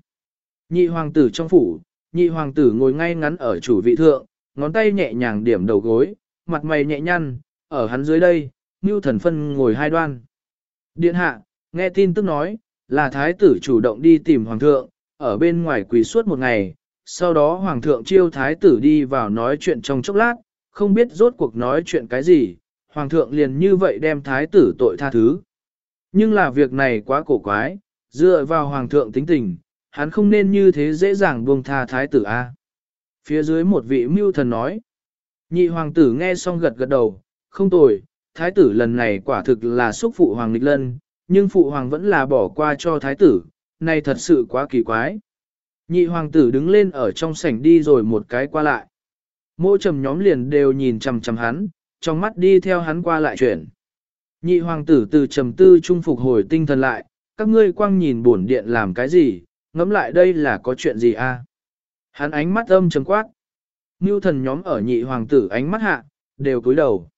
Speaker 1: Nhị hoàng tử trong phủ, nhị hoàng tử ngồi ngay ngắn ở chủ vị thượng, ngón tay nhẹ nhàng điểm đầu gối, mặt mày nhẹ nhăn, ở hắn dưới đây, Ngưu Thần Phân ngồi hai đoan. Điện hạ, nghe tin tức nói, là thái tử chủ động đi tìm hoàng thượng, ở bên ngoài quỳ suốt một ngày, sau đó hoàng thượng chiêu thái tử đi vào nói chuyện trong chốc lát, không biết rốt cuộc nói chuyện cái gì, hoàng thượng liền như vậy đem thái tử tội tha thứ. Nhưng là việc này quá cổ quái, dựa vào hoàng thượng tính tình, hắn không nên như thế dễ dàng buông tha thái tử A. Phía dưới một vị mưu thần nói, nhị hoàng tử nghe xong gật gật đầu, không tồi, thái tử lần này quả thực là xúc phụ hoàng nghịch lân, nhưng phụ hoàng vẫn là bỏ qua cho thái tử, này thật sự quá kỳ quái. Nhị hoàng tử đứng lên ở trong sảnh đi rồi một cái qua lại. Mỗi trầm nhóm liền đều nhìn chằm chằm hắn, trong mắt đi theo hắn qua lại chuyển. Nhị hoàng tử từ trầm tư trung phục hồi tinh thần lại, các ngươi quang nhìn bổn điện làm cái gì, ngẫm lại đây là có chuyện gì a? Hắn ánh mắt âm trầm quát. Nưu thần nhóm ở nhị hoàng tử ánh mắt hạ, đều cúi đầu.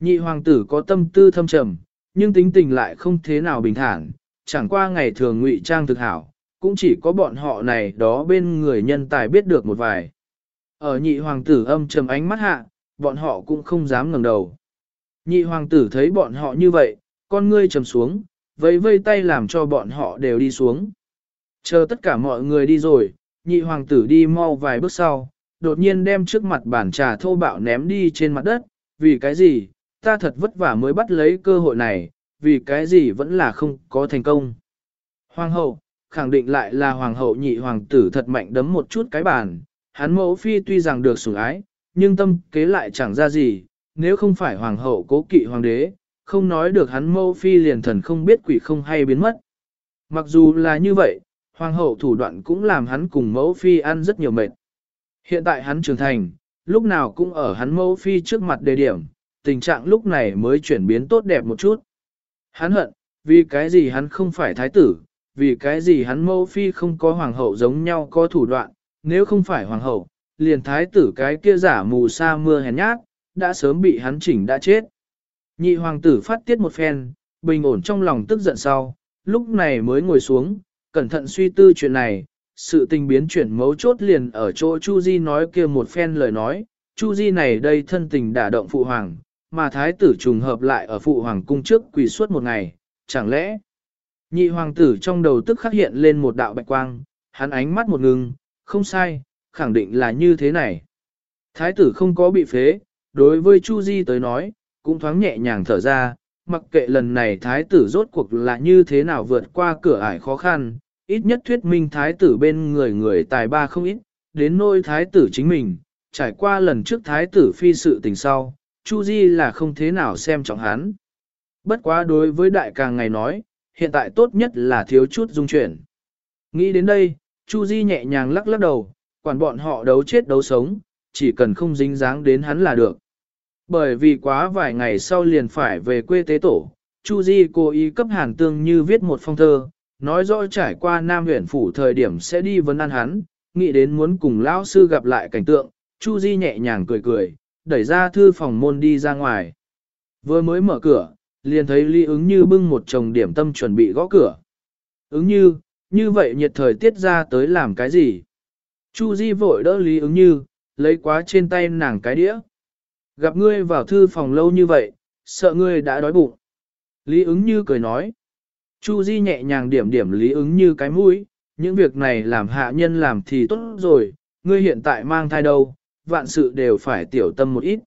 Speaker 1: Nhị hoàng tử có tâm tư thâm trầm, nhưng tính tình lại không thế nào bình thản, chẳng qua ngày thường ngụy trang thực hảo, cũng chỉ có bọn họ này đó bên người nhân tài biết được một vài. Ở nhị hoàng tử âm trầm ánh mắt hạ, bọn họ cũng không dám ngẩng đầu. Nhị hoàng tử thấy bọn họ như vậy, con ngươi trầm xuống, vẫy vây tay làm cho bọn họ đều đi xuống. Chờ tất cả mọi người đi rồi, nhị hoàng tử đi mau vài bước sau, đột nhiên đem trước mặt bản trà thô bạo ném đi trên mặt đất, vì cái gì, ta thật vất vả mới bắt lấy cơ hội này, vì cái gì vẫn là không có thành công. Hoàng hậu, khẳng định lại là hoàng hậu nhị hoàng tử thật mạnh đấm một chút cái bàn, hắn mẫu phi tuy rằng được sủng ái, nhưng tâm kế lại chẳng ra gì, nếu không phải hoàng hậu cố kỵ hoàng đế, không nói được hắn mẫu phi liền thần không biết quỷ không hay biến mất. Mặc dù là như vậy, hoàng hậu thủ đoạn cũng làm hắn cùng mẫu phi ăn rất nhiều mệt. Hiện tại hắn trưởng thành, lúc nào cũng ở hắn mẫu phi trước mặt đề điểm, tình trạng lúc này mới chuyển biến tốt đẹp một chút. Hắn hận, vì cái gì hắn không phải thái tử, vì cái gì hắn mẫu phi không có hoàng hậu giống nhau có thủ đoạn, nếu không phải hoàng hậu, liền thái tử cái kia giả mù sa mưa hèn nhát, đã sớm bị hắn chỉnh đã chết. Nhị hoàng tử phát tiết một phen, bình ổn trong lòng tức giận sau, lúc này mới ngồi xuống, cẩn thận suy tư chuyện này, sự tình biến chuyển mấu chốt liền ở chỗ Chu Di nói kia một phen lời nói, Chu Di này đây thân tình đả động phụ hoàng, mà thái tử trùng hợp lại ở phụ hoàng cung trước quỳ suốt một ngày, chẳng lẽ Nhị hoàng tử trong đầu tức khắc hiện lên một đạo bạch quang, hắn ánh mắt một ngừng, không sai, khẳng định là như thế này. Thái tử không có bị phế, đối với Chu Di tới nói, cũng thoáng nhẹ nhàng thở ra, mặc kệ lần này thái tử rốt cuộc là như thế nào vượt qua cửa ải khó khăn, ít nhất thuyết minh thái tử bên người người tài ba không ít, đến nôi thái tử chính mình, trải qua lần trước thái tử phi sự tình sau, Chu Di là không thế nào xem trọng hắn. Bất quá đối với đại càng ngày nói, hiện tại tốt nhất là thiếu chút dung chuyển. Nghĩ đến đây, Chu Di nhẹ nhàng lắc lắc đầu, quản bọn họ đấu chết đấu sống, chỉ cần không dính dáng đến hắn là được. Bởi vì quá vài ngày sau liền phải về quê tế tổ, Chu Di cố ý cấp Hàn Tương Như viết một phong thơ, nói rõ trải qua Nam huyện phủ thời điểm sẽ đi vấn an hắn, nghĩ đến muốn cùng lão sư gặp lại cảnh tượng, Chu Di nhẹ nhàng cười cười, đẩy ra thư phòng môn đi ra ngoài. Vừa mới mở cửa, liền thấy Lý ứng như bưng một chồng điểm tâm chuẩn bị gõ cửa. Ứng như, như vậy nhiệt thời tiết ra tới làm cái gì? Chu Di vội đỡ Lý ứng như, lấy quá trên tay nàng cái đĩa. Gặp ngươi vào thư phòng lâu như vậy, sợ ngươi đã đói bụng. Lý ứng như cười nói. Chu Di nhẹ nhàng điểm điểm Lý ứng như cái mũi, những việc này làm hạ nhân làm thì tốt rồi, ngươi hiện tại mang thai đâu, vạn sự đều phải tiểu tâm một ít.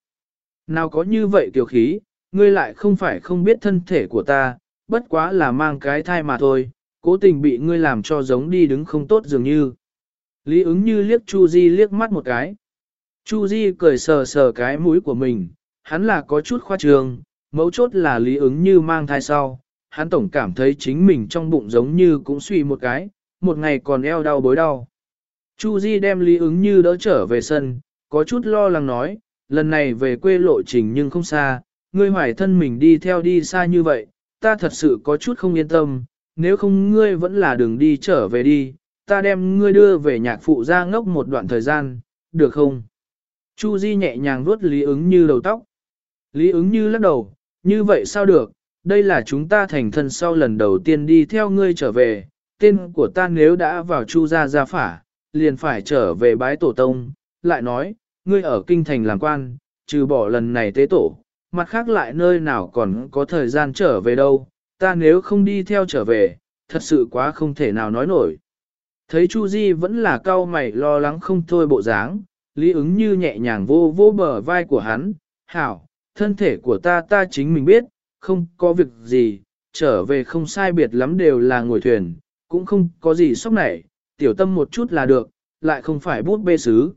Speaker 1: Nào có như vậy tiểu khí, ngươi lại không phải không biết thân thể của ta, bất quá là mang cái thai mà thôi, cố tình bị ngươi làm cho giống đi đứng không tốt dường như. Lý ứng như liếc Chu Di liếc mắt một cái. Chu Di cười sờ sờ cái mũi của mình, hắn là có chút khoa trương, mấu chốt là lý ứng như mang thai sau, hắn tổng cảm thấy chính mình trong bụng giống như cũng suy một cái, một ngày còn eo đau bối đau. Chu Di đem lý ứng như đỡ trở về sân, có chút lo lắng nói, lần này về quê lộ trình nhưng không xa, ngươi hoài thân mình đi theo đi xa như vậy, ta thật sự có chút không yên tâm, nếu không ngươi vẫn là đường đi trở về đi, ta đem ngươi đưa về nhạc phụ ra ngốc một đoạn thời gian, được không? Chu Di nhẹ nhàng vuốt Lý ứng như đầu tóc. Lý ứng như lắc đầu, như vậy sao được, đây là chúng ta thành thân sau lần đầu tiên đi theo ngươi trở về, tên của ta nếu đã vào Chu gia gia phả, liền phải trở về bái tổ tông, lại nói, ngươi ở kinh thành làm quan, trừ bỏ lần này tế tổ, mặt khác lại nơi nào còn có thời gian trở về đâu, ta nếu không đi theo trở về, thật sự quá không thể nào nói nổi. Thấy Chu Di vẫn là cao mày lo lắng không thôi bộ dáng, lý ứng như nhẹ nhàng vô vô bờ vai của hắn, hảo, thân thể của ta ta chính mình biết, không có việc gì, trở về không sai biệt lắm đều là ngồi thuyền, cũng không có gì sốc nảy, tiểu tâm một chút là được, lại không phải bút bê sứ.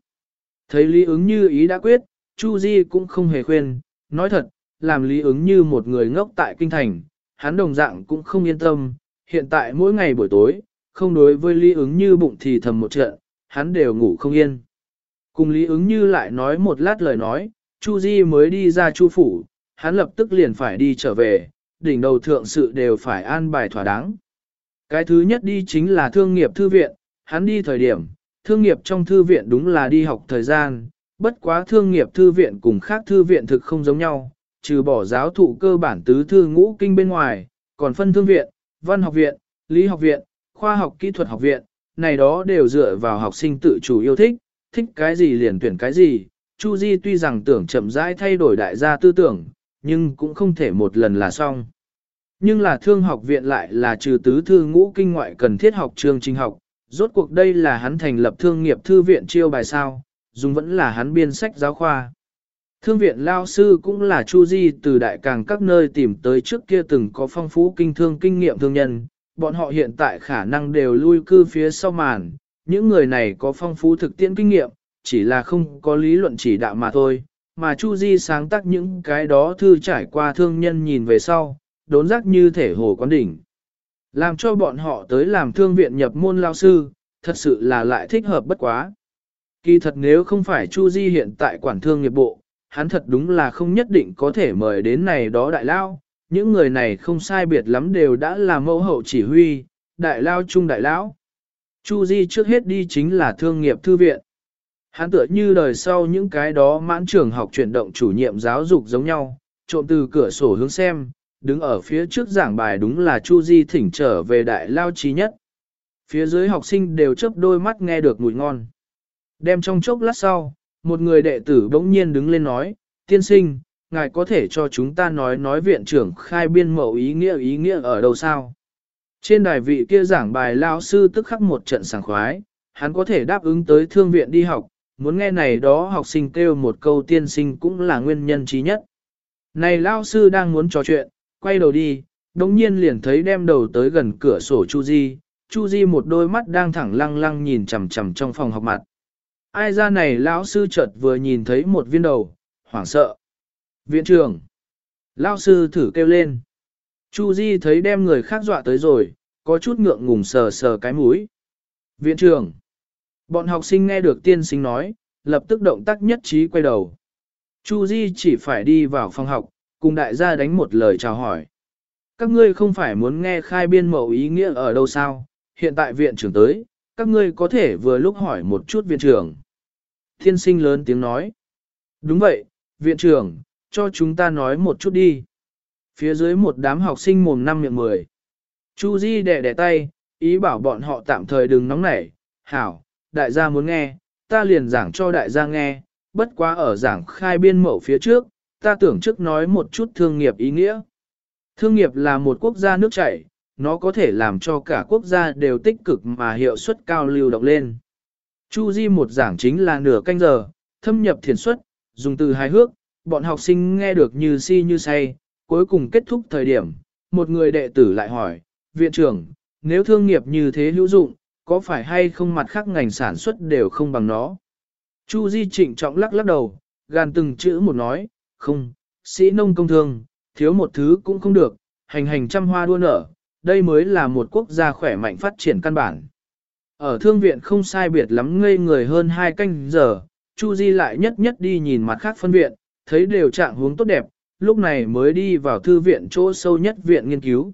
Speaker 1: Thấy lý ứng như ý đã quyết, Chu Di cũng không hề khuyên, nói thật, làm lý ứng như một người ngốc tại kinh thành, hắn đồng dạng cũng không yên tâm, hiện tại mỗi ngày buổi tối, không đối với lý ứng như bụng thì thầm một trận, hắn đều ngủ không yên. Cùng lý ứng như lại nói một lát lời nói, Chu Di mới đi ra Chu phủ, hắn lập tức liền phải đi trở về, đỉnh đầu thượng sự đều phải an bài thỏa đáng. Cái thứ nhất đi chính là thương nghiệp thư viện, hắn đi thời điểm, thương nghiệp trong thư viện đúng là đi học thời gian, bất quá thương nghiệp thư viện cùng khác thư viện thực không giống nhau, trừ bỏ giáo thụ cơ bản tứ thư ngũ kinh bên ngoài, còn phân thương viện, văn học viện, lý học viện, khoa học kỹ thuật học viện, này đó đều dựa vào học sinh tự chủ yêu thích, thích cái gì liền tuyển cái gì. Chu Di tuy rằng tưởng chậm rãi thay đổi đại gia tư tưởng, nhưng cũng không thể một lần là xong. Nhưng là thương học viện lại là trừ tứ thư ngũ kinh ngoại cần thiết học chương trình học, rốt cuộc đây là hắn thành lập thương nghiệp thư viện chiêu bài sao, dùng vẫn là hắn biên sách giáo khoa. Thương viện lao sư cũng là Chu Di từ đại càng các nơi tìm tới trước kia từng có phong phú kinh thương kinh nghiệm thương nhân, bọn họ hiện tại khả năng đều lui cư phía sau màn, những người này có phong phú thực tiễn kinh nghiệm, chỉ là không có lý luận chỉ đạo mà thôi, mà Chu Di sáng tác những cái đó thư trải qua thương nhân nhìn về sau, đốn giác như thể hồ quán đỉnh. Làm cho bọn họ tới làm thương viện nhập môn lao sư, thật sự là lại thích hợp bất quá. Kỳ thật nếu không phải Chu Di hiện tại quản thương nghiệp bộ, hắn thật đúng là không nhất định có thể mời đến này đó đại lao, những người này không sai biệt lắm đều đã là mẫu hậu chỉ huy, đại lao trung đại lão. Chu Di trước hết đi chính là thương nghiệp thư viện. Hắn tựa như đời sau những cái đó mãn trường học chuyển động chủ nhiệm giáo dục giống nhau, trộm từ cửa sổ hướng xem, đứng ở phía trước giảng bài đúng là Chu Di thỉnh trở về đại lao trí nhất. Phía dưới học sinh đều chớp đôi mắt nghe được mùi ngon. Đem trong chốc lát sau, một người đệ tử bỗng nhiên đứng lên nói, tiên sinh, ngài có thể cho chúng ta nói nói viện trưởng khai biên mẫu ý nghĩa ý nghĩa ở đâu sao? Trên đài vị kia giảng bài lao sư tức khắc một trận sảng khoái, hắn có thể đáp ứng tới thương viện đi học, muốn nghe này đó học sinh kêu một câu tiên sinh cũng là nguyên nhân trí nhất. Này lao sư đang muốn trò chuyện, quay đầu đi, đồng nhiên liền thấy đem đầu tới gần cửa sổ Chu Di, Chu Di một đôi mắt đang thẳng lăng lăng nhìn chằm chằm trong phòng học mặt. Ai ra này lão sư chợt vừa nhìn thấy một viên đầu, hoảng sợ. Viện trưởng. Lão sư thử kêu lên. Chu Di thấy đem người khác dọa tới rồi, có chút ngượng ngùng sờ sờ cái mũi. Viện trưởng. Bọn học sinh nghe được tiên sinh nói, lập tức động tác nhất trí quay đầu. Chu Di chỉ phải đi vào phòng học, cùng đại gia đánh một lời chào hỏi. Các ngươi không phải muốn nghe khai biên mẫu ý nghĩa ở đâu sao, hiện tại viện trưởng tới, các ngươi có thể vừa lúc hỏi một chút viện trưởng. Thiên sinh lớn tiếng nói. Đúng vậy, viện trưởng, cho chúng ta nói một chút đi. Phía dưới một đám học sinh mồm năm miệng mười. Chu Di đẻ đẻ tay, ý bảo bọn họ tạm thời đừng nóng nảy. Hảo, đại gia muốn nghe, ta liền giảng cho đại gia nghe, bất quá ở giảng khai biên mẫu phía trước, ta tưởng trước nói một chút thương nghiệp ý nghĩa. Thương nghiệp là một quốc gia nước chảy, nó có thể làm cho cả quốc gia đều tích cực mà hiệu suất cao lưu động lên. Chu Di một giảng chính là nửa canh giờ, thâm nhập thiền suất, dùng từ hài hước, bọn học sinh nghe được như si như say, cuối cùng kết thúc thời điểm, một người đệ tử lại hỏi, viện trưởng, nếu thương nghiệp như thế hữu dụng, có phải hay không mặt khác ngành sản xuất đều không bằng nó? Chu Di trịnh trọng lắc lắc đầu, gàn từng chữ một nói, không, sĩ nông công thương, thiếu một thứ cũng không được, hành hành trăm hoa đua nở, đây mới là một quốc gia khỏe mạnh phát triển căn bản. Ở thương viện không sai biệt lắm ngây người hơn hai canh giờ, Chu Di lại nhất nhất đi nhìn mặt khác phân viện, thấy đều trạng hướng tốt đẹp, lúc này mới đi vào thư viện chỗ sâu nhất viện nghiên cứu.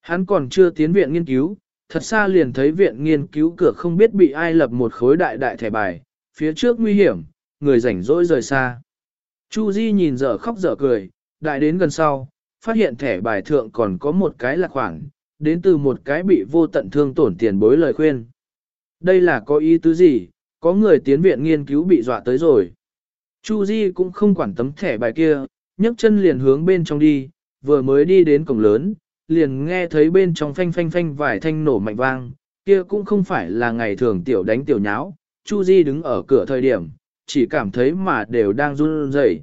Speaker 1: Hắn còn chưa tiến viện nghiên cứu, thật xa liền thấy viện nghiên cứu cửa không biết bị ai lập một khối đại đại thẻ bài, phía trước nguy hiểm, người rảnh rỗi rời xa. Chu Di nhìn dở khóc dở cười, đại đến gần sau, phát hiện thẻ bài thượng còn có một cái lạc khoảng đến từ một cái bị vô tận thương tổn tiền bối lời khuyên. Đây là có ý tứ gì, có người tiến viện nghiên cứu bị dọa tới rồi. Chu Di cũng không quản tấm thẻ bài kia, nhấc chân liền hướng bên trong đi, vừa mới đi đến cổng lớn, liền nghe thấy bên trong phanh phanh phanh vài thanh nổ mạnh vang, kia cũng không phải là ngày thường tiểu đánh tiểu nháo, Chu Di đứng ở cửa thời điểm, chỉ cảm thấy mà đều đang run rẩy.